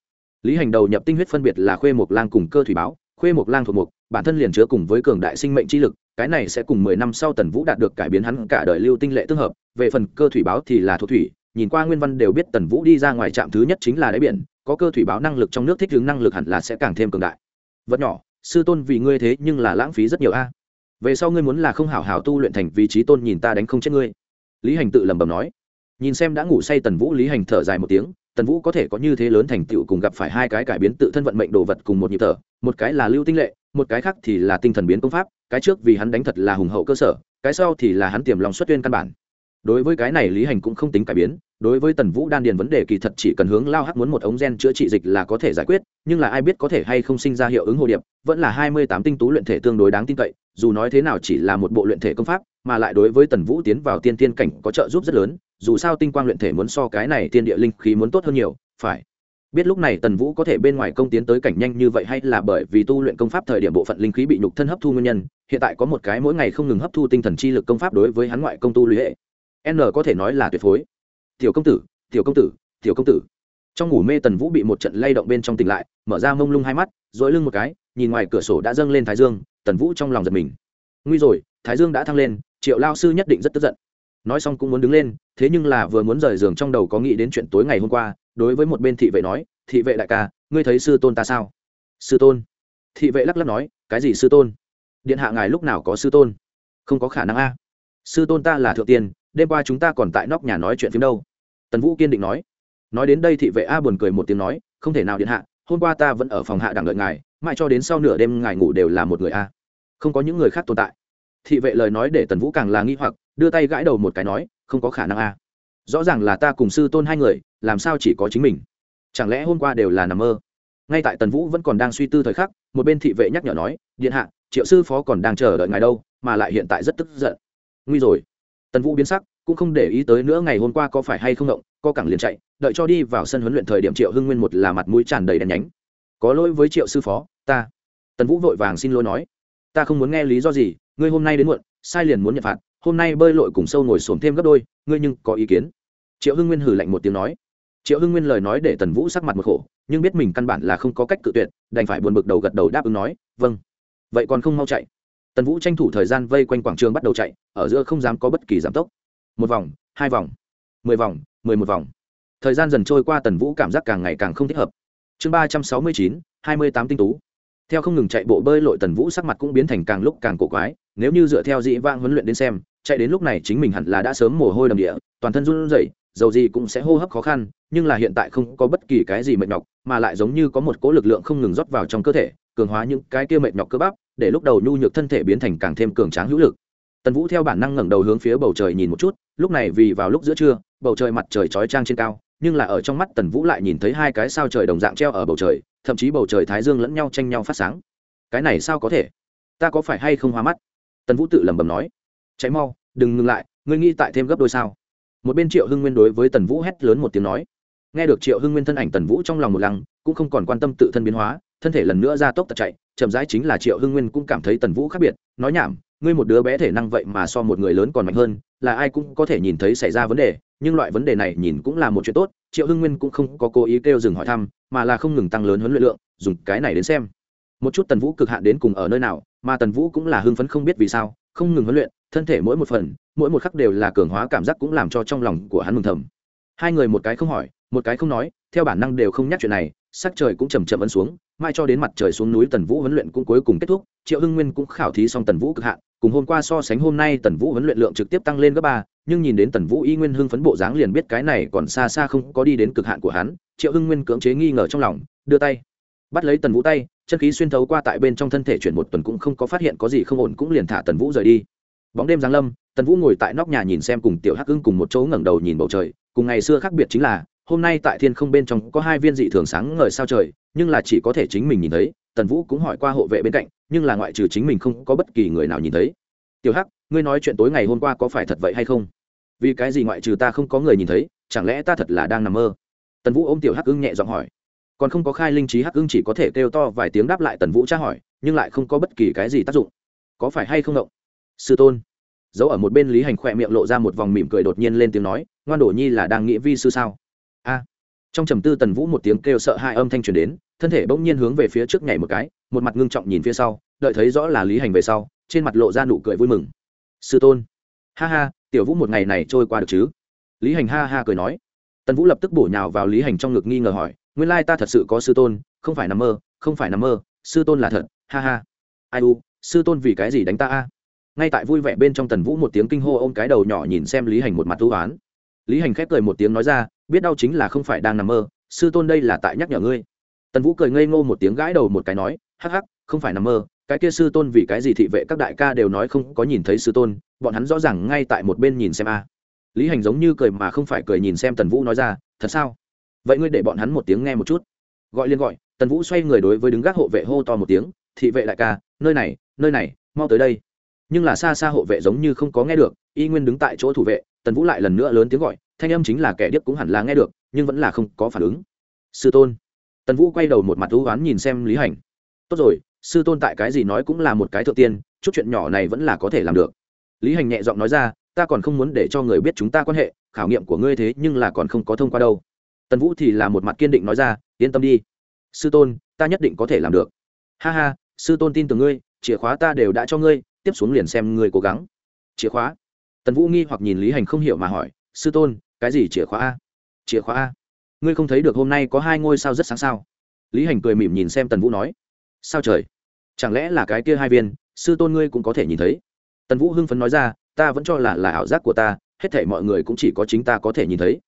S1: Lý hành đầu nhập tinh huyết phân biệt là khuê mộc lang cùng cơ thủy báo, khuê mộc lang thuộc mộc bản thân liền chứa cùng với cường đại sinh mệnh chi lực, cái này sẽ cùng mười năm sau tần vũ đạt được cải biến hắn cả đời lưu tinh lệ tương hợp, về phần cơ thủy báo thì là thuộc thủy, nhìn qua nguyên văn đều biết tần vũ đi ra ngoài trạm thứ nhất chính là đáy biển có cơ thủy báo năng lực trong nước thích ứng năng lực hẳn là sẽ càng thêm cường đại. Vật nhỏ, sư tôn vì ngươi thế nhưng là lãng phí rất nhiều a. Về sau ngươi muốn là không hảo hảo tu luyện thành vị trí tôn nhìn ta đánh không chết ngươi. Lý hành tự lẩm bẩm nói. Nhìn xem đã ngủ say tần vũ, lý hành thở dài một tiếng. Tần vũ có thể có như thế lớn thành tựu cùng gặp phải hai cái cải biến tự thân vận mệnh đồ vật cùng một nhịp thở, một cái là lưu tinh lệ, một cái khác thì là tinh thần biến công pháp, cái trước vì hắn đánh thật là hùng hậu cơ sở, cái sau thì là hắn tiềm lòng xuất tuyên căn bản. Đối với cái này lý hành cũng không tính cải biến đối với tần vũ đan điền vấn đề kỳ thật chỉ cần hướng lao hắc muốn một ống gen chữa trị dịch là có thể giải quyết, nhưng là ai biết có thể hay không sinh ra hiệu ứng hồ điệp, vẫn là hai mươi tám tinh tú luyện thể tương đối đáng tin cậy, dù nói thế nào chỉ là một bộ luyện thể công pháp, mà lại đối với tần vũ tiến vào tiên tiên cảnh có trợ giúp rất lớn, dù sao tinh quang luyện thể muốn so cái này tiên địa linh khí muốn tốt hơn nhiều, phải. Biết lúc này tần vũ có thể bên ngoài công tiến tới cảnh nhanh như vậy hay là bởi vì tu luyện công pháp thời điểm bộ phận linh khí bị nhục thân hấp thu nguyên nhân, hiện tại có một cái mỗi ngày không ngừng hấp thu tinh thần chi lực công pháp đối với hắn ngoại công tu luyện hệ. N có thể nói là tuyệt phối tiểu công tử, tiểu công tử, tiểu công tử. Trong ngủ mê tần vũ bị một trận lay động bên trong tỉnh lại, mở ra mông lung hai mắt dội lưng một cái, nhìn ngoài cửa sổ đã dâng lên thái dương, tần vũ trong lòng giật mình. Nguy rồi, thái dương đã thăng lên, triệu lao sư nhất định rất tức giận. Nói xong cũng muốn đứng lên, thế nhưng là vừa muốn rời giường trong đầu có nghĩ đến chuyện tối ngày hôm qua, đối với một bên thị vệ nói, thị vệ đại ca, ngươi thấy sư tôn ta sao? Sư tôn? Thị vệ lắc lắc nói, cái gì sư tôn? Điện hạ ngài lúc nào có sư tôn? Không có khả năng a. Sư tôn ta là thượng tiên, đêm qua chúng ta còn tại nóc nhà nói chuyện phim đâu tần vũ kiên định nói. Nói đến đây thị vệ a buồn cười một tiếng nói, không thể nào điện hạ, hôm qua ta vẫn ở phòng hạ đẳng đợi ngài, mãi cho đến sau nửa đêm ngài ngủ đều là một người a. Không có những người khác tồn tại. Thị vệ lời nói để tần vũ càng là nghi hoặc, đưa tay gãi đầu một cái nói, không có khả năng a. Rõ ràng là ta cùng sư tôn hai người, làm sao chỉ có chính mình. Chẳng lẽ hôm qua đều là nằm mơ? Ngay tại tần vũ vẫn còn đang suy tư thời khắc, một bên thị vệ nhắc nhở nói, điện hạ, triệu sư phó còn đang chờ đợi ngài đâu, mà lại hiện tại rất tức giận. Nguy rồi. Tần vũ biến sắc cũng không để ý tới nữa ngày hôm qua có phải hay không động, co cẳng liền chạy, đợi cho đi vào sân huấn luyện thời điểm triệu hưng nguyên một là mặt mũi tràn đầy đèn nhánh. Có lỗi với triệu sư phó, ta. Tần vũ vội vàng xin lỗi nói. Ta không muốn nghe lý do gì, ngươi hôm nay đến muộn, sai liền muốn nhận phạt, hôm nay bơi lội cùng sâu ngồi xổm thêm gấp đôi, ngươi nhưng có ý kiến? Triệu hưng nguyên hử lạnh một tiếng nói. Triệu hưng nguyên lời nói để tần vũ sắc mặt một khổ, nhưng biết mình căn bản là không có cách cự tuyệt, đành phải buồn bực đầu gật đầu đáp ứng nói vâng. Vậy còn không mau chạy? Tần vũ tranh thủ thời gian vây quanh quảng trường bắt đầu chạy, ở giữa không dám có bất kỳ giảm tốc một vòng, hai vòng, mười vòng, mười một vòng. Thời gian dần trôi qua, tần vũ cảm giác càng ngày càng không thích hợp. Chương ba trăm sáu mươi chín, hai mươi tám tinh tú. Theo không ngừng chạy bộ bơi lội, tần vũ sắc mặt cũng biến thành càng lúc càng cổ quái. Nếu như dựa theo dĩ vang huấn luyện đến xem, chạy đến lúc này chính mình hẳn là đã sớm mồ hôi đầm địa, toàn thân run rẩy, dầu gì cũng sẽ hô hấp khó khăn, nhưng là hiện tại không có bất kỳ cái gì mệt nhọc, mà lại giống như có một cỗ lực lượng không ngừng rót vào trong cơ thể, cường hóa những cái kia mệt nhọc cơ bắp, để lúc đầu nhu nhược thân thể biến thành càng thêm cường tráng hữu lực tần vũ theo bản năng ngẩng đầu hướng phía bầu trời nhìn một chút, lúc này vì vào lúc giữa trưa, bầu trời mặt trời chói trang trên cao, nhưng là ở trong mắt tần vũ lại nhìn thấy hai cái sao trời đồng dạng treo ở bầu trời, thậm chí bầu trời thái dương lẫn nhau tranh nhau phát sáng. Cái này sao có thể? Ta có phải hay không hoa mắt? Tần vũ tự lẩm bẩm nói. Cháy mau, đừng ngừng lại, ngươi nghĩ tại thêm gấp đôi sao? Một bên triệu hưng nguyên đối với tần vũ hét lớn một tiếng nói. Nghe được triệu hưng nguyên thân ảnh tần vũ trong lòng một lăng, cũng không còn quan tâm tự thân biến hóa, thân thể lần nữa ra tốc tật chạy, chậm rãi chính là triệu hưng nguyên cũng cảm thấy tần vũ khác biệt, nói nhảm ngươi một đứa bé thể năng vậy mà so một người lớn còn mạnh hơn, là ai cũng có thể nhìn thấy xảy ra vấn đề, nhưng loại vấn đề này nhìn cũng là một chuyện tốt, triệu hưng nguyên cũng không có cố ý kêu dừng hỏi thăm, mà là không ngừng tăng lớn huấn luyện lượng, dùng cái này đến xem. Một chút tần vũ cực hạn đến cùng ở nơi nào, mà tần vũ cũng là hưng phấn không biết vì sao, không ngừng huấn luyện, thân thể mỗi một phần, mỗi một khắc đều là cường hóa cảm giác cũng làm cho trong lòng của hắn mừng thầm. Hai người một cái không hỏi, một cái không nói, theo bản năng đều không nhắc chuyện này, sắc trời cũng chầm chậm ấn xuống, mai cho đến mặt trời xuống núi tần vũ huấn luyện cũng cuối cùng kết thúc, triệu hưng nguyên cũng khảo thí xong tần vũ cực hạn cùng hôm qua so sánh hôm nay tần vũ huấn luyện lượng trực tiếp tăng lên gấp ba, nhưng nhìn đến tần vũ y nguyên hưng phấn bộ dáng liền biết cái này còn xa xa không có đi đến cực hạn của hắn, triệu hưng nguyên cưỡng chế nghi ngờ trong lòng, đưa tay, bắt lấy tần vũ tay, chân khí xuyên thấu qua tại bên trong thân thể chuyển một tuần cũng không có phát hiện có gì không ổn cũng liền thả tần vũ rời đi. Bóng đêm giáng lâm, tần vũ ngồi tại nóc nhà nhìn xem cùng tiểu hắc hưng cùng một chỗ ngẩng đầu nhìn bầu trời, cùng ngày xưa khác biệt chính là, hôm nay tại thiên không bên trong có hai viên dị thường sáng ngời sao trời, nhưng là chỉ có thể chính mình nhìn thấy, tần vũ cũng hỏi qua hộ vệ bên cạnh nhưng là ngoại trừ chính mình không có bất kỳ người nào nhìn thấy. Tiểu hắc, ngươi nói chuyện tối ngày hôm qua có phải thật vậy hay không? Vì cái gì ngoại trừ ta không có người nhìn thấy, chẳng lẽ ta thật là đang nằm mơ? Tần vũ ôm tiểu hắc ưng nhẹ giọng hỏi. Còn không có khai linh trí hắc ưng chỉ có thể kêu to vài tiếng đáp lại tần vũ tra hỏi, nhưng lại không có bất kỳ cái gì tác dụng. Có phải hay không động? Sư tôn. Giấu ở một bên lý hành khỏe miệng lộ ra một vòng mỉm cười đột nhiên lên tiếng nói, ngoan đổ nhi là đang nghĩ vi sư sao? A. Trong trầm tư tần vũ một tiếng kêu sợ hai âm thanh truyền đến thân thể bỗng nhiên hướng về phía trước nhảy một cái, một mặt ngưng trọng nhìn phía sau, đợi thấy rõ là lý hành về sau, trên mặt lộ ra nụ cười vui mừng. Sư tôn. Ha ha, tiểu vũ một ngày này trôi qua được chứ? Lý hành ha ha cười nói. Tần vũ lập tức bổ nhào vào lý hành trong ngực nghi ngờ hỏi, nguyên lai ta thật sự có sư tôn, không phải nằm mơ, không phải nằm mơ, sư tôn là thật, ha ha. Ai u, sư tôn vì cái gì đánh ta a? Ngay tại vui vẻ bên trong tần vũ một tiếng kinh hô ôm cái đầu nhỏ nhìn xem lý hành một mặt thú oán. Lý hành khép cười một tiếng nói ra, biết đau chính là không phải đang nằm mơ, sư tôn đây là tại nhắc nhở ngươi tần vũ cười ngây ngô một tiếng gãi đầu một cái nói, hắc hắc, không phải nằm mơ, cái kia sư tôn vì cái gì thị vệ các đại ca đều nói không có nhìn thấy sư tôn, bọn hắn rõ ràng ngay tại một bên nhìn xem a. Lý hành giống như cười mà không phải cười nhìn xem tần vũ nói ra, thật sao? Vậy ngươi để bọn hắn một tiếng nghe một chút. Gọi liên gọi, tần vũ xoay người đối với đứng gác hộ vệ hô to một tiếng, thị vệ đại ca, nơi này nơi này, mau tới đây. Nhưng là xa xa hộ vệ giống như không có nghe được, y nguyên đứng tại chỗ thủ vệ, tần vũ lại lần nữa lớn tiếng gọi, thanh âm chính là kẻ điếc cũng hẳn là nghe được, nhưng vẫn là không có phản ứng. Sư tôn tần vũ quay đầu một mặt thú oán nhìn xem lý hành. Tốt rồi, sư tôn tại cái gì nói cũng là một cái thượng tiên, chút chuyện nhỏ này vẫn là có thể làm được. Lý hành nhẹ giọng nói ra, ta còn không muốn để cho người biết chúng ta quan hệ, khảo nghiệm của ngươi thế nhưng là còn không có thông qua đâu. Tần vũ thì là một mặt kiên định nói ra, yên tâm đi. Sư tôn, ta nhất định có thể làm được. Ha ha, sư tôn tin tưởng ngươi, chìa khóa ta đều đã cho ngươi, tiếp xuống liền xem ngươi cố gắng. Chìa khóa? Tần vũ nghi hoặc nhìn lý hành không hiểu mà hỏi, sư tôn, cái gì chìa khóa a? Chìa khóa a? Ngươi không thấy được hôm nay có hai ngôi sao rất sáng sao? Lý hành cười mỉm nhìn xem tần vũ nói sao trời? Chẳng lẽ là cái kia hai viên sư tôn ngươi cũng có thể nhìn thấy? Tần vũ hưng phấn nói ra ta vẫn cho là là ảo giác của ta hết thể mọi người cũng chỉ có chính ta có thể nhìn thấy.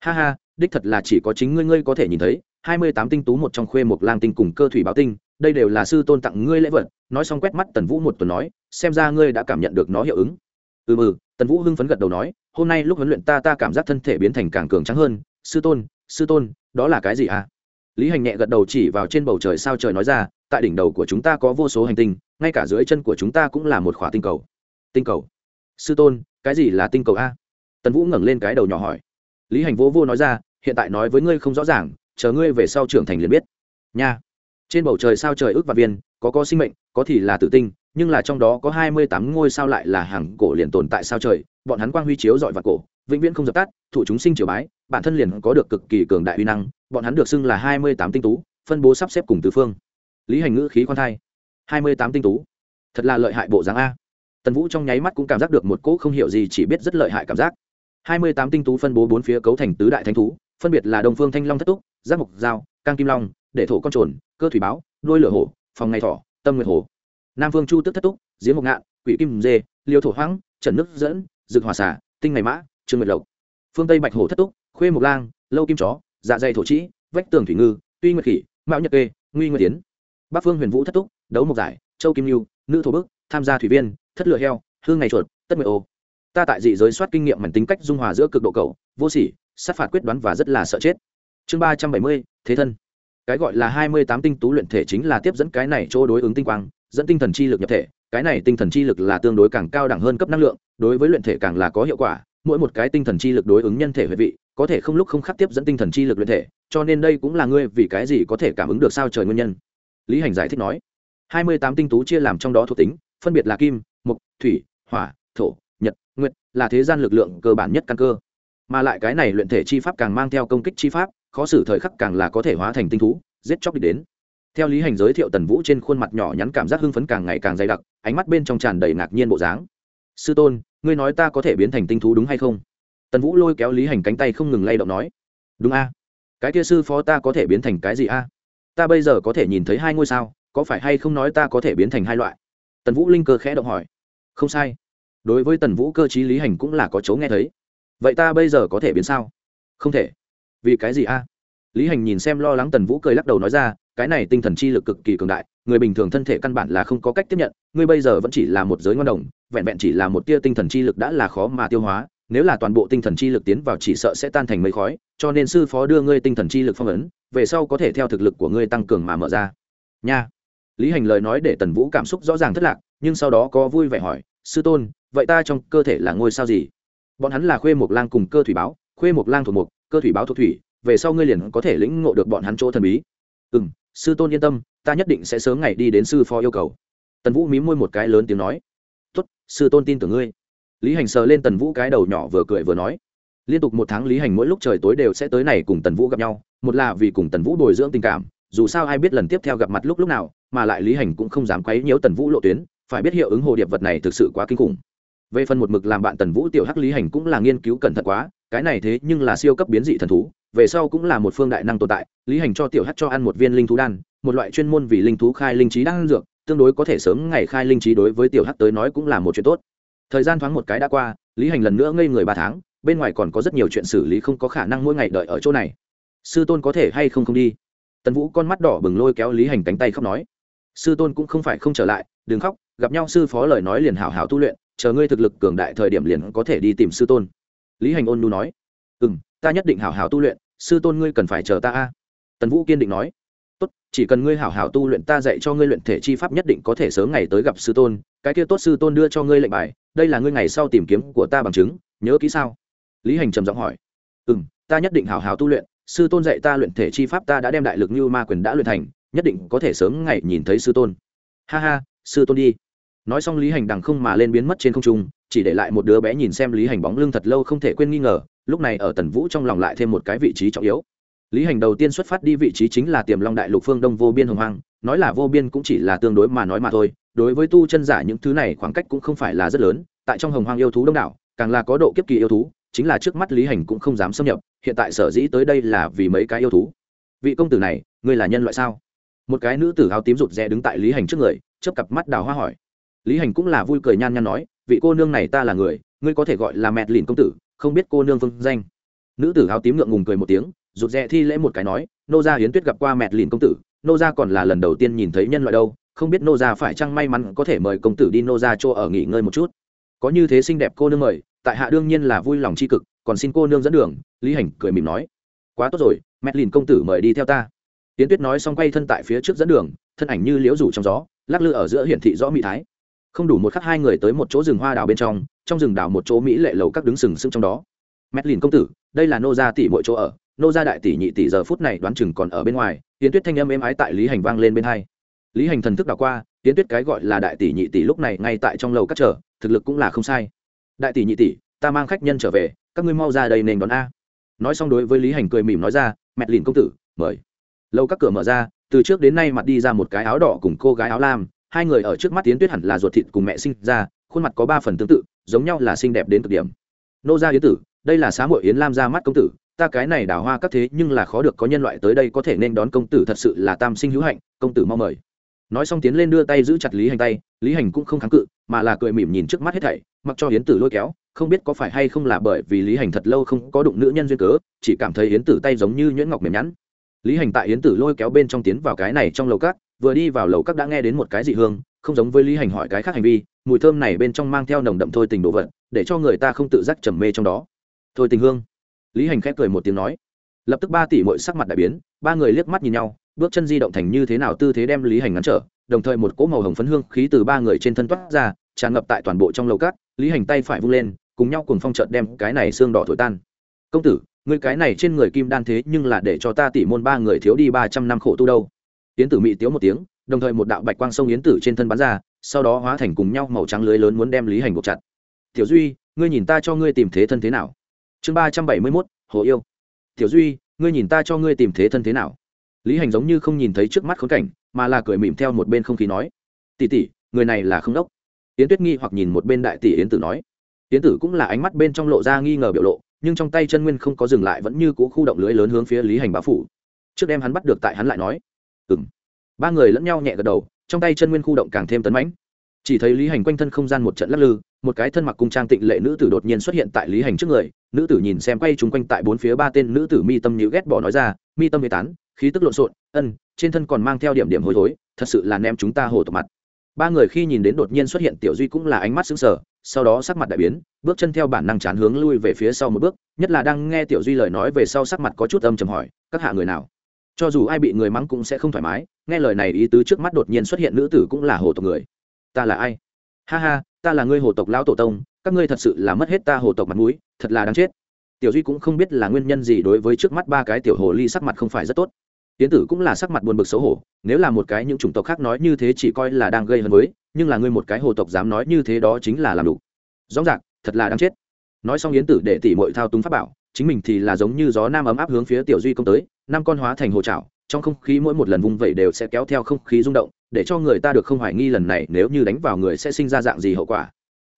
S1: Ha ha đích thật là chỉ có chính ngươi ngươi có thể nhìn thấy. Hai mươi tám tinh tú một trong khuê một lang tinh cùng cơ thủy báo tinh đây đều là sư tôn tặng ngươi lễ vật. Nói xong quét mắt tần vũ một tuần nói xem ra ngươi đã cảm nhận được nó hiệu ứng. Ừ ừ, tần vũ hưng phấn gật đầu nói hôm nay lúc huấn luyện ta ta cảm giác thân thể biến thành càng cường trắng hơn sư tôn sư tôn, đó là cái gì à? Lý hành nhẹ gật đầu chỉ vào trên bầu trời sao trời nói ra, tại đỉnh đầu của chúng ta có vô số hành tinh, ngay cả dưới chân của chúng ta cũng là một khỏa tinh cầu. Tinh cầu? Sư tôn, cái gì là tinh cầu a? Tần vũ ngẩng lên cái đầu nhỏ hỏi. Lý hành vô vô nói ra, hiện tại nói với ngươi không rõ ràng, chờ ngươi về sau trưởng thành liền biết. Nha. Trên bầu trời sao trời ước và viên có có sinh mệnh, có thì là tử tinh, nhưng là trong đó có hai mươi tám ngôi sao lại là hàng cổ liền tồn tại sao trời, bọn hắn quang huy chiếu dọi vào cổ, vĩnh viễn không dập tắt thủ chúng sinh triều bái, bản thân liền có được cực kỳ cường đại uy năng, bọn hắn được xưng là hai mươi tám tinh tú, phân bố sắp xếp cùng tứ phương. Lý hành ngữ khí khoan thai. hai mươi tám tinh tú. Thật là lợi hại bộ dáng a. Tần vũ trong nháy mắt cũng cảm giác được một cỗ không hiểu gì chỉ biết rất lợi hại cảm giác. hai mươi tám tinh tú phân bố bốn phía cấu thành tứ đại thánh thú, phân biệt là đông phương thanh long thất túc, giác mộc dao cang kim long, để thổ con trồn, cơ thủy báo, đôi lửa hổ phòng ngày thỏ tâm nguyệt hồ, nam phương chu tức thất túc giếng mộc ngạn quỷ kim dê liêu thổ hoang trần nước dẫn dực hòa xả tinh ngày mã trương nguyệt lộc. Phương tây bạch hồ thất túc khuê mộc lang lâu kim chó dạ dày thổ trĩ vách tường thủy ngư tuy nguyệt khỉ mạo nhật kê nguy nguyệt tiến. Bắc phương huyền vũ thất túc đấu mộc giải châu kim lưu nữ thổ bức tham gia thủy viên thất lựa heo hương ngày chuột tất nguyệt ô. Ta tại dị giới soát kinh nghiệm mảnh tính cách dung hòa giữa cực độ cầu vô sỉ sát phạt quyết đoán và rất là sợ chết. Chương ba trăm bảy mươi thế thân cái gọi là hai mươi tám tinh tú luyện thể chính là tiếp dẫn cái này chỗ đối ứng tinh quang, dẫn tinh thần chi lực nhập thể. Cái này tinh thần chi lực là tương đối càng cao đẳng hơn cấp năng lượng, đối với luyện thể càng là có hiệu quả. Mỗi một cái tinh thần chi lực đối ứng nhân thể huệ vị, có thể không lúc không khắc tiếp dẫn tinh thần chi lực luyện thể, cho nên đây cũng là ngươi vì cái gì có thể cảm ứng được sao trời nguyên nhân. Lý hành giải thích nói, hai mươi tám tinh tú chia làm trong đó thuộc tính, phân biệt là kim, mộc, thủy, hỏa, thổ, nhật, nguyệt, là thế gian lực lượng cơ bản nhất căn cơ. Mà lại cái này luyện thể chi pháp càng mang theo công kích chi pháp khó xử thời khắc càng là có thể hóa thành tinh thú, giết chóc đi đến. Theo lý hành giới thiệu tần vũ trên khuôn mặt nhỏ nhắn cảm giác hưng phấn càng ngày càng dày đặc, ánh mắt bên trong tràn đầy ngạc nhiên bộ dáng. Sư tôn, ngươi nói ta có thể biến thành tinh thú đúng hay không? Tần vũ lôi kéo lý hành cánh tay không ngừng lay động nói. Đúng a. Cái kia sư phó ta có thể biến thành cái gì a? Ta bây giờ có thể nhìn thấy hai ngôi sao, có phải hay không nói ta có thể biến thành hai loại? Tần vũ linh cơ khẽ động hỏi. Không sai. Đối với tần vũ cơ chí lý hành cũng là có chấu nghe thấy. Vậy ta bây giờ có thể biến sao? Không thể vì cái gì a? Lý hành nhìn xem lo lắng tần vũ cười lắc đầu nói ra, cái này tinh thần chi lực cực kỳ cường đại, người bình thường thân thể căn bản là không có cách tiếp nhận, ngươi bây giờ vẫn chỉ là một giới ngon đồng, vẹn vẹn chỉ là một tia tinh thần chi lực đã là khó mà tiêu hóa, nếu là toàn bộ tinh thần chi lực tiến vào chỉ sợ sẽ tan thành mây khói, cho nên sư phó đưa ngươi tinh thần chi lực phong ấn, về sau có thể theo thực lực của ngươi tăng cường mà mở ra. Nha. Lý hành lời nói để tần vũ cảm xúc rõ ràng thất lạc, nhưng sau đó có vui vẻ hỏi, sư tôn, vậy ta trong cơ thể là ngôi sao gì? Bọn hắn là khuê mộc lang cùng cơ thủy báo, khuê mộc lang thuộc mộc cơ thủy báo thuộc thủy, về sau ngươi liền có thể lĩnh ngộ được bọn hắn chỗ thần bí. Ừ m sư tôn yên tâm, ta nhất định sẽ sớm ngày đi đến sư phó yêu cầu. Tần vũ mí môi một cái lớn tiếng nói. Tuất sư tôn tin tưởng ngươi. Lý hành sờ lên tần vũ cái đầu nhỏ vừa cười vừa nói. Liên tục một tháng lý hành mỗi lúc trời tối đều sẽ tới này cùng tần vũ gặp nhau, một là vì cùng tần vũ bồi dưỡng tình cảm, dù sao ai biết lần tiếp theo gặp mặt lúc lúc nào, mà lại lý hành cũng không dám quấy nhiễu tần vũ lộ tuyến, phải biết hiệu ứng hồ điệp vật này thực sự quá kinh khủng về phần một mực làm bạn tần vũ tiểu hắc lý hành cũng là nghiên cứu cẩn thận quá, cái này thế nhưng là siêu cấp biến dị thần thú, về sau cũng là một phương đại năng tồn tại, lý hành cho tiểu hắc cho ăn một viên linh thú đan, một loại chuyên môn vì linh thú khai linh trí đang dược, tương đối có thể sớm ngày khai linh trí đối với tiểu hắc tới nói cũng là một chuyện tốt. Thời gian thoáng một cái đã qua, lý hành lần nữa ngây người ba tháng, bên ngoài còn có rất nhiều chuyện xử lý không có khả năng mỗi ngày đợi ở chỗ này. Sư tôn có thể hay không không đi? Tần vũ con mắt đỏ bừng lôi kéo lý hành cánh tay khóc nói. Sư tôn cũng không phải không trở lại, đừng khóc, gặp nhau sư phó lời nói liền hảo hảo tu luyện chờ ngươi thực lực cường đại thời điểm liền có thể đi tìm sư tôn. Lý hành ôn nu nói. Ừ m ta nhất định hảo hảo tu luyện, sư tôn ngươi cần phải chờ ta a. Tần vũ kiên định nói. Tốt, chỉ cần ngươi hảo hảo tu luyện ta dạy cho ngươi luyện thể chi pháp nhất định có thể sớm ngày tới gặp sư tôn, cái kia tốt sư tôn đưa cho ngươi lệnh bài, đây là ngươi ngày sau tìm kiếm của ta bằng chứng, nhớ kỹ sao? Lý hành trầm giọng hỏi. Ừ m ta nhất định hảo hảo tu luyện, sư tôn dạy ta luyện thể chi pháp ta đã đem đại lực như ma quyền đã luyện thành, nhất định có thể sớm ngày nhìn thấy sư tôn. Ha ha, sư tôn đi nói xong lý hành đằng không mà lên biến mất trên không trung, chỉ để lại một đứa bé nhìn xem lý hành bóng lưng thật lâu không thể quên nghi ngờ, lúc này ở tần vũ trong lòng lại thêm một cái vị trí trọng yếu. Lý hành đầu tiên xuất phát đi vị trí chính là tiềm long đại lục phương đông vô biên hồng hoang, nói là vô biên cũng chỉ là tương đối mà nói mà thôi, đối với tu chân giả những thứ này khoảng cách cũng không phải là rất lớn, tại trong hồng hoang yêu thú đông đảo, càng là có độ kiếp kỳ yêu thú, chính là trước mắt lý hành cũng không dám xâm nhập, hiện tại sở dĩ tới đây là vì mấy cái yêu thú. Vị công tử này, ngươi là nhân loại sao? Một cái nữ tử áo tím rụt rè đứng tại lý hành trước người, chớp cặp mắt đào hoa hỏi lý hành cũng là vui cười nhan nhan nói, vị cô nương này ta là người, ngươi có thể gọi là mẹ lìn công tử, không biết cô nương phương danh. Nữ tử áo tím ngượng ngùng cười một tiếng, rụt rè thi lễ một cái nói, nô gia hiến tuyết gặp qua mẹ lìn công tử, nô gia còn là lần đầu tiên nhìn thấy nhân loại đâu, không biết nô gia phải chăng may mắn có thể mời công tử đi nô gia chỗ ở nghỉ ngơi một chút. Có như thế xinh đẹp cô nương mời, tại hạ đương nhiên là vui lòng tri cực, còn xin cô nương dẫn đường, lý hành cười mỉm nói. Quá tốt rồi mẹ lìn công tử mời đi theo ta. Tiến tuyết nói xong quay thân tại phía trước dẫn đường, thân ảnh như liễu rủ trong gió, lắc lư ở giữa hiển thị rõ mỹ thái không đủ một khắc hai người tới một chỗ rừng hoa đào bên trong trong rừng đào một chỗ mỹ lệ lầu các đứng sừng sững trong đó. Mét lìn công tử, đây là nô gia tỷ mỗi chỗ ở. Nô gia đại tỷ nhị tỷ giờ phút này đoán chừng còn ở bên ngoài tiến tuyết thanh âm êm ái tại lý hành vang lên bên hai. Lý hành thần thức đảo qua tiến tuyết cái gọi là đại tỷ nhị tỷ lúc này ngay tại trong lầu các chờ, thực lực cũng là không sai. Đại tỷ nhị tỷ, ta mang khách nhân trở về, các ngươi mau ra đây nền đón a. Nói xong đối với lý hành cười mỉm nói ra mẹt lìn công tử, mời. Lâu các cửa mở ra, từ trước đến nay mặt đi ra một cái áo đỏ cùng cô gái áo lam hai người ở trước mắt tiến tuyết hẳn là ruột thịt cùng mẹ sinh ra, khuôn mặt có ba phần tương tự, giống nhau là xinh đẹp đến cực điểm. Nô gia yến tử, đây là xá hội yến lam ra mắt công tử, ta cái này đào hoa các thế nhưng là khó được có nhân loại tới đây có thể nên đón công tử thật sự là tam sinh hữu hạnh, công tử mau mời. Nói xong tiến lên đưa tay giữ chặt lý hành tay, lý hành cũng không kháng cự, mà là cười mỉm nhìn trước mắt hết thảy, mặc cho yến tử lôi kéo, không biết có phải hay không là bởi vì lý hành thật lâu không có đụng nữ nhân duyên cớ, chỉ cảm thấy yến tử tay giống như nhuyễn ngọc mềm nhẵn. Lý hành tại yến tử lôi kéo bên trong tiến vào cái này trong lầu cát vừa đi vào lầu các đã nghe đến một cái dị hương, không giống với lý hành hỏi cái khác hành vi, mùi thơm này bên trong mang theo nồng đậm thôi tình đồ vật, để cho người ta không tự giác trầm mê trong đó. Thôi tình hương. Lý hành khép cười một tiếng nói. Lập tức ba tỷ mỗi sắc mặt đại biến, ba người liếc mắt nhìn nhau, bước chân di động thành như thế nào tư thế đem lý hành ngăn trở, đồng thời một cỗ màu hồng phấn hương khí từ ba người trên thân toát ra, tràn ngập tại toàn bộ trong lầu cát lý hành tay phải vung lên, cùng nhau cùng phong trợt đem cái này xương đỏ thổi tan. Công tử người cái này trên người kim đan thế nhưng là để cho ta tỷ môn ba người thiếu đi ba trăm năm khổ tu đâu? Yến tử mị tiếu một tiếng, đồng thời một đạo bạch quang sông yến tử trên thân bắn ra, sau đó hóa thành cùng nhau màu trắng lưới lớn muốn đem lý hành buộc chặt. Tiểu duy, ngươi nhìn ta cho ngươi tìm thế thân thế nào? Chương ba trăm bảy mươi mốt, hồ yêu. Tiểu duy, ngươi nhìn ta cho ngươi tìm thế thân thế nào? Lý hành giống như không nhìn thấy trước mắt khốn cảnh, mà là cười mỉm theo một bên không khí nói tỉ tỉ người này là không đốc. Yến tuyết nghi hoặc nhìn một bên đại tỷ yến tử nói. Yến tử cũng là ánh mắt bên trong lộ ra nghi ngờ biểu lộ, nhưng trong tay chân nguyên không có dừng lại, vẫn như cũ khu động lưới lớn hướng phía lý hành bá phủ. Trước đem hắn bắt được tại hắn lại nói ừng ba người lẫn nhau nhẹ gật đầu, trong tay chân nguyên khu động càng thêm tấn mãnh. Chỉ thấy lý hành quanh thân không gian một trận lắc lư, một cái thân mặc cung trang tịnh lệ nữ tử đột nhiên xuất hiện tại lý hành trước người, nữ tử nhìn xem quay chúng quanh tại bốn phía ba tên nữ tử mi tâm nhữ ghét bỏ nói ra, mi tâm mê tán, khí tức lộn xộn, ân, trên thân còn mang theo điểm điểm hối thối, thật sự là nem chúng ta hổ tộc mặt. Ba người khi nhìn đến đột nhiên xuất hiện tiểu duy cũng là ánh mắt xứng sở sau đó sắc mặt đại biến, bước chân theo bản năng chán hướng lui về phía sau một bước, nhất là đang nghe tiểu duy lời nói về sau sắc mặt có chút âm chầm hỏi, các hạ người nào? Cho dù ai bị người mắng cũng sẽ không thoải mái, nghe lời này ý tứ trước mắt đột nhiên xuất hiện nữ tử cũng là hồ tộc người. Ta là ai? Ha ha, ta là ngươi hồ tộc lão tổ tông, các ngươi thật sự là mất hết ta hồ tộc mặt mũi, thật là đáng chết. Tiểu duy cũng không biết là nguyên nhân gì đối với trước mắt ba cái tiểu hồ ly sắc mặt không phải rất tốt. Tiến tử cũng là sắc mặt buồn bực xấu hổ, nếu là một cái những chủng tộc khác nói như thế chỉ coi là đang gây hấn với, nhưng là ngươi một cái hồ tộc dám nói như thế đó chính là làm đủ. Rõ ràng, thật là đáng chết. Nói xong yến tử để tỉ mội thao túng pháp bảo chính mình thì là giống như gió nam ấm áp hướng phía tiểu duy công tới, năm con hóa thành hồ trào trong không khí mỗi một lần vung vẩy đều sẽ kéo theo không khí rung động, để cho người ta được không hoài nghi lần này nếu như đánh vào người sẽ sinh ra dạng gì hậu quả.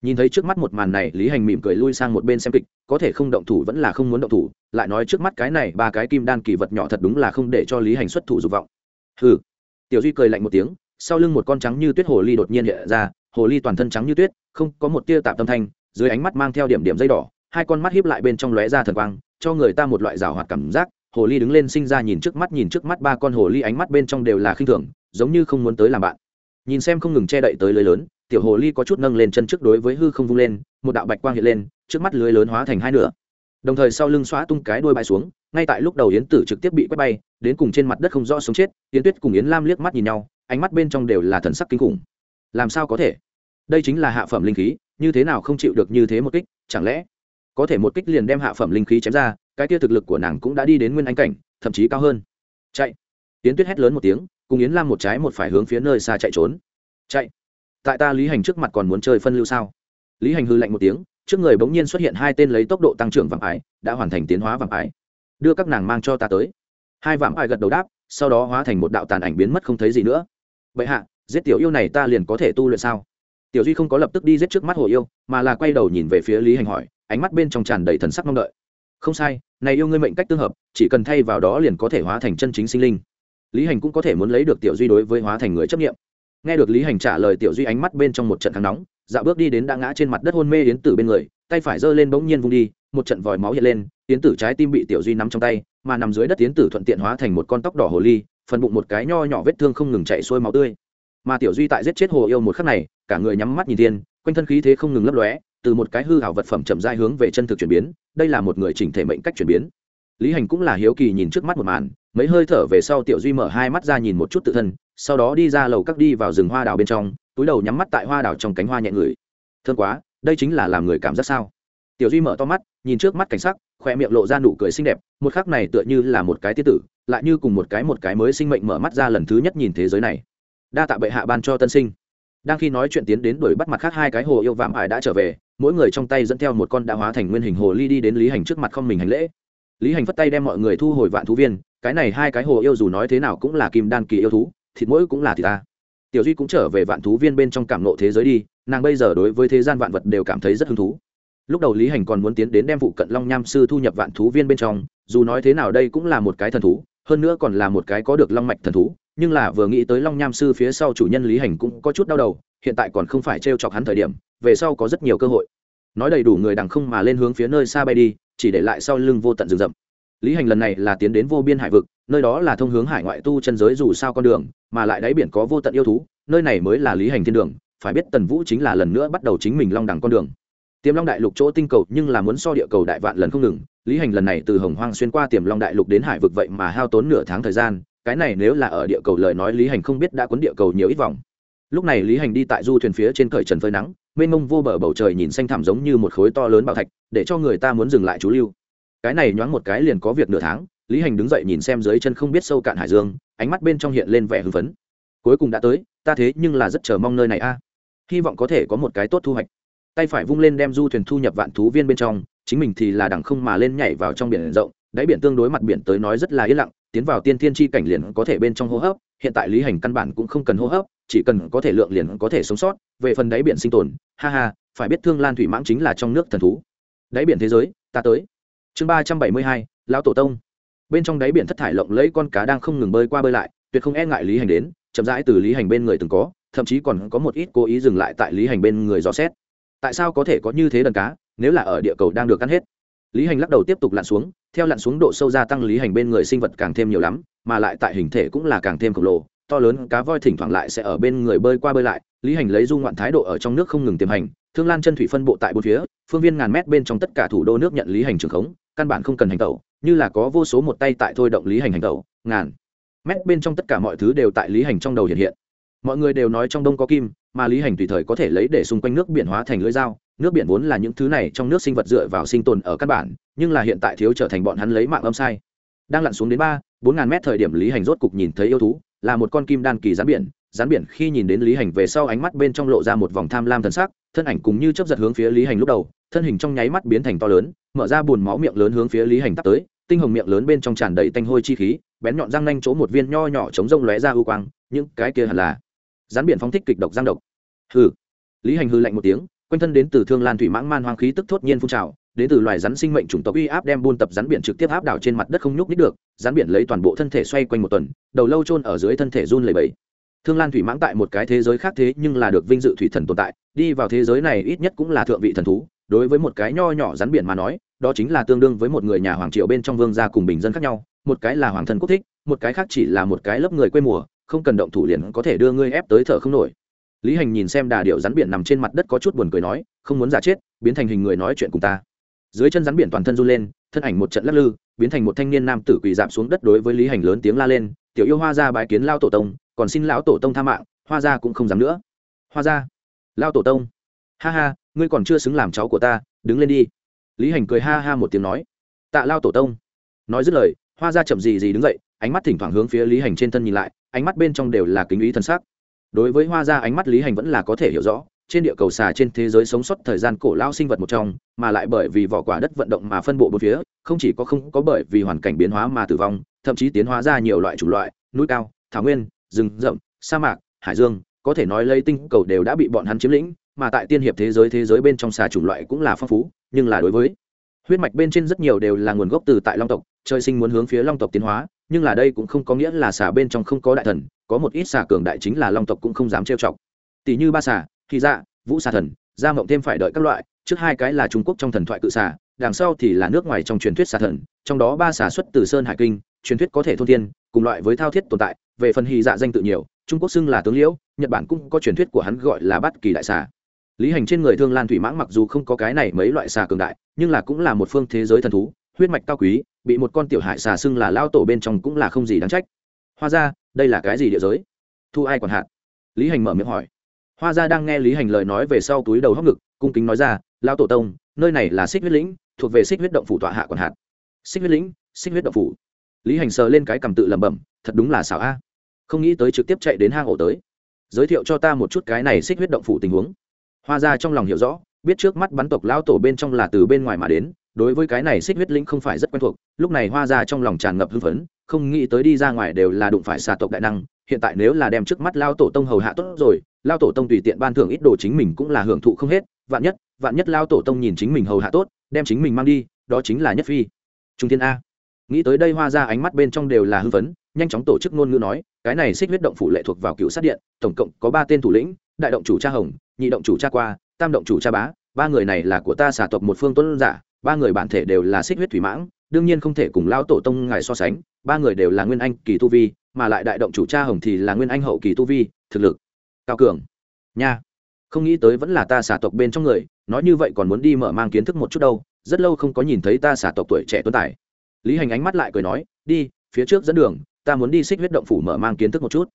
S1: Nhìn thấy trước mắt một màn này, lý hành mỉm cười lui sang một bên xem kịch, có thể không động thủ vẫn là không muốn động thủ, lại nói trước mắt cái này ba cái kim đan kỳ vật nhỏ thật đúng là không để cho lý hành xuất thủ dục vọng. Hừ. Tiểu duy cười lạnh một tiếng, sau lưng một con trắng như tuyết hồ ly đột nhiên hiện ra, hồ ly toàn thân trắng như tuyết, không có một tia tạp tâm thanh, dưới ánh mắt mang theo điểm điểm dây đỏ hai con mắt hiếp lại bên trong lóe ra thần quang, cho người ta một loại rào hoạt cảm giác. Hồ ly đứng lên sinh ra nhìn trước mắt, nhìn trước mắt ba con hồ ly ánh mắt bên trong đều là khinh thường, giống như không muốn tới làm bạn. Nhìn xem không ngừng che đậy tới lưới lớn, tiểu hồ ly có chút nâng lên chân trước đối với hư không vung lên, một đạo bạch quang hiện lên, trước mắt lưới lớn hóa thành hai nửa. Đồng thời sau lưng xóa tung cái đuôi bay xuống, ngay tại lúc đầu yến tử trực tiếp bị quét bay, đến cùng trên mặt đất không rõ sống chết, yến tuyết cùng yến lam liếc mắt nhìn nhau, ánh mắt bên trong đều là thần sắc kinh khủng. Làm sao có thể? Đây chính là hạ phẩm linh khí, như thế nào không chịu được như thế một kích, chẳng lẽ có thể một kích liền đem hạ phẩm linh khí chém ra, cái kia thực lực của nàng cũng đã đi đến nguyên anh cảnh, thậm chí cao hơn. Chạy. Yến tuyết hét lớn một tiếng, cùng yến lam một trái một phải hướng phía nơi xa chạy trốn. Chạy. Tại ta lý hành trước mặt còn muốn chơi phân lưu sao? Lý hành hư lạnh một tiếng, trước người bỗng nhiên xuất hiện hai tên lấy tốc độ tăng trưởng vàng ái đã hoàn thành tiến hóa vàng ái đưa các nàng mang cho ta tới. Hai vàng ái gật đầu đáp, sau đó hóa thành một đạo tàn ảnh biến mất không thấy gì nữa. Vậy hạ, giết tiểu yêu này ta liền có thể tu luyện sao? Tiểu duy không có lập tức đi giết trước mắt hồ yêu, mà là quay đầu nhìn về phía lý hành hỏi ánh mắt bên trong tràn đầy thần sắc mong đợi. Không sai, này yêu ngươi mệnh cách tương hợp, chỉ cần thay vào đó liền có thể hóa thành chân chính sinh linh. Lý hành cũng có thể muốn lấy được tiểu duy đối với hóa thành người chấp nghiệm nghe được lý hành trả lời tiểu duy ánh mắt bên trong một trận thắng nóng dạo bước đi đến đã ngã trên mặt đất hôn mê yến tử bên người, tay phải giơ lên bỗng nhiên vung đi, một trận vòi máu hiện lên, yến tử trái tim bị tiểu duy nắm trong tay, mà nằm dưới đất yến tử thuận tiện hóa thành một con tóc đỏ hồ ly, phần bụng một cái nho nhỏ vết thương không ngừng chạy xuôi máu tươi. Mà tiểu duy tại giết chết hồ yêu một khắc này, cả người nhắm mắt nhìn thiên, quanh thân khí thế không ngừng lấp lóe từ một cái hư hảo vật phẩm chậm dai hướng về chân thực chuyển biến, đây là một người chỉnh thể mệnh cách chuyển biến. Lý hành cũng là hiếu kỳ nhìn trước mắt một màn, mấy hơi thở về sau tiểu duy mở hai mắt ra nhìn một chút tự thân, sau đó đi ra lầu các đi vào rừng hoa đào bên trong, túi đầu nhắm mắt tại hoa đào trong cánh hoa nhẹ người. Thương quá, đây chính là làm người cảm giác sao? Tiểu duy mở to mắt, nhìn trước mắt cảnh sắc khoe miệng lộ ra nụ cười xinh đẹp, một khắc này tựa như là một cái tiết tử, lại như cùng một cái một cái mới sinh mệnh mở mắt ra lần thứ nhất nhìn thế giới này. Đa tạ bệ hạ ban cho tân sinh đang khi nói chuyện tiến đến đuổi bắt mặt khác hai cái hồ yêu vạm ải đã trở về, mỗi người trong tay dẫn theo một con đã hóa thành nguyên hình hồ ly đi đến lý hành trước mặt không mình hành lễ. Lý hành phất tay đem mọi người thu hồi vạn thú viên, cái này hai cái hồ yêu dù nói thế nào cũng là kim đan kỳ yêu thú, thịt mỗi cũng là thịt ta. Tiểu duy cũng trở về vạn thú viên bên trong cảm nộ thế giới đi, nàng bây giờ đối với thế gian vạn vật đều cảm thấy rất hứng thú. Lúc đầu lý hành còn muốn tiến đến đem vụ cận long nham sư thu nhập vạn thú viên bên trong, dù nói thế nào đây cũng là một cái thần thú, hơn nữa còn là một cái có được long mạch thần thú nhưng là vừa nghĩ tới long nham sư phía sau chủ nhân lý hành cũng có chút đau đầu, hiện tại còn không phải t r e o chọc hắn thời điểm, về sau có rất nhiều cơ hội. Nói đầy đủ người đằng không mà lên hướng phía nơi xa bay đi, chỉ để lại sau lưng vô tận rừng rậm. Lý hành lần này là tiến đến vô biên hải vực, nơi đó là thông hướng hải ngoại tu chân giới dù sao con đường, mà lại đáy biển có vô tận yêu thú, nơi này mới là lý hành thiên đường, phải biết tần vũ chính là lần nữa bắt đầu chính mình long đẳng con đường. Tiềm long đại lục chỗ tinh cầu nhưng là muốn so địa cầu đại vạn lần không ngừng, lý hành lần này từ hồng hoang xuyên qua tiềm long đại lục đến hải vực vậy mà hao tốn nửa tháng thời gian cái này nếu là ở địa cầu lời nói lý hành không biết đã cuốn địa cầu nhiều ít vòng. Lúc này lý hành đi tại du thuyền phía trên cởi trần phơi nắng, mênh mông vô bờ bầu trời nhìn xanh thẳm giống như một khối to lớn bảo thạch, để cho người ta muốn dừng lại chú lưu. Cái này nhoáng một cái liền có việc nửa tháng, lý hành đứng dậy nhìn xem dưới chân không biết sâu cạn hải dương, ánh mắt bên trong hiện lên vẻ hưng phấn. Cuối cùng đã tới, ta thế nhưng là rất chờ mong nơi này a. Hy vọng có thể có một cái tốt thu hoạch. Tay phải vung lên đem du thuyền thu nhập vạn thú viên bên trong, chính mình thì là đằng không mà lên nhảy vào trong biển rộng đáy biển tương đối mặt biển tới nói rất là yên lặng, tiến vào tiên thiên tri cảnh liền có thể bên trong hô hấp, hiện tại lý hành căn bản cũng không cần hô hấp, chỉ cần có thể lượng liền có thể sống sót, về phần đáy biển sinh tồn, ha ha, phải biết thương lan thủy mãng chính là trong nước thần thú. Đáy biển thế giới, ta tới. Chương ba trăm bảy mươi hai, lão tổ tông. Bên trong đáy biển thất thải lộng lẫy con cá đang không ngừng bơi qua bơi lại, tuyệt không e ngại lý hành đến, chậm rãi từ lý hành bên người từng có, thậm chí còn có một ít cố ý dừng lại tại lý hành bên người dò xét. Tại sao có thể có như thế đần cá, nếu là ở địa cầu đang được cắn hết? Lý hành lắc đầu tiếp tục lặn xuống theo lặn xuống độ sâu gia tăng lý hành bên người sinh vật càng thêm nhiều lắm, mà lại tại hình thể cũng là càng thêm khổng lồ, to lớn, cá voi thỉnh thoảng lại sẽ ở bên người bơi qua bơi lại, lý hành lấy du ngoạn thái độ ở trong nước không ngừng tiềm hành, thương lan chân thủy phân bộ tại bốn phía, phương viên ngàn mét bên trong tất cả thủ đô nước nhận lý hành trường khống, căn bản không cần hành tẩu, như là có vô số một tay tại thôi động lý hành hành tẩu, ngàn mét bên trong tất cả mọi thứ đều tại lý hành trong đầu hiện hiện. Mọi người đều nói trong đông có kim, mà lý hành tùy thời có thể lấy để xung quanh nước biển hóa thành lưỡi dao nước biển vốn là những thứ này trong nước sinh vật dựa vào sinh tồn ở căn bản, nhưng là hiện tại thiếu trở thành bọn hắn lấy mạng âm sai. Đang lặn xuống đến ba, bốn ngàn mét thời điểm lý hành rốt cục nhìn thấy yêu thú, là một con kim đan kỳ rắn biển. Rắn biển khi nhìn đến lý hành về sau ánh mắt bên trong lộ ra một vòng tham lam thần sắc, thân ảnh cùng như chấp giật hướng phía lý hành lúc đầu, thân hình trong nháy mắt biến thành to lớn, mở ra bùn máu miệng lớn hướng phía lý hành tắt tới, tinh hồng miệng lớn bên trong tràn đầy tanh hôi chi khí, bén nhọn răng nanh chỗ một viên nho nhỏ chống rông lóe ra ưu quang, những cái kia hẳn là. Rắn biển phóng thích kịch độc giang độc. Hừ. Lý hành hư lạnh một tiếng quanh thân đến từ thương lan thủy mãng man hoang khí tức thốt nhiên phun trào, đến từ loài rắn sinh mệnh chủng tộc uy áp đem buôn tập rắn biển trực tiếp áp đảo trên mặt đất không nhúc nít được, rắn biển lấy toàn bộ thân thể xoay quanh một tuần, đầu lâu trôn ở dưới thân thể run lẩy bẩy. Thương lan thủy mãng tại một cái thế giới khác thế nhưng là được vinh dự thủy thần tồn tại, đi vào thế giới này ít nhất cũng là thượng vị thần thú, đối với một cái nho nhỏ rắn biển mà nói, đó chính là tương đương với một người nhà hoàng triệu bên trong vương gia cùng bình dân khác nhau, một cái là hoàng thần quốc thích, một cái khác chỉ là một cái lớp người quê mùa, không cần động thủ liền có thể đưa ngươi ép tới thở không nổi lý hành nhìn xem đà điệu rắn biển nằm trên mặt đất có chút buồn cười nói, không muốn giả chết, biến thành hình người nói chuyện cùng ta. Dưới chân rắn biển toàn thân run lên, thân ảnh một trận lắc lư, biến thành một thanh niên nam tử quỳ dạp xuống đất đối với lý hành lớn tiếng la lên, tiểu yêu hoa ra bái kiến lao tổ tông, còn xin lão tổ tông tha mạng, hoa ra cũng không dám nữa. Hoa ra lao tổ tông? Ha ha, ngươi còn chưa xứng làm cháu của ta, đứng lên đi. Lý hành cười ha ha một tiếng nói, tạ lao tổ tông. Nói dứt lời, hoa ra chậm gì gì đứng dậy, ánh mắt thỉnh thoảng hướng phía lý hành trên thân nhìn lại, ánh mắt bên trong đều là kính ý thân xác đối với hoa ra ánh mắt lý hành vẫn là có thể hiểu rõ, trên địa cầu xà trên thế giới sống sót thời gian cổ lao sinh vật một trong, mà lại bởi vì vỏ quả đất vận động mà phân bộ bốn phía, không chỉ có không có bởi vì hoàn cảnh biến hóa mà tử vong, thậm chí tiến hóa ra nhiều loại chủng loại, núi cao, thảo nguyên, rừng rậm, sa mạc, hải dương, có thể nói lấy tinh cầu đều đã bị bọn hắn chiếm lĩnh, mà tại tiên hiệp thế giới thế giới bên trong xà chủng loại cũng là phong phú, nhưng là đối với huyết mạch bên trên rất nhiều đều là nguồn gốc từ tại long tộc, trời sinh muốn hướng phía long tộc tiến hóa nhưng là đây cũng không có nghĩa là xà bên trong không có đại thần, có một ít xà cường đại chính là long tộc cũng không dám trêu chọc. Tỷ như ba xà khi dạ vũ xà thần, gia mộng thêm phải đợi các loại, trước hai cái là trung quốc trong thần thoại cự xà, đằng sau thì là nước ngoài trong truyền thuyết xà thần, trong đó ba xà xuất từ sơn hải kinh, truyền thuyết có thể thôn thiên, cùng loại với thao thiết tồn tại, về phần hy dạ danh tự nhiều, trung quốc xưng là tướng liễu, nhật bản cũng có truyền thuyết của hắn gọi là bát kỳ đại xà. Lý hành trên người thương lan thủy mãng mặc dù không có cái này mấy loại xà cường đại, nhưng là cũng là một phương thế giới thần thú, huyết mạch cao quý bị một con tiểu hải xà xưng là lao tổ bên trong cũng là không gì đáng trách. Hoa ra đây là cái gì địa giới? Thu ai còn hạn lý hành mở miệng hỏi. Hoa ra đang nghe lý hành lời nói về sau túi đầu hóc ngực, cung kính nói ra lao tổ tông, nơi này là xích huyết lĩnh, thuộc về xích huyết động phủ tọa hạ còn hạn xích huyết lĩnh, xích huyết động phủ. Lý hành sờ lên cái cầm tự lẩm bẩm, thật đúng là xảo a. Không nghĩ tới trực tiếp chạy đến hang ổ tới. Giới thiệu cho ta một chút cái này xích huyết động phủ tình huống. Hoa ra trong lòng hiểu rõ, biết trước mắt bắn tộc lao tổ bên trong là từ bên ngoài mà đến đối với cái này xích huyết lĩnh không phải rất quen thuộc, lúc này hoa ra trong lòng tràn ngập hưng phấn, không nghĩ tới đi ra ngoài đều là đụng phải xà tộc đại năng, hiện tại nếu là đem trước mắt lao tổ tông hầu hạ tốt rồi, lao tổ tông tùy tiện ban thưởng ít đồ chính mình cũng là hưởng thụ không hết, vạn nhất vạn nhất lao tổ tông nhìn chính mình hầu hạ tốt, đem chính mình mang đi, đó chính là nhất phi. Trung thiên a. Nghĩ tới đây hoa ra ánh mắt bên trong đều là hưng phấn, nhanh chóng tổ chức ngôn ngữ nói, cái này xích huyết động phủ lệ thuộc vào cựu sát điện, tổng cộng có ba tên thủ lĩnh, đại động chủ cha hồng, nhị động chủ cha qua, tam động chủ cha bá, ba người này là của ta xả tộc một phương tuấn giả ba người bản thể đều là xích huyết thủy mãng, đương nhiên không thể cùng lao tổ tông ngài so sánh, ba người đều là nguyên anh kỳ tu vi, mà lại đại động chủ cha hồng thì là nguyên anh hậu kỳ tu vi, thực lực cao cường. Nha, không nghĩ tới vẫn là ta xả tộc bên trong người, nói như vậy còn muốn đi mở mang kiến thức một chút đâu, rất lâu không có nhìn thấy ta xả tộc tuổi trẻ tuấn tài. Lý hành ánh mắt lại cười nói, đi, phía trước dẫn đường, ta muốn đi xích huyết động phủ mở mang kiến thức một chút.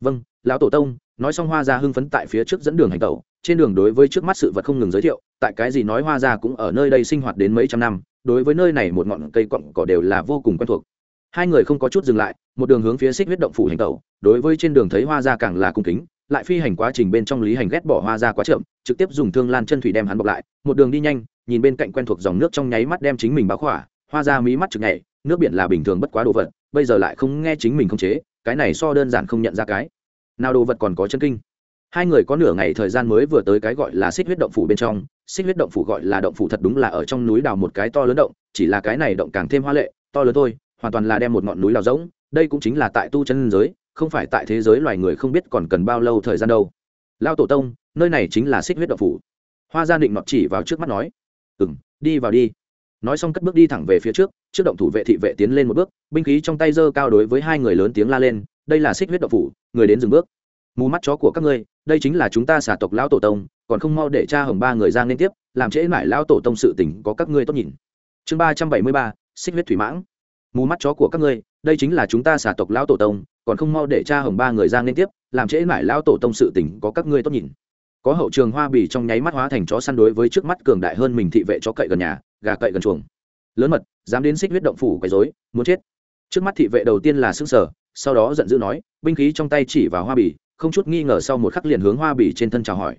S1: Vâng lão tổ tông, nói xong hoa ra hưng phấn tại phía trước dẫn đường hành tẩu, trên đường đối với trước mắt sự vật không ngừng giới thiệu tại cái gì nói hoa ra cũng ở nơi đây sinh hoạt đến mấy trăm năm, đối với nơi này một ngọn cây cọng cỏ đều là vô cùng quen thuộc. Hai người không có chút dừng lại, một đường hướng phía xích huyết động phủ hành tẩu, đối với trên đường thấy hoa ra càng là cung kính, lại phi hành quá trình bên trong lý hành ghét bỏ hoa ra quá chậm, trực tiếp dùng thương lan chân thủy đem hắn bọc lại, một đường đi nhanh, nhìn bên cạnh quen thuộc dòng nước trong nháy mắt đem chính mình báo khỏa, hoa ra mí mắt chực nhảy, nước biển là bình thường bất quá đồ vật, bây giờ lại không nghe chính mình không chế, cái này so đơn giản không nhận ra cái. Nào đồ vật còn có chân kinh hai người có nửa ngày thời gian mới vừa tới cái gọi là xích huyết động phủ bên trong. Xích huyết động phủ gọi là động phủ thật đúng là ở trong núi đào một cái to lớn động, chỉ là cái này động càng thêm hoa lệ, to lớn thôi, hoàn toàn là đem một ngọn núi đào rỗng. Đây cũng chính là tại tu chân giới, không phải tại thế giới loài người không biết còn cần bao lâu thời gian đâu. Lao tổ tông, nơi này chính là xích huyết động phủ. Hoa gia định nọt chỉ vào trước mắt nói ừ m đi vào đi. Nói xong cất bước đi thẳng về phía trước trước động thủ vệ thị vệ tiến lên một bước, binh khí trong tay giơ cao đối với hai người lớn tiếng la lên, đây là xích huyết động phủ, người đến dừng bước. Mù mắt chó của các ngươi đây chính là chúng ta xả tộc lão tổ tông, còn không mau để cha hồng ba người ra liên tiếp, làm trễ mãi lão tổ tông sự tình có các ngươi tốt nhìn. Chương ba trăm bảy mươi ba, xích huyết thủy mãng. Mù mắt chó của các ngươi, đây chính là chúng ta xả tộc lão tổ tông, còn không mau để cha hồng ba người ra liên tiếp, làm trễ mãi lão tổ tông sự tình có các ngươi tốt nhìn. Có hậu trường hoa bì trong nháy mắt hóa thành chó săn đối với trước mắt cường đại hơn mình thị vệ chó cậy gần nhà, gà cậy gần chuồng. Lớn mật, dám đến xích huyết động phủ quấy dối muốn chết. Trước mắt thị vệ đầu tiên là xương sở sau đó giận dữ nói, binh khí trong tay chỉ vào hoa bì không chút nghi ngờ sau một khắc liền hướng hoa bỉ trên thân chào hỏi.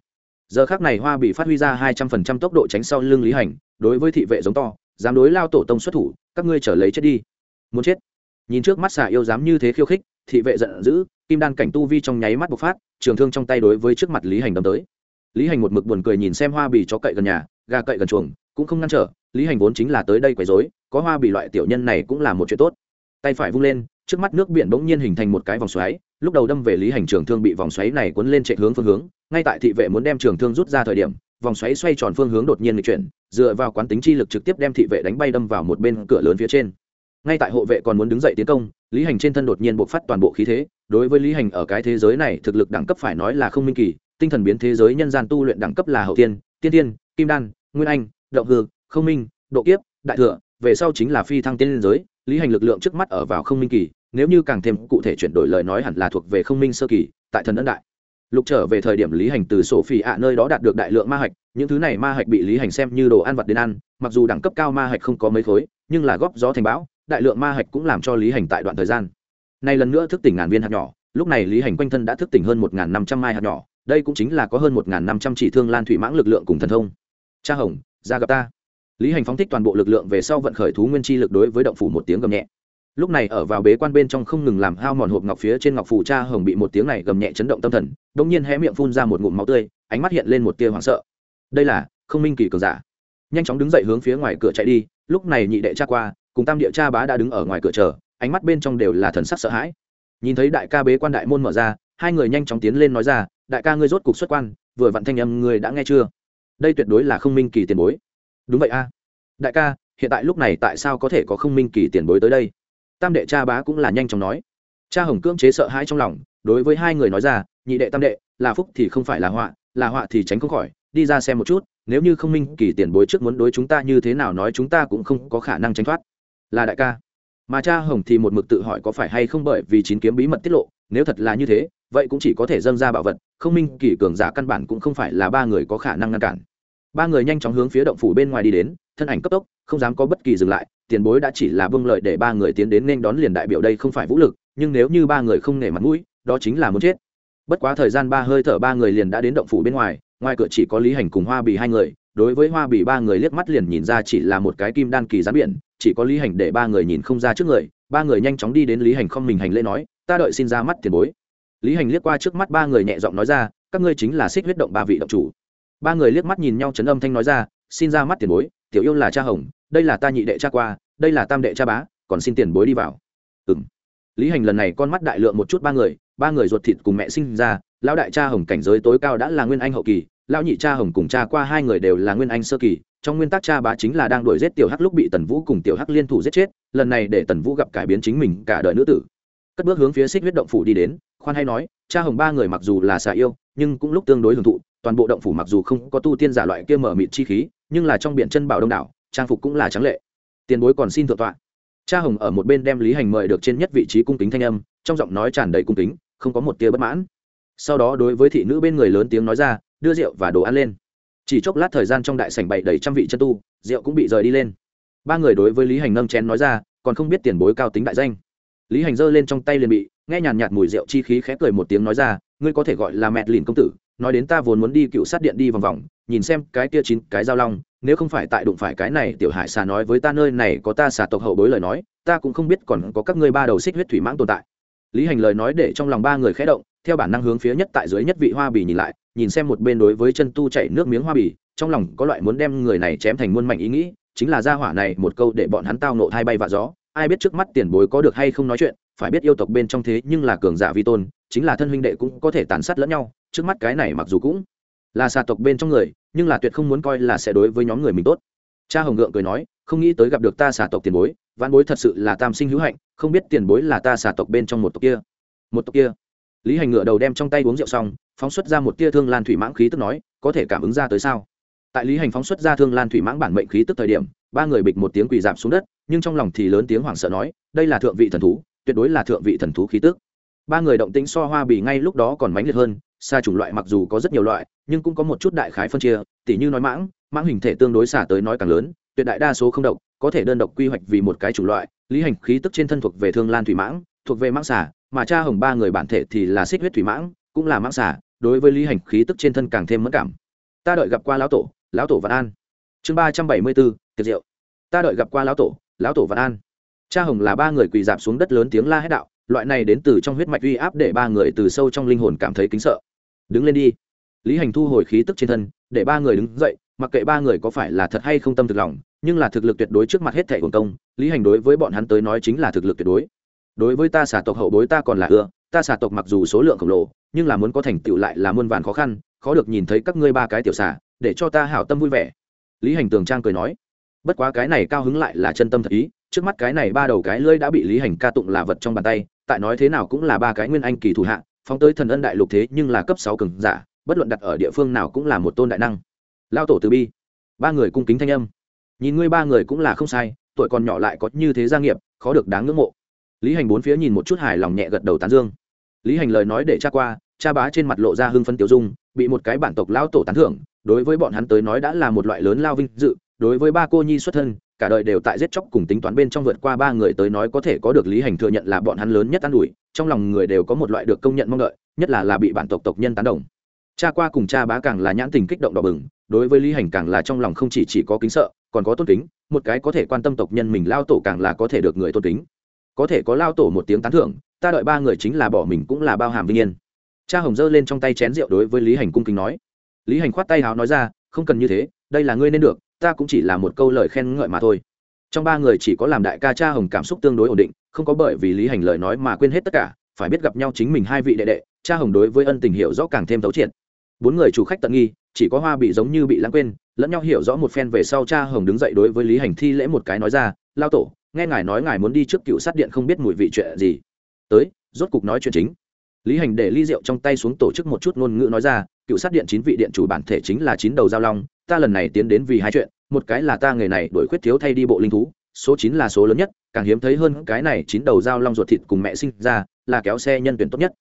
S1: Giờ khắc này hoa bỉ phát huy ra hai trăm phần trăm tốc độ tránh sau lưng lý hành, đối với thị vệ giống to, dám đối lao tổ tông xuất thủ, các ngươi trở lấy chết đi. Muốn chết. Nhìn trước mắt xà yêu dám như thế khiêu khích, thị vệ giận dữ, kim đan cảnh tu vi trong nháy mắt bộc phát, trường thương trong tay đối với trước mặt lý hành đâm tới. Lý hành một mực buồn cười nhìn xem hoa bì cho cậy gần nhà, gà cậy gần chuồng, cũng không ngăn trở, lý hành vốn chính là tới đây quấy rối, có hoa bì loại tiểu nhân này cũng là một chuyện tốt. Tay phải vung lên, trước mắt nước biển bỗng nhiên hình thành một cái vòng xoáy lúc đầu đâm về lý hành trường thương bị vòng xoáy này cuốn lên chạy hướng phương hướng, ngay tại thị vệ muốn đem trường thương rút ra thời điểm, vòng xoáy xoay tròn phương hướng đột nhiên lịch chuyển, dựa vào quán tính chi lực trực tiếp đem thị vệ đánh bay đâm vào một bên cửa lớn phía trên. Ngay tại hộ vệ còn muốn đứng dậy tiến công, lý hành trên thân đột nhiên bộc phát toàn bộ khí thế, đối với lý hành ở cái thế giới này thực lực đẳng cấp phải nói là không minh kỳ, tinh thần biến thế giới nhân gian tu luyện đẳng cấp là hậu tiên tiên tiên, kim đan, nguyên anh, động hư, không minh, độ kiếp, đại thừa, về sau chính là phi thăng tiên liên giới, lý hành lực lượng trước mắt ở vào không minh kỳ nếu như càng thêm cụ thể chuyển đổi lời nói hẳn là thuộc về không minh sơ kỳ, tại thần ấn đại. Lục trở về thời điểm lý hành từ sổ phi ạ nơi đó đạt được đại lượng ma hạch, những thứ này ma hạch bị lý hành xem như đồ ăn vật đến ăn, mặc dù đẳng cấp cao ma hạch không có mấy khối, nhưng là góp gió thành bão, đại lượng ma hạch cũng làm cho lý hành tại đoạn thời gian. Nay lần nữa thức tỉnh ngàn viên hạt nhỏ, lúc này lý hành quanh thân đã thức tỉnh hơn một năm trăm mai hạt nhỏ, đây cũng chính là có hơn một năm trăm chỉ thương lan thủy mãng lực lượng cùng thần thông. Cha hồng, ra gặp ta. Lý hành phóng thích toàn bộ lực lượng về sau vận khởi thú nguyên chi lực đối với động phủ một tiếng gầm nhẹ lúc này ở vào bế quan bên trong không ngừng làm hao mòn hộp ngọc phía trên ngọc phủ cha hồng bị một tiếng này gầm nhẹ chấn động tâm thần đ ỗ n g nhiên hé miệng phun ra một ngụm máu tươi, ánh mắt hiện lên một tia hoảng sợ. Đây là, không minh kỳ cường giả. Nhanh chóng đứng dậy hướng phía ngoài cửa chạy đi, lúc này nhị đệ cha qua, cùng tam địa cha bá đã đứng ở ngoài cửa chờ, ánh mắt bên trong đều là thần sắc sợ hãi. Nhìn thấy đại ca bế quan đại môn mở ra, hai người nhanh chóng tiến lên nói ra, đại ca ngươi rốt cục xuất quan, vừa vặn thanh âm ngươi đã nghe chưa? Đây tuyệt đối là không minh kỳ tiền bối. Đúng vậy a. Đại ca, hiện tại lúc này tại sao có thể có không minh kỳ tiền bối tới đây? Tam đệ cha bá cũng là nhanh chóng nói. Cha hồng cưỡng chế sợ hãi trong lòng, đối với hai người nói ra, nhị đệ tam đệ, là phúc thì không phải là họa là họa thì tránh không khỏi, đi ra xem một chút, nếu như không minh kỳ tiền bối trước muốn đối chúng ta như thế nào nói chúng ta cũng không có khả năng tránh thoát. Là đại ca. Mà cha hồng thì một mực tự hỏi có phải hay không bởi vì chín kiếm bí mật tiết lộ, nếu thật là như thế, vậy cũng chỉ có thể dâng ra bảo vật, không minh kỳ cường giả căn bản cũng không phải là ba người có khả năng ngăn cản ba người nhanh chóng hướng phía động phủ bên ngoài đi đến, thân ảnh cấp tốc, không dám có bất kỳ dừng lại, tiền bối đã chỉ là vương lợi để ba người tiến đến nên đón liền đại biểu đây không phải vũ lực, nhưng nếu như ba người không nể mặt mũi, đó chính là muốn chết. Bất quá thời gian ba hơi thở ba người liền đã đến động phủ bên ngoài ngoài cửa chỉ có lý hành cùng hoa bì hai người, đối với hoa bì ba người liếc mắt liền nhìn ra chỉ là một cái kim đan kỳ gián biển, chỉ có lý hành để ba người nhìn không ra trước người, ba người nhanh chóng đi đến lý hành không mình hành lễ nói, ta đợi xin ra mắt tiền bối. Lý hành liếc qua trước mắt ba người nhẹ giọng nói ra, các ngươi chính là xích huyết động ba vị động chủ ba người liếc mắt nhìn nhau chấn âm thanh nói ra, xin ra mắt tiền bối, tiểu yêu là cha hồng, đây là ta nhị đệ cha qua, đây là tam đệ cha bá, còn xin tiền bối đi vào. Ừng lý hành lần này con mắt đại lượng một chút ba người ba người ruột thịt cùng mẹ sinh ra, lão đại cha hồng cảnh giới tối cao đã là nguyên anh hậu kỳ, lão nhị cha hồng cùng cha qua hai người đều là nguyên anh sơ kỳ, trong nguyên tắc cha bá chính là đang đuổi giết tiểu hắc lúc bị tần vũ cùng tiểu hắc liên thủ giết chết, lần này để tần vũ gặp cải biến chính mình cả đời nữ tử. Cất bước hướng phía xích huyết động phủ đi đến, khoan hay nói, cha hồng ba người mặc dù là xà yêu, nhưng cũng lúc tương đối hưởng thụ toàn bộ động phủ mặc dù không có tu tiên giả loại kia mở mịt chi khí, nhưng là trong biển chân bảo đông đảo, trang phục cũng là trắng lệ. Tiền bối còn xin thượng tọa. Cha hồng ở một bên đem lý hành mời được trên nhất vị trí cung kính thanh âm, trong giọng nói tràn đầy cung kính, không có một tia bất mãn. Sau đó đối với thị nữ bên người lớn tiếng nói ra, đưa rượu và đồ ăn lên. Chỉ chốc lát thời gian trong đại sảnh bày đầy trăm vị chân tu, rượu cũng bị rời đi lên. Ba người đối với lý hành nâng chén nói ra, còn không biết tiền bối cao tính đại danh. Lý hành giơ lên trong tay liền bị, nghe nhàn nhạt mùi rượu chi khí khẽ cười một tiếng nói ra, ngươi có thể gọi là mẹ lìn công tử nói đến ta vốn muốn đi cựu sát điện đi vòng vòng, nhìn xem cái kia chín cái giao long, nếu không phải tại đụng phải cái này, tiểu hải xà nói với ta nơi này có ta xà tộc hậu bối lời nói, ta cũng không biết còn có các ngươi ba đầu xích huyết thủy mãng tồn tại. Lý hành lời nói để trong lòng ba người khẽ động, theo bản năng hướng phía nhất tại dưới nhất vị hoa bì nhìn lại, nhìn xem một bên đối với chân tu chảy nước miếng hoa bì, trong lòng có loại muốn đem người này chém thành muôn mảnh ý nghĩ, chính là ra hỏa này một câu để bọn hắn tao nộ thay bay vạ gió, ai biết trước mắt tiền bối có được hay không nói chuyện, phải biết yêu tộc bên trong thế nhưng là cường giả vi tôn, chính là thân huynh đệ cũng có thể tàn sát lẫn nhau trước mắt cái này mặc dù cũng là xà tộc bên trong người, nhưng là tuyệt không muốn coi là sẽ đối với nhóm người mình tốt. Cha hồng ngượng cười nói, không nghĩ tới gặp được ta xà tộc tiền bối văn bối thật sự là tam sinh hữu hạnh, không biết tiền bối là ta xà tộc bên trong một tộc kia. Một tộc kia. Lý hành ngựa đầu đem trong tay uống rượu xong, phóng xuất ra một tia thương lan thủy mãng khí tức nói, có thể cảm ứng ra tới sao? Tại lý hành phóng xuất ra thương lan thủy mãng bản mệnh khí tức thời điểm, ba người bịch một tiếng quỳ dạp xuống đất, nhưng trong lòng thì lớn tiếng hoảng sợ nói, đây là thượng vị thần thú, tuyệt đối là thượng vị thần thú khí tức. Ba người động tĩnh so hoa bì ngay lúc đó còn mãnh liệt hơn xa chủng loại mặc dù có rất nhiều loại, nhưng cũng có một chút đại khái phân chia, tỉ như nói mãng mãng hình thể tương đối xả tới nói càng lớn, tuyệt đại đa số không độc, có thể đơn độc quy hoạch vì một cái chủng loại, lý hành khí tức trên thân thuộc về thương lan thủy mãng, thuộc về mãng xả, mà cha hồng ba người bản thể thì là xích huyết thủy mãng, cũng là mãng xả, đối với lý hành khí tức trên thân càng thêm mất cảm. Ta đợi gặp qua lão tổ lão tổ văn an. Chương ba trăm bảy mươi bốn, tiệc rượu. Ta đợi gặp qua lão tổ lão tổ văn an. Cha hồng là ba người quỳ dạp xuống đất lớn tiếng la hét đạo loại này đến từ trong huyết mạch uy áp để ba người từ sâu trong linh hồn cảm thấy kính sợ. Đứng lên đi. Lý hành thu hồi khí tức trên thân, để ba người đứng dậy, mặc kệ ba người có phải là thật hay không tâm thực lòng, nhưng là thực lực tuyệt đối trước mặt hết thẻ hồn công, lý hành đối với bọn hắn tới nói chính là thực lực tuyệt đối. Đối với ta xả tộc hậu bối ta còn là ưa, ta xả tộc mặc dù số lượng khổng lồ, nhưng là muốn có thành tựu lại là muôn vàn khó khăn, khó được nhìn thấy các ngươi ba cái tiểu xả để cho ta hảo tâm vui vẻ. Lý hành tường trang cười nói, bất quá cái này cao hứng lại là chân tâm thật ý, trước mắt cái này ba đầu cái lưỡi đã bị lý hành ca tụng là vật trong bàn tay tại nói thế nào cũng là ba cái nguyên anh kỳ thủ hạ, phóng tới thần ân đại lục thế nhưng là cấp sáu cường giả, bất luận đặt ở địa phương nào cũng là một tôn đại năng. Lao tổ từ bi. Ba người cung kính thanh âm. Nhìn ngươi ba người cũng là không sai, tuổi còn nhỏ lại có như thế gia nghiệp, khó được đáng ngưỡng mộ. Lý hành bốn phía nhìn một chút hài lòng nhẹ gật đầu tán dương. Lý hành lời nói để cha qua, cha bá trên mặt lộ ra hưng phân tiểu dung, bị một cái bản tộc lao tổ tán thưởng, đối với bọn hắn tới nói đã là một loại lớn lao vinh dự đối với ba cô nhi xuất thân, cả đời đều tại giết chóc cùng tính toán bên trong vượt qua ba người tới nói có thể có được lý hành thừa nhận là bọn hắn lớn nhất an ủi, trong lòng người đều có một loại được công nhận mong đợi, nhất là là bị bản tộc tộc nhân tán đồng. Cha qua cùng cha bá càng là nhãn tình kích động đỏ bừng, đối với lý hành càng là trong lòng không chỉ chỉ có kính sợ, còn có tôn kính, một cái có thể quan tâm tộc nhân mình lao tổ càng là có thể được người tôn kính. Có thể có lao tổ một tiếng tán thưởng, ta đợi ba người chính là bỏ mình cũng là bao hàm vinh yên. Cha hồng giơ lên trong tay chén rượu đối với lý hành cung kính nói. Lý hành khoát tay háo nói ra, không cần như thế, đây là ngươi nên được ta cũng chỉ là một câu lời khen ngợi mà thôi. Trong ba người chỉ có làm đại ca cha hồng cảm xúc tương đối ổn định, không có bởi vì lý hành lời nói mà quên hết tất cả, phải biết gặp nhau chính mình hai vị đệ đệ, cha hồng đối với ân tình hiểu rõ càng thêm thấu triệt. Bốn người chủ khách tận nghi, chỉ có hoa bị giống như bị lãng quên, lẫn nhau hiểu rõ một phen về sau cha hồng đứng dậy đối với lý hành thi lễ một cái nói ra, lao tổ, nghe ngài nói ngài muốn đi trước cựu sát điện không biết mùi vị chuyện gì. Tới, rốt cục nói chuyện chính. Lý hành để ly rượu trong tay xuống tổ chức một chút ngôn ngữ nói ra, cựu sát điện chín vị điện chủ bản thể chính là chín đầu giao long ta lần này tiến đến vì hai chuyện, một cái là ta nghề này đổi khuyết thiếu thay đi bộ linh thú, số chín là số lớn nhất, càng hiếm thấy hơn cái này chín đầu dao long ruột thịt cùng mẹ sinh ra, là kéo xe nhân tuyển tốt nhất.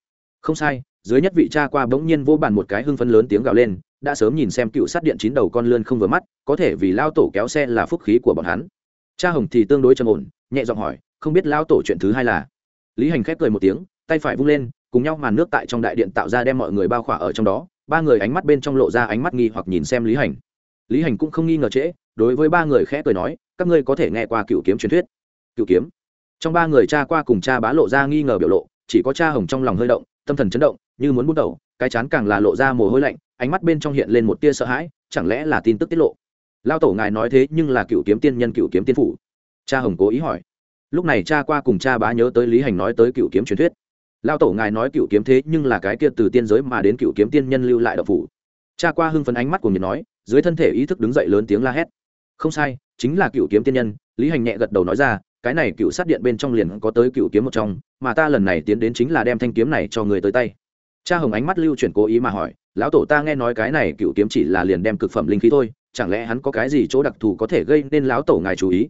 S1: Không sai, dưới nhất vị cha qua bỗng nhiên vô bàn một cái hưng phấn lớn tiếng gào lên, đã sớm nhìn xem cựu sát điện chín đầu con lươn không vừa mắt, có thể vì lao tổ kéo xe là phúc khí của bọn hắn. Cha hồng thì tương đối trầm ổn, nhẹ giọng hỏi, không biết lao tổ chuyện thứ hai là? Lý hành khép cười một tiếng, tay phải vung lên, cùng nhau màn nước tại trong đại điện tạo ra đem mọi người bao khỏa ở trong đó, ba người ánh mắt bên trong lộ ra ánh mắt nghi hoặc nhìn xem lý hành lý hành cũng không nghi ngờ trễ, đối với ba người khẽ cười nói, các ngươi có thể nghe qua cựu kiếm truyền thuyết. Cựu kiếm? Trong ba người cha qua cùng cha bá lộ ra nghi ngờ biểu lộ, chỉ có cha hồng trong lòng hơi động, tâm thần chấn động, như muốn bút đầu cái chán càng là lộ ra mồ hôi lạnh, ánh mắt bên trong hiện lên một tia sợ hãi, chẳng lẽ là tin tức tiết lộ? Lao tổ ngài nói thế nhưng là cựu kiếm tiên nhân, cựu kiếm tiên phủ. Cha hồng cố ý hỏi. Lúc này cha qua cùng cha bá nhớ tới lý hành nói tới cựu kiếm truyền thuyết. Lao tổ ngài nói cựu kiếm thế nhưng là cái kia từ tiên giới mà đến cựu kiếm tiên nhân lưu lại độc phủ. Cha qua hưng phấn ánh mắt của nhiệt nói dưới thân thể ý thức đứng dậy lớn tiếng la hét. Không sai, chính là cựu kiếm tiên nhân, lý hành nhẹ gật đầu nói ra, cái này cựu sát điện bên trong liền có tới cựu kiếm một trong, mà ta lần này tiến đến chính là đem thanh kiếm này cho người tới tay. Cha hồng ánh mắt lưu chuyển cố ý mà hỏi, lão tổ ta nghe nói cái này cựu kiếm chỉ là liền đem cực phẩm linh khí thôi, chẳng lẽ hắn có cái gì chỗ đặc thù có thể gây nên lão tổ ngài chú ý?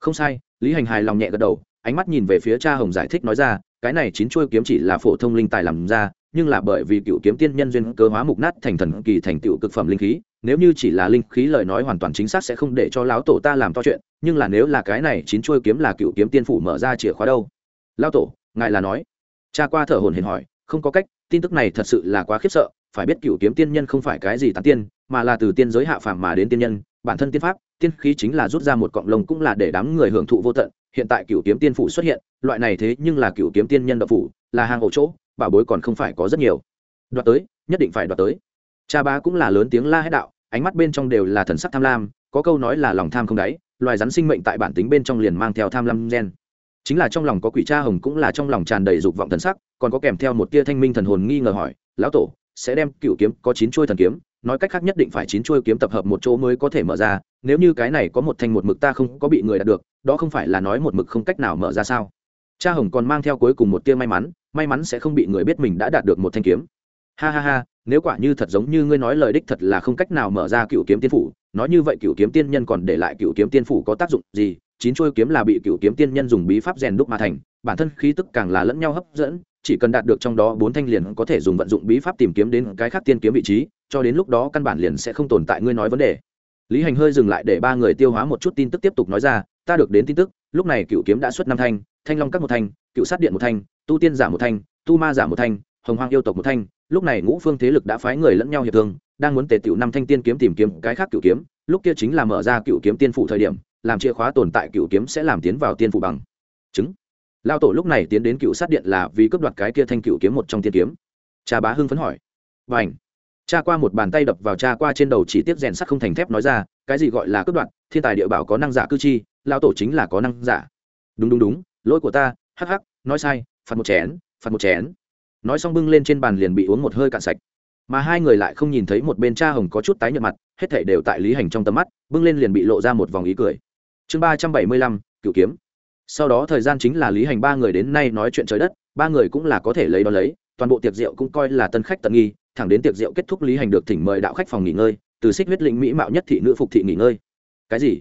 S1: Không sai, lý hành hài lòng nhẹ gật đầu, ánh mắt nhìn về phía cha hồng giải thích nói ra cái này chín chuôi kiếm chỉ là phổ thông linh tài làm ra, nhưng là bởi vì cựu kiếm tiên nhân duyên cơ hóa mục nát thành thần kỳ thành tựu cực phẩm linh khí, nếu như chỉ là linh khí lời nói hoàn toàn chính xác sẽ không để cho lão tổ ta làm to chuyện, nhưng là nếu là cái này chín chuôi kiếm là cựu kiếm tiên phủ mở ra chìa khóa đâu? Lão tổ, ngài là nói. Cha qua thở hồn hển hỏi, không có cách, tin tức này thật sự là quá khiếp sợ, phải biết cựu kiếm tiên nhân không phải cái gì tán tiên, mà là từ tiên giới hạ phàm mà đến tiên nhân bản thân tiên pháp, tiên khí chính là rút ra một cọng lông cũng là để đám người hưởng thụ vô tận. Hiện tại cựu kiếm tiên phủ xuất hiện, loại này thế nhưng là cựu kiếm tiên nhân đạo phủ, là hàng ổ chỗ, bảo bối còn không phải có rất nhiều. Đoạt tới, nhất định phải đoạt tới. Cha bá cũng là lớn tiếng la hét đạo, ánh mắt bên trong đều là thần sắc tham lam, có câu nói là lòng tham không đáy, loài rắn sinh mệnh tại bản tính bên trong liền mang theo tham lam gen. Chính là trong lòng có quỷ cha hồng cũng là trong lòng tràn đầy dục vọng thần sắc, còn có kèm theo một tia thanh minh thần hồn nghi ngờ hỏi, lão tổ, sẽ đem cựu kiếm có chín chuôi thần kiếm nói cách khác nhất định phải chín chuôi kiếm tập hợp một chỗ mới có thể mở ra, nếu như cái này có một thanh một mực ta không có bị người đạt được, đó không phải là nói một mực không cách nào mở ra sao? Cha hồng còn mang theo cuối cùng một tia may mắn may mắn sẽ không bị người biết mình đã đạt được một thanh kiếm. Ha ha ha, nếu quả như thật giống như ngươi nói lời đích thật là không cách nào mở ra cựu kiếm tiên phủ, nói như vậy cựu kiếm tiên nhân còn để lại cựu kiếm tiên phủ có tác dụng gì? Chín chuôi kiếm là bị cựu kiếm tiên nhân dùng bí pháp rèn đúc mà thành, bản thân khí tức càng là lẫn nhau hấp dẫn, chỉ cần đạt được trong đó bốn thanh liền có thể dùng vận dụng bí pháp tìm kiếm đến cái khác tiên kiếm vị trí cho đến lúc đó căn bản liền sẽ không tồn tại ngươi nói vấn đề. Lý hành hơi dừng lại để ba người tiêu hóa một chút tin tức tiếp tục nói ra, ta được đến tin tức, lúc này cựu kiếm đã xuất năm thanh thanh long các một thanh, cựu sát điện một thanh, tu tiên giả một thanh, tu ma giả một thanh, hồng hoang yêu tộc một thanh, lúc này ngũ phương thế lực đã phái người lẫn nhau hiệp thương, đang muốn tề tiểu năm thanh tiên kiếm tìm kiếm cái khác cựu kiếm, lúc kia chính là mở ra cựu kiếm tiên phủ thời điểm, làm chìa khóa tồn tại cựu kiếm sẽ làm tiến vào tiên phủ bằng. Chứng. Lao tổ lúc này tiến đến cựu sát điện là vì cướp đoạt cái kia thanh cựu kiếm một trong tiên kiếm. Cha bá hưng phấn hỏi. Và ảnh cha qua một bàn tay đập vào cha qua trên đầu chỉ tiếp rèn sắt không thành thép nói ra, cái gì gọi là cướp đoạt, thiên tài địa bảo có năng giả cư chi lao tổ chính là có năng giả. Đúng đúng đúng, lỗi của ta, hắc hắc, nói sai, phạt một chén, phạt một chén. Nói xong bưng lên trên bàn liền bị uống một hơi cạn sạch. Mà hai người lại không nhìn thấy một bên cha hồng có chút tái nhợt mặt, hết thảy đều tại lý hành trong tầm mắt, bưng lên liền bị lộ ra một vòng ý cười. Chương ba trăm bảy mươi lăm, cựu kiếm. Sau đó thời gian chính là lý hành ba người đến nay nói chuyện trời đất, ba người cũng là có thể lấy đó lấy toàn bộ tiệc rượu cũng coi là tân khách tận nghi, thẳng đến tiệc rượu kết thúc lý hành được thỉnh mời đạo khách phòng nghỉ ngơi, từ xích huyết lĩnh mỹ mạo nhất thị nữ phục thị nghỉ ngơi. Cái gì?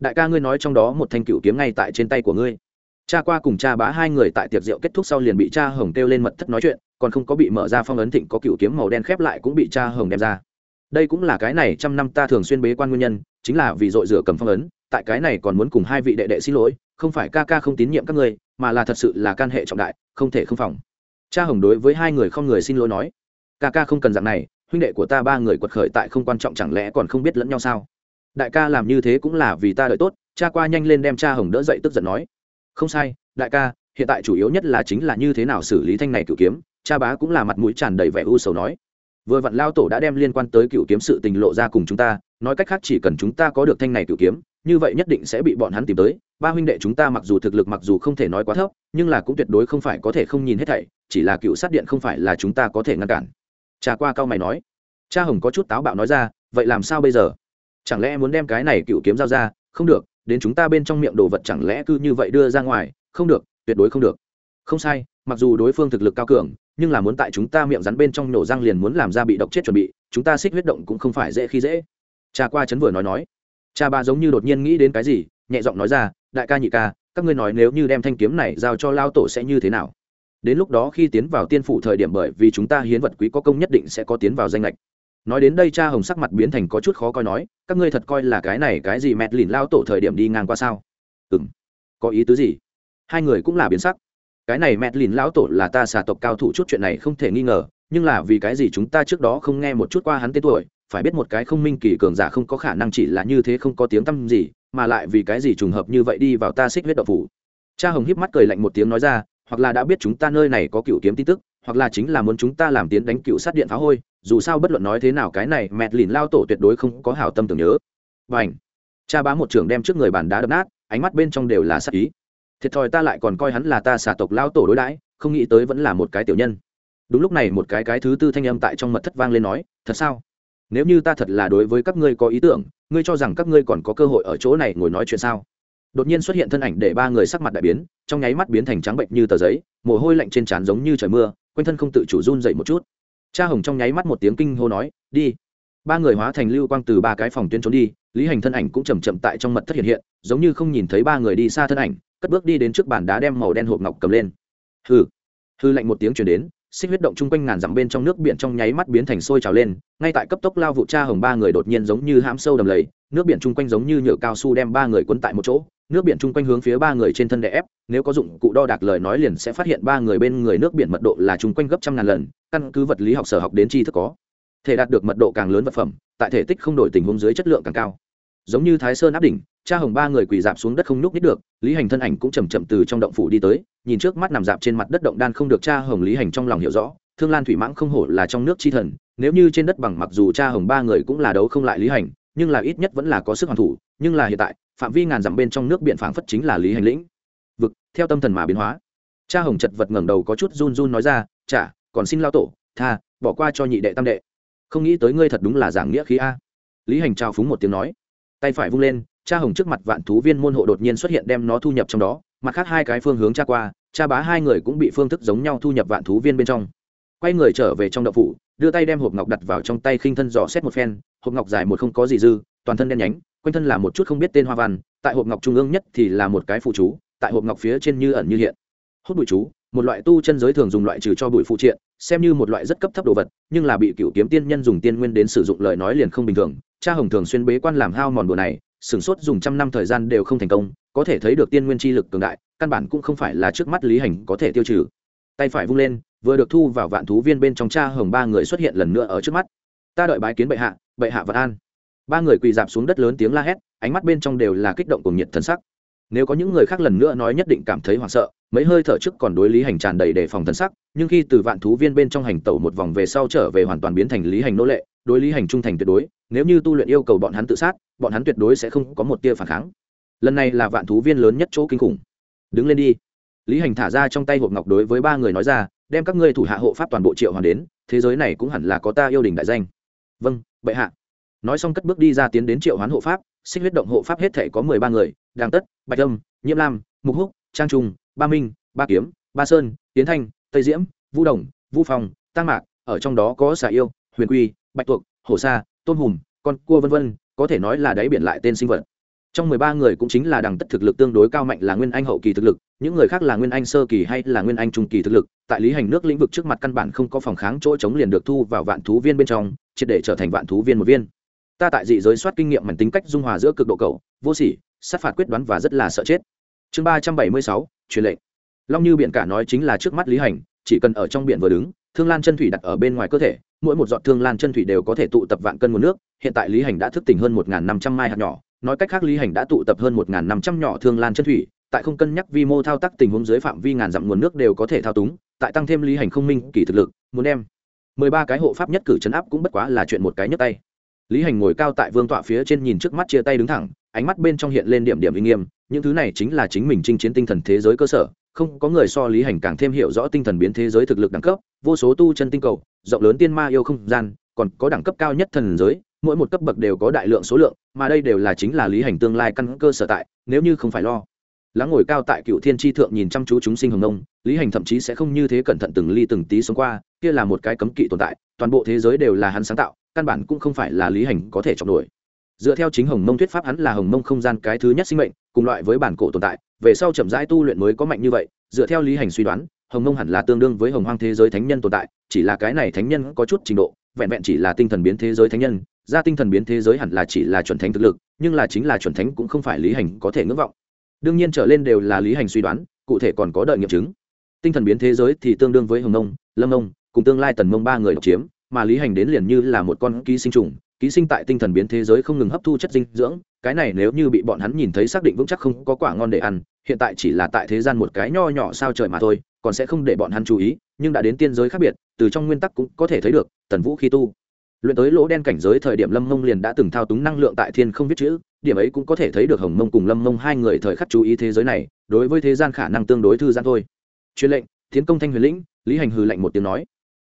S1: Đại ca ngươi nói trong đó một thanh cựu kiếm ngay tại trên tay của ngươi. Cha qua cùng cha bá hai người tại tiệc rượu kết thúc sau liền bị cha hồng kêu lên mật thất nói chuyện, còn không có bị mở ra phong ấn thịnh có cựu kiếm màu đen khép lại cũng bị cha hồng đem ra. Đây cũng là cái này trăm năm ta thường xuyên bế quan nguyên nhân, chính là vì dội rửa cầm phong ấn, tại cái này còn muốn cùng hai vị đệ đệ xin lỗi, không phải ca ca không tín nhiệm các ngươi, mà là thật sự là can hệ trọng đại, không thể không phòng cha hồng đối với hai người không người xin lỗi nói, ca ca không cần dạng này, huynh đệ của ta ba người quật khởi tại không quan trọng chẳng lẽ còn không biết lẫn nhau sao? Đại ca làm như thế cũng là vì ta đợi tốt, cha qua nhanh lên đem cha hồng đỡ dậy tức giận nói, không sai, đại ca, hiện tại chủ yếu nhất là chính là như thế nào xử lý thanh này cựu kiếm. Cha bá cũng là mặt mũi tràn đầy vẻ u sầu nói, vừa vặn lao tổ đã đem liên quan tới cựu kiếm sự tình lộ ra cùng chúng ta, nói cách khác chỉ cần chúng ta có được thanh này cựu kiếm, như vậy nhất định sẽ bị bọn hắn tìm tới ba huynh đệ chúng ta mặc dù thực lực mặc dù không thể nói quá thấp, nhưng là cũng tuyệt đối không phải có thể không nhìn hết thảy, chỉ là cựu sát điện không phải là chúng ta có thể ngăn cản. Cha qua cao mày nói. Cha hồng có chút táo bạo nói ra, vậy làm sao bây giờ? Chẳng lẽ muốn đem cái này cựu kiếm giao ra? Không được, đến chúng ta bên trong miệng đồ vật chẳng lẽ cứ như vậy đưa ra ngoài? Không được, tuyệt đối không được. Không sai, mặc dù đối phương thực lực cao cường, nhưng là muốn tại chúng ta miệng rắn bên trong nổ răng liền muốn làm ra bị độc chết chuẩn bị, chúng ta xích huyết động cũng không phải dễ khi dễ. Cha qua chấn vừa nói nói. Cha ba giống như đột nhiên nghĩ đến cái gì, nhẹ giọng nói ra đại ca nhị ca, các ngươi nói nếu như đem thanh kiếm này giao cho lao tổ sẽ như thế nào? Đến lúc đó khi tiến vào tiên phủ thời điểm bởi vì chúng ta hiến vật quý có công nhất định sẽ có tiến vào danh lệch. Nói đến đây cha hồng sắc mặt biến thành có chút khó coi nói, các ngươi thật coi là cái này cái gì mẹt lìn lao tổ thời điểm đi ngang qua sao? Ừ m có ý tứ gì? Hai người cũng là biến sắc. Cái này mẹt lìn lão tổ là ta xà tộc cao thủ chút chuyện này không thể nghi ngờ, nhưng là vì cái gì chúng ta trước đó không nghe một chút qua hắn tên tuổi, phải biết một cái không minh kỳ cường giả không có khả năng chỉ là như thế không có tiếng tăm gì mà lại vì cái gì trùng hợp như vậy đi vào ta xích huyết độc phủ? Cha hồng híp mắt cười lạnh một tiếng nói ra, hoặc là đã biết chúng ta nơi này có cựu kiếm tin tức, hoặc là chính là muốn chúng ta làm tiến đánh cựu sát điện phá hôi, dù sao bất luận nói thế nào cái này mẹt lìn lao tổ tuyệt đối không có hảo tâm tưởng nhớ. Và ảnh cha bá một trưởng đem trước người bàn đá đập nát, ánh mắt bên trong đều là sát ý. Thiệt thòi ta lại còn coi hắn là ta xả tộc lao tổ đối đãi, không nghĩ tới vẫn là một cái tiểu nhân. Đúng lúc này một cái cái thứ tư thanh âm tại trong mật thất vang lên nói, thật sao? Nếu như ta thật là đối với các ngươi có ý tưởng, ngươi cho rằng các ngươi còn có cơ hội ở chỗ này ngồi nói chuyện sao? Đột nhiên xuất hiện thân ảnh để ba người sắc mặt đại biến, trong nháy mắt biến thành trắng bệnh như tờ giấy, mồ hôi lạnh trên trán giống như trời mưa, quanh thân không tự chủ run dậy một chút. Cha hồng trong nháy mắt một tiếng kinh hô nói, đi. Ba người hóa thành lưu quang từ ba cái phòng tuyến trốn đi, lý hành thân ảnh cũng chầm chậm tại trong mật thất hiện hiện, giống như không nhìn thấy ba người đi xa thân ảnh, cất bước đi đến trước bàn đá đem màu đen hộp ngọc cầm lên. Hư hư lạnh một tiếng chuyển đến xích huyết động chung quanh ngàn dặm bên trong nước biển trong nháy mắt biến thành sôi trào lên, ngay tại cấp tốc lao vụ cha hồng ba người đột nhiên giống như hãm sâu đầm lầy, nước biển chung quanh giống như nhựa cao su đem ba người quấn tại một chỗ, nước biển chung quanh hướng phía ba người trên thân đè ép, nếu có dụng cụ đo đạc lời nói liền sẽ phát hiện ba người bên người nước biển mật độ là chung quanh gấp trăm ngàn lần, căn cứ vật lý học sở học đến tri thức có thể đạt được mật độ càng lớn vật phẩm, tại thể tích không đổi tình huống dưới chất lượng càng cao giống như thái sơn áp đỉnh, cha hồng ba người quỳ dạp xuống đất không nhúc nít được, lý hành thân ảnh cũng chầm chậm từ trong động phủ đi tới, nhìn trước mắt nằm dạp trên mặt đất động đan không được cha hồng lý hành trong lòng hiểu rõ, thương lan thủy mãng không hổ là trong nước chi thần, nếu như trên đất bằng mặc dù cha hồng ba người cũng là đấu không lại lý hành, nhưng là ít nhất vẫn là có sức hoàn thủ, nhưng là hiện tại, phạm vi ngàn dặm bên trong nước biện phảng phất chính là lý hành lĩnh. Vực, theo tâm thần mà biến hóa. Cha hồng chật vật ngẩng đầu có chút run run nói ra, chả, còn xin lao tổ, tha, bỏ qua cho nhị đệ tam đệ. Không nghĩ tới ngươi thật đúng là giảng nghĩa khí a. Lý hành trao phúng một tiếng nói tay phải vung lên, cha hồng trước mặt vạn thú viên môn hộ đột nhiên xuất hiện đem nó thu nhập trong đó, mặt khác hai cái phương hướng cha qua, cha bá hai người cũng bị phương thức giống nhau thu nhập vạn thú viên bên trong. Quay người trở về trong đậu phủ, đưa tay đem hộp ngọc đặt vào trong tay khinh thân dò xét một phen, hộp ngọc dài một không có gì dư, toàn thân đen nhánh, quanh thân là một chút không biết tên hoa văn, tại hộp ngọc trung ương nhất thì là một cái phụ chú, tại hộp ngọc phía trên như ẩn như hiện. Hốt bụi chú, một loại tu chân giới thường dùng loại trừ cho bụi phụ triện xem như một loại rất cấp thấp đồ vật, nhưng là bị cựu kiếm tiên nhân dùng tiên nguyên đến sử dụng lời nói liền không bình thường. Cha hồng thường xuyên bế quan làm hao mòn đồ này, sửng sốt dùng trăm năm thời gian đều không thành công, có thể thấy được tiên nguyên chi lực cường đại, căn bản cũng không phải là trước mắt lý hành có thể tiêu trừ. Tay phải vung lên, vừa được thu vào vạn thú viên bên trong cha hồng ba người xuất hiện lần nữa ở trước mắt. Ta đợi bái kiến bệ hạ bệ hạ vật an. Ba người quỳ dạp xuống đất lớn tiếng la hét, ánh mắt bên trong đều là kích động cùng nhiệt thân sắc nếu có những người khác lần nữa nói nhất định cảm thấy hoảng sợ, mấy hơi thở trước còn đối lý hành tràn đầy đề phòng thân sắc, nhưng khi từ vạn thú viên bên trong hành tẩu một vòng về sau trở về hoàn toàn biến thành lý hành nô lệ, đối lý hành trung thành tuyệt đối, nếu như tu luyện yêu cầu bọn hắn tự sát, bọn hắn tuyệt đối sẽ không có một tia phản kháng. Lần này là vạn thú viên lớn nhất chỗ kinh khủng. Đứng lên đi. Lý hành thả ra trong tay hộp ngọc đối với ba người nói ra, đem các ngươi thủ hạ hộ pháp toàn bộ triệu hoàng đến, thế giới này cũng hẳn là có ta yêu đình đại danh. Vâng bệ hạ. Nói xong cất bước đi ra tiến đến triệu hoán hộ pháp xích huyết động hộ pháp hết thể có mười ba người, đàng tất, bạch lâm nhiễm lam, mục húc, trang trung, ba minh, ba kiếm, ba sơn, tiến thanh, tây diễm vũ đồng vũ phong tăng mạc, ở trong đó có xà yêu, huyền quy, bạch tuộc, hổ sa, tôn hùm con cua vân vân, có thể nói là đáy biển lại tên sinh vật. Trong mười ba người cũng chính là đằng tất thực lực tương đối cao mạnh là nguyên anh hậu kỳ thực lực, những người khác là nguyên anh sơ kỳ hay là nguyên anh trung kỳ thực lực, tại lý hành nước lĩnh vực trước mặt căn bản không có phòng kháng chỗ chống liền được thu vào vạn thú viên bên trong, triệt để trở thành vạn thú viên một viên ta tại dị giới soát kinh nghiệm mảnh tính cách dung hòa giữa cực độ cầu, vô sỉ, sát phạt quyết đoán và rất là sợ chết. Chương ba trăm bảy mươi sáu, truyền lệnh. Long như biển cả nói chính là trước mắt lý hành, chỉ cần ở trong biển vừa đứng, thương lan chân thủy đặt ở bên ngoài cơ thể, mỗi một giọt thương lan chân thủy đều có thể tụ tập vạn cân nguồn nước, hiện tại lý hành đã thức tỉnh hơn một năm trăm mai hạt nhỏ, nói cách khác lý hành đã tụ tập hơn một năm trăm nhỏ thương lan chân thủy, tại không cân nhắc vi mô thao tác tình huống dưới phạm vi ngàn dặm nguồn nước đều có thể thao túng, tại tăng thêm lý hành không minh kỳ thực lực, muốn đem mười ba cái hộ pháp nhất cử chấn áp cũng bất quá là chuyện một cái nhấp tay lý hành ngồi cao tại vương tọa phía trên nhìn trước mắt chia tay đứng thẳng, ánh mắt bên trong hiện lên điểm điểm uy nghiêm, những thứ này chính là chính mình chinh chiến tinh thần thế giới cơ sở, không có người so lý hành càng thêm hiểu rõ tinh thần biến thế giới thực lực đẳng cấp, vô số tu chân tinh cầu, rộng lớn tiên ma yêu không gian, còn có đẳng cấp cao nhất thần giới, mỗi một cấp bậc đều có đại lượng số lượng, mà đây đều là chính là lý hành tương lai căn cơ sở tại, nếu như không phải lo. Lắng ngồi cao tại cựu thiên tri thượng nhìn chăm chú chúng sinh hồng nông, lý hành thậm chí sẽ không như thế cẩn thận từng ly từng tí sống qua, kia là một cái cấm kỵ tồn tại, toàn bộ thế giới đều là hắn sáng tạo căn bản cũng không phải là lý hành có thể chọc nổi. Dựa theo chính hồng mông thuyết pháp hắn là hồng mông không gian cái thứ nhất sinh mệnh cùng loại với bản cổ tồn tại về sau chậm rãi tu luyện mới có mạnh như vậy. Dựa theo lý hành suy đoán hồng mông hẳn là tương đương với hồng hoang thế giới thánh nhân tồn tại chỉ là cái này thánh nhân có chút trình độ vẹn vẹn chỉ là tinh thần biến thế giới thánh nhân ra tinh thần biến thế giới hẳn là chỉ là chuẩn thánh thực lực nhưng là chính là chuẩn thánh cũng không phải lý hành có thể ngưỡng vọng. Đương nhiên trở lên đều là lý hành suy đoán cụ thể còn có đợi nghiệm chứng. Tinh thần biến thế giới thì tương đương với hồng mông, lâm mông, cùng tương lai tần mông ba người độc chiếm mà lý hành đến liền như là một con ký sinh trùng, ký sinh tại tinh thần biến thế giới không ngừng hấp thu chất dinh dưỡng, cái này nếu như bị bọn hắn nhìn thấy xác định vững chắc không có quả ngon để ăn, hiện tại chỉ là tại thế gian một cái nho nhỏ sao trời mà thôi, còn sẽ không để bọn hắn chú ý, nhưng đã đến tiên giới khác biệt, từ trong nguyên tắc cũng có thể thấy được, tần vũ khi tu. Luyện tới lỗ đen cảnh giới thời điểm lâm mông liền đã từng thao túng năng lượng tại thiên không viết chữ, điểm ấy cũng có thể thấy được hồng mông cùng lâm mông hai người thời khắc chú ý thế giới này, đối với thế gian khả năng tương đối thư giãn thôi. Truyền lệnh tiến công thanh huyền lĩnh, lý hành hừ lạnh một tiếng nói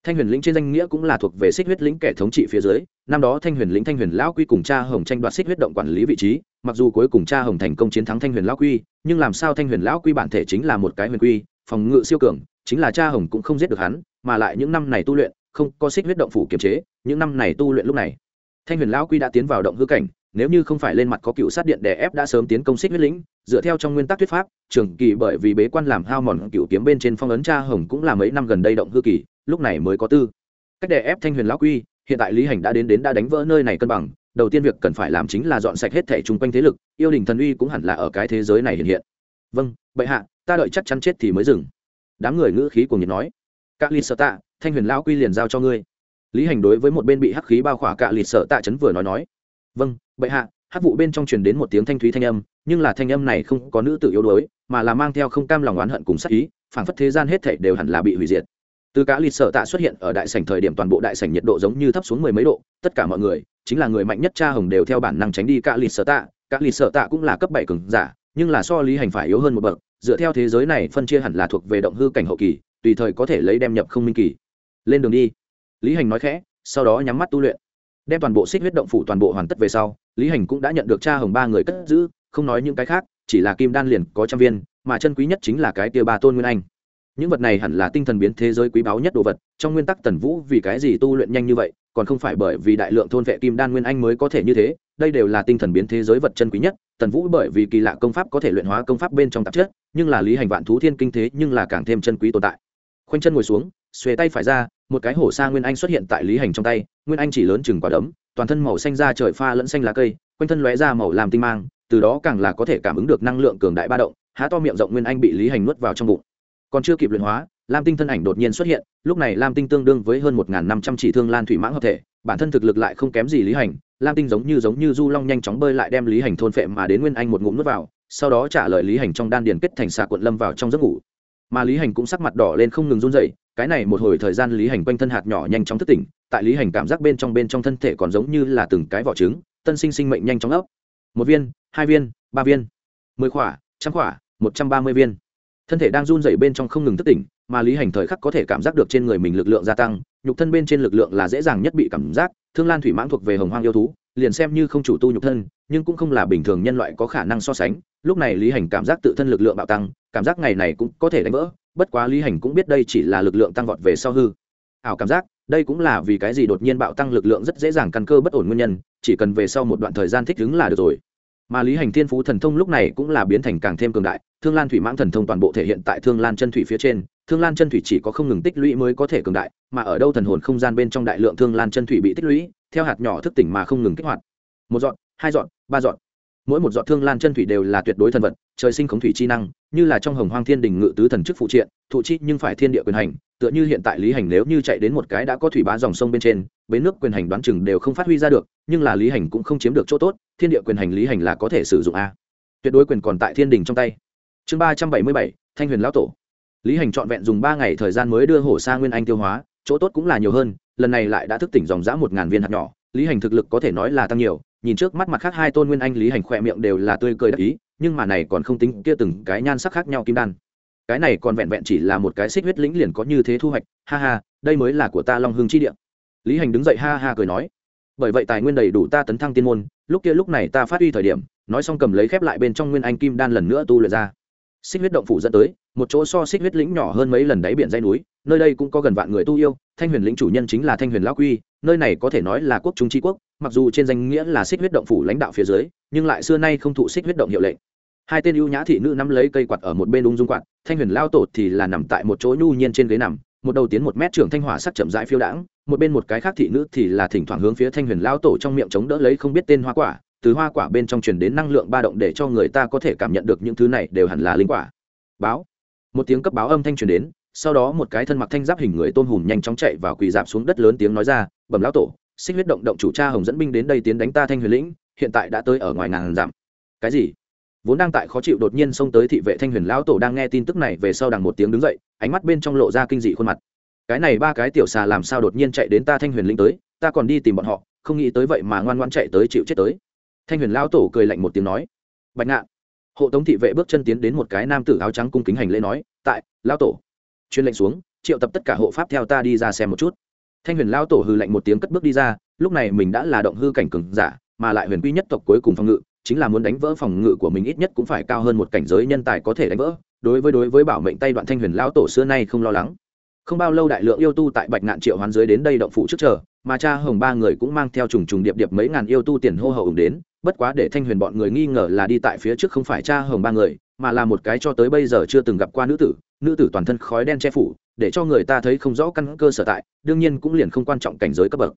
S1: thanh huyền lĩnh trên danh nghĩa cũng là thuộc về xích huyết lĩnh kẻ thống trị phía dưới. Năm đó thanh huyền lĩnh thanh huyền lão quy cùng cha hồng tranh đoạt xích huyết động quản lý vị trí. Mặc dù cuối cùng cha hồng thành công chiến thắng thanh huyền lão quy, nhưng làm sao thanh huyền lão quy bản thể chính là một cái huyền quy, phòng ngự siêu cường, chính là cha hồng cũng không giết được hắn, mà lại những năm này tu luyện, không có xích huyết động phủ kiềm chế, những năm này tu luyện lúc này, thanh huyền lão quy đã tiến vào động hư cảnh, nếu như không phải lên mặt có cựu sát điện đè ép đã sớm tiến công xích huyết lĩnh, dựa theo trong nguyên tắc thuyết pháp, trường kỳ bởi vì bế quan làm hao mòn cựu kiếm bên trên phong ấn cha hồng cũng là mấy năm gần đây động hư kỳ lúc này mới có tư. Cách đè ép thanh huyền lão quy, hiện tại lý hành đã đến đến đã đánh vỡ nơi này cân bằng, đầu tiên việc cần phải làm chính là dọn sạch hết thẻ chung quanh thế lực, yêu đình thần uy cũng hẳn là ở cái thế giới này hiện hiện. Vâng bệ hạ, ta đợi chắc chắn chết thì mới dừng. Đám người ngữ khí cùng nhiệt nói. Các ly sợ tạ, thanh huyền lão quy liền giao cho ngươi. Lý hành đối với một bên bị hắc khí bao khỏa cạ lịt sợ tạ chấn vừa nói nói. Vâng bệ hạ hắc vụ bên trong truyền đến một tiếng thanh thúy thanh âm, nhưng là thanh âm này không có nữ tự yếu đuối, mà là mang theo không cam lòng oán hận cùng sắc ý, phảng phất thế gian hết thảy đều hẳn là bị hủy diệt từ cả lịch sợ tạ xuất hiện ở đại sảnh thời điểm toàn bộ đại sảnh nhiệt độ giống như thấp xuống mười mấy độ, tất cả mọi người, chính là người mạnh nhất cha hồng đều theo bản năng tránh đi cả lịch sợ tạ. Cả lịch sợ tạ cũng là cấp bảy cường giả, nhưng là so lý hành phải yếu hơn một bậc, dựa theo thế giới này phân chia hẳn là thuộc về động hư cảnh hậu kỳ, tùy thời có thể lấy đem nhập không minh kỳ. Lên đường đi. Lý hành nói khẽ, sau đó nhắm mắt tu luyện. Đem toàn bộ xích huyết động phủ toàn bộ hoàn tất về sau, lý hành cũng đã nhận được cha hồng ba người cất giữ, không nói những cái khác, chỉ là kim đan liền có trăm viên, mà chân quý nhất chính là cái tia ba tôn nguyên anh những vật này hẳn là tinh thần biến thế giới quý báu nhất đồ vật, trong nguyên tắc tần vũ vì cái gì tu luyện nhanh như vậy, còn không phải bởi vì đại lượng thôn vệ kim đan nguyên anh mới có thể như thế, đây đều là tinh thần biến thế giới vật chân quý nhất, tần vũ bởi vì kỳ lạ công pháp có thể luyện hóa công pháp bên trong tạp chất, nhưng là lý hành vạn thú thiên kinh thế nhưng là càng thêm chân quý tồn tại. Khoanh chân ngồi xuống, xuề tay phải ra, một cái hổ sa nguyên anh xuất hiện tại lý hành trong tay, nguyên anh chỉ lớn chừng quả đấm, toàn thân màu xanh da trời pha lẫn xanh lá cây, quanh thân lóe ra màu làm tinh mang, từ đó càng là có thể cảm ứng được năng lượng cường đại ba động, há to miệng rộng nguyên anh bị lý hành nuốt vào trong bụng còn chưa kịp luyện hóa, lam tinh thân ảnh đột nhiên xuất hiện, lúc này lam tinh tương đương với hơn một năm trăm chỉ thương lan thủy mãng hợp thể, bản thân thực lực lại không kém gì lý hành, lam tinh giống như giống như du long nhanh chóng bơi lại đem lý hành thôn phệ mà đến nguyên anh một ngụm nuốt vào, sau đó trả lời lý hành trong đan điền kết thành xà cuộn lâm vào trong giấc ngủ. Mà lý hành cũng sắc mặt đỏ lên không ngừng run dậy cái này một hồi thời gian lý hành quanh thân hạt nhỏ nhanh chóng thức tỉnh, tại lý hành cảm giác bên trong bên trong thân thể còn giống như là từng cái vỏ trứng, tân sinh sinh mệnh nhanh chóng ấp. Một viên, hai viên, ba viên, mười khỏa, trăm khỏa, một trăm ba mươi viên thân thể đang run rẩy bên trong không ngừng thức tỉnh, mà lý hành thời khắc có thể cảm giác được trên người mình lực lượng gia tăng, nhục thân bên trên lực lượng là dễ dàng nhất bị cảm giác, thương lan thủy mãng thuộc về hồng hoang yêu thú, liền xem như không chủ tu nhục thân, nhưng cũng không là bình thường nhân loại có khả năng so sánh. Lúc này lý hành cảm giác tự thân lực lượng bạo tăng, cảm giác ngày này cũng có thể đánh vỡ, bất quá lý hành cũng biết đây chỉ là lực lượng tăng vọt về sau hư. Ảo cảm giác, đây cũng là vì cái gì đột nhiên bạo tăng lực lượng rất dễ dàng căn cơ bất ổn nguyên nhân, chỉ cần về sau một đoạn thời gian thích ứng là được rồi. Mà lý hành thiên phú thần thông lúc này cũng là biến thành càng thêm cường đại thương lan thủy mãng thần thông toàn bộ thể hiện tại thương lan chân thủy phía trên, thương lan chân thủy chỉ có không ngừng tích lũy mới có thể cường đại, mà ở đâu thần hồn không gian bên trong đại lượng thương lan chân thủy bị tích lũy, theo hạt nhỏ thức tỉnh mà không ngừng kích hoạt. Một dọn hai dọn ba dọn mỗi một giọt thương lan chân thủy đều là tuyệt đối thần vật, trời sinh khống thủy chi năng, như là trong hồng hoang thiên đình ngự tứ thần chức phụ triện, thụ chi nhưng phải thiên địa quyền hành, tựa như hiện tại lý hành nếu như chạy đến một cái đã có thủy bá dòng sông bên trên, bến nước quyền hành đoán chừng đều không phát huy ra được, nhưng là lý hành cũng không chiếm được chỗ tốt, thiên địa quyền hành lý hành là có thể sử dụng a. Tuyệt đối quyền còn tại thiên đình trong tay chương ba trăm bảy mươi bảy, thanh huyền lão tổ. Lý hành trọn vẹn dùng ba ngày thời gian mới đưa hổ sa nguyên anh tiêu hóa, chỗ tốt cũng là nhiều hơn, lần này lại đã thức tỉnh dòng dã một ngàn viên hạt nhỏ, lý hành thực lực có thể nói là tăng nhiều, nhìn trước mắt mặt khác hai tôn nguyên anh, lý hành khỏe miệng đều là tươi cười đắc ý, nhưng mà này còn không tính kia từng cái nhan sắc khác nhau kim đan. Cái này còn vẹn vẹn chỉ là một cái xích huyết lĩnh liền có như thế thu hoạch, ha ha, đây mới là của ta long hương chi địa. Lý hành đứng dậy ha ha cười nói, bởi vậy tài nguyên đầy đủ ta tấn thăng tiên môn, lúc kia lúc này ta phát huy thời điểm, nói xong cầm lấy khép lại bên trong nguyên anh kim đan lần nữa tu luyện ra xích huyết động phủ dẫn tới, một chỗ so xích huyết lĩnh nhỏ hơn mấy lần đáy biển dây núi, nơi đây cũng có gần vạn người tu yêu, thanh huyền lĩnh chủ nhân chính là thanh huyền lão quy, nơi này có thể nói là quốc trung tri quốc, mặc dù trên danh nghĩa là xích huyết động phủ lãnh đạo phía dưới, nhưng lại xưa nay không thụ xích huyết động hiệu lệnh. Hai tên ưu nhã thị nữ nắm lấy cây quạt ở một bên ung dung quạt, thanh huyền lao tổ thì là nằm tại một chỗ nhu nhiên trên ghế nằm, một đầu tiến một mét trưởng thanh hỏa sắc chậm rãi phiêu đãng, một bên một cái khác thị nữ thì là thỉnh thoảng hướng phía thanh huyền lao tổ trong miệng chống đỡ lấy không biết tên hoa quả từ hoa quả bên trong truyền đến năng lượng ba động để cho người ta có thể cảm nhận được những thứ này đều hẳn là linh quả. Báo. Một tiếng cấp báo âm thanh truyền đến, sau đó một cái thân mặc thanh giáp hình người tôn hùm nhanh chóng chạy vào quỳ dạp xuống đất lớn tiếng nói ra, bẩm lão tổ, xích huyết động động chủ cha hồng dẫn binh đến đây tiến đánh ta thanh huyền lĩnh, hiện tại đã tới ở ngoài ngàn dặm. Cái gì? Vốn đang tại khó chịu đột nhiên xông tới thị vệ thanh huyền lão tổ đang nghe tin tức này về sau đằng một tiếng đứng dậy, ánh mắt bên trong lộ ra kinh dị khuôn mặt. Cái này ba cái tiểu xà làm sao đột nhiên chạy đến ta thanh huyền lĩnh tới, ta còn đi tìm bọn họ, không nghĩ tới vậy mà ngoan ngoan chạy tới chịu chết tới thanh huyền lão tổ cười lạnh một tiếng nói, bạch ngạn. Hộ tống thị vệ bước chân tiến đến một cái nam tử áo trắng cung kính hành lễ nói, tại lao tổ. Chuyên lệnh xuống, triệu tập tất cả hộ pháp theo ta đi ra xem một chút. Thanh huyền lao tổ hư lạnh một tiếng cất bước đi ra, lúc này mình đã là động hư cảnh cường giả, mà lại huyền quy nhất tộc cuối cùng phòng ngự, chính là muốn đánh vỡ phòng ngự của mình ít nhất cũng phải cao hơn một cảnh giới nhân tài có thể đánh vỡ. Đối với đối với bảo mệnh tay đoạn thanh huyền lao tổ xưa nay không lo lắng. Không bao lâu đại lượng yêu tu tại bạch ngạn triệu hoán dưới đến đây động phủ trước chờ mà cha hồng ba người cũng mang theo trùng trùng điệp điệp mấy ngàn yêu tu tiền hô hậu đến, bất quá để thanh huyền bọn người nghi ngờ là đi tại phía trước không phải cha hồng ba người, mà là một cái cho tới bây giờ chưa từng gặp qua nữ tử nữ tử toàn thân khói đen che phủ, để cho người ta thấy không rõ căn cơ sở tại, đương nhiên cũng liền không quan trọng cảnh giới cấp bậc.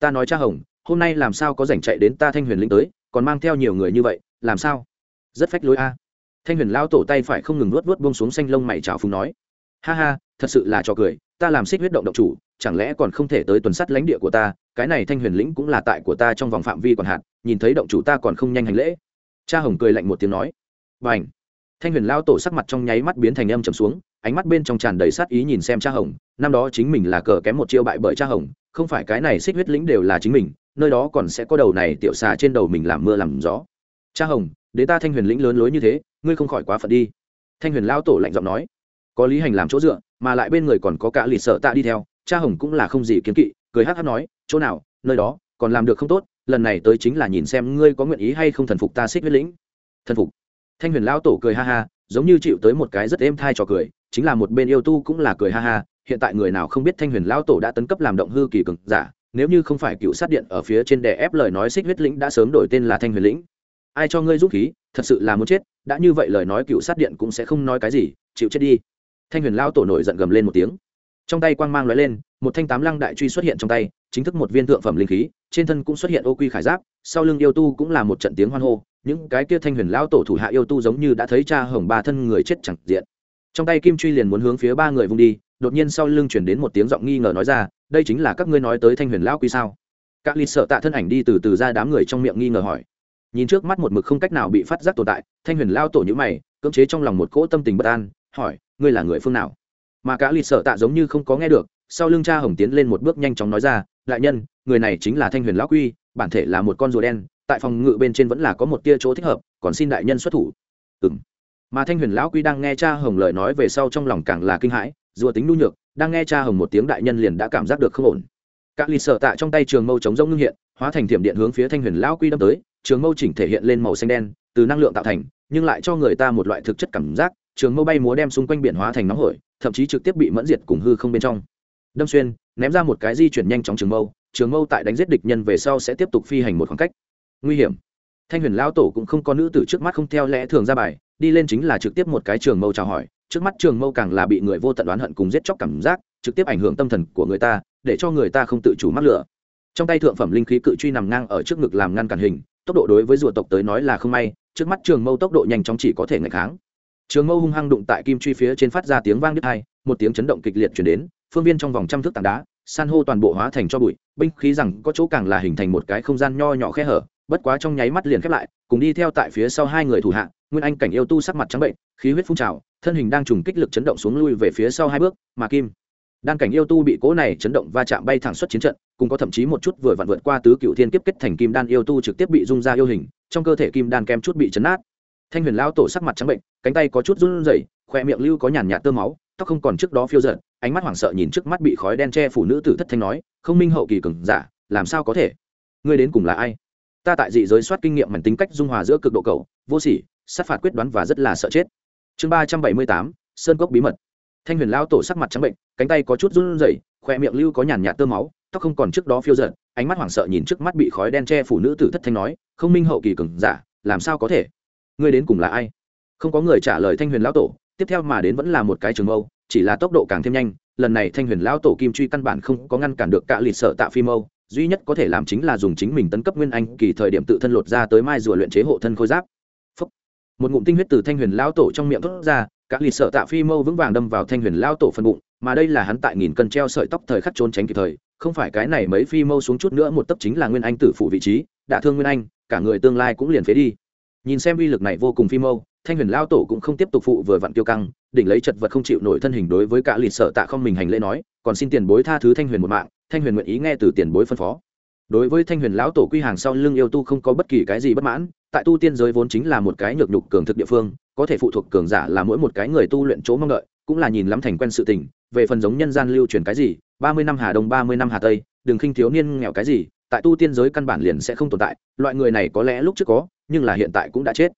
S1: Ta nói cha hồng, hôm nay làm sao có rảnh chạy đến ta thanh huyền linh tới, còn mang theo nhiều người như vậy, làm sao? Rất phách lối a. Thanh huyền lao tổ tay phải không ngừng nuốt vuốt buông xuống xanh lông mày trào phùng nói. Ha ha, thật sự là trò cười, ta làm xích huyết động động chủ chẳng lẽ còn không thể tới tuần sắt lãnh địa của ta, cái này thanh huyền lĩnh cũng là tại của ta trong vòng phạm vi còn hạn, nhìn thấy động chủ ta còn không nhanh hành lễ. Cha hồng cười lạnh một tiếng nói. B à ảnh thanh huyền lao tổ sắc mặt trong nháy mắt biến thành âm trầm xuống, ánh mắt bên trong tràn đầy sát ý nhìn xem cha hồng, năm đó chính mình là cờ kém một chiêu bại bởi cha hồng, không phải cái này xích huyết lĩnh đều là chính mình, nơi đó còn sẽ có đầu này tiểu xà trên đầu mình làm mưa làm gió. Cha hồng đến ta thanh huyền lĩnh lớn lối như thế, ngươi không khỏi quá phận đi. Thanh huyền lao tổ lạnh giọng nói. Có lý hành làm chỗ dựa, mà lại bên người còn có cả lì sợ tạ đi theo cha hồng cũng là không gì kiến kỵ, cười hát hát nói, chỗ nào, nơi đó, còn làm được không tốt, lần này tới chính là nhìn xem ngươi có nguyện ý hay không thần phục ta xích huyết lĩnh. Thần phục? Thanh huyền Lão tổ cười ha ha, giống như chịu tới một cái rất êm thai trò cười, chính là một bên yêu tu cũng là cười ha ha, hiện tại người nào không biết thanh huyền Lão tổ đã tấn cấp làm động hư kỳ cực giả, nếu như không phải cựu sát điện ở phía trên đè ép lời nói xích huyết lĩnh đã sớm đổi tên là thanh huyền lĩnh. Ai cho ngươi giúp khí, thật sự là muốn chết, đã như vậy lời nói cựu sát điện cũng sẽ không nói cái gì, chịu chết đi. Thanh huyền Lão tổ nổi giận gầm lên một tiếng trong tay quang mang lóe lên, một thanh tám lăng đại truy xuất hiện trong tay, chính thức một viên thượng phẩm linh khí, trên thân cũng xuất hiện ô quy khải giáp, sau lưng yêu tu cũng là một trận tiếng hoan hô, những cái kia thanh huyền lao tổ thủ hạ yêu tu giống như đã thấy cha hồng ba thân người chết chẳng diện. Trong tay kim truy liền muốn hướng phía ba người vung đi, đột nhiên sau lưng chuyển đến một tiếng giọng nghi ngờ nói ra, đây chính là các ngươi nói tới thanh huyền lão quy sao? Các ly sợ tạ thân ảnh đi từ từ ra đám người trong miệng nghi ngờ hỏi. Nhìn trước mắt một mực không cách nào bị phát giác tồn tại, thanh huyền lao tổ nhữ mày, cưỡng chế trong lòng một cỗ tâm tình bất an, hỏi, ngươi là người phương nào? Mà cả lì sợ tạ giống như không có nghe được, sau lưng cha hồng tiến lên một bước nhanh chóng nói ra, đại nhân, người này chính là thanh huyền lão quy, bản thể là một con rùa đen, tại phòng ngự bên trên vẫn là có một tia chỗ thích hợp, còn xin đại nhân xuất thủ. Ừng mà thanh huyền lão quy đang nghe cha hồng lời nói về sau trong lòng càng là kinh hãi, rùa tính nhu nhược, đang nghe cha hồng một tiếng đại nhân liền đã cảm giác được không ổn. Các lì sợ tạ trong tay trường mâu chống rông ngưng hiện, hóa thành thiểm điện hướng phía thanh huyền lão quy đâm tới, trường mâu chỉnh thể hiện lên màu xanh đen, từ năng lượng tạo thành, nhưng lại cho người ta một loại thực chất cảm giác, trường mâu bay múa đem xung quanh biển hóa thành nóng hổi thậm chí trực tiếp bị mẫn diệt cùng hư không bên trong. Đâm xuyên, ném ra một cái di chuyển nhanh chóng trường mâu trường mâu tại đánh giết địch nhân về sau sẽ tiếp tục phi hành một khoảng cách. Nguy hiểm. Thanh huyền lão tổ cũng không có nữ tử trước mắt không theo lẽ thường ra bài, đi lên chính là trực tiếp một cái trường mâu chào hỏi, trước mắt trường mâu càng là bị người vô tận đoán hận cùng giết chóc cảm giác, trực tiếp ảnh hưởng tâm thần của người ta, để cho người ta không tự chủ mắc lửa. Trong tay thượng phẩm linh khí cự truy nằm ngang ở trước ngực làm ngăn cản hình, tốc độ đối với rùa tộc tới nói là không may, trước mắt trường mâu tốc độ nhanh chóng chỉ có thể ngày kháng trường mâu hung hăng đụng tại kim truy phía trên phát ra tiếng vang đứt hai một tiếng chấn động kịch liệt chuyển đến, phương viên trong vòng trăm thước tảng đá, san hô toàn bộ hóa thành cho bụi, binh khí rằng có chỗ càng là hình thành một cái không gian nho nhỏ khe hở, bất quá trong nháy mắt liền khép lại, cùng đi theo tại phía sau hai người thủ hạ, nguyên anh cảnh yêu tu sắc mặt trắng bệnh, khí huyết phun trào, thân hình đang trùng kích lực chấn động xuống lui về phía sau hai bước, mà kim đan cảnh yêu tu bị cố này chấn động va chạm bay thẳng xuất chiến trận, cùng có thậm chí một chút vừa vặn vượt qua tứ cựu thiên kiếp kết thành kim đan yêu tu trực tiếp bị rung ra yêu hình, trong cơ thể kim đan kem chút bị chấn nát thanh huyền lao tổ sắc mặt trắng bệnh, cánh tay có chút run rẩy, khoe miệng lưu có nhàn nhạt tơ máu, tóc không còn trước đó phiêu giận ánh mắt hoảng sợ nhìn trước mắt bị khói đen che phủ nữ tử thất thanh nói, không minh hậu kỳ cường giả, làm sao có thể? Ngươi đến cùng là ai? Ta tại dị giới soát kinh nghiệm mảnh tính cách dung hòa giữa cực độ cầu vô sỉ, sát phạt quyết đoán và rất là sợ chết. Chương ba trăm bảy mươi tám, sơn cốc bí mật. Thanh huyền lao tổ sắc mặt trắng bệnh, cánh tay có chút run rẩy, khoe miệng lưu có nhàn nhạt tơ máu, tóc không còn trước đó phiêu giận ánh mắt hoảng sợ nhìn trước mắt bị khói đen che phủ nữ tử thất thanh nói, không minh hậu kỳ cường giả, làm sao có thể? Ngươi đến cùng là ai? Không có người trả lời thanh huyền lão tổ, tiếp theo mà đến vẫn là một cái trường mâu, chỉ là tốc độ càng thêm nhanh, lần này thanh huyền lão tổ kim truy căn bản không có ngăn cản được cả lịt sợ tạ phi mâu, duy nhất có thể làm chính là dùng chính mình tấn cấp nguyên anh, kỳ thời điểm tự thân lột ra tới mai rùa luyện chế hộ thân khôi giáp. Phúc. một ngụm tinh huyết từ thanh huyền lão tổ trong miệng thốt ra, cả lịt sợ tạ phi mâu vững vàng đâm vào thanh huyền lão tổ phân bụng, mà đây là hắn tại nghìn cân treo sợi tóc thời khắc trốn tránh kịp thời, không phải cái này mấy phi mâu xuống chút nữa một tấc chính là nguyên anh tử phụ vị trí đả thương nguyên anh, cả người tương lai cũng liền phế đi nhìn xem uy lực này vô cùng phi mâu thanh huyền lao tổ cũng không tiếp tục phụ vừa vặn kiêu căng, đỉnh lấy chật vật không chịu nổi thân hình đối với cả lịch sợ tạ không mình hành lễ nói, còn xin tiền bối tha thứ thanh huyền một mạng, thanh huyền nguyện ý nghe từ tiền bối phân phó. Đối với thanh huyền lão tổ quy hàng sau lưng yêu tu không có bất kỳ cái gì bất mãn, tại tu tiên giới vốn chính là một cái nhược nhục cường thực địa phương, có thể phụ thuộc cường giả là mỗi một cái người tu luyện chỗ mong đợi, cũng là nhìn lắm thành quen sự tình, về phần giống nhân gian lưu truyền cái gì, ba mươi năm hà đông, ba mươi năm hà tây, đừng khinh thiếu niên nghèo cái gì tại tu tiên giới căn bản liền sẽ không tồn tại, loại người này có lẽ lúc trước có, nhưng là hiện tại cũng đã chết.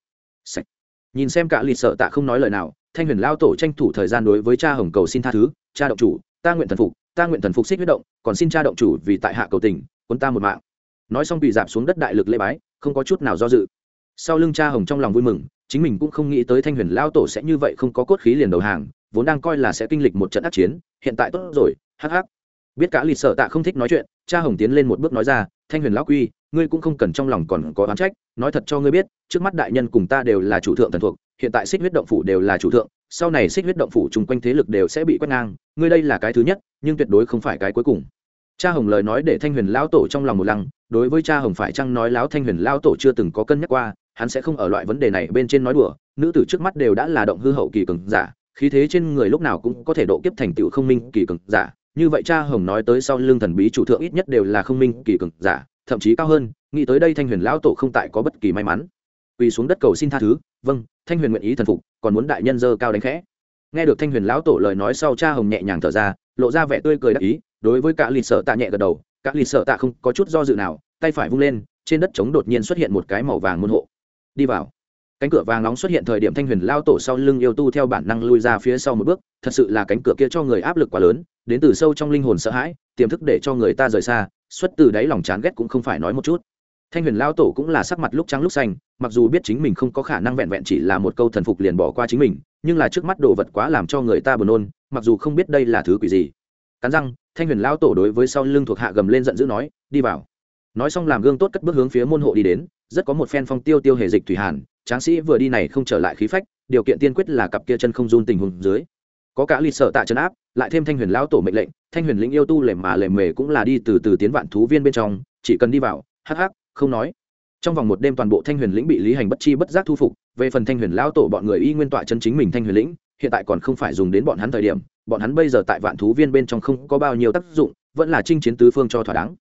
S1: Sạch. nhìn xem cả lịch sợ tạ không nói lời nào, thanh huyền lao tổ tranh thủ thời gian đối với cha hồng cầu xin tha thứ, cha động chủ, ta nguyện thần phục, ta nguyện thần phục xích huyết động, còn xin cha động chủ vì tại hạ cầu tình quân ta một mạng. Nói xong bị giảm xuống đất đại lực lễ bái, không có chút nào do dự. Sau lưng cha hồng trong lòng vui mừng, chính mình cũng không nghĩ tới thanh huyền lao tổ sẽ như vậy không có cốt khí liền đầu hàng, vốn đang coi là sẽ kinh lịch một trận ác chiến, hiện tại tốt rồi, hắc hắc biết cả lịch sợ tạ không thích nói chuyện, cha hồng tiến lên một bước nói ra, thanh huyền lão quy, ngươi cũng không cần trong lòng còn có oán trách, nói thật cho ngươi biết, trước mắt đại nhân cùng ta đều là chủ thượng thần thuộc, hiện tại xích huyết động phủ đều là chủ thượng, sau này xích huyết động phủ chung quanh thế lực đều sẽ bị quét ngang, ngươi đây là cái thứ nhất, nhưng tuyệt đối không phải cái cuối cùng. Cha hồng lời nói để thanh huyền lão tổ trong lòng một lăng, đối với cha hồng phải chăng nói lão thanh huyền lão tổ chưa từng có cân nhắc qua, hắn sẽ không ở loại vấn đề này bên trên nói đùa, nữ tử trước mắt đều đã là động hư hậu kỳ cường giả, khí thế trên người lúc nào cũng có thể độ kiếp thành tựu không minh kỳ cường giả như vậy cha hồng nói tới sau lưng thần bí chủ thượng ít nhất đều là không minh, kỳ cường giả, thậm chí cao hơn, nghĩ tới đây thanh huyền lão tổ không tại có bất kỳ may mắn. Quỳ xuống đất cầu xin tha thứ vâng thanh huyền nguyện ý thần phục, còn muốn đại nhân dơ cao đánh khẽ. Nghe được thanh huyền lão tổ lời nói sau cha hồng nhẹ nhàng thở ra, lộ ra vẻ tươi cười đắc ý, đối với cả lịch sợ tạ nhẹ gật đầu cả lịch sợ tạ không có chút do dự nào, tay phải vung lên, trên đất trống đột nhiên xuất hiện một cái màu vàng môn hộ. Đi vào cánh cửa vàng nóng xuất hiện thời điểm thanh huyền lao tổ sau lưng yêu tu theo bản năng lui ra phía sau một bước, thật sự là cánh cửa kia cho người áp lực quá lớn, đến từ sâu trong linh hồn sợ hãi, tiềm thức để cho người ta rời xa, xuất từ đáy lòng chán ghét cũng không phải nói một chút. Thanh huyền lao tổ cũng là sắc mặt lúc trắng lúc xanh, mặc dù biết chính mình không có khả năng vẹn vẹn chỉ là một câu thần phục liền bỏ qua chính mình, nhưng là trước mắt đồ vật quá làm cho người ta buồn nôn, mặc dù không biết đây là thứ quỷ gì. Cắn răng, thanh huyền lao tổ đối với sau lưng thuộc hạ gầm lên giận dữ nói, đi vào. Nói xong làm gương tốt cất bước hướng phía môn hộ đi đến, rất có một phen phong tiêu tiêu hề dịch thủy hàn tráng sĩ vừa đi này không trở lại khí phách, điều kiện tiên quyết là cặp kia chân không run tình huống dưới. Có cả lịch sợ tạ chân áp, lại thêm thanh huyền lão tổ mệnh lệnh, thanh huyền lĩnh yêu tu lềm mà lềm mề cũng là đi từ từ tiến vạn thú viên bên trong, chỉ cần đi vào, hắc hắc, không nói. Trong vòng một đêm toàn bộ thanh huyền lĩnh bị lý hành bất chi bất giác thu phục, về phần thanh huyền lão tổ bọn người y nguyên tọa chân chính mình thanh huyền lĩnh, hiện tại còn không phải dùng đến bọn hắn thời điểm, bọn hắn bây giờ tại vạn thú viên bên trong không có bao nhiêu tác dụng, vẫn là chinh chiến tứ phương cho thỏa đáng.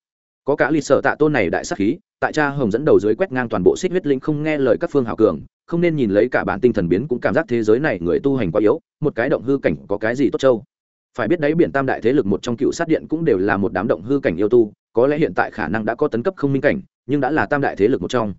S1: Có cả lịch sợ tạ tôn này đại sắc khí tại cha hồng dẫn đầu dưới quét ngang toàn bộ xích huyết linh không nghe lời các phương hào cường, không nên nhìn lấy cả bản tinh thần biến cũng cảm giác thế giới này người tu hành quá yếu, một cái động hư cảnh có cái gì tốt châu. Phải biết đấy biển tam đại thế lực một trong cựu sát điện cũng đều là một đám động hư cảnh yêu tu, có lẽ hiện tại khả năng đã có tấn cấp không minh cảnh, nhưng đã là tam đại thế lực một trong.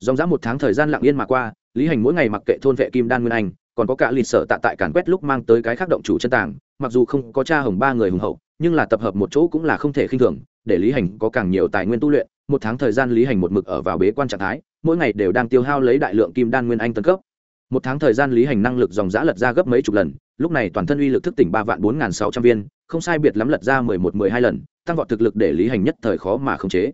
S1: Dòng dã một tháng thời gian lặng yên mà qua, lý hành mỗi ngày mặc kệ thôn vệ kim đan nguyên anh, còn có cả lịch sở tạ tại càn quét lúc mang tới cái khác động chủ chân tàng, mặc dù không có cha hồng ba người hùng hậu, nhưng là tập hợp một chỗ cũng là không thể khinh thường để lý hành có càng nhiều tài nguyên tu luyện, một tháng thời gian lý hành một mực ở vào bế quan trạng thái, mỗi ngày đều đang tiêu hao lấy đại lượng kim đan nguyên anh tân cấp. Một tháng thời gian lý hành năng lực dòng giã lật ra gấp mấy chục lần, lúc này toàn thân uy lực thức tỉnh ba vạn bốn n g h n sáu trăm viên, không sai biệt lắm lật ra mười một, mười hai lần, tăng vọt thực lực để lý hành nhất thời khó mà khống chế.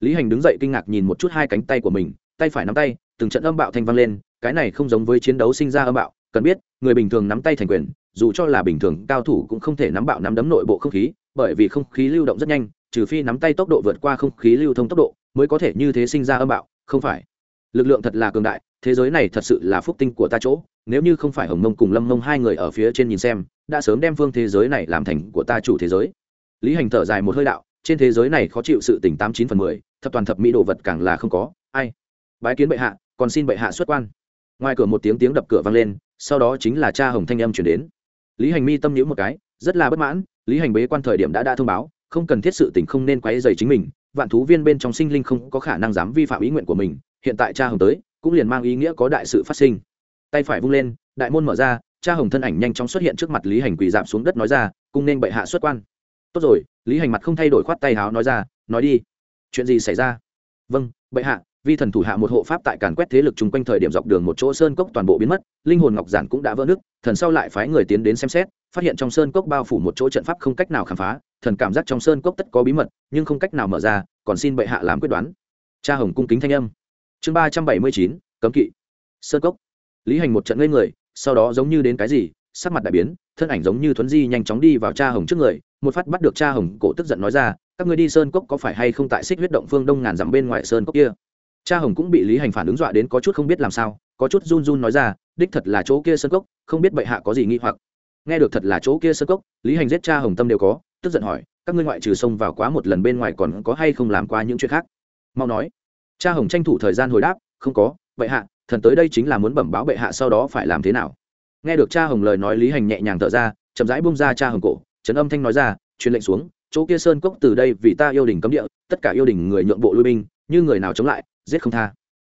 S1: Lý hành đứng dậy kinh ngạc nhìn một chút hai cánh tay của mình, tay phải nắm tay, từng trận âm bạo thanh vang lên, cái này không giống với chiến đấu sinh ra âm bạo, cần biết, người bình thường nắm tay thành quyền, dù cho là bình thường, cao thủ cũng không thể nắm bạo nắm đấm nội bộ không khí, bởi vì không khí lưu động rất nhanh trừ phi nắm tay tốc độ vượt qua không khí lưu thông tốc độ, mới có thể như thế sinh ra âm bạo, không phải. Lực lượng thật là cường đại, thế giới này thật sự là phúc tinh của ta chỗ, nếu như không phải hồng mông cùng lâm mông hai người ở phía trên nhìn xem, đã sớm đem phương thế giới này làm thành của ta chủ thế giới. Lý hành thở dài một hơi đạo, trên thế giới này khó chịu sự tỉnh tám chín phần mười, thập toàn thập mỹ đồ vật càng là không có, ai? Bái kiến bệ hạ, còn xin bệ hạ xuất quan. Ngoài cửa một tiếng tiếng đập cửa vang lên, sau đó chính là cha hồng thanh âm chuyển đến. Lý hành mi tâm nhữ một cái, rất là bất mãn, lý hành bế quan thời điểm đã đã thông báo không cần thiết sự tình không nên quấy rầy chính mình, vạn thú viên bên trong sinh linh không có khả năng dám vi phạm ý nguyện của mình, hiện tại cha hồng tới, cũng liền mang ý nghĩa có đại sự phát sinh. Tay phải vung lên, đại môn mở ra, cha hồng thân ảnh nhanh chóng xuất hiện trước mặt lý hành quỳ rạp xuống đất nói ra, cung nên bệ hạ xuất quan. Tốt rồi. Lý hành mặt không thay đổi khoát tay háo nói ra, nói đi. Chuyện gì xảy ra? Vâng bệ hạ, vi thần thủ hạ một hộ pháp tại càn quét thế lực chung quanh thời điểm dọc đường một chỗ sơn cốc toàn bộ biến mất, linh hồn ngọc giản cũng đã vỡ nứt, thần sau lại phái người tiến đến xem xét phát hiện trong sơn cốc bao phủ một chỗ trận pháp không cách nào khám phá, thần cảm giác trong sơn cốc tất có bí mật, nhưng không cách nào mở ra, còn xin bệ hạ làm quyết đoán. Cha hồng cung kính thanh âm. Chương ba trăm bảy mươi chín, cấm kỵ. Sơn cốc. Lý hành một trận ngây người, sau đó giống như đến cái gì, sắc mặt đại biến, thân ảnh giống như thuấn di nhanh chóng đi vào cha hồng trước người, một phát bắt được cha hồng cổ tức giận nói ra, các người đi sơn cốc có phải hay không tại xích huyết động phương đông ngàn dặm bên ngoài sơn cốc kia? Cha hồng cũng bị lý hành phản ứng dọa đến có chút không biết làm sao, có chút run run nói ra, đích thật là chỗ kia sơn cốc, không biết bệ hạ có gì nghi hoặc nghe được thật là chỗ kia sơn cốc, lý hành giết cha hồng tâm đều có, tức giận hỏi, các ngươi ngoại trừ xông vào quá một lần bên ngoài còn có hay không làm qua những chuyện khác? Mau nói. Cha hồng tranh thủ thời gian hồi đáp, không có, bệ hạ, thần tới đây chính là muốn bẩm báo bệ hạ sau đó phải làm thế nào. Nghe được cha hồng lời nói lý hành nhẹ nhàng thở ra, chậm rãi bung ra cha hồng cổ trấn âm thanh nói ra, truyền lệnh xuống, chỗ kia sơn cốc từ đây vì ta yêu đình cấm địa, tất cả yêu đình người nhượng bộ lui binh, như người nào chống lại, giết không tha.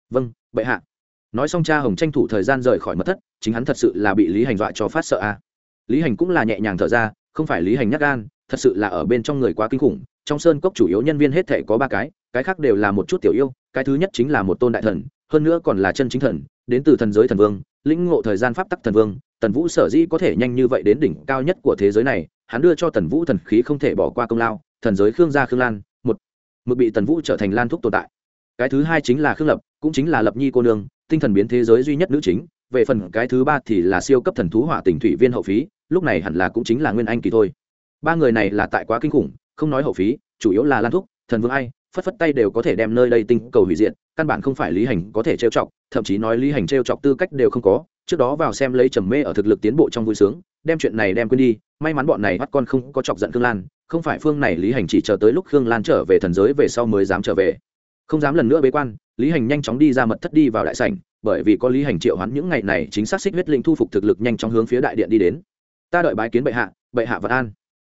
S1: Vâng bệ hạ. Nói xong cha hồng tranh thủ thời gian rời khỏi mật thất, chính hắn thật sự là bị lý hành dọa cho phát sợ a. à lý hành cũng là nhẹ nhàng thở ra, không phải lý hành nhắc gan, thật sự là ở bên trong người quá kinh khủng, trong sơn cốc chủ yếu nhân viên hết thể có ba cái cái khác đều là một chút tiểu yêu, cái thứ nhất chính là một tôn đại thần, hơn nữa còn là chân chính thần, đến từ thần giới thần vương, lĩnh ngộ thời gian pháp tắc thần vương, tần vũ sở dĩ có thể nhanh như vậy đến đỉnh cao nhất của thế giới này, hắn đưa cho tần vũ thần khí không thể bỏ qua công lao, thần giới khương gia khương lan, một mực bị tần vũ trở thành lan thúc tồn tại. Cái thứ hai chính là khương lập, cũng chính là lập nhi cô nương, tinh thần biến thế giới duy nhất nữ chính, về phần cái thứ ba thì là siêu cấp thần thú hỏa tỉnh thủy viên hậu phí lúc này hẳn là cũng chính là nguyên anh kỳ thôi. Ba người này là tại quá kinh khủng, không nói hậu phí, chủ yếu là lan thúc, thần vương ai, phất phất tay đều có thể đem nơi đây tinh cầu hủy diệt, căn bản không phải lý hành có thể trêu chọc, thậm chí nói lý hành trêu chọc tư cách đều không có, trước đó vào xem lấy trầm mê ở thực lực tiến bộ trong vui sướng, đem chuyện này đem quên đi, may mắn bọn này bắt con không có chọc giận khương lan, không phải phương này lý hành chỉ chờ tới lúc khương lan trở về thần giới về sau mới dám trở về. Không dám lần nữa bế quan, lý hành nhanh chóng đi ra mật thất đi vào đại sảnh, bởi vì có lý hành triệu hoán những ngày này chính xác xích huyết linh thu phục thực lực nhanh chóng hướng phía đại điện đi đến ta đợi bái kiến bệ hạ bệ hạ vật an.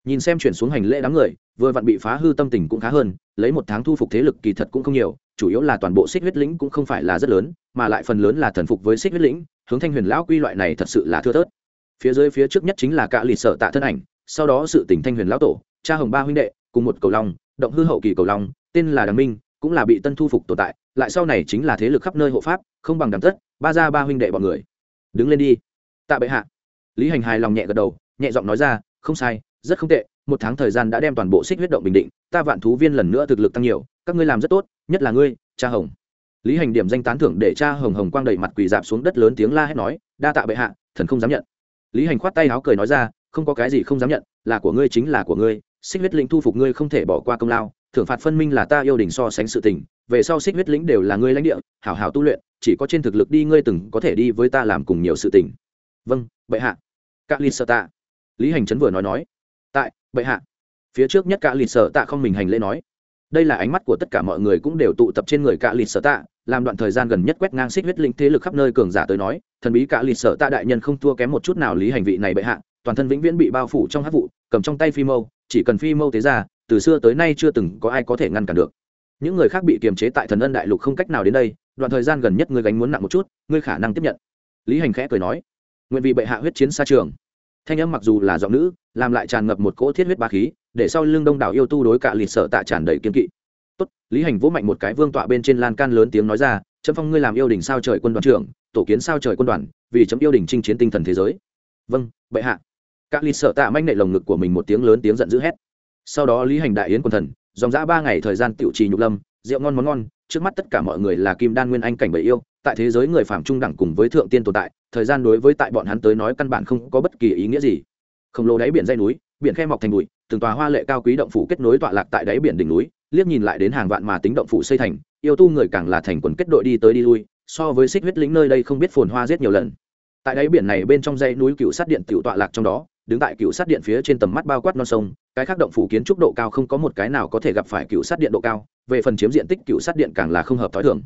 S1: Nhìn xem chuyển xuống hành lễ đám người, vừa vặn bị phá hư tâm tình cũng khá hơn, lấy một tháng thu phục thế lực kỳ thật cũng không nhiều, chủ yếu là toàn bộ xích huyết lĩnh cũng không phải là rất lớn, mà lại phần lớn là thần phục với xích huyết lĩnh, hướng thanh huyền lão quy loại này thật sự là thưa thớt. Phía dưới phía trước nhất chính là cả lì sợ tạ thân ảnh, sau đó sự tỉnh thanh huyền lão tổ, cha hồng ba huynh đệ, cùng một cầu long, động hư hậu kỳ cầu long, tên là đằng minh, cũng là bị tân thu phục tồn tại, lại sau này chính là thế lực khắp nơi hộ pháp, không bằng đằng tất, ba ra ba huynh đệ bọn người. Đứng lên đi. Tạ bệ hạ lý hành hài lòng nhẹ gật đầu, nhẹ giọng nói ra, không sai, rất không tệ, một tháng thời gian đã đem toàn bộ xích huyết động bình định, ta vạn thú viên lần nữa thực lực tăng nhiều, các ngươi làm rất tốt, nhất là ngươi, cha hồng. Lý hành điểm danh tán thưởng để cha hồng hồng quang đầy mặt quỳ dạp xuống đất lớn tiếng la hét nói, đa tạ bệ hạ, thần không dám nhận. Lý hành khoát tay áo cười nói ra, không có cái gì không dám nhận, là của ngươi chính là của ngươi, xích huyết lĩnh thu phục ngươi không thể bỏ qua công lao, thưởng phạt phân minh là ta yêu đình so sánh sự tình, về sau xích huyết lĩnh đều là ngươi lãnh địa, hảo hảo tu luyện, chỉ có trên thực lực đi ngươi từng có thể đi với ta làm cùng nhiều sự tình. Vâng bệ hạ. Các lì sợ tạ. Lý hành chấn vừa nói nói. Tại, bệ hạ. Phía trước nhất cả lì sợ tạ không mình hành lễ nói. Đây là ánh mắt của tất cả mọi người cũng đều tụ tập trên người cả lì sợ tạ, làm đoạn thời gian gần nhất quét ngang xích huyết linh thế lực khắp nơi cường giả tới nói, thần bí cả lì sợ tạ đại nhân không thua kém một chút nào lý hành vị này bệ hạ, toàn thân vĩnh viễn bị bao phủ trong hát vụ, cầm trong tay phi mâu, chỉ cần phi mâu thế ra, từ xưa tới nay chưa từng có ai có thể ngăn cản được. Những người khác bị kiềm chế tại thần ân đại lục không cách nào đến đây, đoạn thời gian gần nhất ngươi gánh muốn nặng một chút, ngươi khả năng tiếp nhận. Lý hành khẽ cười nói nguyện vì bệ hạ huyết chiến xa trường. Thanh âm mặc dù là giọng nữ, làm lại tràn ngập một cỗ thiết huyết ba khí, để sau lưng đông đảo yêu tu đối cả lịt sợ tạ tràn đầy kiên kỵ. Tốt, lý hành vỗ mạnh một cái vương tọa bên trên lan can lớn tiếng nói ra, chấm phong ngươi làm yêu đình sao trời quân đoàn trưởng, tổ kiến sao trời quân đoàn, vì chấm yêu đình chinh chiến tinh thần thế giới. Vâng bệ hạ. Cả lịt sợ tạ manh nệ lồng ngực của mình một tiếng lớn tiếng giận dữ hét. Sau đó lý hành đại yến quân thần, dòng dã ba ngày thời gian tiểu trì nhục lâm, rượu ngon món ngon, trước mắt tất cả mọi người là kim đan nguyên anh cảnh bệ yêu, tại thế giới người phạm trung đẳng cùng với thượng tiên tồn tại thời gian đối với tại bọn hắn tới nói căn bản không có bất kỳ ý nghĩa gì. Khổng lồ đáy biển dây núi, biển khe mọc thành bụi, từng tòa hoa lệ cao quý động phủ kết nối tọa lạc tại đáy biển đỉnh núi, liếc nhìn lại đến hàng vạn mà tính động phủ xây thành, yêu tu người càng là thành quần kết đội đi tới đi lui, so với xích huyết lĩnh nơi đây không biết phồn hoa giết nhiều lần. Tại đáy biển này bên trong dãy núi cựu sát điện tiểu tọa lạc trong đó, đứng tại cựu sát điện phía trên tầm mắt bao quát non sông, cái khác động phủ kiến trúc độ cao không có một cái nào có thể gặp phải cựu sát điện độ cao, về phần chiếm diện tích cựu sát điện càng là không hợp t h ó i thường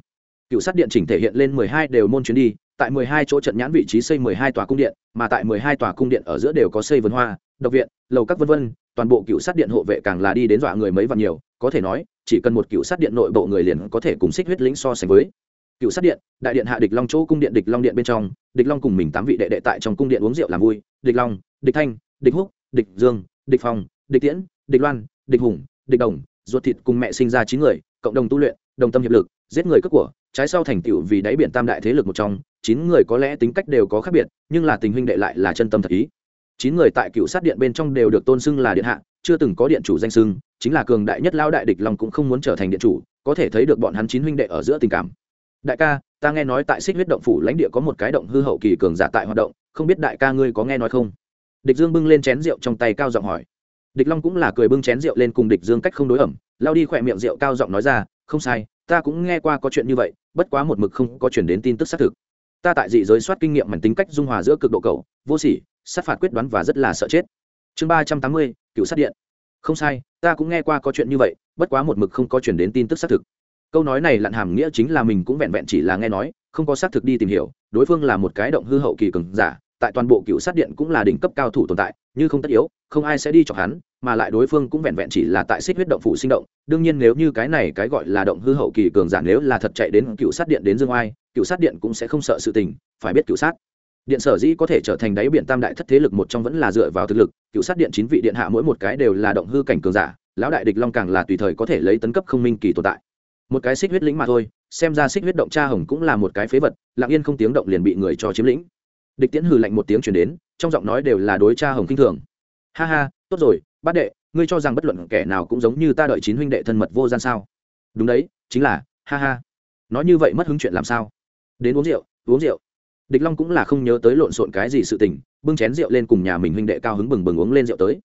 S1: cựu sát điện chỉnh thể hiện lên mười hai đều môn chuyến đi, tại mười hai chỗ trận nhãn vị trí xây mười hai tòa cung điện, mà tại mười hai tòa cung điện ở giữa đều có xây vườn hoa, độc viện, lầu các vân vân, toàn bộ cựu sát điện hộ vệ càng là đi đến dọa người mấy vạn nhiều, có thể nói, chỉ cần một cựu sát điện nội bộ người liền có thể cùng xích huyết lĩnh so sánh với. Cựu sát điện, đại điện hạ địch long chỗ cung điện địch long điện bên trong, địch long cùng mình tám vị đệ đệ tại trong cung điện uống rượu làm vui, địch long, địch thanh, địch húc, địch dương, địch phong, địch tiễn, địch loan, địch hùng, địch đồng, ruột thịt cùng mẹ sinh ra chín người, cộng đồng tu luyện, đồng tâm hiệp lực, giết người cướp của trái sau thành tựu vì đáy biển tam đại thế lực một trong, chín người có lẽ tính cách đều có khác biệt, nhưng là tình huynh đệ lại là chân tâm thật ý. Chín người tại cựu sát điện bên trong đều được tôn xưng là điện hạ, chưa từng có điện chủ danh xưng, chính là cường đại nhất lao đại địch long cũng không muốn trở thành điện chủ, có thể thấy được bọn hắn chín huynh đệ ở giữa tình cảm. Đại ca, ta nghe nói tại xích huyết động phủ lãnh địa có một cái động hư hậu kỳ cường giả tại hoạt động, không biết đại ca ngươi có nghe nói không? Địch dương bưng lên chén rượu trong tay cao giọng hỏi. Địch long cũng là cười bưng chén rượu lên cùng địch dương cách không đối ẩm, lao đi khỏe miệng rượu cao giọng nói ra, không sai ta cũng nghe qua có chuyện như vậy, bất quá một mực không có chuyển đến tin tức xác thực. Ta tại dị giới soát kinh nghiệm mảnh tính cách dung hòa giữa cực độ cầu, vô sỉ, sát phạt quyết đoán và rất là sợ chết. Chương ba trăm tám mươi, cựu sát điện. Không sai, ta cũng nghe qua có chuyện như vậy, bất quá một mực không có chuyển đến tin tức xác thực. Câu nói này lặn hàm nghĩa chính là mình cũng vẹn vẹn chỉ là nghe nói, không có xác thực đi tìm hiểu, đối phương là một cái động hư hậu kỳ cường giả, tại toàn bộ cựu sát điện cũng là đỉnh cấp cao thủ tồn tại như không tất yếu, không ai sẽ đi chọc hắn, mà lại đối phương cũng vẹn vẹn chỉ là tại xích huyết động phụ sinh động. Đương nhiên nếu như cái này cái gọi là động hư hậu kỳ cường giả nếu là thật chạy đến cựu sát điện đến dương oai, cựu sát điện cũng sẽ không sợ sự tình, phải biết cựu sát điện sở dĩ có thể trở thành đáy biển tam đại thất thế lực một trong vẫn là dựa vào thực lực. Cựu sát điện chín vị điện hạ mỗi một cái đều là động hư cảnh cường giả, lão đại địch long càng là tùy thời có thể lấy tấn cấp không minh kỳ tồn tại. Một cái xích huyết lĩnh mà thôi, xem ra xích huyết động cha hồng cũng là một cái phế vật, lặng yên không tiếng động liền bị người cho chiếm lĩnh địch tiễn hừ lạnh một tiếng chuyển đến, trong giọng nói đều là đối cha hồng kinh thường. Ha ha, tốt rồi, bát đệ, ngươi cho rằng bất luận kẻ nào cũng giống như ta đợi chín huynh đệ thân mật vô gian sao? Đúng đấy, chính là, ha ha. Nói như vậy mất hứng chuyện làm sao? Đến uống rượu uống rượu. Địch long cũng là không nhớ tới lộn xộn cái gì sự tình, bưng chén rượu lên cùng nhà mình huynh đệ cao hứng bừng bừng uống lên rượu tới.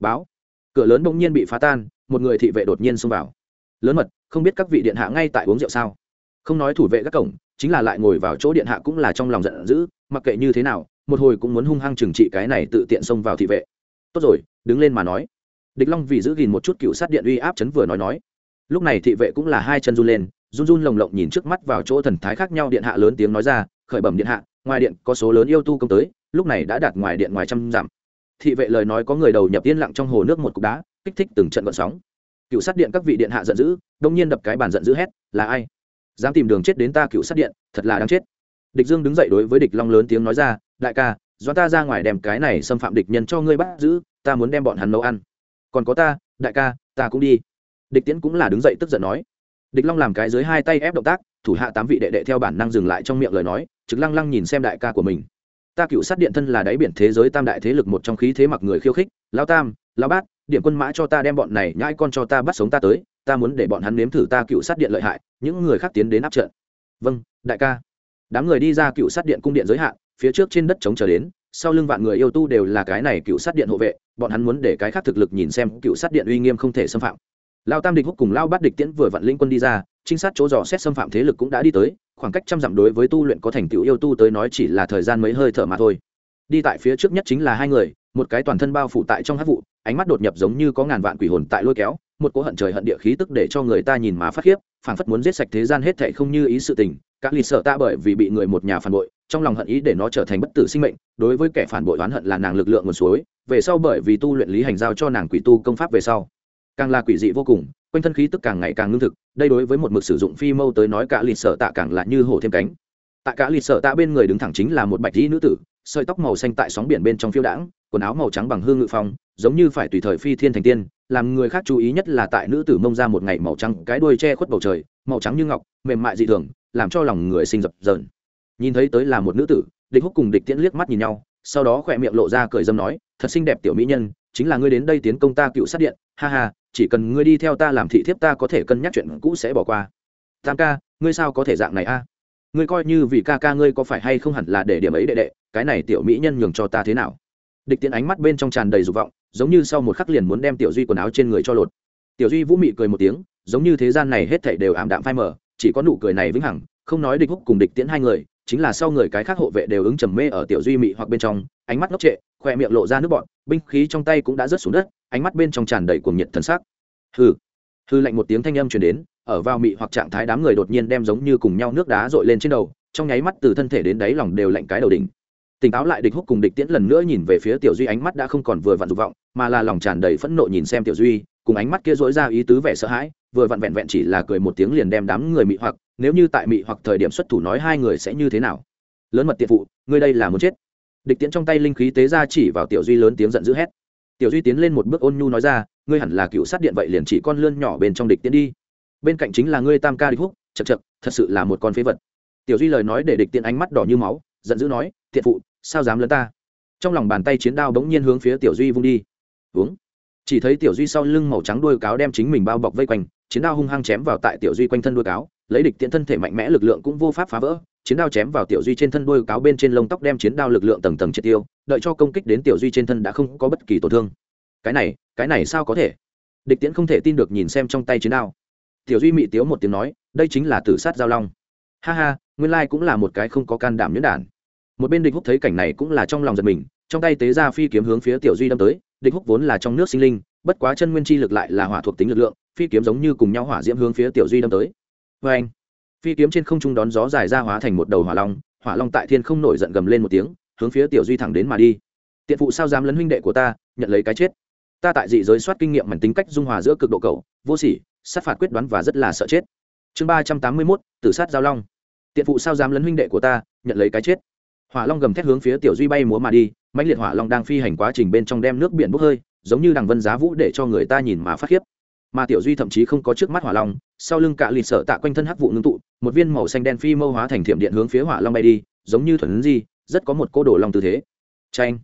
S1: Báo. Cửa lớn bỗng nhiên bị phá tan, một người thị vệ đột nhiên xông vào. Lớn mật, không biết các vị điện hạ ngay tại uống rượu sao? Không nói thủ vệ các cổng, chính là lại ngồi vào chỗ điện hạ cũng là trong lòng giận dữ mặc kệ như thế nào, một hồi cũng muốn hung hăng trừng trị cái này tự tiện xông vào thị vệ. Tốt rồi, đứng lên mà nói. Địch long vì giữ gìn một chút cựu sát điện uy áp chấn vừa nói nói. Lúc này thị vệ cũng là hai chân run lên, run run lồng lộng nhìn trước mắt vào chỗ thần thái khác nhau điện hạ lớn tiếng nói ra, khởi bẩm điện hạ, ngoài điện có số lớn yêu tu công tới, lúc này đã đạt ngoài điện ngoài trăm dặm. Thị vệ lời nói có người đầu nhập yên lặng trong hồ nước một cục đá, kích thích từng trận vận sóng. Cựu sát điện các vị điện hạ giận dữ, đông nhiên đập cái bàn giận dữ hét, là ai? Dám tìm đường chết đến ta cựu sát điện, thật là đáng chết địch dương đứng dậy đối với địch long lớn tiếng nói ra, đại ca, do ta ra ngoài đem cái này xâm phạm địch nhân cho ngươi bắt giữ, ta muốn đem bọn hắn nấu ăn. Còn có ta, đại ca, ta cũng đi. Địch tiễn cũng là đứng dậy tức giận nói. Địch long làm cái dưới hai tay ép động tác, thủ hạ tám vị đệ đệ theo bản năng dừng lại trong miệng lời nói, trực lăng lăng nhìn xem đại ca của mình. Ta cựu sát điện thân là đáy biển thế giới tam đại thế lực một trong khí thế mặc người khiêu khích lao tam lao bát, điểm quân mã cho ta đem bọn này nhãi con cho ta bắt sống ta tới, ta muốn để bọn hắn nếm thử ta cựu sát điện lợi hại, những người khác tiến đến áp trận. Vâng đại ca đám người đi ra cựu sát điện cung điện giới hạn, phía trước trên đất chống chờ đến, sau lưng vạn người yêu tu đều là cái này cựu sát điện hộ vệ, bọn hắn muốn để cái khác thực lực nhìn xem cựu sát điện uy nghiêm không thể xâm phạm. Lao tam địch húc cùng lao bắt địch tiễn vừa vặn linh quân đi ra, trinh sát chỗ dò xét xâm phạm thế lực cũng đã đi tới, khoảng cách trăm dặm đối với tu luyện có thành tựu yêu tu tới nói chỉ là thời gian mấy hơi thở mà thôi. Đi tại phía trước nhất chính là hai người, một cái toàn thân bao phủ tại trong hát vụ, ánh mắt đột nhập giống như có ngàn vạn quỷ hồn tại lôi kéo, một cỗ hận trời hận địa khí tức để cho người ta nhìn mà phát khiếp, phảng phất muốn giết sạch thế gian hết thệ không như ý sự tình các lì sợ ta bởi vì bị người một nhà phản bội, trong lòng hận ý để nó trở thành bất tử sinh mệnh, đối với kẻ phản bội oán hận là nàng lực lượng nguồn suối, về sau bởi vì tu luyện lý hành giao cho nàng quỷ tu công pháp về sau. Càng là quỷ dị vô cùng, quanh thân khí tức càng ngày càng ngưng thực, đây đối với một mực sử dụng phi mâu tới nói cả lịt sợ tạ càng là như hổ thêm cánh. Tại cả lịt sợ tạ bên người đứng thẳng chính là một bạch dĩ nữ tử, sợi tóc màu xanh tại sóng biển bên trong phiêu đãng, quần áo màu trắng bằng hương ngự phong, giống như phải tùy thời phi thiên thành tiên, làm người khác chú ý nhất là tại nữ tử mông ra một ngày màu trắng, cái đuôi che khuất bầu trời, màu trắng như ngọc, mềm mại dị thường làm cho lòng người sinh dập dờn. Nhìn thấy tới là một nữ tử, địch húc cùng địch tiễn liếc mắt nhìn nhau, sau đó khỏe miệng lộ ra cười dâm nói, thật xinh đẹp tiểu mỹ nhân, chính là ngươi đến đây tiến công ta cựu sát điện, ha ha, chỉ cần ngươi đi theo ta làm thị thiếp ta có thể cân nhắc chuyện cũ sẽ bỏ qua. Tam ca, ngươi sao có thể dạng này a? Ngươi coi như vì ca ca ngươi có phải hay không hẳn là để điểm ấy đệ đệ, cái này tiểu mỹ nhân nhường cho ta thế nào? Địch tiễn ánh mắt bên trong tràn đầy dục vọng, giống như sau một khắc liền muốn đem tiểu duy quần áo trên người cho lột. Tiểu duy vũ mị cười một tiếng, giống như thế gian này hết thảy đều ảm đạm phai mờ chỉ có nụ cười này vĩnh hằng, không nói địch húc cùng địch tiễn hai người, chính là sau người cái khác hộ vệ đều ứng trầm mê ở tiểu duy mị hoặc bên trong, ánh mắt ngốc trệ, khoe miệng lộ ra nước bọn binh khí trong tay cũng đã rớt xuống đất, ánh mắt bên trong tràn đầy cuồng nhiệt thần sắc. Hư hư lạnh một tiếng thanh âm truyền đến, ở vào mị hoặc trạng thái đám người đột nhiên đem giống như cùng nhau nước đá dội lên trên đầu, trong nháy mắt từ thân thể đến đáy lòng đều lạnh cái đầu đỉnh. Tỉnh táo lại địch húc cùng địch tiễn lần nữa nhìn về phía tiểu duy ánh mắt đã không còn vừa vặn dục vọng, mà là lòng tràn đầy phẫn nộ nhìn xem tiểu duy, cùng ánh mắt kia dỗi ra ý tứ vẻ sợ hãi vừa vặn vẹn vẹn chỉ là cười một tiếng liền đem đám người mị hoặc, nếu như tại mị hoặc thời điểm xuất thủ nói hai người sẽ như thế nào? Lớn mật tiện phụ, ngươi đây là muốn chết. Địch tiễn trong tay linh khí tế ra chỉ vào tiểu duy lớn tiếng giận dữ hét. Tiểu duy tiến lên một bước ôn nhu nói ra, ngươi hẳn là cựu sát điện vậy liền chỉ con lươn nhỏ bên trong địch tiễn đi. Bên cạnh chính là ngươi tam ca địch húc chật chật thật sự là một con phế vật. Tiểu duy lời nói để địch tiễn ánh mắt đỏ như máu, giận dữ nói thiện phụ, sao dám lớn ta? Trong lòng bàn tay chiến đao bỗng nhiên hướng phía tiểu duy vung đi. Uống chỉ thấy tiểu duy sau lưng màu trắng đuôi cáo đem chính mình bao bọc vây quanh chiến đao hung hăng chém vào tại tiểu duy quanh thân đuôi cáo, lấy địch tiễn thân thể mạnh mẽ lực lượng cũng vô pháp phá vỡ, chiến đao chém vào tiểu duy trên thân đuôi cáo bên trên lông tóc đem chiến đao lực lượng tầng tầng triệt tiêu, đợi cho công kích đến tiểu duy trên thân đã không có bất kỳ tổn thương. Cái này cái này sao có thể? Địch tiễn không thể tin được nhìn xem trong tay chiến đao. Tiểu duy mị tiếu một tiếng nói, đây chính là tử sát giao long. Ha ha, nguyên lai cũng là một cái không có can đảm nhuyễn đản. Một bên địch húc thấy cảnh này cũng là trong lòng giật mình, trong tay tế ra phi kiếm hướng phía tiểu duy đâm tới, địch húc vốn là trong nước sinh linh, bất quá chân nguyên chi lực lại là hỏa thuộc tính lực lượng phi kiếm giống như cùng nhau hỏa diễm hướng phía tiểu duy đâm tới. Vê anh, phi kiếm trên không trung đón gió dài ra hóa thành một đầu hỏa long hỏa long tại thiên không nổi giận gầm lên một tiếng, hướng phía tiểu duy thẳng đến mà đi. Tiện phụ sao dám lấn huynh đệ của ta, nhận lấy cái chết. Ta tại dị giới soát kinh nghiệm mảnh tính cách dung hòa giữa cực độ cầu vô sỉ, sát phạt quyết đoán và rất là sợ chết. Chương ba trăm tám mươi mốt, tử sát giao long. Tiện phụ sao dám lấn huynh đệ của ta, nhận lấy cái chết. Hỏa long gầm thét hướng phía tiểu duy bay múa mà đi, mãnh liệt hỏa long đang phi hành quá trình bên trong đem nước biển bốc hơi, giống như đằng vân giá vũ để cho người ta nhìn mà phát khiếp mà tiểu duy thậm chí không có trước mắt hỏa long, sau lưng cạ lịt sợ tạ quanh thân hắc vụ ngưng tụ, một viên màu xanh đen phi mâu hóa thành thiểm điện hướng phía hỏa long bay đi, giống như thuần di, rất có một cô đồ long tư thế. Tranh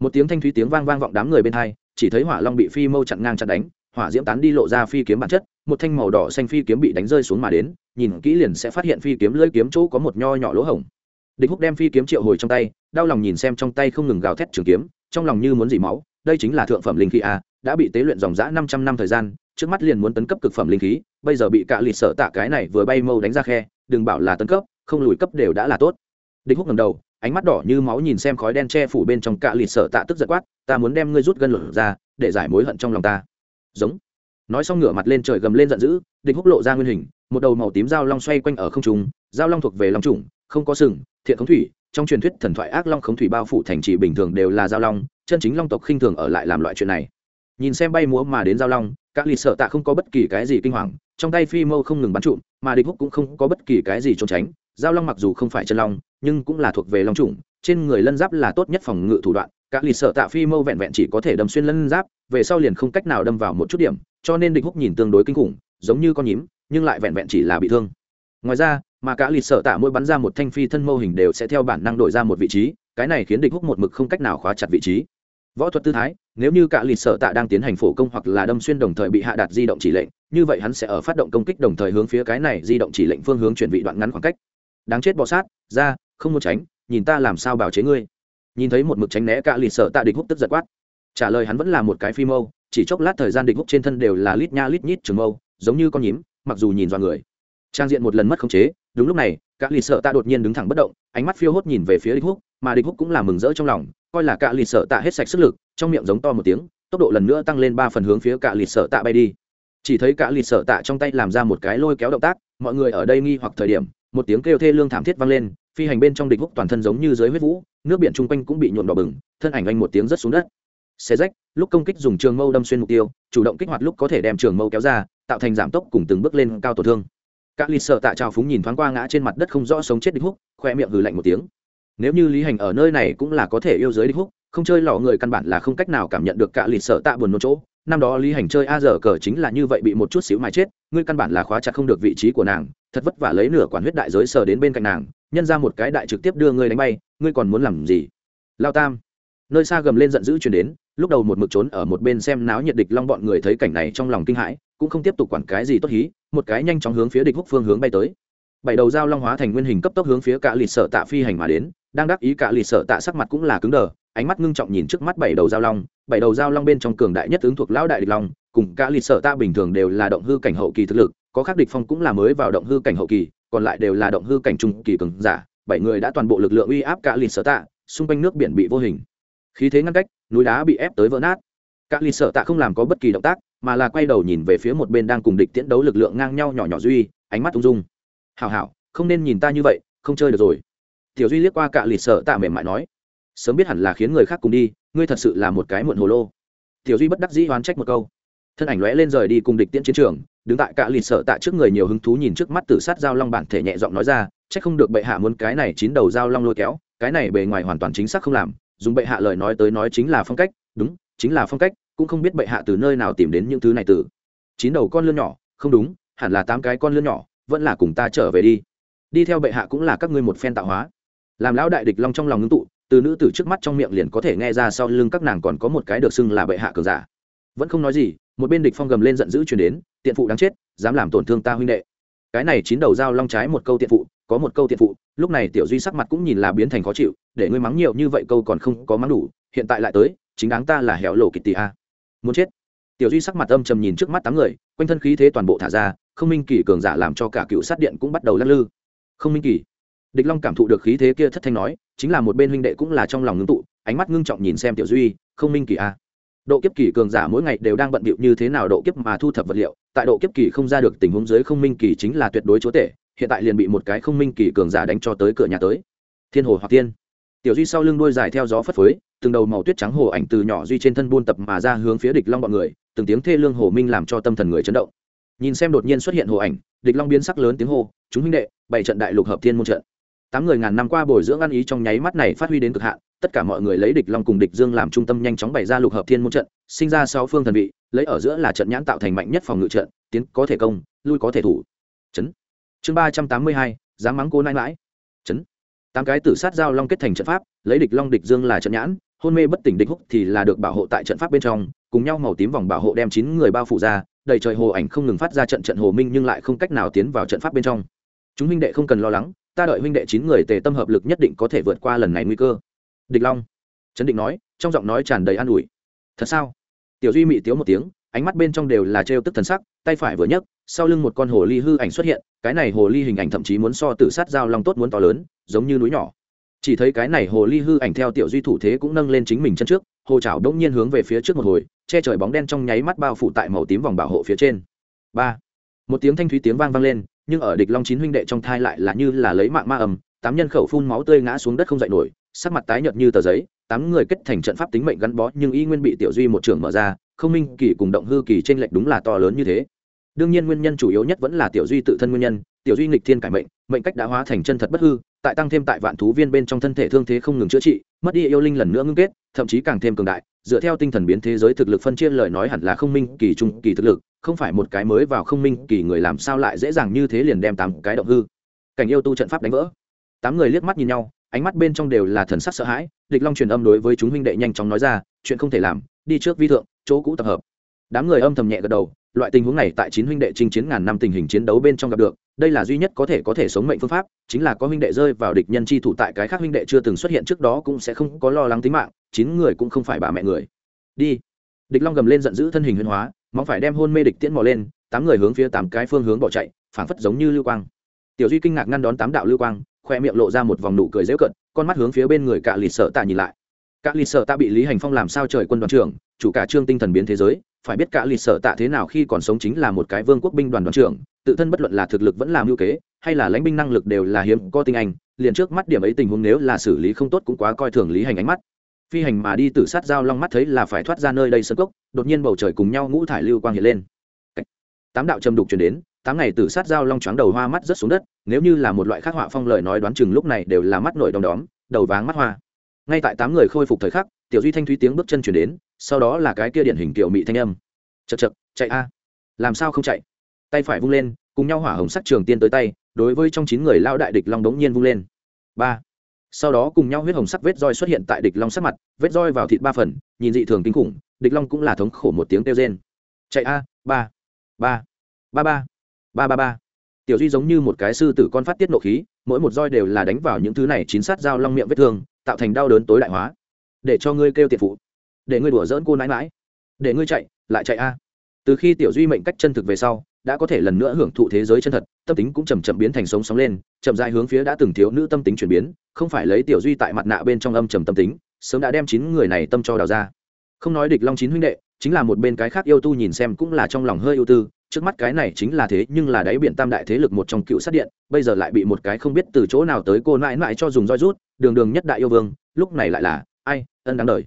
S1: một tiếng thanh thúy tiếng vang vang vọng đám người bên hai, chỉ thấy hỏa long bị phi mâu chặn ngang chặn đánh, hỏa diễm tán đi lộ ra phi kiếm bản chất, một thanh màu đỏ xanh phi kiếm bị đánh rơi xuống mà đến, nhìn kỹ liền sẽ phát hiện phi kiếm lưỡi kiếm chỗ có một nho nhỏ lỗ hổng. Địch húc đem phi kiếm triệu hồi trong tay, đau lòng nhìn xem trong tay không ngừng gào thét trường kiếm, trong lòng như muốn dỉ máu, đây chính là thượng phẩm linh khí a, đã bị tế luyện dòng dã năm trăm năm thời gian trước mắt liền muốn tấn cấp cực phẩm linh khí, bây giờ bị cạ lịt sợ tạ cái này vừa bay mâu đánh ra khe, đừng bảo là tấn cấp, không lùi cấp đều đã là tốt. Địch húc ngầm đầu, ánh mắt đỏ như máu nhìn xem khói đen che phủ bên trong cạ lịt sợ tạ tức giật quát, ta muốn đem ngươi rút gân lửa ra, để giải mối hận trong lòng ta. Giống. Nói xong ngửa mặt lên trời gầm lên giận dữ, địch húc lộ ra nguyên hình, một đầu màu tím dao long xoay quanh ở không trung, dao long thuộc về long trùng không có sừng, thiện khống thủy, trong truyền thuyết thần thoại ác long khống thủy bao phủ thành trì bình thường đều là dao long, chân chính long tộc khinh thường ở lại làm loại chuyện này nhìn xem bay múa mà đến giao long các lì sợ tạ không có bất kỳ cái gì kinh hoàng, trong tay phi mâu không ngừng bắn trụm, mà địch húc cũng không có bất kỳ cái gì trốn tránh. Giao long mặc dù không phải chân long, nhưng cũng là thuộc về long trùng trên người lân giáp là tốt nhất phòng ngự thủ đoạn. Các lì sợ tạ phi mâu vẹn vẹn chỉ có thể đâm xuyên lân giáp, về sau liền không cách nào đâm vào một chút điểm, cho nên địch húc nhìn tương đối kinh khủng, giống như con nhím, nhưng lại vẹn vẹn chỉ là bị thương. Ngoài ra, mà cả lịt sợ tạ mỗi bắn ra một thanh phi thân mâu hình đều sẽ theo bản năng đổi ra một vị trí, cái này khiến địch húc một mực không cách nào khóa chặt vị trí. Võ thuật tư thái nếu như cả lịch sợ tạ đang tiến hành phổ công hoặc là đâm xuyên đồng thời bị hạ đạt di động chỉ lệnh, như vậy hắn sẽ ở phát động công kích đồng thời hướng phía cái này di động chỉ lệnh phương hướng chuyển vị đoạn ngắn khoảng cách. Đáng chết bọ sát, ra, không muốn tránh, nhìn ta làm sao bảo chế ngươi. Nhìn thấy một mực tránh né cả lịch sợ tạ địch húc tức giật quát. Trả lời hắn vẫn là một cái phi mâu, chỉ chốc lát thời gian địch húc trên thân đều là lít nha lít nhít trường mâu, giống như con nhím, mặc dù nhìn do người. Trang diện một lần mất khống chế, đúng lúc này các lì sợ tạ đột nhiên đứng thẳng bất động, ánh mắt phiêu hốt nhìn về phía địch húc mà địch húc cũng là mừng rỡ trong lòng, coi là cả lì sợ tạ hết sạch sức lực, trong miệng giống to một tiếng, tốc độ lần nữa tăng lên ba phần hướng phía cả lì sợ tạ bay đi. Chỉ thấy cả lì sợ tạ trong tay làm ra một cái lôi kéo động tác, mọi người ở đây nghi hoặc thời điểm, một tiếng kêu thê lương thảm thiết vang lên, phi hành bên trong địch húc toàn thân giống như dưới huyết vũ, nước biển chung quanh cũng bị nhuộm đỏ bừng, thân ảnh anh một tiếng rất xuống đất. Xe rách, lúc công kích dùng trường mâu đâm xuyên mục tiêu, chủ động kích hoạt lúc có thể đem trường mâu kéo ra, tạo thành giảm tốc cùng từng bước lên cao tổn thương. Các lì sợ tạ trào phúng nhìn thoáng qua ngã trên mặt đất không rõ sống chết địch húc, khoe miệng hừ lạnh một tiếng nếu như lý hành ở nơi này cũng là có thể yêu giới địch húc, không chơi lò người căn bản là không cách nào cảm nhận được cả lì sợ tạ buồn nôn chỗ. Năm đó lý hành chơi a giờ cờ chính là như vậy bị một chút xíu mà chết, ngươi căn bản là khóa chặt không được vị trí của nàng, thật vất vả lấy nửa quản huyết đại giới sờ đến bên cạnh nàng, nhân ra một cái đại trực tiếp đưa ngươi đánh bay, ngươi còn muốn làm gì? Lao tam. Nơi xa gầm lên giận dữ chuyển đến, lúc đầu một mực trốn ở một bên xem náo nhiệt địch long bọn người thấy cảnh này trong lòng kinh hãi, cũng không tiếp tục quản cái gì tốt hí, một cái nhanh chóng hướng phía địch húc phương hướng bay tới. Bảy đầu dao long hóa thành nguyên hình cấp tốc hướng phía cả lịt sở tạ phi hành mà đến đang đắc ý cả lì sợ tạ sắc mặt cũng là cứng đờ, ánh mắt ngưng trọng nhìn trước mắt bảy đầu dao long, bảy đầu dao long bên trong cường đại nhất ứng thuộc lão đại địch long, cùng cả lì sợ tạ bình thường đều là động hư cảnh hậu kỳ thực lực, có khác địch phong cũng là mới vào động hư cảnh hậu kỳ, còn lại đều là động hư cảnh trung kỳ cường giả, bảy người đã toàn bộ lực lượng uy áp cả lì sợ tạ, xung quanh nước biển bị vô hình. Khí thế ngăn cách, núi đá bị ép tới vỡ nát. Các lì sợ tạ không làm có bất kỳ động tác, mà là quay đầu nhìn về phía một bên đang cùng địch tiễn đấu lực lượng ngang nhau nhỏ nhỏ duy, ánh mắt ung dung. Hào hào không nên nhìn ta như vậy, không chơi được rồi tiểu duy liếc qua cạ lịt sợ tạ mềm mại nói, sớm biết hẳn là khiến người khác cùng đi, ngươi thật sự là một cái muộn hồ lô. Tiểu duy bất đắc dĩ oán trách một câu. Thân ảnh lóe lên rời đi cùng địch tiễn chiến trường, đứng tại cạ lịt sợ tạ trước người nhiều hứng thú nhìn trước mắt tử sát Giao long bản thể nhẹ giọng nói ra trách không được bệ hạ muốn cái này chín đầu Giao long lôi kéo, cái này bề ngoài hoàn toàn chính xác không làm, dùng bệ hạ lời nói tới nói chính là phong cách, đúng, chính là phong cách, cũng không biết bệ hạ từ nơi nào tìm đến những thứ này từ. Chín đầu con lươn nhỏ, không đúng, hẳn là tám cái con lươn nhỏ, vẫn là cùng ta trở về đi. Đi theo bệ hạ cũng là các ngươi một phen tạo hóa làm lão đại địch long trong lòng ngưng tụ, từ nữ tử trước mắt trong miệng liền có thể nghe ra sau lưng các nàng còn có một cái được xưng là bệ hạ cường giả. Vẫn không nói gì, một bên địch phong gầm lên giận dữ truyền đến, tiện phụ đáng chết, dám làm tổn thương ta huynh đệ. Cái này chín đầu dao long trái một câu tiện phụ, có một câu tiện phụ, lúc này tiểu duy sắc mặt cũng nhìn là biến thành khó chịu, để ngươi mắng nhiều như vậy câu còn không có mắng đủ, hiện tại lại tới, chính đáng ta là hẻo lộ kịch tỷ a. Muốn chết? Tiểu duy sắc mặt âm trầm nhìn trước mắt tám người, quanh thân khí thế toàn bộ thả ra, không minh kỳ cường giả làm cho cả cựu sát điện cũng bắt đầu lắc lư. Không minh kỳ địch long cảm thụ được khí thế kia thất thanh nói, chính là một bên huynh đệ cũng là trong lòng ngưng tụ, ánh mắt ngưng trọng nhìn xem tiểu duy, không minh kỳ a. Độ kiếp kỳ cường giả mỗi ngày đều đang bận bịu như thế nào độ kiếp mà thu thập vật liệu, tại độ kiếp kỳ không ra được tình huống dưới không minh kỳ chính là tuyệt đối chúa tể, hiện tại liền bị một cái không minh kỳ cường giả đánh cho tới cửa nhà tới. Thiên hồ hoặc tiên tiểu duy sau lưng đuôi dài theo gió phất phới, từng đầu màu tuyết trắng hồ ảnh từ nhỏ duy trên thân buôn tập mà ra hướng phía địch long bọn người, từng tiếng thê lương hồ minh làm cho tâm thần người chấn động. Nhìn xem đột nhiên xuất hiện hồ ảnh, địch long biến sắc lớn tiếng hô, chúng huynh đệ bảy trận đại lục hợp thiên môn trận tám người ngàn năm qua bồi dưỡng ăn ý trong nháy mắt này phát huy đến cực hạn, tất cả mọi người lấy địch long cùng địch dương làm trung tâm nhanh chóng bày ra lục hợp thiên môn trận, sinh ra sáu phương thần vị, lấy ở giữa là trận nhãn tạo thành mạnh nhất phòng ngự trận, tiến có thể công, lui có thể thủ. Chấn. Chương ba trăm tám mươi hai, dám mắng cô nãi mãi. Chấn. Tám cái tử sát giao long kết thành trận pháp, lấy địch long địch dương là trận nhãn, hôn mê bất tỉnh địch húc thì là được bảo hộ tại trận pháp bên trong, cùng nhau màu tím vòng bảo hộ đem chín người bao phủ ra, đầy trời hồ ảnh không ngừng phát ra trận trận hồ minh nhưng lại không cách nào tiến vào trận pháp bên trong. Chúng minh đệ không cần lo lắng ta đợi huynh đệ chín người tề tâm hợp lực nhất định có thể vượt qua lần này nguy cơ. Địch long, trấn định nói, trong giọng nói tràn đầy an ủi. Thật sao? Tiểu duy mị tiếu một tiếng, ánh mắt bên trong đều là trêu tức thần sắc, tay phải vừa nhấc, sau lưng một con hồ ly hư ảnh xuất hiện, cái này hồ ly hình ảnh thậm chí muốn so tử sát dao long tốt muốn to lớn, giống như núi nhỏ. Chỉ thấy cái này hồ ly hư ảnh theo tiểu duy thủ thế cũng nâng lên chính mình chân trước, hồ chảo đông nhiên hướng về phía trước một hồi, che trời bóng đen trong nháy mắt bao phủ tại màu tím vòng bảo hộ phía trên. Ba. Một tiếng thanh thúy tiếng vang vang lên nhưng ở địch long chín huynh đệ trong thai lại là như là lấy mạng ma ầm, tám nhân khẩu phun máu tươi ngã xuống đất không dậy nổi, sắc mặt tái nhợt như tờ giấy, tám người kết thành trận pháp tính mệnh gắn bó nhưng y nguyên bị tiểu duy một trường mở ra, không minh kỳ cùng động hư kỳ trên lệch đúng là to lớn như thế. Đương nhiên nguyên nhân chủ yếu nhất vẫn là tiểu duy tự thân nguyên nhân tiểu duy nghịch thiên cải mệnh mệnh cách đã hóa thành chân thật bất hư, tại tăng thêm tại vạn thú viên bên trong thân thể thương thế không ngừng chữa trị, mất đi yêu linh lần nữa ngưng kết, thậm chí càng thêm cường đại, dựa theo tinh thần biến thế giới thực lực phân chia lời nói hẳn là không minh, kỳ trung, kỳ thực lực, không phải một cái mới vào không minh, kỳ người làm sao lại dễ dàng như thế liền đem tám cái động hư. Cảnh yêu tu trận pháp đánh vỡ. Tám người liếc mắt nhìn nhau, ánh mắt bên trong đều là thần sắc sợ hãi, địch long truyền âm đối với chúng huynh đệ nhanh chóng nói ra, chuyện không thể làm, đi trước vi thượng, chỗ cũ tập hợp đám người âm thầm nhẹ gật đầu, loại tình huống này tại chín huynh đệ chinh chiến ngàn năm tình hình chiến đấu bên trong gặp được, đây là duy nhất có thể có thể sống mệnh phương pháp, chính là có huynh đệ rơi vào địch nhân chi thủ tại cái khác huynh đệ chưa từng xuất hiện trước đó cũng sẽ không có lo lắng tính mạng, chín người cũng không phải bà mẹ người. Đi. Địch long gầm lên giận dữ thân hình huyên hóa mong phải đem hôn mê địch tiễn mò lên, tám người hướng phía tám cái phương hướng bỏ chạy, phảng phất giống như lưu quang. Tiểu duy kinh ngạc ngăn đón tám đạo lưu quang, khoe miệng lộ ra một vòng nụ cười dễu cận con mắt hướng phía bên người cạ lì sợ tạ nhìn lại. Cạ lì sợ tạ bị lý hành phong làm sao trời quân đoàn trưởng, chủ cả trương tinh thần biến thế giới phải biết cả lịch sở tạ thế nào khi còn sống chính là một cái vương quốc binh đoàn đoàn trưởng, tự thân bất luận là thực lực vẫn làm ưu kế, hay là lãnh binh năng lực đều là hiếm có tinh anh, liền trước mắt điểm ấy tình huống nếu là xử lý không tốt cũng quá coi thường lý hành ánh mắt. Phi hành mà đi tử sát dao long mắt thấy là phải thoát ra nơi đây sân cốc, đột nhiên bầu trời cùng nhau ngũ thải lưu quang hiện lên. Tám đạo trầm đục chuyển đến, tám ngày tử sát dao long choáng đầu hoa mắt rất xuống đất, nếu như là một loại khắc họa phong lời nói đoán chừng lúc này đều là mắt nổi đom đóm, đầu váng mắt hoa. Ngay tại tám người khôi phục thời khắc, tiểu duy thanh thúy tiếng bước chân chuyển đến sau đó là cái kia điển hình kiểu mị thanh âm. Chật chật chạy a. Làm sao không chạy? Tay phải vung lên, cùng nhau hỏa hồng sắc trường tiên tới tay, đối với trong chín người lao đại địch long đống nhiên vung lên. Ba. Sau đó cùng nhau huyết hồng sắc vết roi xuất hiện tại địch long sắc mặt, vết roi vào thịt ba phần, nhìn dị thường kinh khủng, địch long cũng là thống khổ một tiếng kêu rên. Chạy a, ba. Ba. Ba ba. Ba ba ba. Tiểu duy giống như một cái sư tử con phát tiết nộ khí, mỗi một roi đều là đánh vào những thứ này chín sát dao long miệng vết thương, tạo thành đau đớn tối đại hóa. Để cho ngươi kêu tiệt phụ để ngươi đùa dỡn cô nãi mãi để ngươi chạy, lại chạy a. Từ khi tiểu duy mệnh cách chân thực về sau, đã có thể lần nữa hưởng thụ thế giới chân thật, tâm tính cũng chầm chậm biến thành sống sóng lên, chậm dài hướng phía đã từng thiếu nữ tâm tính chuyển biến, không phải lấy tiểu duy tại mặt nạ bên trong âm trầm tâm tính, sớm đã đem chín người này tâm cho đào ra. Không nói địch long chín huynh đệ, chính là một bên cái khác yêu tu nhìn xem cũng là trong lòng hơi ưu tư, trước mắt cái này chính là thế nhưng là đáy biển tam đại thế lực một trong cựu sát điện, bây giờ lại bị một cái không biết từ chỗ nào tới cô nãi nãi cho dùng roi rút, đường đường nhất đại yêu vương, lúc này lại là, ai, ân đáng đời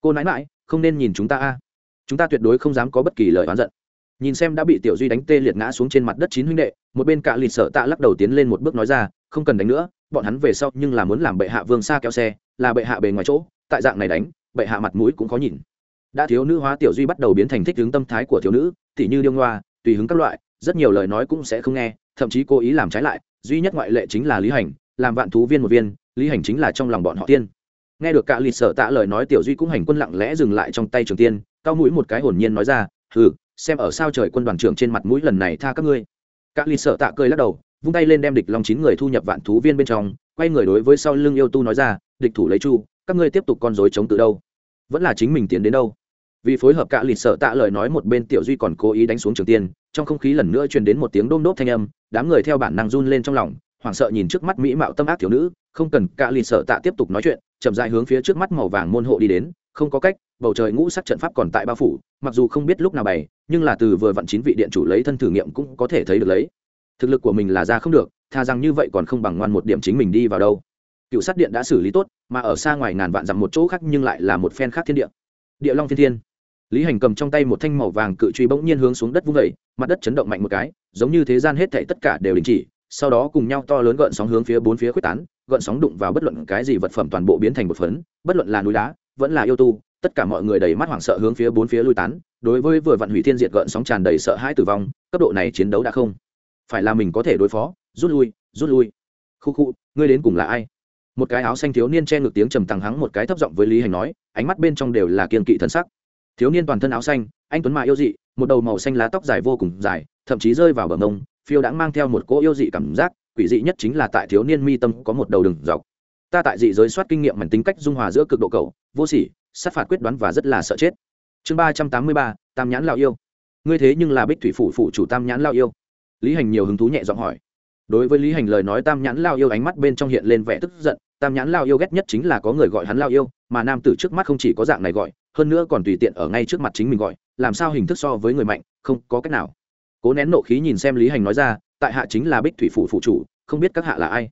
S1: cô nãi mãi, không nên nhìn chúng ta a. Chúng ta tuyệt đối không dám có bất kỳ lời oán giận. Nhìn xem đã bị tiểu duy đánh tê liệt ngã xuống trên mặt đất chín huynh đệ một bên cạ lịt sợ tạ lắc đầu tiến lên một bước nói ra không cần đánh nữa bọn hắn về sau nhưng là muốn làm bệ hạ vương xa kéo xe là bệ hạ bề ngoài chỗ tại dạng này đánh bệ hạ mặt mũi cũng khó nhìn. Đã thiếu nữ hóa tiểu duy bắt đầu biến thành thích hướng tâm thái của thiếu nữ tỉ như điêu ngoa tùy hứng các loại rất nhiều lời nói cũng sẽ không nghe thậm chí cố ý làm trái lại duy nhất ngoại lệ chính là lý hành làm vạn thú viên một viên lý hành chính là trong lòng bọn họ tiên nghe được cả lịt sợ tạ lời nói tiểu duy cũng hành quân lặng lẽ dừng lại trong tay trường tiên cao mũi một cái hồn nhiên nói ra thử, xem ở sao trời quân đoàn trưởng trên mặt mũi lần này tha các ngươi. Cả ly sợ tạ cười lắc đầu vung tay lên đem địch long chín người thu nhập vạn thú viên bên trong quay người đối với sau lưng yêu tu nói ra địch thủ lấy chu các ngươi tiếp tục con dối chống tự đâu? Vẫn là chính mình tiến đến đâu? Vì phối hợp cả lịt sợ tạ lời nói một bên tiểu duy còn cố ý đánh xuống trường tiên trong không khí lần nữa truyền đến một tiếng đôm đốp thanh âm đám người theo bản năng run lên trong lòng hoảng sợ nhìn trước mắt mỹ mạo tâm ác thiếu nữ không cần cả lì sợ tạ tiếp tục nói chuyện, chậm dại hướng phía trước mắt màu vàng môn hộ đi đến, không có cách, bầu trời ngũ sắc trận pháp còn tại bao phủ, mặc dù không biết lúc nào bày, nhưng là từ vừa vặn chín vị điện chủ lấy thân thử nghiệm cũng có thể thấy được lấy. Thực lực của mình là ra không được, tha rằng như vậy còn không bằng ngoan một điểm chính mình đi vào đâu. Cựu sát điện đã xử lý tốt, mà ở xa ngoài ngàn vạn dặm một chỗ khác nhưng lại là một phen khác thiên địa. Địa long thiên thiên. Lý hành cầm trong tay một thanh màu vàng cự truy bỗng nhiên hướng xuống đất vung vẩy mặt đất chấn động mạnh một cái, giống như thế gian hết thảy tất cả đều đình chỉ, sau đó cùng nhau to lớn gợn sóng hướng phía bốn phía quyết tán gợn sóng đụng vào bất luận cái gì vật phẩm toàn bộ biến thành một phấn, bất luận là núi đá, vẫn là yêu tu, tất cả mọi người đầy mắt hoảng sợ hướng phía bốn phía lui tán, đối với vừa vặn hủy thiên diệt gợn sóng tràn đầy sợ hãi tử vong, cấp độ này chiến đấu đã không phải là mình có thể đối phó, rút lui rút lui. Khu khu, ngươi đến cùng là ai? Một cái áo xanh thiếu niên che ngực tiếng trầm tàng hắng một cái thấp giọng với lý hành nói, ánh mắt bên trong đều là kiên kỵ thân sắc. Thiếu niên toàn thân áo xanh, anh tuấn mạ yêu dị, một đầu màu xanh lá tóc dài vô cùng dài, thậm chí rơi vào bờ mông, phiêu đã mang theo một cỗ yêu dị cảm giác quỷ dị nhất chính là tại thiếu niên mi tâm có một đầu đường dọc. Ta tại dị giới soát kinh nghiệm mảnh tính cách dung hòa giữa cực độ cầu vô sỉ, sát phạt quyết đoán và rất là sợ chết. Chương ba trăm tám mươi ba, tam nhãn lao yêu. Ngươi thế nhưng là bích thủy phủ phụ chủ tam nhãn lao yêu. Lý hành nhiều hứng thú nhẹ giọng hỏi. Đối với lý hành lời nói tam nhãn lao yêu ánh mắt bên trong hiện lên vẻ tức giận, tam nhãn lao yêu ghét nhất chính là có người gọi hắn lao yêu, mà nam tử trước mắt không chỉ có dạng này gọi, hơn nữa còn tùy tiện ở ngay trước mặt chính mình gọi, làm sao hình thức so với người mạnh, không có cách nào. Cố nén nộ khí nhìn xem lý hành nói ra tại hạ chính là bích thủy phủ phụ chủ, không biết các hạ là ai.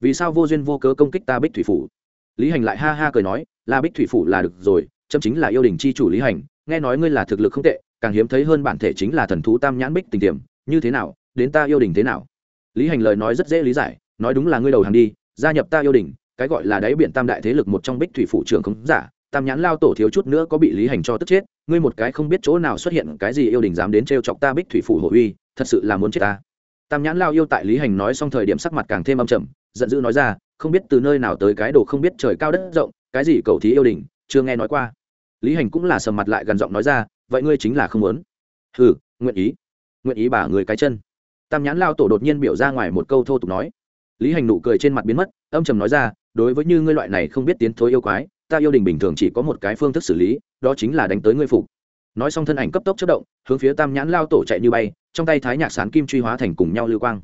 S1: Vì sao vô duyên vô cớ công kích ta bích thủy phủ? Lý hành lại ha ha cười nói, là bích thủy phủ là được rồi châm chính là yêu đình c h i chủ lý hành, nghe nói ngươi là thực lực không tệ, càng hiếm thấy hơn bản thể chính là thần thú tam nhãn bích tình tiềm, như thế nào, đến ta yêu đình thế nào? Lý hành lời nói rất dễ lý giải, nói đúng là ngươi đầu hàng đi, gia nhập ta yêu đình, cái gọi là đáy biển tam đại thế lực một trong bích thủy phủ trưởng không giả, tam nhãn lao tổ thiếu chút nữa có bị lý hành cho tức chết, ngươi một cái không biết chỗ nào xuất hiện cái gì yêu đình dám đến trêu chọc ta bích thủy phủ hồ uy, thật sự là muốn chết ta tam nhãn lao yêu tại lý hành nói xong thời điểm sắc mặt càng thêm âm trầm giận dữ nói ra không biết từ nơi nào tới cái đồ không biết trời cao đất rộng cái gì cầu thí yêu đình chưa nghe nói qua. Lý hành cũng là sầm mặt lại gần giọng nói ra vậy ngươi chính là không muốn. Hừ, nguyện ý. Nguyện ý bà người cái chân. Tam nhãn lao tổ đột nhiên biểu ra ngoài một câu thô tục nói. Lý hành nụ cười trên mặt biến mất âm trầm nói ra đối với như ngươi loại này không biết tiến thối yêu quái ta yêu đình bình thường chỉ có một cái phương thức xử lý đó chính là đánh tới ngươi phục nói xong thân ảnh cấp tốc chất động, hướng phía tam nhãn lao tổ chạy như bay, trong tay thái nhạc sán kim truy hóa thành cùng nhau lưu quang.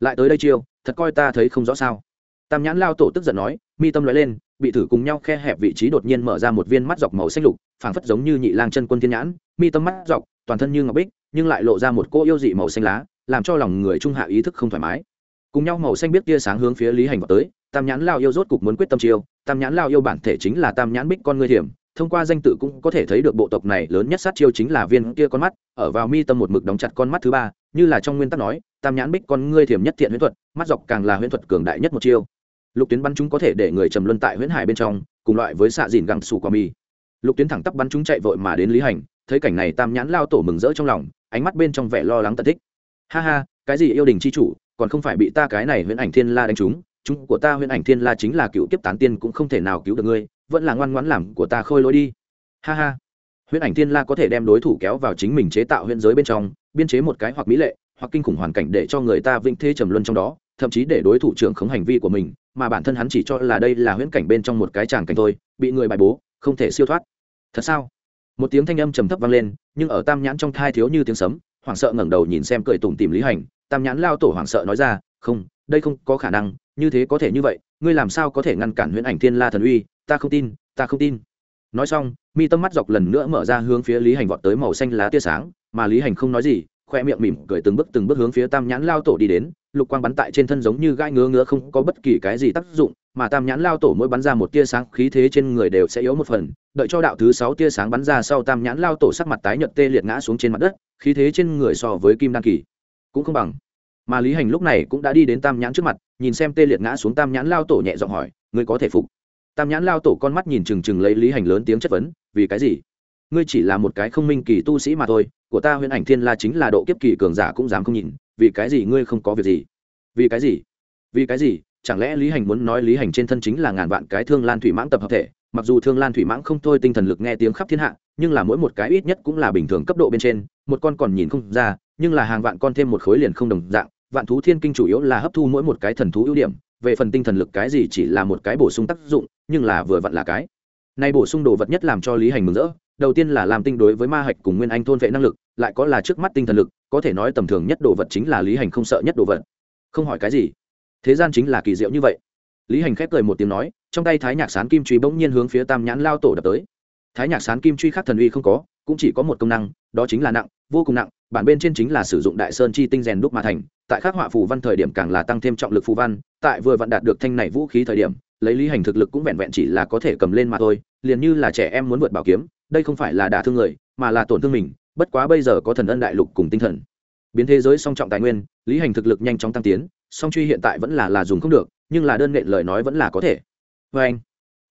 S1: Lại tới đây chiêu, thật coi ta thấy không rõ sao. Tam nhãn lao tổ tức giận nói, mi tâm nói lên, bị thử cùng nhau khe hẹp vị trí đột nhiên mở ra một viên mắt dọc màu xanh lục, phảng phất giống như nhị lang chân quân thiên nhãn, mi tâm mắt dọc, toàn thân như ngọc bích, nhưng lại lộ ra một cô yêu dị màu xanh lá, làm cho lòng người trung hạ ý thức không thoải mái. Cùng nhau màu xanh biết tia sáng hướng phía lý hành vào tới, tam nhãn lao yêu rốt cục muốn quyết tâm chiêu, tam nhãn lao yêu bản thể chính là tam nhãn bích con ngươi thiểm thông qua danh tự cũng có thể thấy được bộ tộc này lớn nhất sát chiêu chính là viên kia con mắt ở vào mi tâm một mực đóng chặt con mắt thứ ba như là trong nguyên tắc nói tam nhãn bích con ngươi thiểm nhất thiện huyễn thuật mắt dọc càng là huyễn thuật cường đại nhất một chiêu. Lục tuyến bắn chúng có thể để người trầm luân tại huyễn hải bên trong cùng loại với xạ dìn gẳng xù qua mi lục tuyến thẳng tắp bắn chúng chạy vội mà đến lý hành thấy cảnh này tam nhãn lao tổ mừng rỡ trong lòng ánh mắt bên trong vẻ lo lắng tận thích. Ha ha cái gì yêu đình chi chủ còn không phải bị ta cái này huyễn ảnh thiên la đánh chúng, chúng của ta huyễn ảnh thiên la chính là cựu kiếp tán tiên cũng không thể nào cứu được ngươi vẫn là ngoan ngoãn làm của ta khôi lỗi đi. Ha ha. Huyễn ảnh thiên la có thể đem đối thủ kéo vào chính mình chế tạo huyễn giới bên trong, biên chế một cái hoặc mỹ lệ, hoặc kinh khủng hoàn cảnh để cho người ta vĩnh thế trầm luân trong đó, thậm chí để đối thủ trưởng khống hành vi của mình, mà bản thân hắn chỉ cho là đây là huyễn cảnh bên trong một cái tràng cảnh thôi, bị người bài bố, không thể siêu thoát. Thật sao? Một tiếng thanh âm trầm thấp vang lên, nhưng ở tam nhãn trong thai thiếu như tiếng sấm, hoảng sợ ngẩng đầu nhìn xem cười tủm tìm lý hành, tam nhãn lao tổ hoảng sợ nói ra, không, đây không có khả năng, như thế có thể như vậy, ngươi làm sao có thể ngăn cản huyễn ảnh thiên la thần uy ta không tin, ta không tin. Nói xong, mi tâm mắt dọc lần nữa mở ra hướng phía lý hành vọt tới màu xanh lá tia sáng, mà lý hành không nói gì, khoe miệng mỉm cười từng bước từng bước hướng phía tam nhãn lao tổ đi đến, lục quang bắn tại trên thân giống như gai ngứa ngứa không có bất kỳ cái gì tác dụng, mà tam nhãn lao tổ mỗi bắn ra một tia sáng, khí thế trên người đều sẽ yếu một phần, đợi cho đạo thứ sáu tia sáng bắn ra sau tam nhãn lao tổ sắc mặt tái nhợt tê liệt ngã xuống trên mặt đất, khí thế trên người so với kim đan kỳ cũng không bằng. Mà lý hành lúc này cũng đã đi đến tam nhãn trước mặt, nhìn xem tê liệt ngã xuống tam nhãn lao tổ nhẹ giọng hỏi, ngươi có thể phục tam nhãn lao tổ con mắt nhìn trừng trừng lấy lý hành lớn tiếng chất vấn, vì cái gì? Ngươi chỉ là một cái không minh kỳ tu sĩ mà thôi, của ta huyễn ảnh thiên la chính là độ kiếp kỳ cường giả cũng dám không nhìn, vì cái gì ngươi không có việc gì? Vì cái gì? Vì cái gì? Chẳng lẽ lý hành muốn nói lý hành trên thân chính là ngàn vạn cái thương lan thủy mãng tập hợp thể? Mặc dù thương lan thủy mãng không thôi tinh thần lực nghe tiếng khắp thiên hạ, nhưng là mỗi một cái ít nhất cũng là bình thường cấp độ bên trên, một con còn nhìn không ra, nhưng là hàng vạn con thêm một khối liền không đồng dạng, vạn thú thiên kinh chủ yếu là hấp thu mỗi một cái thần thú ưu điểm về phần tinh thần lực cái gì chỉ là một cái bổ sung tác dụng, nhưng là vừa vặn là cái. Này bổ sung đồ vật nhất làm cho lý hành mừng rỡ, đầu tiên là làm tinh đối với ma hạch cùng nguyên anh thôn vệ năng lực, lại có là trước mắt tinh thần lực, có thể nói tầm thường nhất đồ vật chính là lý hành không sợ nhất đồ vật. Không hỏi cái gì. Thế gian chính là kỳ diệu như vậy. Lý hành khép cười một tiếng nói, trong tay thái nhạc sán kim truy bỗng nhiên hướng phía tam nhãn lao tổ đập tới. Thái nhạc sán kim truy khác thần uy không có, cũng chỉ có một công năng, đó chính là nặng, vô cùng nặng, bản bên trên chính là sử dụng đại sơn chi tinh rèn đúc mà thành tại khắc họa phù văn thời điểm càng là tăng thêm trọng lực phù văn, tại vừa vặn đạt được thanh này vũ khí thời điểm, lấy lý hành thực lực cũng vẹn vẹn chỉ là có thể cầm lên mà thôi, liền như là trẻ em muốn vượt bảo kiếm, đây không phải là đả thương người, mà là tổn thương mình, bất quá bây giờ có thần ân đại lục cùng tinh thần. Biến thế giới song trọng tài nguyên, lý hành thực lực nhanh chóng tăng tiến, song truy hiện tại vẫn là là dùng không được, nhưng là đơn nện lời nói vẫn là có thể. Vê anh,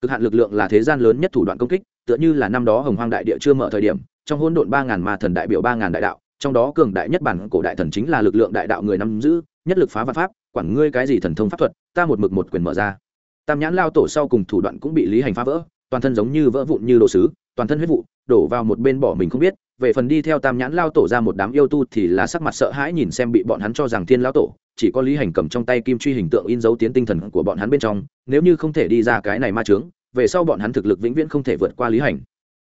S1: cực hạn lực lượng là thế gian lớn nhất thủ đoạn công kích, tựa như là năm đó hồng hoang đại địa chưa mở thời điểm, trong hỗn độn ba ngàn ma thần đại biểu ba ngàn đại đạo trong đó cường đại nhất bản cổ đại thần chính là lực lượng đại đạo người nắm giữ, nhất lực phá văn pháp, quản ngươi cái gì thần thông pháp thuật, ta một mực một quyền mở ra. Tam nhãn lao tổ sau cùng thủ đoạn cũng bị lý hành phá vỡ, toàn thân giống như vỡ vụn như đồ sứ, toàn thân huyết vụ, đổ vào một bên bỏ mình không biết, về phần đi theo tam nhãn lao tổ ra một đám yêu tu thì là sắc mặt sợ hãi nhìn xem bị bọn hắn cho rằng thiên lao tổ, chỉ có lý hành cầm trong tay kim truy hình tượng in dấu tiến tinh thần của bọn hắn bên trong, nếu như không thể đi ra cái này ma trướng về sau bọn hắn thực lực vĩnh viễn không thể vượt qua lý hành.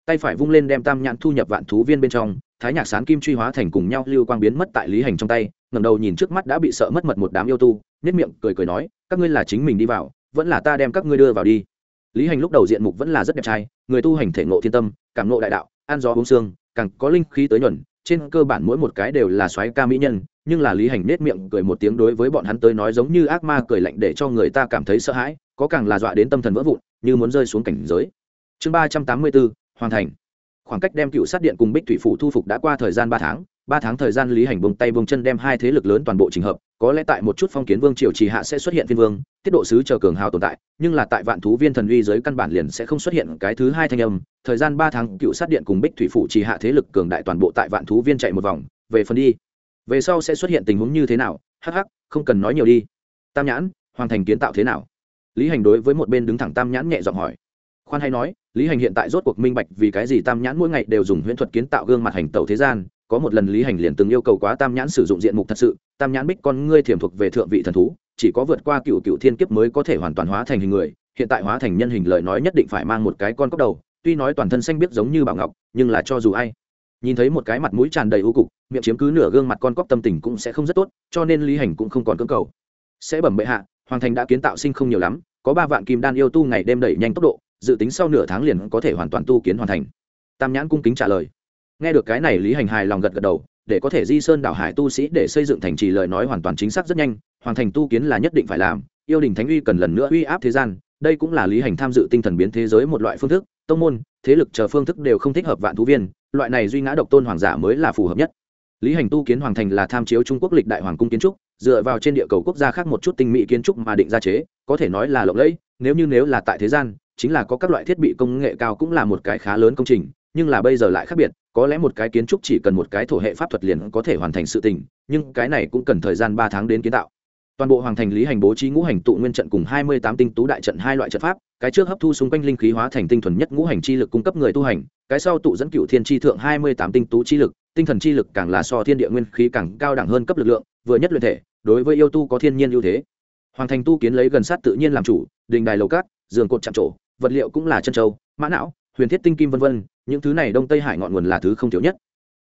S1: Tay phải vung lên đem tam nhãn thu nhập vạn thú viên bên trong thái nhạc sán kim truy hóa thành cùng nhau lưu quang biến mất tại lý hành trong tay ngầm đầu nhìn trước mắt đã bị sợ mất mật một đám yêu tu nhất miệng cười cười nói, các ngươi là chính mình đi vào, vẫn là ta đem các ngươi đưa vào đi. Lý hành lúc đầu diện mục vẫn là rất đẹp trai, người tu hành thể ngộ thiên tâm, cảm ngộ đại đạo, ăn gió uống xương càng có linh khí tới nhuần, trên cơ bản mỗi một cái đều là soái ca mỹ nhân, nhưng là lý hành nết miệng cười một tiếng đối với bọn hắn tới nói giống như ác ma cười lạnh để cho người ta cảm thấy sợ hãi, có càng là dọa đến tâm thần vỡ vụn, như muốn rơi xuống cảnh giới. Chương ba trăm tám mươi bốn hoàn thành khoảng cách đem cựu sát điện cùng bích thủy phủ thu phục đã qua thời gian ba tháng ba tháng thời gian lý hành bông tay bông chân đem hai thế lực lớn toàn bộ trình hợp, có lẽ tại một chút phong kiến vương triều trì hạ sẽ xuất hiện phiên vương, tiết độ sứ chờ cường hào tồn tại, nhưng là tại vạn thú viên thần uy giới căn bản liền sẽ không xuất hiện cái thứ hai thanh âm, thời gian ba tháng cựu sát điện cùng bích thủy phủ trì hạ thế lực cường đại toàn bộ tại vạn thú viên chạy một vòng, về phần đi, về sau sẽ xuất hiện tình huống như thế nào, hắc hắc, không cần nói nhiều đi. Tam nhãn hoàn thành kiến tạo thế nào? Lý hành đối với một bên đứng thẳng tam nhãn nhẹ giọng hỏi. Khoan hay nói lý hành hiện tại rốt cuộc minh bạch vì cái gì tam nhãn mỗi ngày đều dùng huyễn thuật kiến tạo gương mặt hành tẩu thế gian. Có một lần lý hành liền từng yêu cầu quá tam nhãn sử dụng diện mục thật sự. Tam nhãn bích con ngươi thiềm thuộc về thượng vị thần thú, chỉ có vượt qua cựu cựu thiên kiếp mới có thể hoàn toàn hóa thành hình người. Hiện tại hóa thành nhân hình lời nói nhất định phải mang một cái con cốc đầu. Tuy nói toàn thân xanh biết giống như bảo ngọc, nhưng là cho dù ai nhìn thấy một cái mặt mũi tràn đầy u cục, miệng chiếm cứ nửa gương mặt con cóc tâm tình cũng sẽ không rất tốt, cho nên lý hành cũng không còn cưỡng cầu. Sẽ bẩm bệ hạ, hoàng thành đã kiến tạo sinh không nhiều lắm, có ba vạn kim đan yêu tu ngày đêm đẩy nhanh tốc độ dự tính sau nửa tháng liền có thể hoàn toàn tu kiến hoàn thành. Tam nhãn cung kính trả lời. Nghe được cái này, lý hành hài lòng gật gật đầu, để có thể di sơn đảo hải tu sĩ để xây dựng thành trì lời nói hoàn toàn chính xác rất nhanh, hoàn thành tu kiến là nhất định phải làm, yêu đình thánh uy cần lần nữa uy áp thế gian, đây cũng là lý hành tham dự tinh thần biến thế giới một loại phương thức, tông môn, thế lực chờ phương thức đều không thích hợp vạn thú viên, loại này duy ngã độc tôn hoàng giả mới là phù hợp nhất. Lý hành tu kiến hoàng thành là tham chiếu trung quốc lịch đại hoàng cung kiến trúc, dựa vào trên địa cầu quốc gia khác một chút tinh mỹ kiến trúc mà định ra chế, có thể nói là lộng lẫy, nếu như nếu là tại thế gian chính là có các loại thiết bị công nghệ cao cũng là một cái khá lớn công trình, nhưng là bây giờ lại khác biệt, có lẽ một cái kiến trúc chỉ cần một cái thổ hệ pháp thuật liền có thể hoàn thành sự tình, nhưng cái này cũng cần thời gian ba tháng đến kiến tạo. Toàn bộ hoàng thành lý hành bố trí ngũ hành tụ nguyên trận cùng hai mươi tám tinh tú đại trận hai loại trận pháp, cái trước hấp thu xung quanh linh khí hóa thành tinh thuần nhất ngũ hành chi lực cung cấp người tu hành, cái sau tụ dẫn cựu thiên chi thượng hai mươi tám tinh tú chi lực, tinh thần chi lực càng là so thiên địa nguyên khí càng cao đẳng hơn cấp lực lượng, vừa nhất luyện thể, đối với yêu tu có thiên nhiên ưu thế. Hoàng thành tu kiến lấy gần sát tự nhiên làm chủ, đình đài lầu cát, giường cột chạm trổ vật liệu cũng là chân châu, mã não, huyền thiết tinh kim vân vân, những thứ này đông tây hải ngọn nguồn là thứ không thiếu nhất.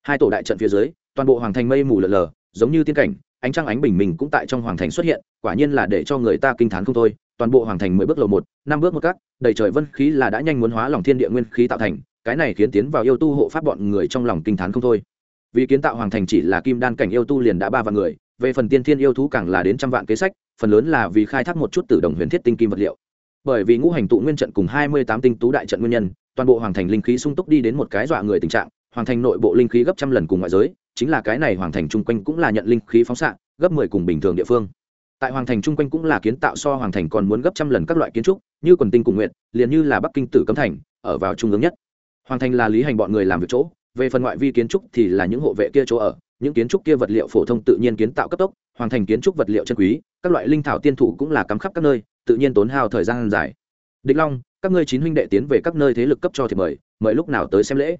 S1: Hai tổ đại trận phía dưới, toàn bộ hoàng thành mây mù lờ lờ, giống như tiên cảnh, ánh trăng ánh bình mình cũng tại trong hoàng thành xuất hiện, quả nhiên là để cho người ta kinh t h á n không thôi. Toàn bộ hoàng thành mười bước lầu một, năm bước một cắt, đầy trời vân khí là đã nhanh muốn hóa lòng thiên địa nguyên khí tạo thành, cái này khiến tiến vào yêu tu hộ pháp bọn người trong lòng kinh t h á n không thôi. Vì kiến tạo hoàng thành chỉ là kim đan cảnh yêu tu liền đã ba vạn người, về phần tiên thiên yêu thú càng là đến trăm vạn kế sách, phần lớn là vì khai thác một chút từ đồng huyền thiết tinh kim vật liệu bởi vì ngũ hành tụ nguyên trận cùng hai mươi tám tinh tú đại trận nguyên nhân, toàn bộ hoàng thành linh khí sung túc đi đến một cái dọa người tình trạng, hoàng thành nội bộ linh khí gấp trăm lần cùng ngoại giới, chính là cái này hoàng thành chung quanh cũng là nhận linh khí phóng xạ, gấp mười cùng bình thường địa phương. Tại hoàng thành chung quanh cũng là kiến tạo so hoàng thành còn muốn gấp trăm lần các loại kiến trúc, như quần tinh cùng nguyện liền như là bắc kinh tử cấm thành, ở vào trung ương nhất. Hoàng thành là lý hành bọn người làm việc chỗ, về phần ngoại vi kiến trúc thì là những hộ vệ kia chỗ ở, những kiến trúc kia vật liệu phổ thông tự nhiên kiến tạo cấp tốc, hoàng thành kiến trúc vật liệu chân quý, các loại linh thảo tiên thủ cũng là cắm khắp các nơi tự nhiên tốn hao thời gian dài. Địch long, các ngươi chín huynh đệ tiến về các nơi thế lực cấp cho thì mời mời lúc nào tới xem lễ?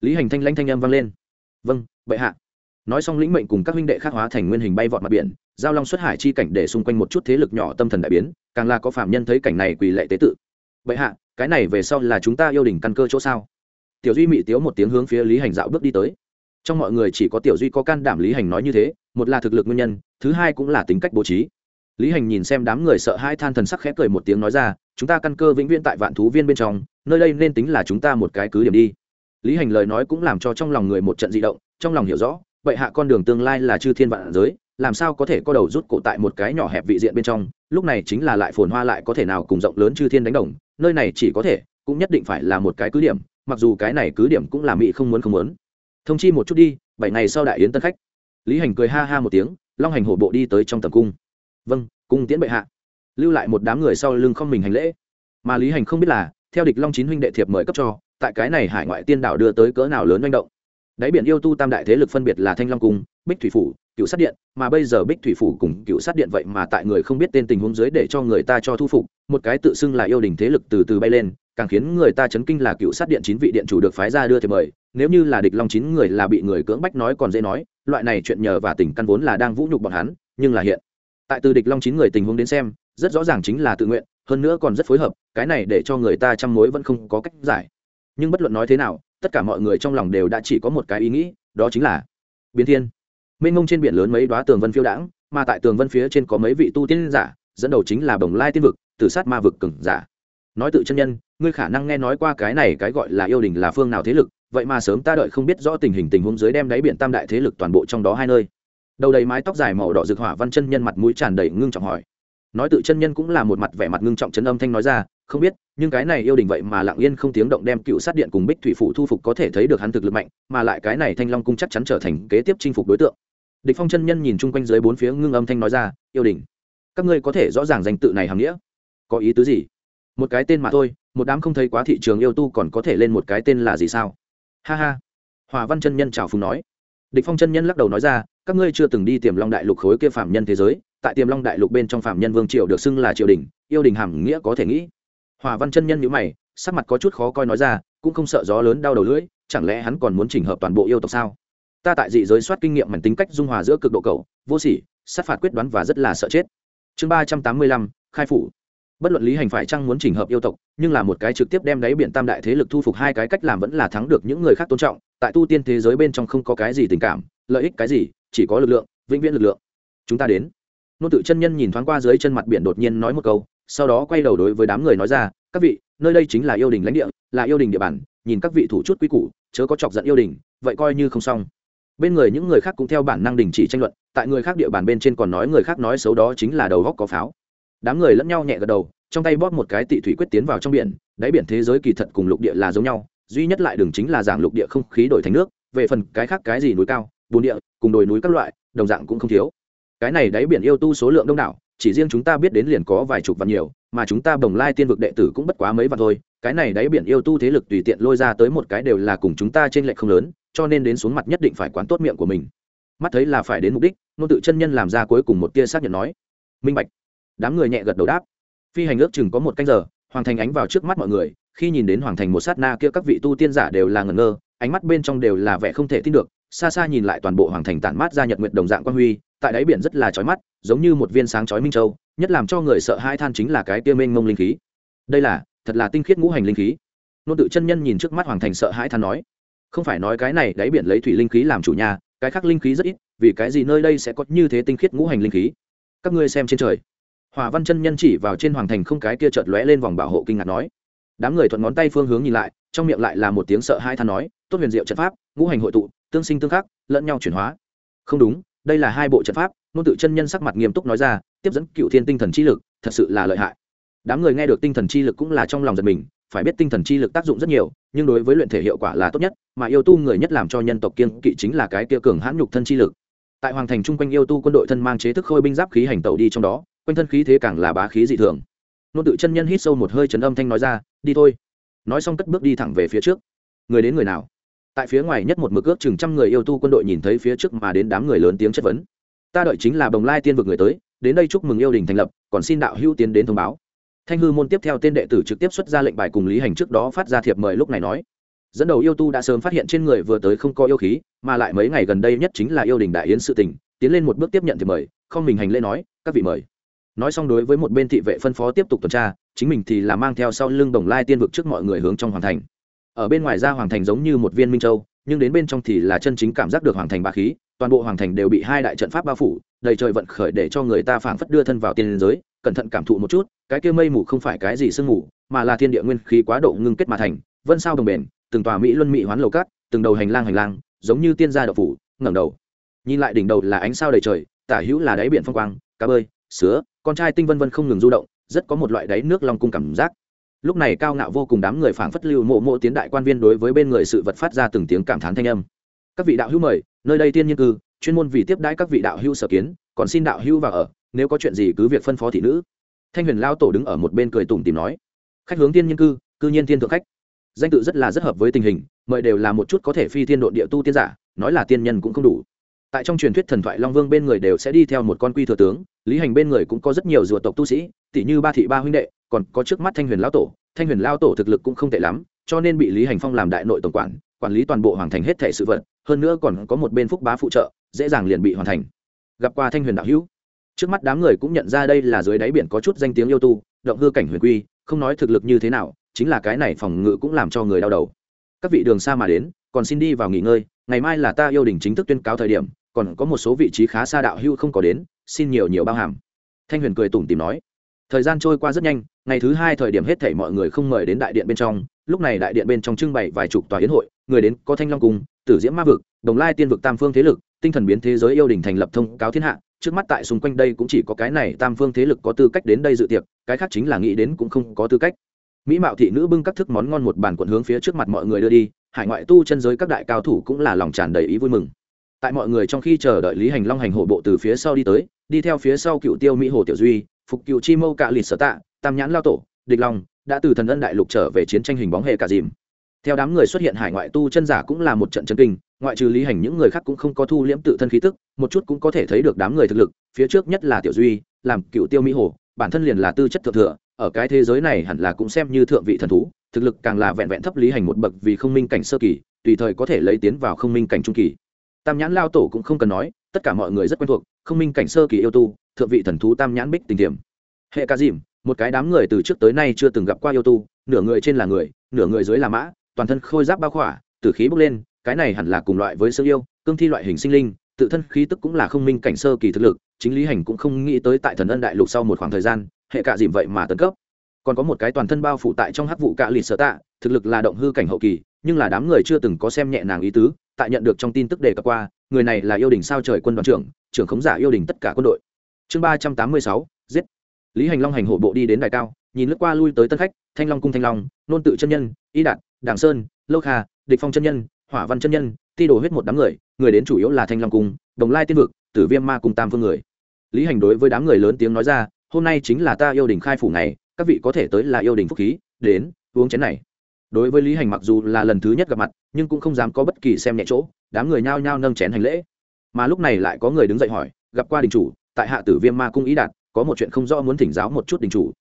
S1: Lý hành thanh lanh thanh âm vang lên. Vâng bệ hạ. Nói xong lĩnh mệnh cùng các huynh đệ khác hóa thành nguyên hình bay vọt mặt biển, giao long xuất hải chi cảnh để xung quanh một chút thế lực nhỏ tâm thần đại biến, càng là có phạm nhân thấy cảnh này quỳ lệ tế tự. Bệ hạ, cái này về sau là chúng ta yêu đỉnh căn cơ chỗ sao? Tiểu duy mị tiếu một tiếng hướng phía lý hành dạo bước đi tới. Trong mọi người chỉ có tiểu duy có can đảm lý hành nói như thế, một là thực lực nguyên nhân, thứ hai cũng là tính cách bố trí lý hành nhìn xem đám người sợ hai than thần sắc khẽ cười một tiếng nói ra, chúng ta căn cơ vĩnh viễn tại vạn thú viên bên trong, nơi đây nên tính là chúng ta một cái cứ điểm đi. Lý hành lời nói cũng làm cho trong lòng người một trận di động, trong lòng hiểu rõ, vậy hạ con đường tương lai là chư thiên vạn giới, làm sao có thể có đầu rút cổ tại một cái nhỏ hẹp vị diện bên trong, lúc này chính là lại phồn hoa lại có thể nào cùng rộng lớn chư thiên đánh đồng, nơi này chỉ có thể, cũng nhất định phải là một cái cứ điểm, mặc dù cái này cứ điểm cũng là mỹ không muốn không muốn. Thông chi một chút đi, bảy ngày sau đại yến tân khách. Lý hành cười ha ha một tiếng, long hành hổ bộ đi tới trong tầm cung vâng cung tiễn bệ hạ. Lưu lại một đám người sau lưng không mình hành lễ. Mà lý hành không biết là, theo địch long chín huynh đệ thiệp mời cấp cho, tại cái này hải ngoại tiên đảo đưa tới cỡ nào lớn manh động. Đáy biển yêu tu tam đại thế lực phân biệt là thanh long cung, bích thủy phủ, cựu sát điện, mà bây giờ bích thủy phủ cùng cựu sát điện vậy mà tại người không biết tên tình huống dưới để cho người ta cho thu phục, một cái tự xưng là yêu đình thế lực từ từ bay lên, càng khiến người ta chấn kinh là cựu sát điện chín vị điện chủ được phái ra đưa thiệp mời, nếu như là địch long chín người là bị người cưỡng bách nói còn dễ nói, loại này chuyện nhờ và tình căn vốn là đang vũ nhục bọn hắn, nhưng là hiện tại từ địch long chín người tình huống đến xem, rất rõ ràng chính là tự nguyện, hơn nữa còn rất phối hợp, cái này để cho người ta chăm mối vẫn không có cách giải. Nhưng bất luận nói thế nào, tất cả mọi người trong lòng đều đã chỉ có một cái ý nghĩ, đó chính là biến thiên. Mênh mông trên biển lớn mấy đoá tường vân phiêu đãng, mà tại tường vân phía trên có mấy vị tu tiên giả, dẫn đầu chính là bồng lai tiên vực, tử sát ma vực cừng giả. Nói tự chân nhân, ngươi khả năng nghe nói qua cái này cái gọi là yêu đình là phương nào thế lực, vậy mà sớm ta đợi không biết rõ tình hình tình huống dưới đem đáy biển tam đại thế lực toàn bộ trong đó hai nơi đầu đầy mái tóc dài màu đỏ rực hỏa văn chân nhân mặt mũi tràn đầy ngưng trọng hỏi. Nói tự chân nhân cũng là một mặt vẻ mặt ngưng trọng chấn âm thanh nói ra, không biết, nhưng cái này yêu đình vậy mà lặng yên không tiếng động đem cựu sát điện cùng bích thủy phủ thu phục có thể thấy được hắn thực lực mạnh, mà lại cái này thanh long cung chắc chắn trở thành kế tiếp chinh phục đối tượng. Địch phong chân nhân nhìn chung quanh dưới bốn phía ngưng âm thanh nói ra, yêu đình, các ngươi có thể rõ ràng danh tự này hàm nghĩa. Có ý tứ gì? Một cái tên mà thôi, một đám không thấy quá thị trường yêu tu còn có thể lên một cái tên là gì sao? Ha ha. Hòa văn chân nhân chào phùng nói. Địch phong chân nhân lắc đầu nói ra các ngươi chưa từng đi tiềm long đại lục khối kia phạm nhân thế giới, tại tiềm long đại lục bên trong phạm nhân vương triều được xưng là triều đình, yêu đình hàm nghĩa có thể nghĩ. Hòa văn chân nhân nhữ mày, sắc mặt có chút khó coi nói ra, cũng không sợ gió lớn đau đầu lưỡi, chẳng lẽ hắn còn muốn chỉnh hợp toàn bộ yêu tộc sao? Ta tại dị giới soát kinh nghiệm mảnh tính cách dung hòa giữa cực độ cầu vô sỉ, sát phạt quyết đoán và rất là sợ chết. Chương ba trăm tám mươi lăm, khai phủ. Bất luận lý hành phải chăng muốn chỉnh hợp yêu tộc, nhưng là một cái trực tiếp đem đáy biển tam đại thế lực thu phục hai cái cách làm vẫn là thắng được những người khác tôn trọng, tại tu tiên thế giới bên trong không có cái gì tình cảm lợi ích cái gì, chỉ có lực lượng, vĩnh viễn lực lượng. Chúng ta đến. Nô tự chân nhân nhìn thoáng qua dưới chân mặt biển đột nhiên nói một câu, sau đó quay đầu đối với đám người nói ra, các vị, nơi đây chính là yêu đình lãnh địa, là yêu đình địa bàn, nhìn các vị thủ chút quy củ, chớ có chọc giận yêu đình, vậy coi như không xong. Bên người những người khác cũng theo bản năng đình chỉ tranh luận, tại người khác địa bàn bên trên còn nói người khác nói xấu đó chính là đầu góc có pháo. Đám người lẫn nhau nhẹ gật đầu, trong tay bóp một cái tị thủy quyết tiến vào trong biển, đáy biển thế giới kỳ thật cùng lục địa là giống nhau, duy nhất lại đường chính là giảng lục địa không khí đổi thành nước, về phần cái khác cái gì núi cao bùn địa, cùng đồi núi các loại, đồng dạng cũng không thiếu. Cái này đáy biển yêu tu số lượng đông đảo, chỉ riêng chúng ta biết đến liền có vài chục vạn nhiều, mà chúng ta bồng lai tiên vực đệ tử cũng bất quá mấy vạn thôi. Cái này đáy biển yêu tu thế lực tùy tiện lôi ra tới một cái đều là cùng chúng ta trên lệch không lớn, cho nên đến xuống mặt nhất định phải quán tốt miệng của mình. Mắt thấy là phải đến mục đích, nôn tự chân nhân làm ra cuối cùng một tia xác nhận nói. Minh bạch. Đám người nhẹ gật đầu đáp. Phi hành ước chừng có một canh giờ, hoàng thành ánh vào trước mắt mọi người, khi nhìn đến hoàng thành một sát na kia các vị tu tiên giả đều là ngẩn ngơ, ánh mắt bên trong đều là vẻ không thể tin được xa xa nhìn lại toàn bộ hoàng thành tản mát ra nhật nguyệt đồng dạng quan huy, tại đáy biển rất là chói mắt, giống như một viên sáng chói minh châu, nhất làm cho người sợ hai than chính là cái kia mênh mông linh khí. Đây là, thật là tinh khiết ngũ hành linh khí. Nô tự chân nhân nhìn trước mắt hoàng thành sợ hãi than nói, không phải nói cái này đáy biển lấy thủy linh khí làm chủ nhà, cái khác linh khí rất ít, vì cái gì nơi đây sẽ có như thế tinh khiết ngũ hành linh khí? Các ngươi xem trên trời. Hòa văn chân nhân chỉ vào trên hoàng thành không cái kia chợt lóe lên vòng bảo hộ kinh ngạc nói. Đám người thuận ngón tay phương hướng nhìn lại, trong miệng lại là một tiếng sợ hai than nói, tốt huyền diệu trận pháp, ngũ hành hội tụ tương sinh tương khắc, lẫn nhau chuyển hóa. Không đúng, đây là hai bộ trận pháp, nôn tự chân nhân sắc mặt nghiêm túc nói ra, tiếp dẫn cựu thiên tinh thần chi lực, thật sự là lợi hại. Đám người nghe được tinh thần chi lực cũng là trong lòng giật mình, phải biết tinh thần chi lực tác dụng rất nhiều, nhưng đối với luyện thể hiệu quả là tốt nhất, mà yêu tu người nhất làm cho nhân tộc kiên kỵ chính là cái kia cường hãn nhục thân chi lực. Tại hoàng thành chung quanh yêu tu quân đội thân mang chế thức khôi binh giáp khí hành tẩu đi trong đó, quanh thân khí thế càng là bá khí dị thường. Nôn tự chân nhân hít sâu một hơi chấn âm thanh nói ra, đi thôi. Nói xong cất bước đi thẳng về phía trước. Người đến người nào? Tại phía ngoài nhất một mực ước chừng trăm người yêu tu quân đội nhìn thấy phía trước mà đến đám người lớn tiếng chất vấn. Ta đợi chính là bồng lai tiên vực người tới, đến đây chúc mừng yêu đình thành lập, còn xin đạo hữu tiến đến thông báo. Thanh hư môn tiếp theo tên đệ tử trực tiếp xuất ra lệnh bài cùng lý hành trước đó phát ra thiệp mời lúc này nói. Dẫn đầu yêu tu đã sớm phát hiện trên người vừa tới không có yêu khí, mà lại mấy ngày gần đây nhất chính là yêu đình đại yến sự tình, tiến lên một bước tiếp nhận thiệp mời, không mình hành lễ nói, các vị mời. Nói xong đối với một bên thị vệ phân phó tiếp tục tuần tra, chính mình thì là mang theo sau lưng đồng lai tiên vực trước mọi người hướng trong hoàn thành ở bên ngoài ra hoàng thành giống như một viên minh châu, nhưng đến bên trong thì là chân chính cảm giác được hoàng thành bá khí, toàn bộ hoàng thành đều bị hai đại trận pháp bao phủ, đầy trời vận khởi để cho người ta phảng phất đưa thân vào tiên giới, cẩn thận cảm thụ một chút, cái kia mây mù không phải cái gì sương mù, mà là thiên địa nguyên khí quá độ ngưng kết mà thành, vân sao đồng bền, từng tòa mỹ luân mỹ hoán lầu cát, từng đầu hành lang hành lang, giống như tiên gia đậu phủ, ngẩng đầu. Nhìn lại đỉnh đầu là ánh sao đầy trời, tả hữu là đáy biển phong quang, cá bơi, sứa, con trai tinh vân vân không ngừng du động, rất có một loại đáy nước long cung cảm giác lúc này cao ngạo vô cùng đám người phảng phất lưu mộ mộ tiến đại quan viên đối với bên người sự vật phát ra từng tiếng cảm thán thanh âm. Các vị đạo hữu mời, nơi đây tiên nhiên cư, chuyên môn vì tiếp đãi các vị đạo hữu sở kiến, còn xin đạo hữu vào ở, nếu có chuyện gì cứ việc phân phó thị nữ. Thanh huyền lao tổ đứng ở một bên cười tủm tìm nói, khách hướng tiên nhiên cư cư nhiên tiên thượng khách. Danh tự rất là rất hợp với tình hình, mời đều là một chút có thể phi thiên độ địa tu tiên giả, nói là tiên nhân cũng không đủ. Tại trong truyền thuyết thần thoại long vương bên người đều sẽ đi theo một con quy thừa tướng, lý hành bên người cũng có rất nhiều rùa tộc tu sĩ tỷ như ba thị ba huynh đệ còn có trước mắt thanh huyền lao tổ, thanh huyền lao tổ thực lực cũng không tệ lắm, cho nên bị lý hành phong làm đại nội tổng quản quản lý toàn bộ hoàng thành hết thể sự vật, hơn nữa còn có một bên phúc bá phụ trợ, dễ dàng liền bị hoàn thành. Gặp qua thanh huyền đạo hữu, trước mắt đám người cũng nhận ra đây là dưới đáy biển có chút danh tiếng yêu tu, động hư cảnh huyền quy, không nói thực lực như thế nào, chính là cái này phòng ngự cũng làm cho người đau đầu. Các vị đường xa mà đến, còn xin đi vào nghỉ ngơi, ngày mai là ta yêu đình chính thức tuyên cáo thời điểm, còn có một số vị trí khá xa đạo hưu không có đến, xin nhiều nhiều bao hàm. Thanh huyền cười tủm tìm nói. Thời gian trôi qua rất nhanh ngày thứ hai thời điểm hết thảy mọi người không mời đến đại điện bên trong, lúc này đại điện bên trong trưng bày vài chục tòa hiến hội, người đến có thanh long cung, tử diễm ma vực, đồng lai tiên vực tam phương thế lực, tinh thần biến thế giới yêu đình thành lập thông cáo thiên hạ. Trước mắt tại xung quanh đây cũng chỉ có cái này tam phương thế lực có tư cách đến đây dự tiệc, cái khác chính là nghĩ đến cũng không có tư cách. Mỹ mạo thị nữ bưng các thức món ngon một bàn quận hướng phía trước mặt mọi người đưa đi, hải ngoại tu chân giới các đại cao thủ cũng là lòng tràn đầy ý vui mừng. Tại mọi người trong khi chờ đợi lý hành long hành hổ bộ từ phía sau đi tới, đi theo phía sau cựu tiêu mỹ hồ tiểu duy, phục cựu chi mâu cạ lịt sở tạ tam nhãn lao tổ, địch long, đã từ thần ân đại lục trở về chiến tranh hình bóng hệ cả dìm. Theo đám người xuất hiện hải ngoại tu chân giả cũng là một trận chân kinh, ngoại trừ lý hành những người khác cũng không có thu liễm tự thân khí tức, một chút cũng có thể thấy được đám người thực lực, phía trước nhất là tiểu duy, làm cựu tiêu mỹ hồ, bản thân liền là tư chất thượng thừa, ở cái thế giới này hẳn là cũng xem như thượng vị thần thú, thực lực càng là vẹn vẹn thấp lý hành một bậc vì không minh cảnh sơ kỳ, tùy thời có thể lấy tiến vào không minh cảnh trung kỳ. Tam nhãn lao tổ cũng không cần nói, tất cả mọi người rất quen thuộc, không minh cảnh sơ kỳ yêu tu, thượng vị thần thú tam nhãn bích tình tiềm. Hệ ca dìm một cái đám người từ trước tới nay chưa từng gặp qua yêu tu, nửa người trên là người, nửa người dưới là mã, toàn thân khôi giáp bao khỏa từ khí bốc lên, cái này hẳn là cùng loại với sơ yêu, cương thi loại hình sinh linh, tự thân khí tức cũng là không minh cảnh sơ kỳ thực lực, chính lý hành cũng không nghĩ tới tại thần ân đại lục sau một khoảng thời gian, hệ cạ dìm vậy mà tấn cấp. Còn có một cái toàn thân bao phủ tại trong hắc vụ cạ lịt sở tạ, thực lực là động hư cảnh hậu kỳ, nhưng là đám người chưa từng có xem nhẹ nàng ý tứ, tại nhận được trong tin tức đề cập qua, người này là yêu đình sao trời quân đoàn trưởng trưởng khống giả yêu đình tất cả quân đội. Chương ba trăm tám mươi sáu, giết lý hành long hành hộ bộ đi đến đài cao, nhìn lướt qua lui tới tân khách, thanh long cung thanh long, nôn tự chân nhân, y đạt, đảng sơn, lâu kha, địch phong chân nhân, hỏa văn chân nhân, ti đồ huyết một đám người người đến chủ yếu là thanh long cung, đồng lai tiên vực, tử viêm ma cung tam phương người. Lý hành đối với đám người lớn tiếng nói ra, hôm nay chính là ta yêu đình khai phủ này các vị có thể tới là yêu đình phúc khí, đến, uống chén này. Đối với lý hành mặc dù là lần thứ nhất gặp mặt, nhưng cũng không dám có bất kỳ xem nhẹ chỗ, đám người nhao nhao nâng chén hành lễ. Mà lúc này lại có người đứng dậy hỏi, gặp qua đình chủ, tại hạ tử viêm ma cung ý đạt có một chuyện không rõ muốn thỉnh giáo một chút đình chủ.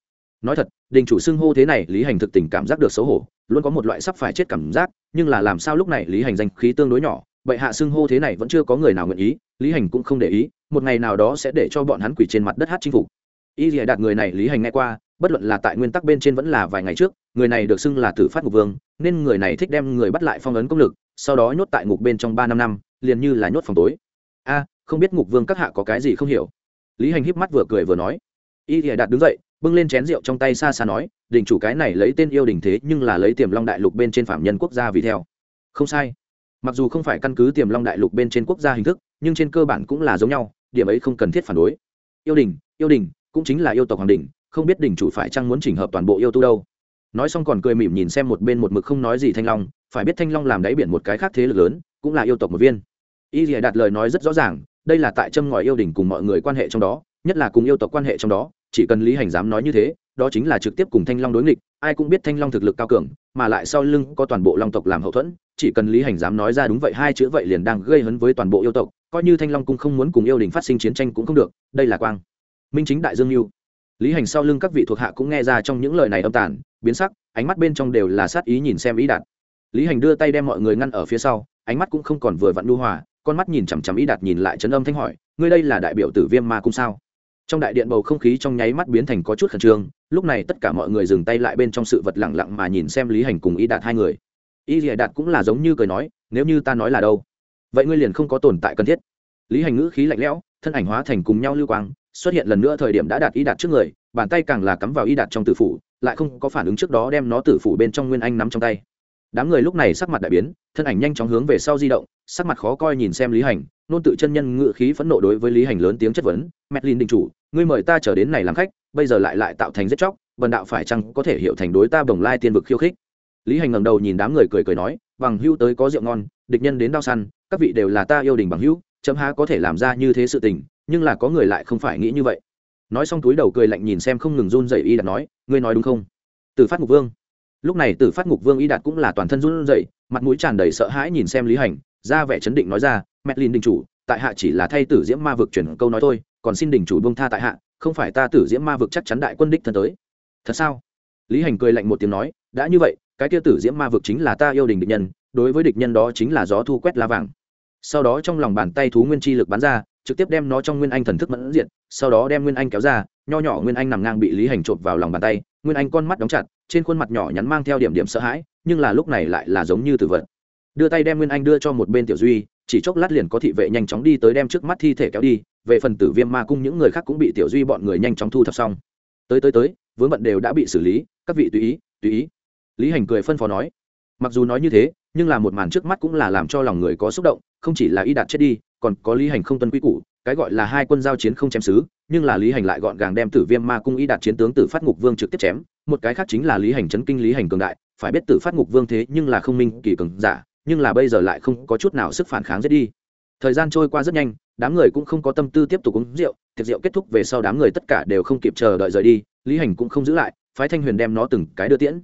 S1: Nói thật, đình chủ xưng hô thế này, lý hành thực tình cảm giác được xấu hổ, luôn có một loại sắp phải chết cảm giác, nhưng là làm sao lúc này lý hành danh khí tương đối nhỏ, bệ hạ xưng hô thế này vẫn chưa có người nào nguyện ý, lý hành cũng không để ý, một ngày nào đó sẽ để cho bọn hắn quỷ trên mặt đất hát chinh phục. Y dìa đạt người này lý hành nghe qua, bất luận là tại nguyên tắc bên trên vẫn là vài ngày trước, người này được xưng là tử phát ngục vương, nên người này thích đem người bắt lại phong ấn công lực, sau đó nhốt tại ngục bên trong ba năm năm, liền như là nhốt phòng tối. A, không biết ngục vương các hạ có cái gì không hiểu? Lý hành híp mắt vừa cười vừa nói, y thì đạt đứng dậy, bưng lên chén rượu trong tay xa xa nói, đình chủ cái này lấy tên yêu đình thế nhưng là lấy tiềm long đại lục bên trên phạm nhân quốc gia vì theo. Không sai. Mặc dù không phải căn cứ tiềm long đại lục bên trên quốc gia hình thức, nhưng trên cơ bản cũng là giống nhau, điểm ấy không cần thiết phản đối. Yêu đình yêu đình, cũng chính là yêu tộc hoàng đình, không biết đình chủ phải chăng muốn chỉnh hợp toàn bộ yêu tu đâu. Nói xong còn cười mỉm nhìn xem một bên một mực không nói gì thanh long, phải biết thanh long làm đáy biển một cái khác thế lực lớn, cũng là yêu tộc một viên. Y lìa đạt lời nói rất rõ ràng đây là tại châm ngòi yêu đình cùng mọi người quan hệ trong đó, nhất là cùng yêu tộc quan hệ trong đó, chỉ cần lý hành dám nói như thế, đó chính là trực tiếp cùng thanh long đối nghịch, ai cũng biết thanh long thực lực cao cường, mà lại sau lưng có toàn bộ long tộc làm hậu thuẫn, chỉ cần lý hành dám nói ra đúng vậy hai chữ vậy liền đang gây hấn với toàn bộ yêu tộc, coi như thanh long cũng không muốn cùng yêu đình phát sinh chiến tranh cũng không được, đây là quang. Minh chính đại dương mưu lý hành sau lưng các vị thuộc hạ cũng nghe ra trong những lời này âm tàn, biến sắc, ánh mắt bên trong đều là sát ý nhìn xem ý đạt. Lý hành đưa tay đem mọi người ngăn ở phía sau, ánh mắt cũng không còn vừa vặn lưu hòa con mắt nhìn chằm chằm ý đạt nhìn lại trấn âm thanh hỏi, ngươi đây là đại biểu tử viêm ma cung sao? Trong đại điện bầu không khí trong nháy mắt biến thành có chút khẩn trương, lúc này tất cả mọi người dừng tay lại bên trong sự vật lẳng lặng mà nhìn xem lý hành cùng ý đạt hai người. Ý dìa đạt cũng là giống như cười nói, nếu như ta nói là đâu, vậy ngươi liền không có tồn tại cần thiết. Lý hành ngữ khí lạnh lẽo, thân ảnh hóa thành cùng nhau lưu quang, xuất hiện lần nữa thời điểm đã đạt ý đạt trước người, bàn tay càng là cắm vào y đạt trong tử phủ, lại không có phản ứng trước đó đem nó tử phủ bên trong nguyên anh nắm trong tay đám người lúc này sắc mặt đại biến, thân ảnh nhanh chóng hướng về sau di động, sắc mặt khó coi nhìn xem lý hành, nôn tự chân nhân ngự khí phẫn nộ đối với lý hành lớn tiếng chất vấn medlin đình chủ, ngươi mời ta trở đến này làm khách, bây giờ lại lại tạo thành giết chóc vần đạo phải chăng có thể hiểu thành đối ta bồng lai tiên vực khiêu khích? Lý hành ngầm đầu nhìn đám người cười cười nói, bằng hữu tới có rượu ngon, địch nhân đến đau săn, các vị đều là ta yêu đình bằng hữu, chấm há có thể làm ra như thế sự tình, nhưng là có người lại không phải nghĩ như vậy. Nói xong túi đầu cười lạnh nhìn xem không ngừng run dậy y đặt nói, ngươi nói đúng không? Từ phát ngục vương lúc này tử phát ngục vương y đạt cũng là toàn thân run rẩy, mặt mũi tràn đầy sợ hãi nhìn xem lý hành ra vẻ chấn định nói ra mẹ linh đình chủ, tại hạ chỉ là thay tử diễm ma vực chuyển câu nói thôi, còn xin đình chủ buông tha tại hạ, không phải ta tử diễm ma vực chắc chắn đại quân đích thân tới. Thật sao? Lý Hành cười lạnh một tiếng nói, đã như vậy, cái kia tử diễm ma vực chính là ta yêu đình địch nhân, đối với địch nhân đó chính là gió thu quét lá vàng. Sau đó trong lòng bàn tay thú nguyên chi lực bắn ra, trực tiếp đem nó trong nguyên anh thần thức mẫn diện, sau đó đem nguyên anh kéo ra, nho nhỏ nguyên anh nằm ngang bị Lý Hành trộn vào lòng bàn tay, nguyên anh con mắt đóng chặt, trên khuôn mặt nhỏ nhắn mang theo điểm điểm sợ hãi, nhưng là lúc này lại là giống như tử vật. Đưa tay đem nguyên anh đưa cho một bên tiểu duy, chỉ chốc lát liền có thị vệ nhanh chóng đi tới đem trước mắt thi thể kéo đi về phần tử viêm ma cung những người khác cũng bị tiểu duy bọn người nhanh chóng thu thập xong. Tới tới tới vướng bận đều đã bị xử lý các vị tùy ý tùy ý. Lý hành cười phân phó nói. Mặc dù nói như thế nhưng là một màn trước mắt cũng là làm cho lòng người có xúc động không chỉ là y đạt chết đi còn có lý hành không tuân quy củ, cái gọi là hai quân giao chiến không chém xứ, nhưng là lý hành lại gọn gàng đem tử viêm ma cung y đạt chiến tướng tử phát ngục vương trực tiếp chém, một cái khác chính là lý hành chấn kinh lý hành cường đại, phải biết tử phát ngục vương thế nhưng là không minh kỳ cường giả, nhưng là bây giờ lại không có chút nào sức phản kháng giết đi. Thời gian trôi qua rất nhanh, đám người cũng không có tâm tư tiếp tục uống rượu, tiệc rượu kết thúc về sau đám người tất cả đều không kịp chờ đợi rời đi, lý hành cũng không giữ lại, phái thanh huyền đem nó từng cái đưa tiễn.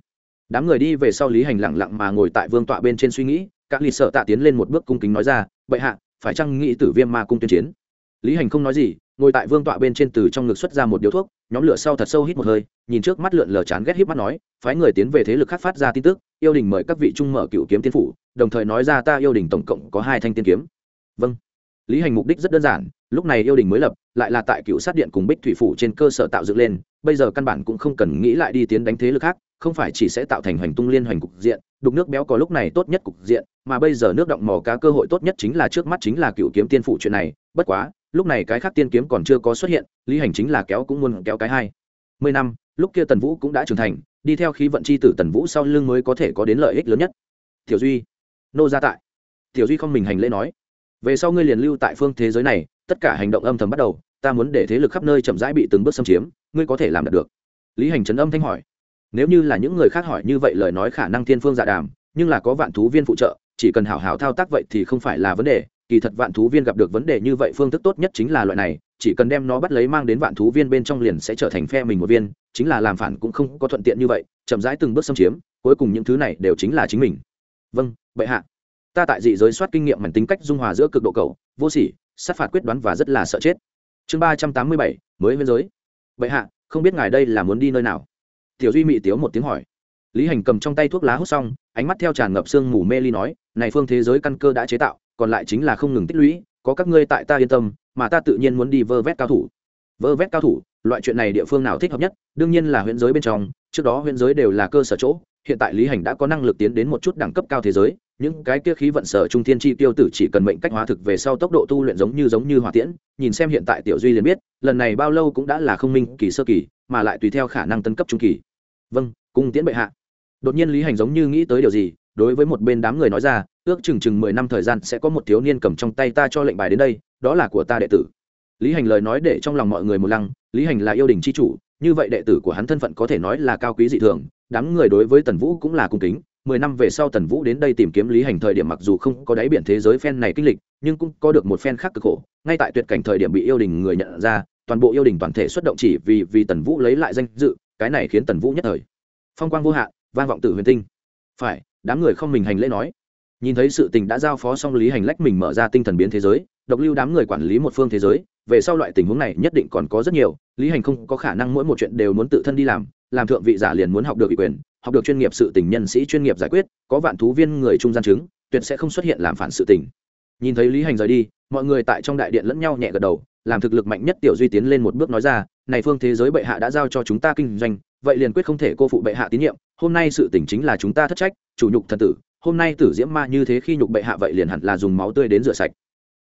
S1: Đám người đi về sau lý hành lặng lặng mà ngồi tại vương tọa bên trên suy nghĩ các Lì sợ tạ tiến lên một bước cung kính nói ra, bệ hạ phải chăng nghĩ tử viêm ma cung tuyên chiến? Lý hành không nói gì, ngồi tại vương tọa bên trên từ trong ngực xuất ra một điếu thuốc, nhóm lửa sau thật sâu hít một hơi, nhìn trước mắt lượn lờ chán ghét hít mắt nói, phái người tiến về thế lực khác phát ra tin tức, yêu đình mời các vị trung mở cựu kiếm tiên phủ, đồng thời nói ra ta yêu đình tổng cộng có hai thanh tiên kiếm. Vâng. Lý hành mục đích rất đơn giản, lúc này yêu đình mới lập, lại là tại cựu sát điện cùng bích thủy phủ trên cơ sở tạo dựng lên, bây giờ căn bản cũng không cần nghĩ lại đi tiến đánh thế lực khác không phải chỉ sẽ tạo thành hoành tung liên hoành cục diện, đục nước béo có lúc này tốt nhất cục diện, mà bây giờ nước động mò cá cơ hội tốt nhất chính là trước mắt chính là cựu kiếm tiên phụ chuyện này, bất quá, lúc này cái khác tiên kiếm còn chưa có xuất hiện, lý hành chính là kéo cũng muốn kéo cái hai. Mười năm, lúc kia tần vũ cũng đã trưởng thành, đi theo khí vận c h i tử tần vũ sau lưng mới có thể có đến lợi ích lớn nhất. Tiểu duy, nô gia tại. Tiểu duy không mình hành lễ nói, về sau ngươi liền lưu tại phương thế giới này, tất cả hành động âm thầm bắt đầu, ta muốn để thế lực khắp nơi chậm rãi bị từng bước xâm chiếm, ngươi có thể làm được. Lý hành trấn âm thanh hỏi nếu như là những người khác hỏi như vậy lời nói khả năng thiên phương dạ đàm, nhưng là có vạn thú viên phụ trợ, chỉ cần hảo hảo thao tác vậy thì không phải là vấn đề. Kỳ thật vạn thú viên gặp được vấn đề như vậy phương thức tốt nhất chính là loại này, chỉ cần đem nó bắt lấy mang đến vạn thú viên bên trong liền sẽ trở thành phe mình một viên, chính là làm phản cũng không có thuận tiện như vậy, chậm rãi từng bước xâm chiếm, cuối cùng những thứ này đều chính là chính mình. Vâng bệ hạ. Ta tại dị giới soát kinh nghiệm mảnh tính cách dung hòa giữa cực độ cầu, vô sỉ, sát phạt quyết đoán và rất là sợ chết. Chương ba trăm tám mươi bảy, mới biên giới. Bệ hạ, không biết ngài đây là muốn đi nơi nào? Tiểu duy mị tiếu một tiếng hỏi. Lý hành cầm trong tay thuốc lá hút xong, ánh mắt theo tràn ngập sương mù mê ly nói, này phương thế giới căn cơ đã chế tạo, còn lại chính là không ngừng tích lũy, có các ngươi tại ta yên tâm, mà ta tự nhiên muốn đi vơ vét cao thủ. Vơ vét cao thủ, loại chuyện này địa phương nào thích hợp nhất? Đương nhiên là huyện giới bên trong, trước đó huyện giới đều là cơ sở chỗ hiện tại lý hành đã có năng lực tiến đến một chút đẳng cấp cao thế giới, những cái kia khí vận sở trung thiên chi tiêu tử chỉ cần mệnh cách hóa thực về sau tốc độ tu luyện giống như giống như hỏa tiễn, nhìn xem hiện tại tiểu duy liền biết, lần này bao lâu cũng đã là không minh kỳ sơ kỳ, mà lại tùy theo khả năng tân cấp trung kỳ. Vâng cung tiễn bệ hạ. Đột nhiên lý hành giống như nghĩ tới điều gì, đối với một bên đám người nói ra, ước chừng chừng mười năm thời gian sẽ có một thiếu niên cầm trong tay ta cho lệnh bài đến đây, đó là của ta đệ tử. Lý hành lời nói để trong lòng mọi người một lăng, lý hành là yêu đình c h i chủ, như vậy đệ tử của hắn thân phận có thể nói là cao quý dị thường đám người đối với tần vũ cũng là cung kính. Mười năm về sau tần vũ đến đây tìm kiếm lý hành thời điểm mặc dù không có đáy biển thế giới phen này kinh lịch, nhưng cũng có được một phen khác cực khổ. Ngay tại tuyệt cảnh thời điểm bị yêu đình người nhận ra, toàn bộ yêu đình toàn thể xuất động chỉ vì vì tần vũ lấy lại danh dự, cái này khiến tần vũ nhất thời. Phong quang vô hạn, vang vọng tử huyền tinh. Phải, đám người không mình hành lễ nói. Nhìn thấy sự tình đã giao phó xong lý hành lách mình mở ra tinh thần biến thế giới, độc lưu đám người quản lý một phương thế giới, về sau loại tình huống này nhất định còn có rất nhiều, lý hành không có khả năng mỗi một chuyện đều muốn tự thân đi làm làm thượng vị giả liền muốn học được ủy quyền, học được chuyên nghiệp sự tình nhân sĩ chuyên nghiệp giải quyết, có vạn thú viên người trung gian chứng, tuyệt sẽ không xuất hiện làm phản sự tình. Nhìn thấy lý hành rời đi, mọi người tại trong đại điện lẫn nhau nhẹ gật đầu, làm thực lực mạnh nhất tiểu duy tiến lên một bước nói ra, này phương thế giới bệ hạ đã giao cho chúng ta kinh doanh, vậy liền quyết không thể cô phụ bệ hạ tín nhiệm, hôm nay sự tình chính là chúng ta thất trách, chủ nhục thần tử, hôm nay tử diễm ma như thế khi nhục bệ hạ vậy liền hẳn là dùng máu tươi đến rửa sạch.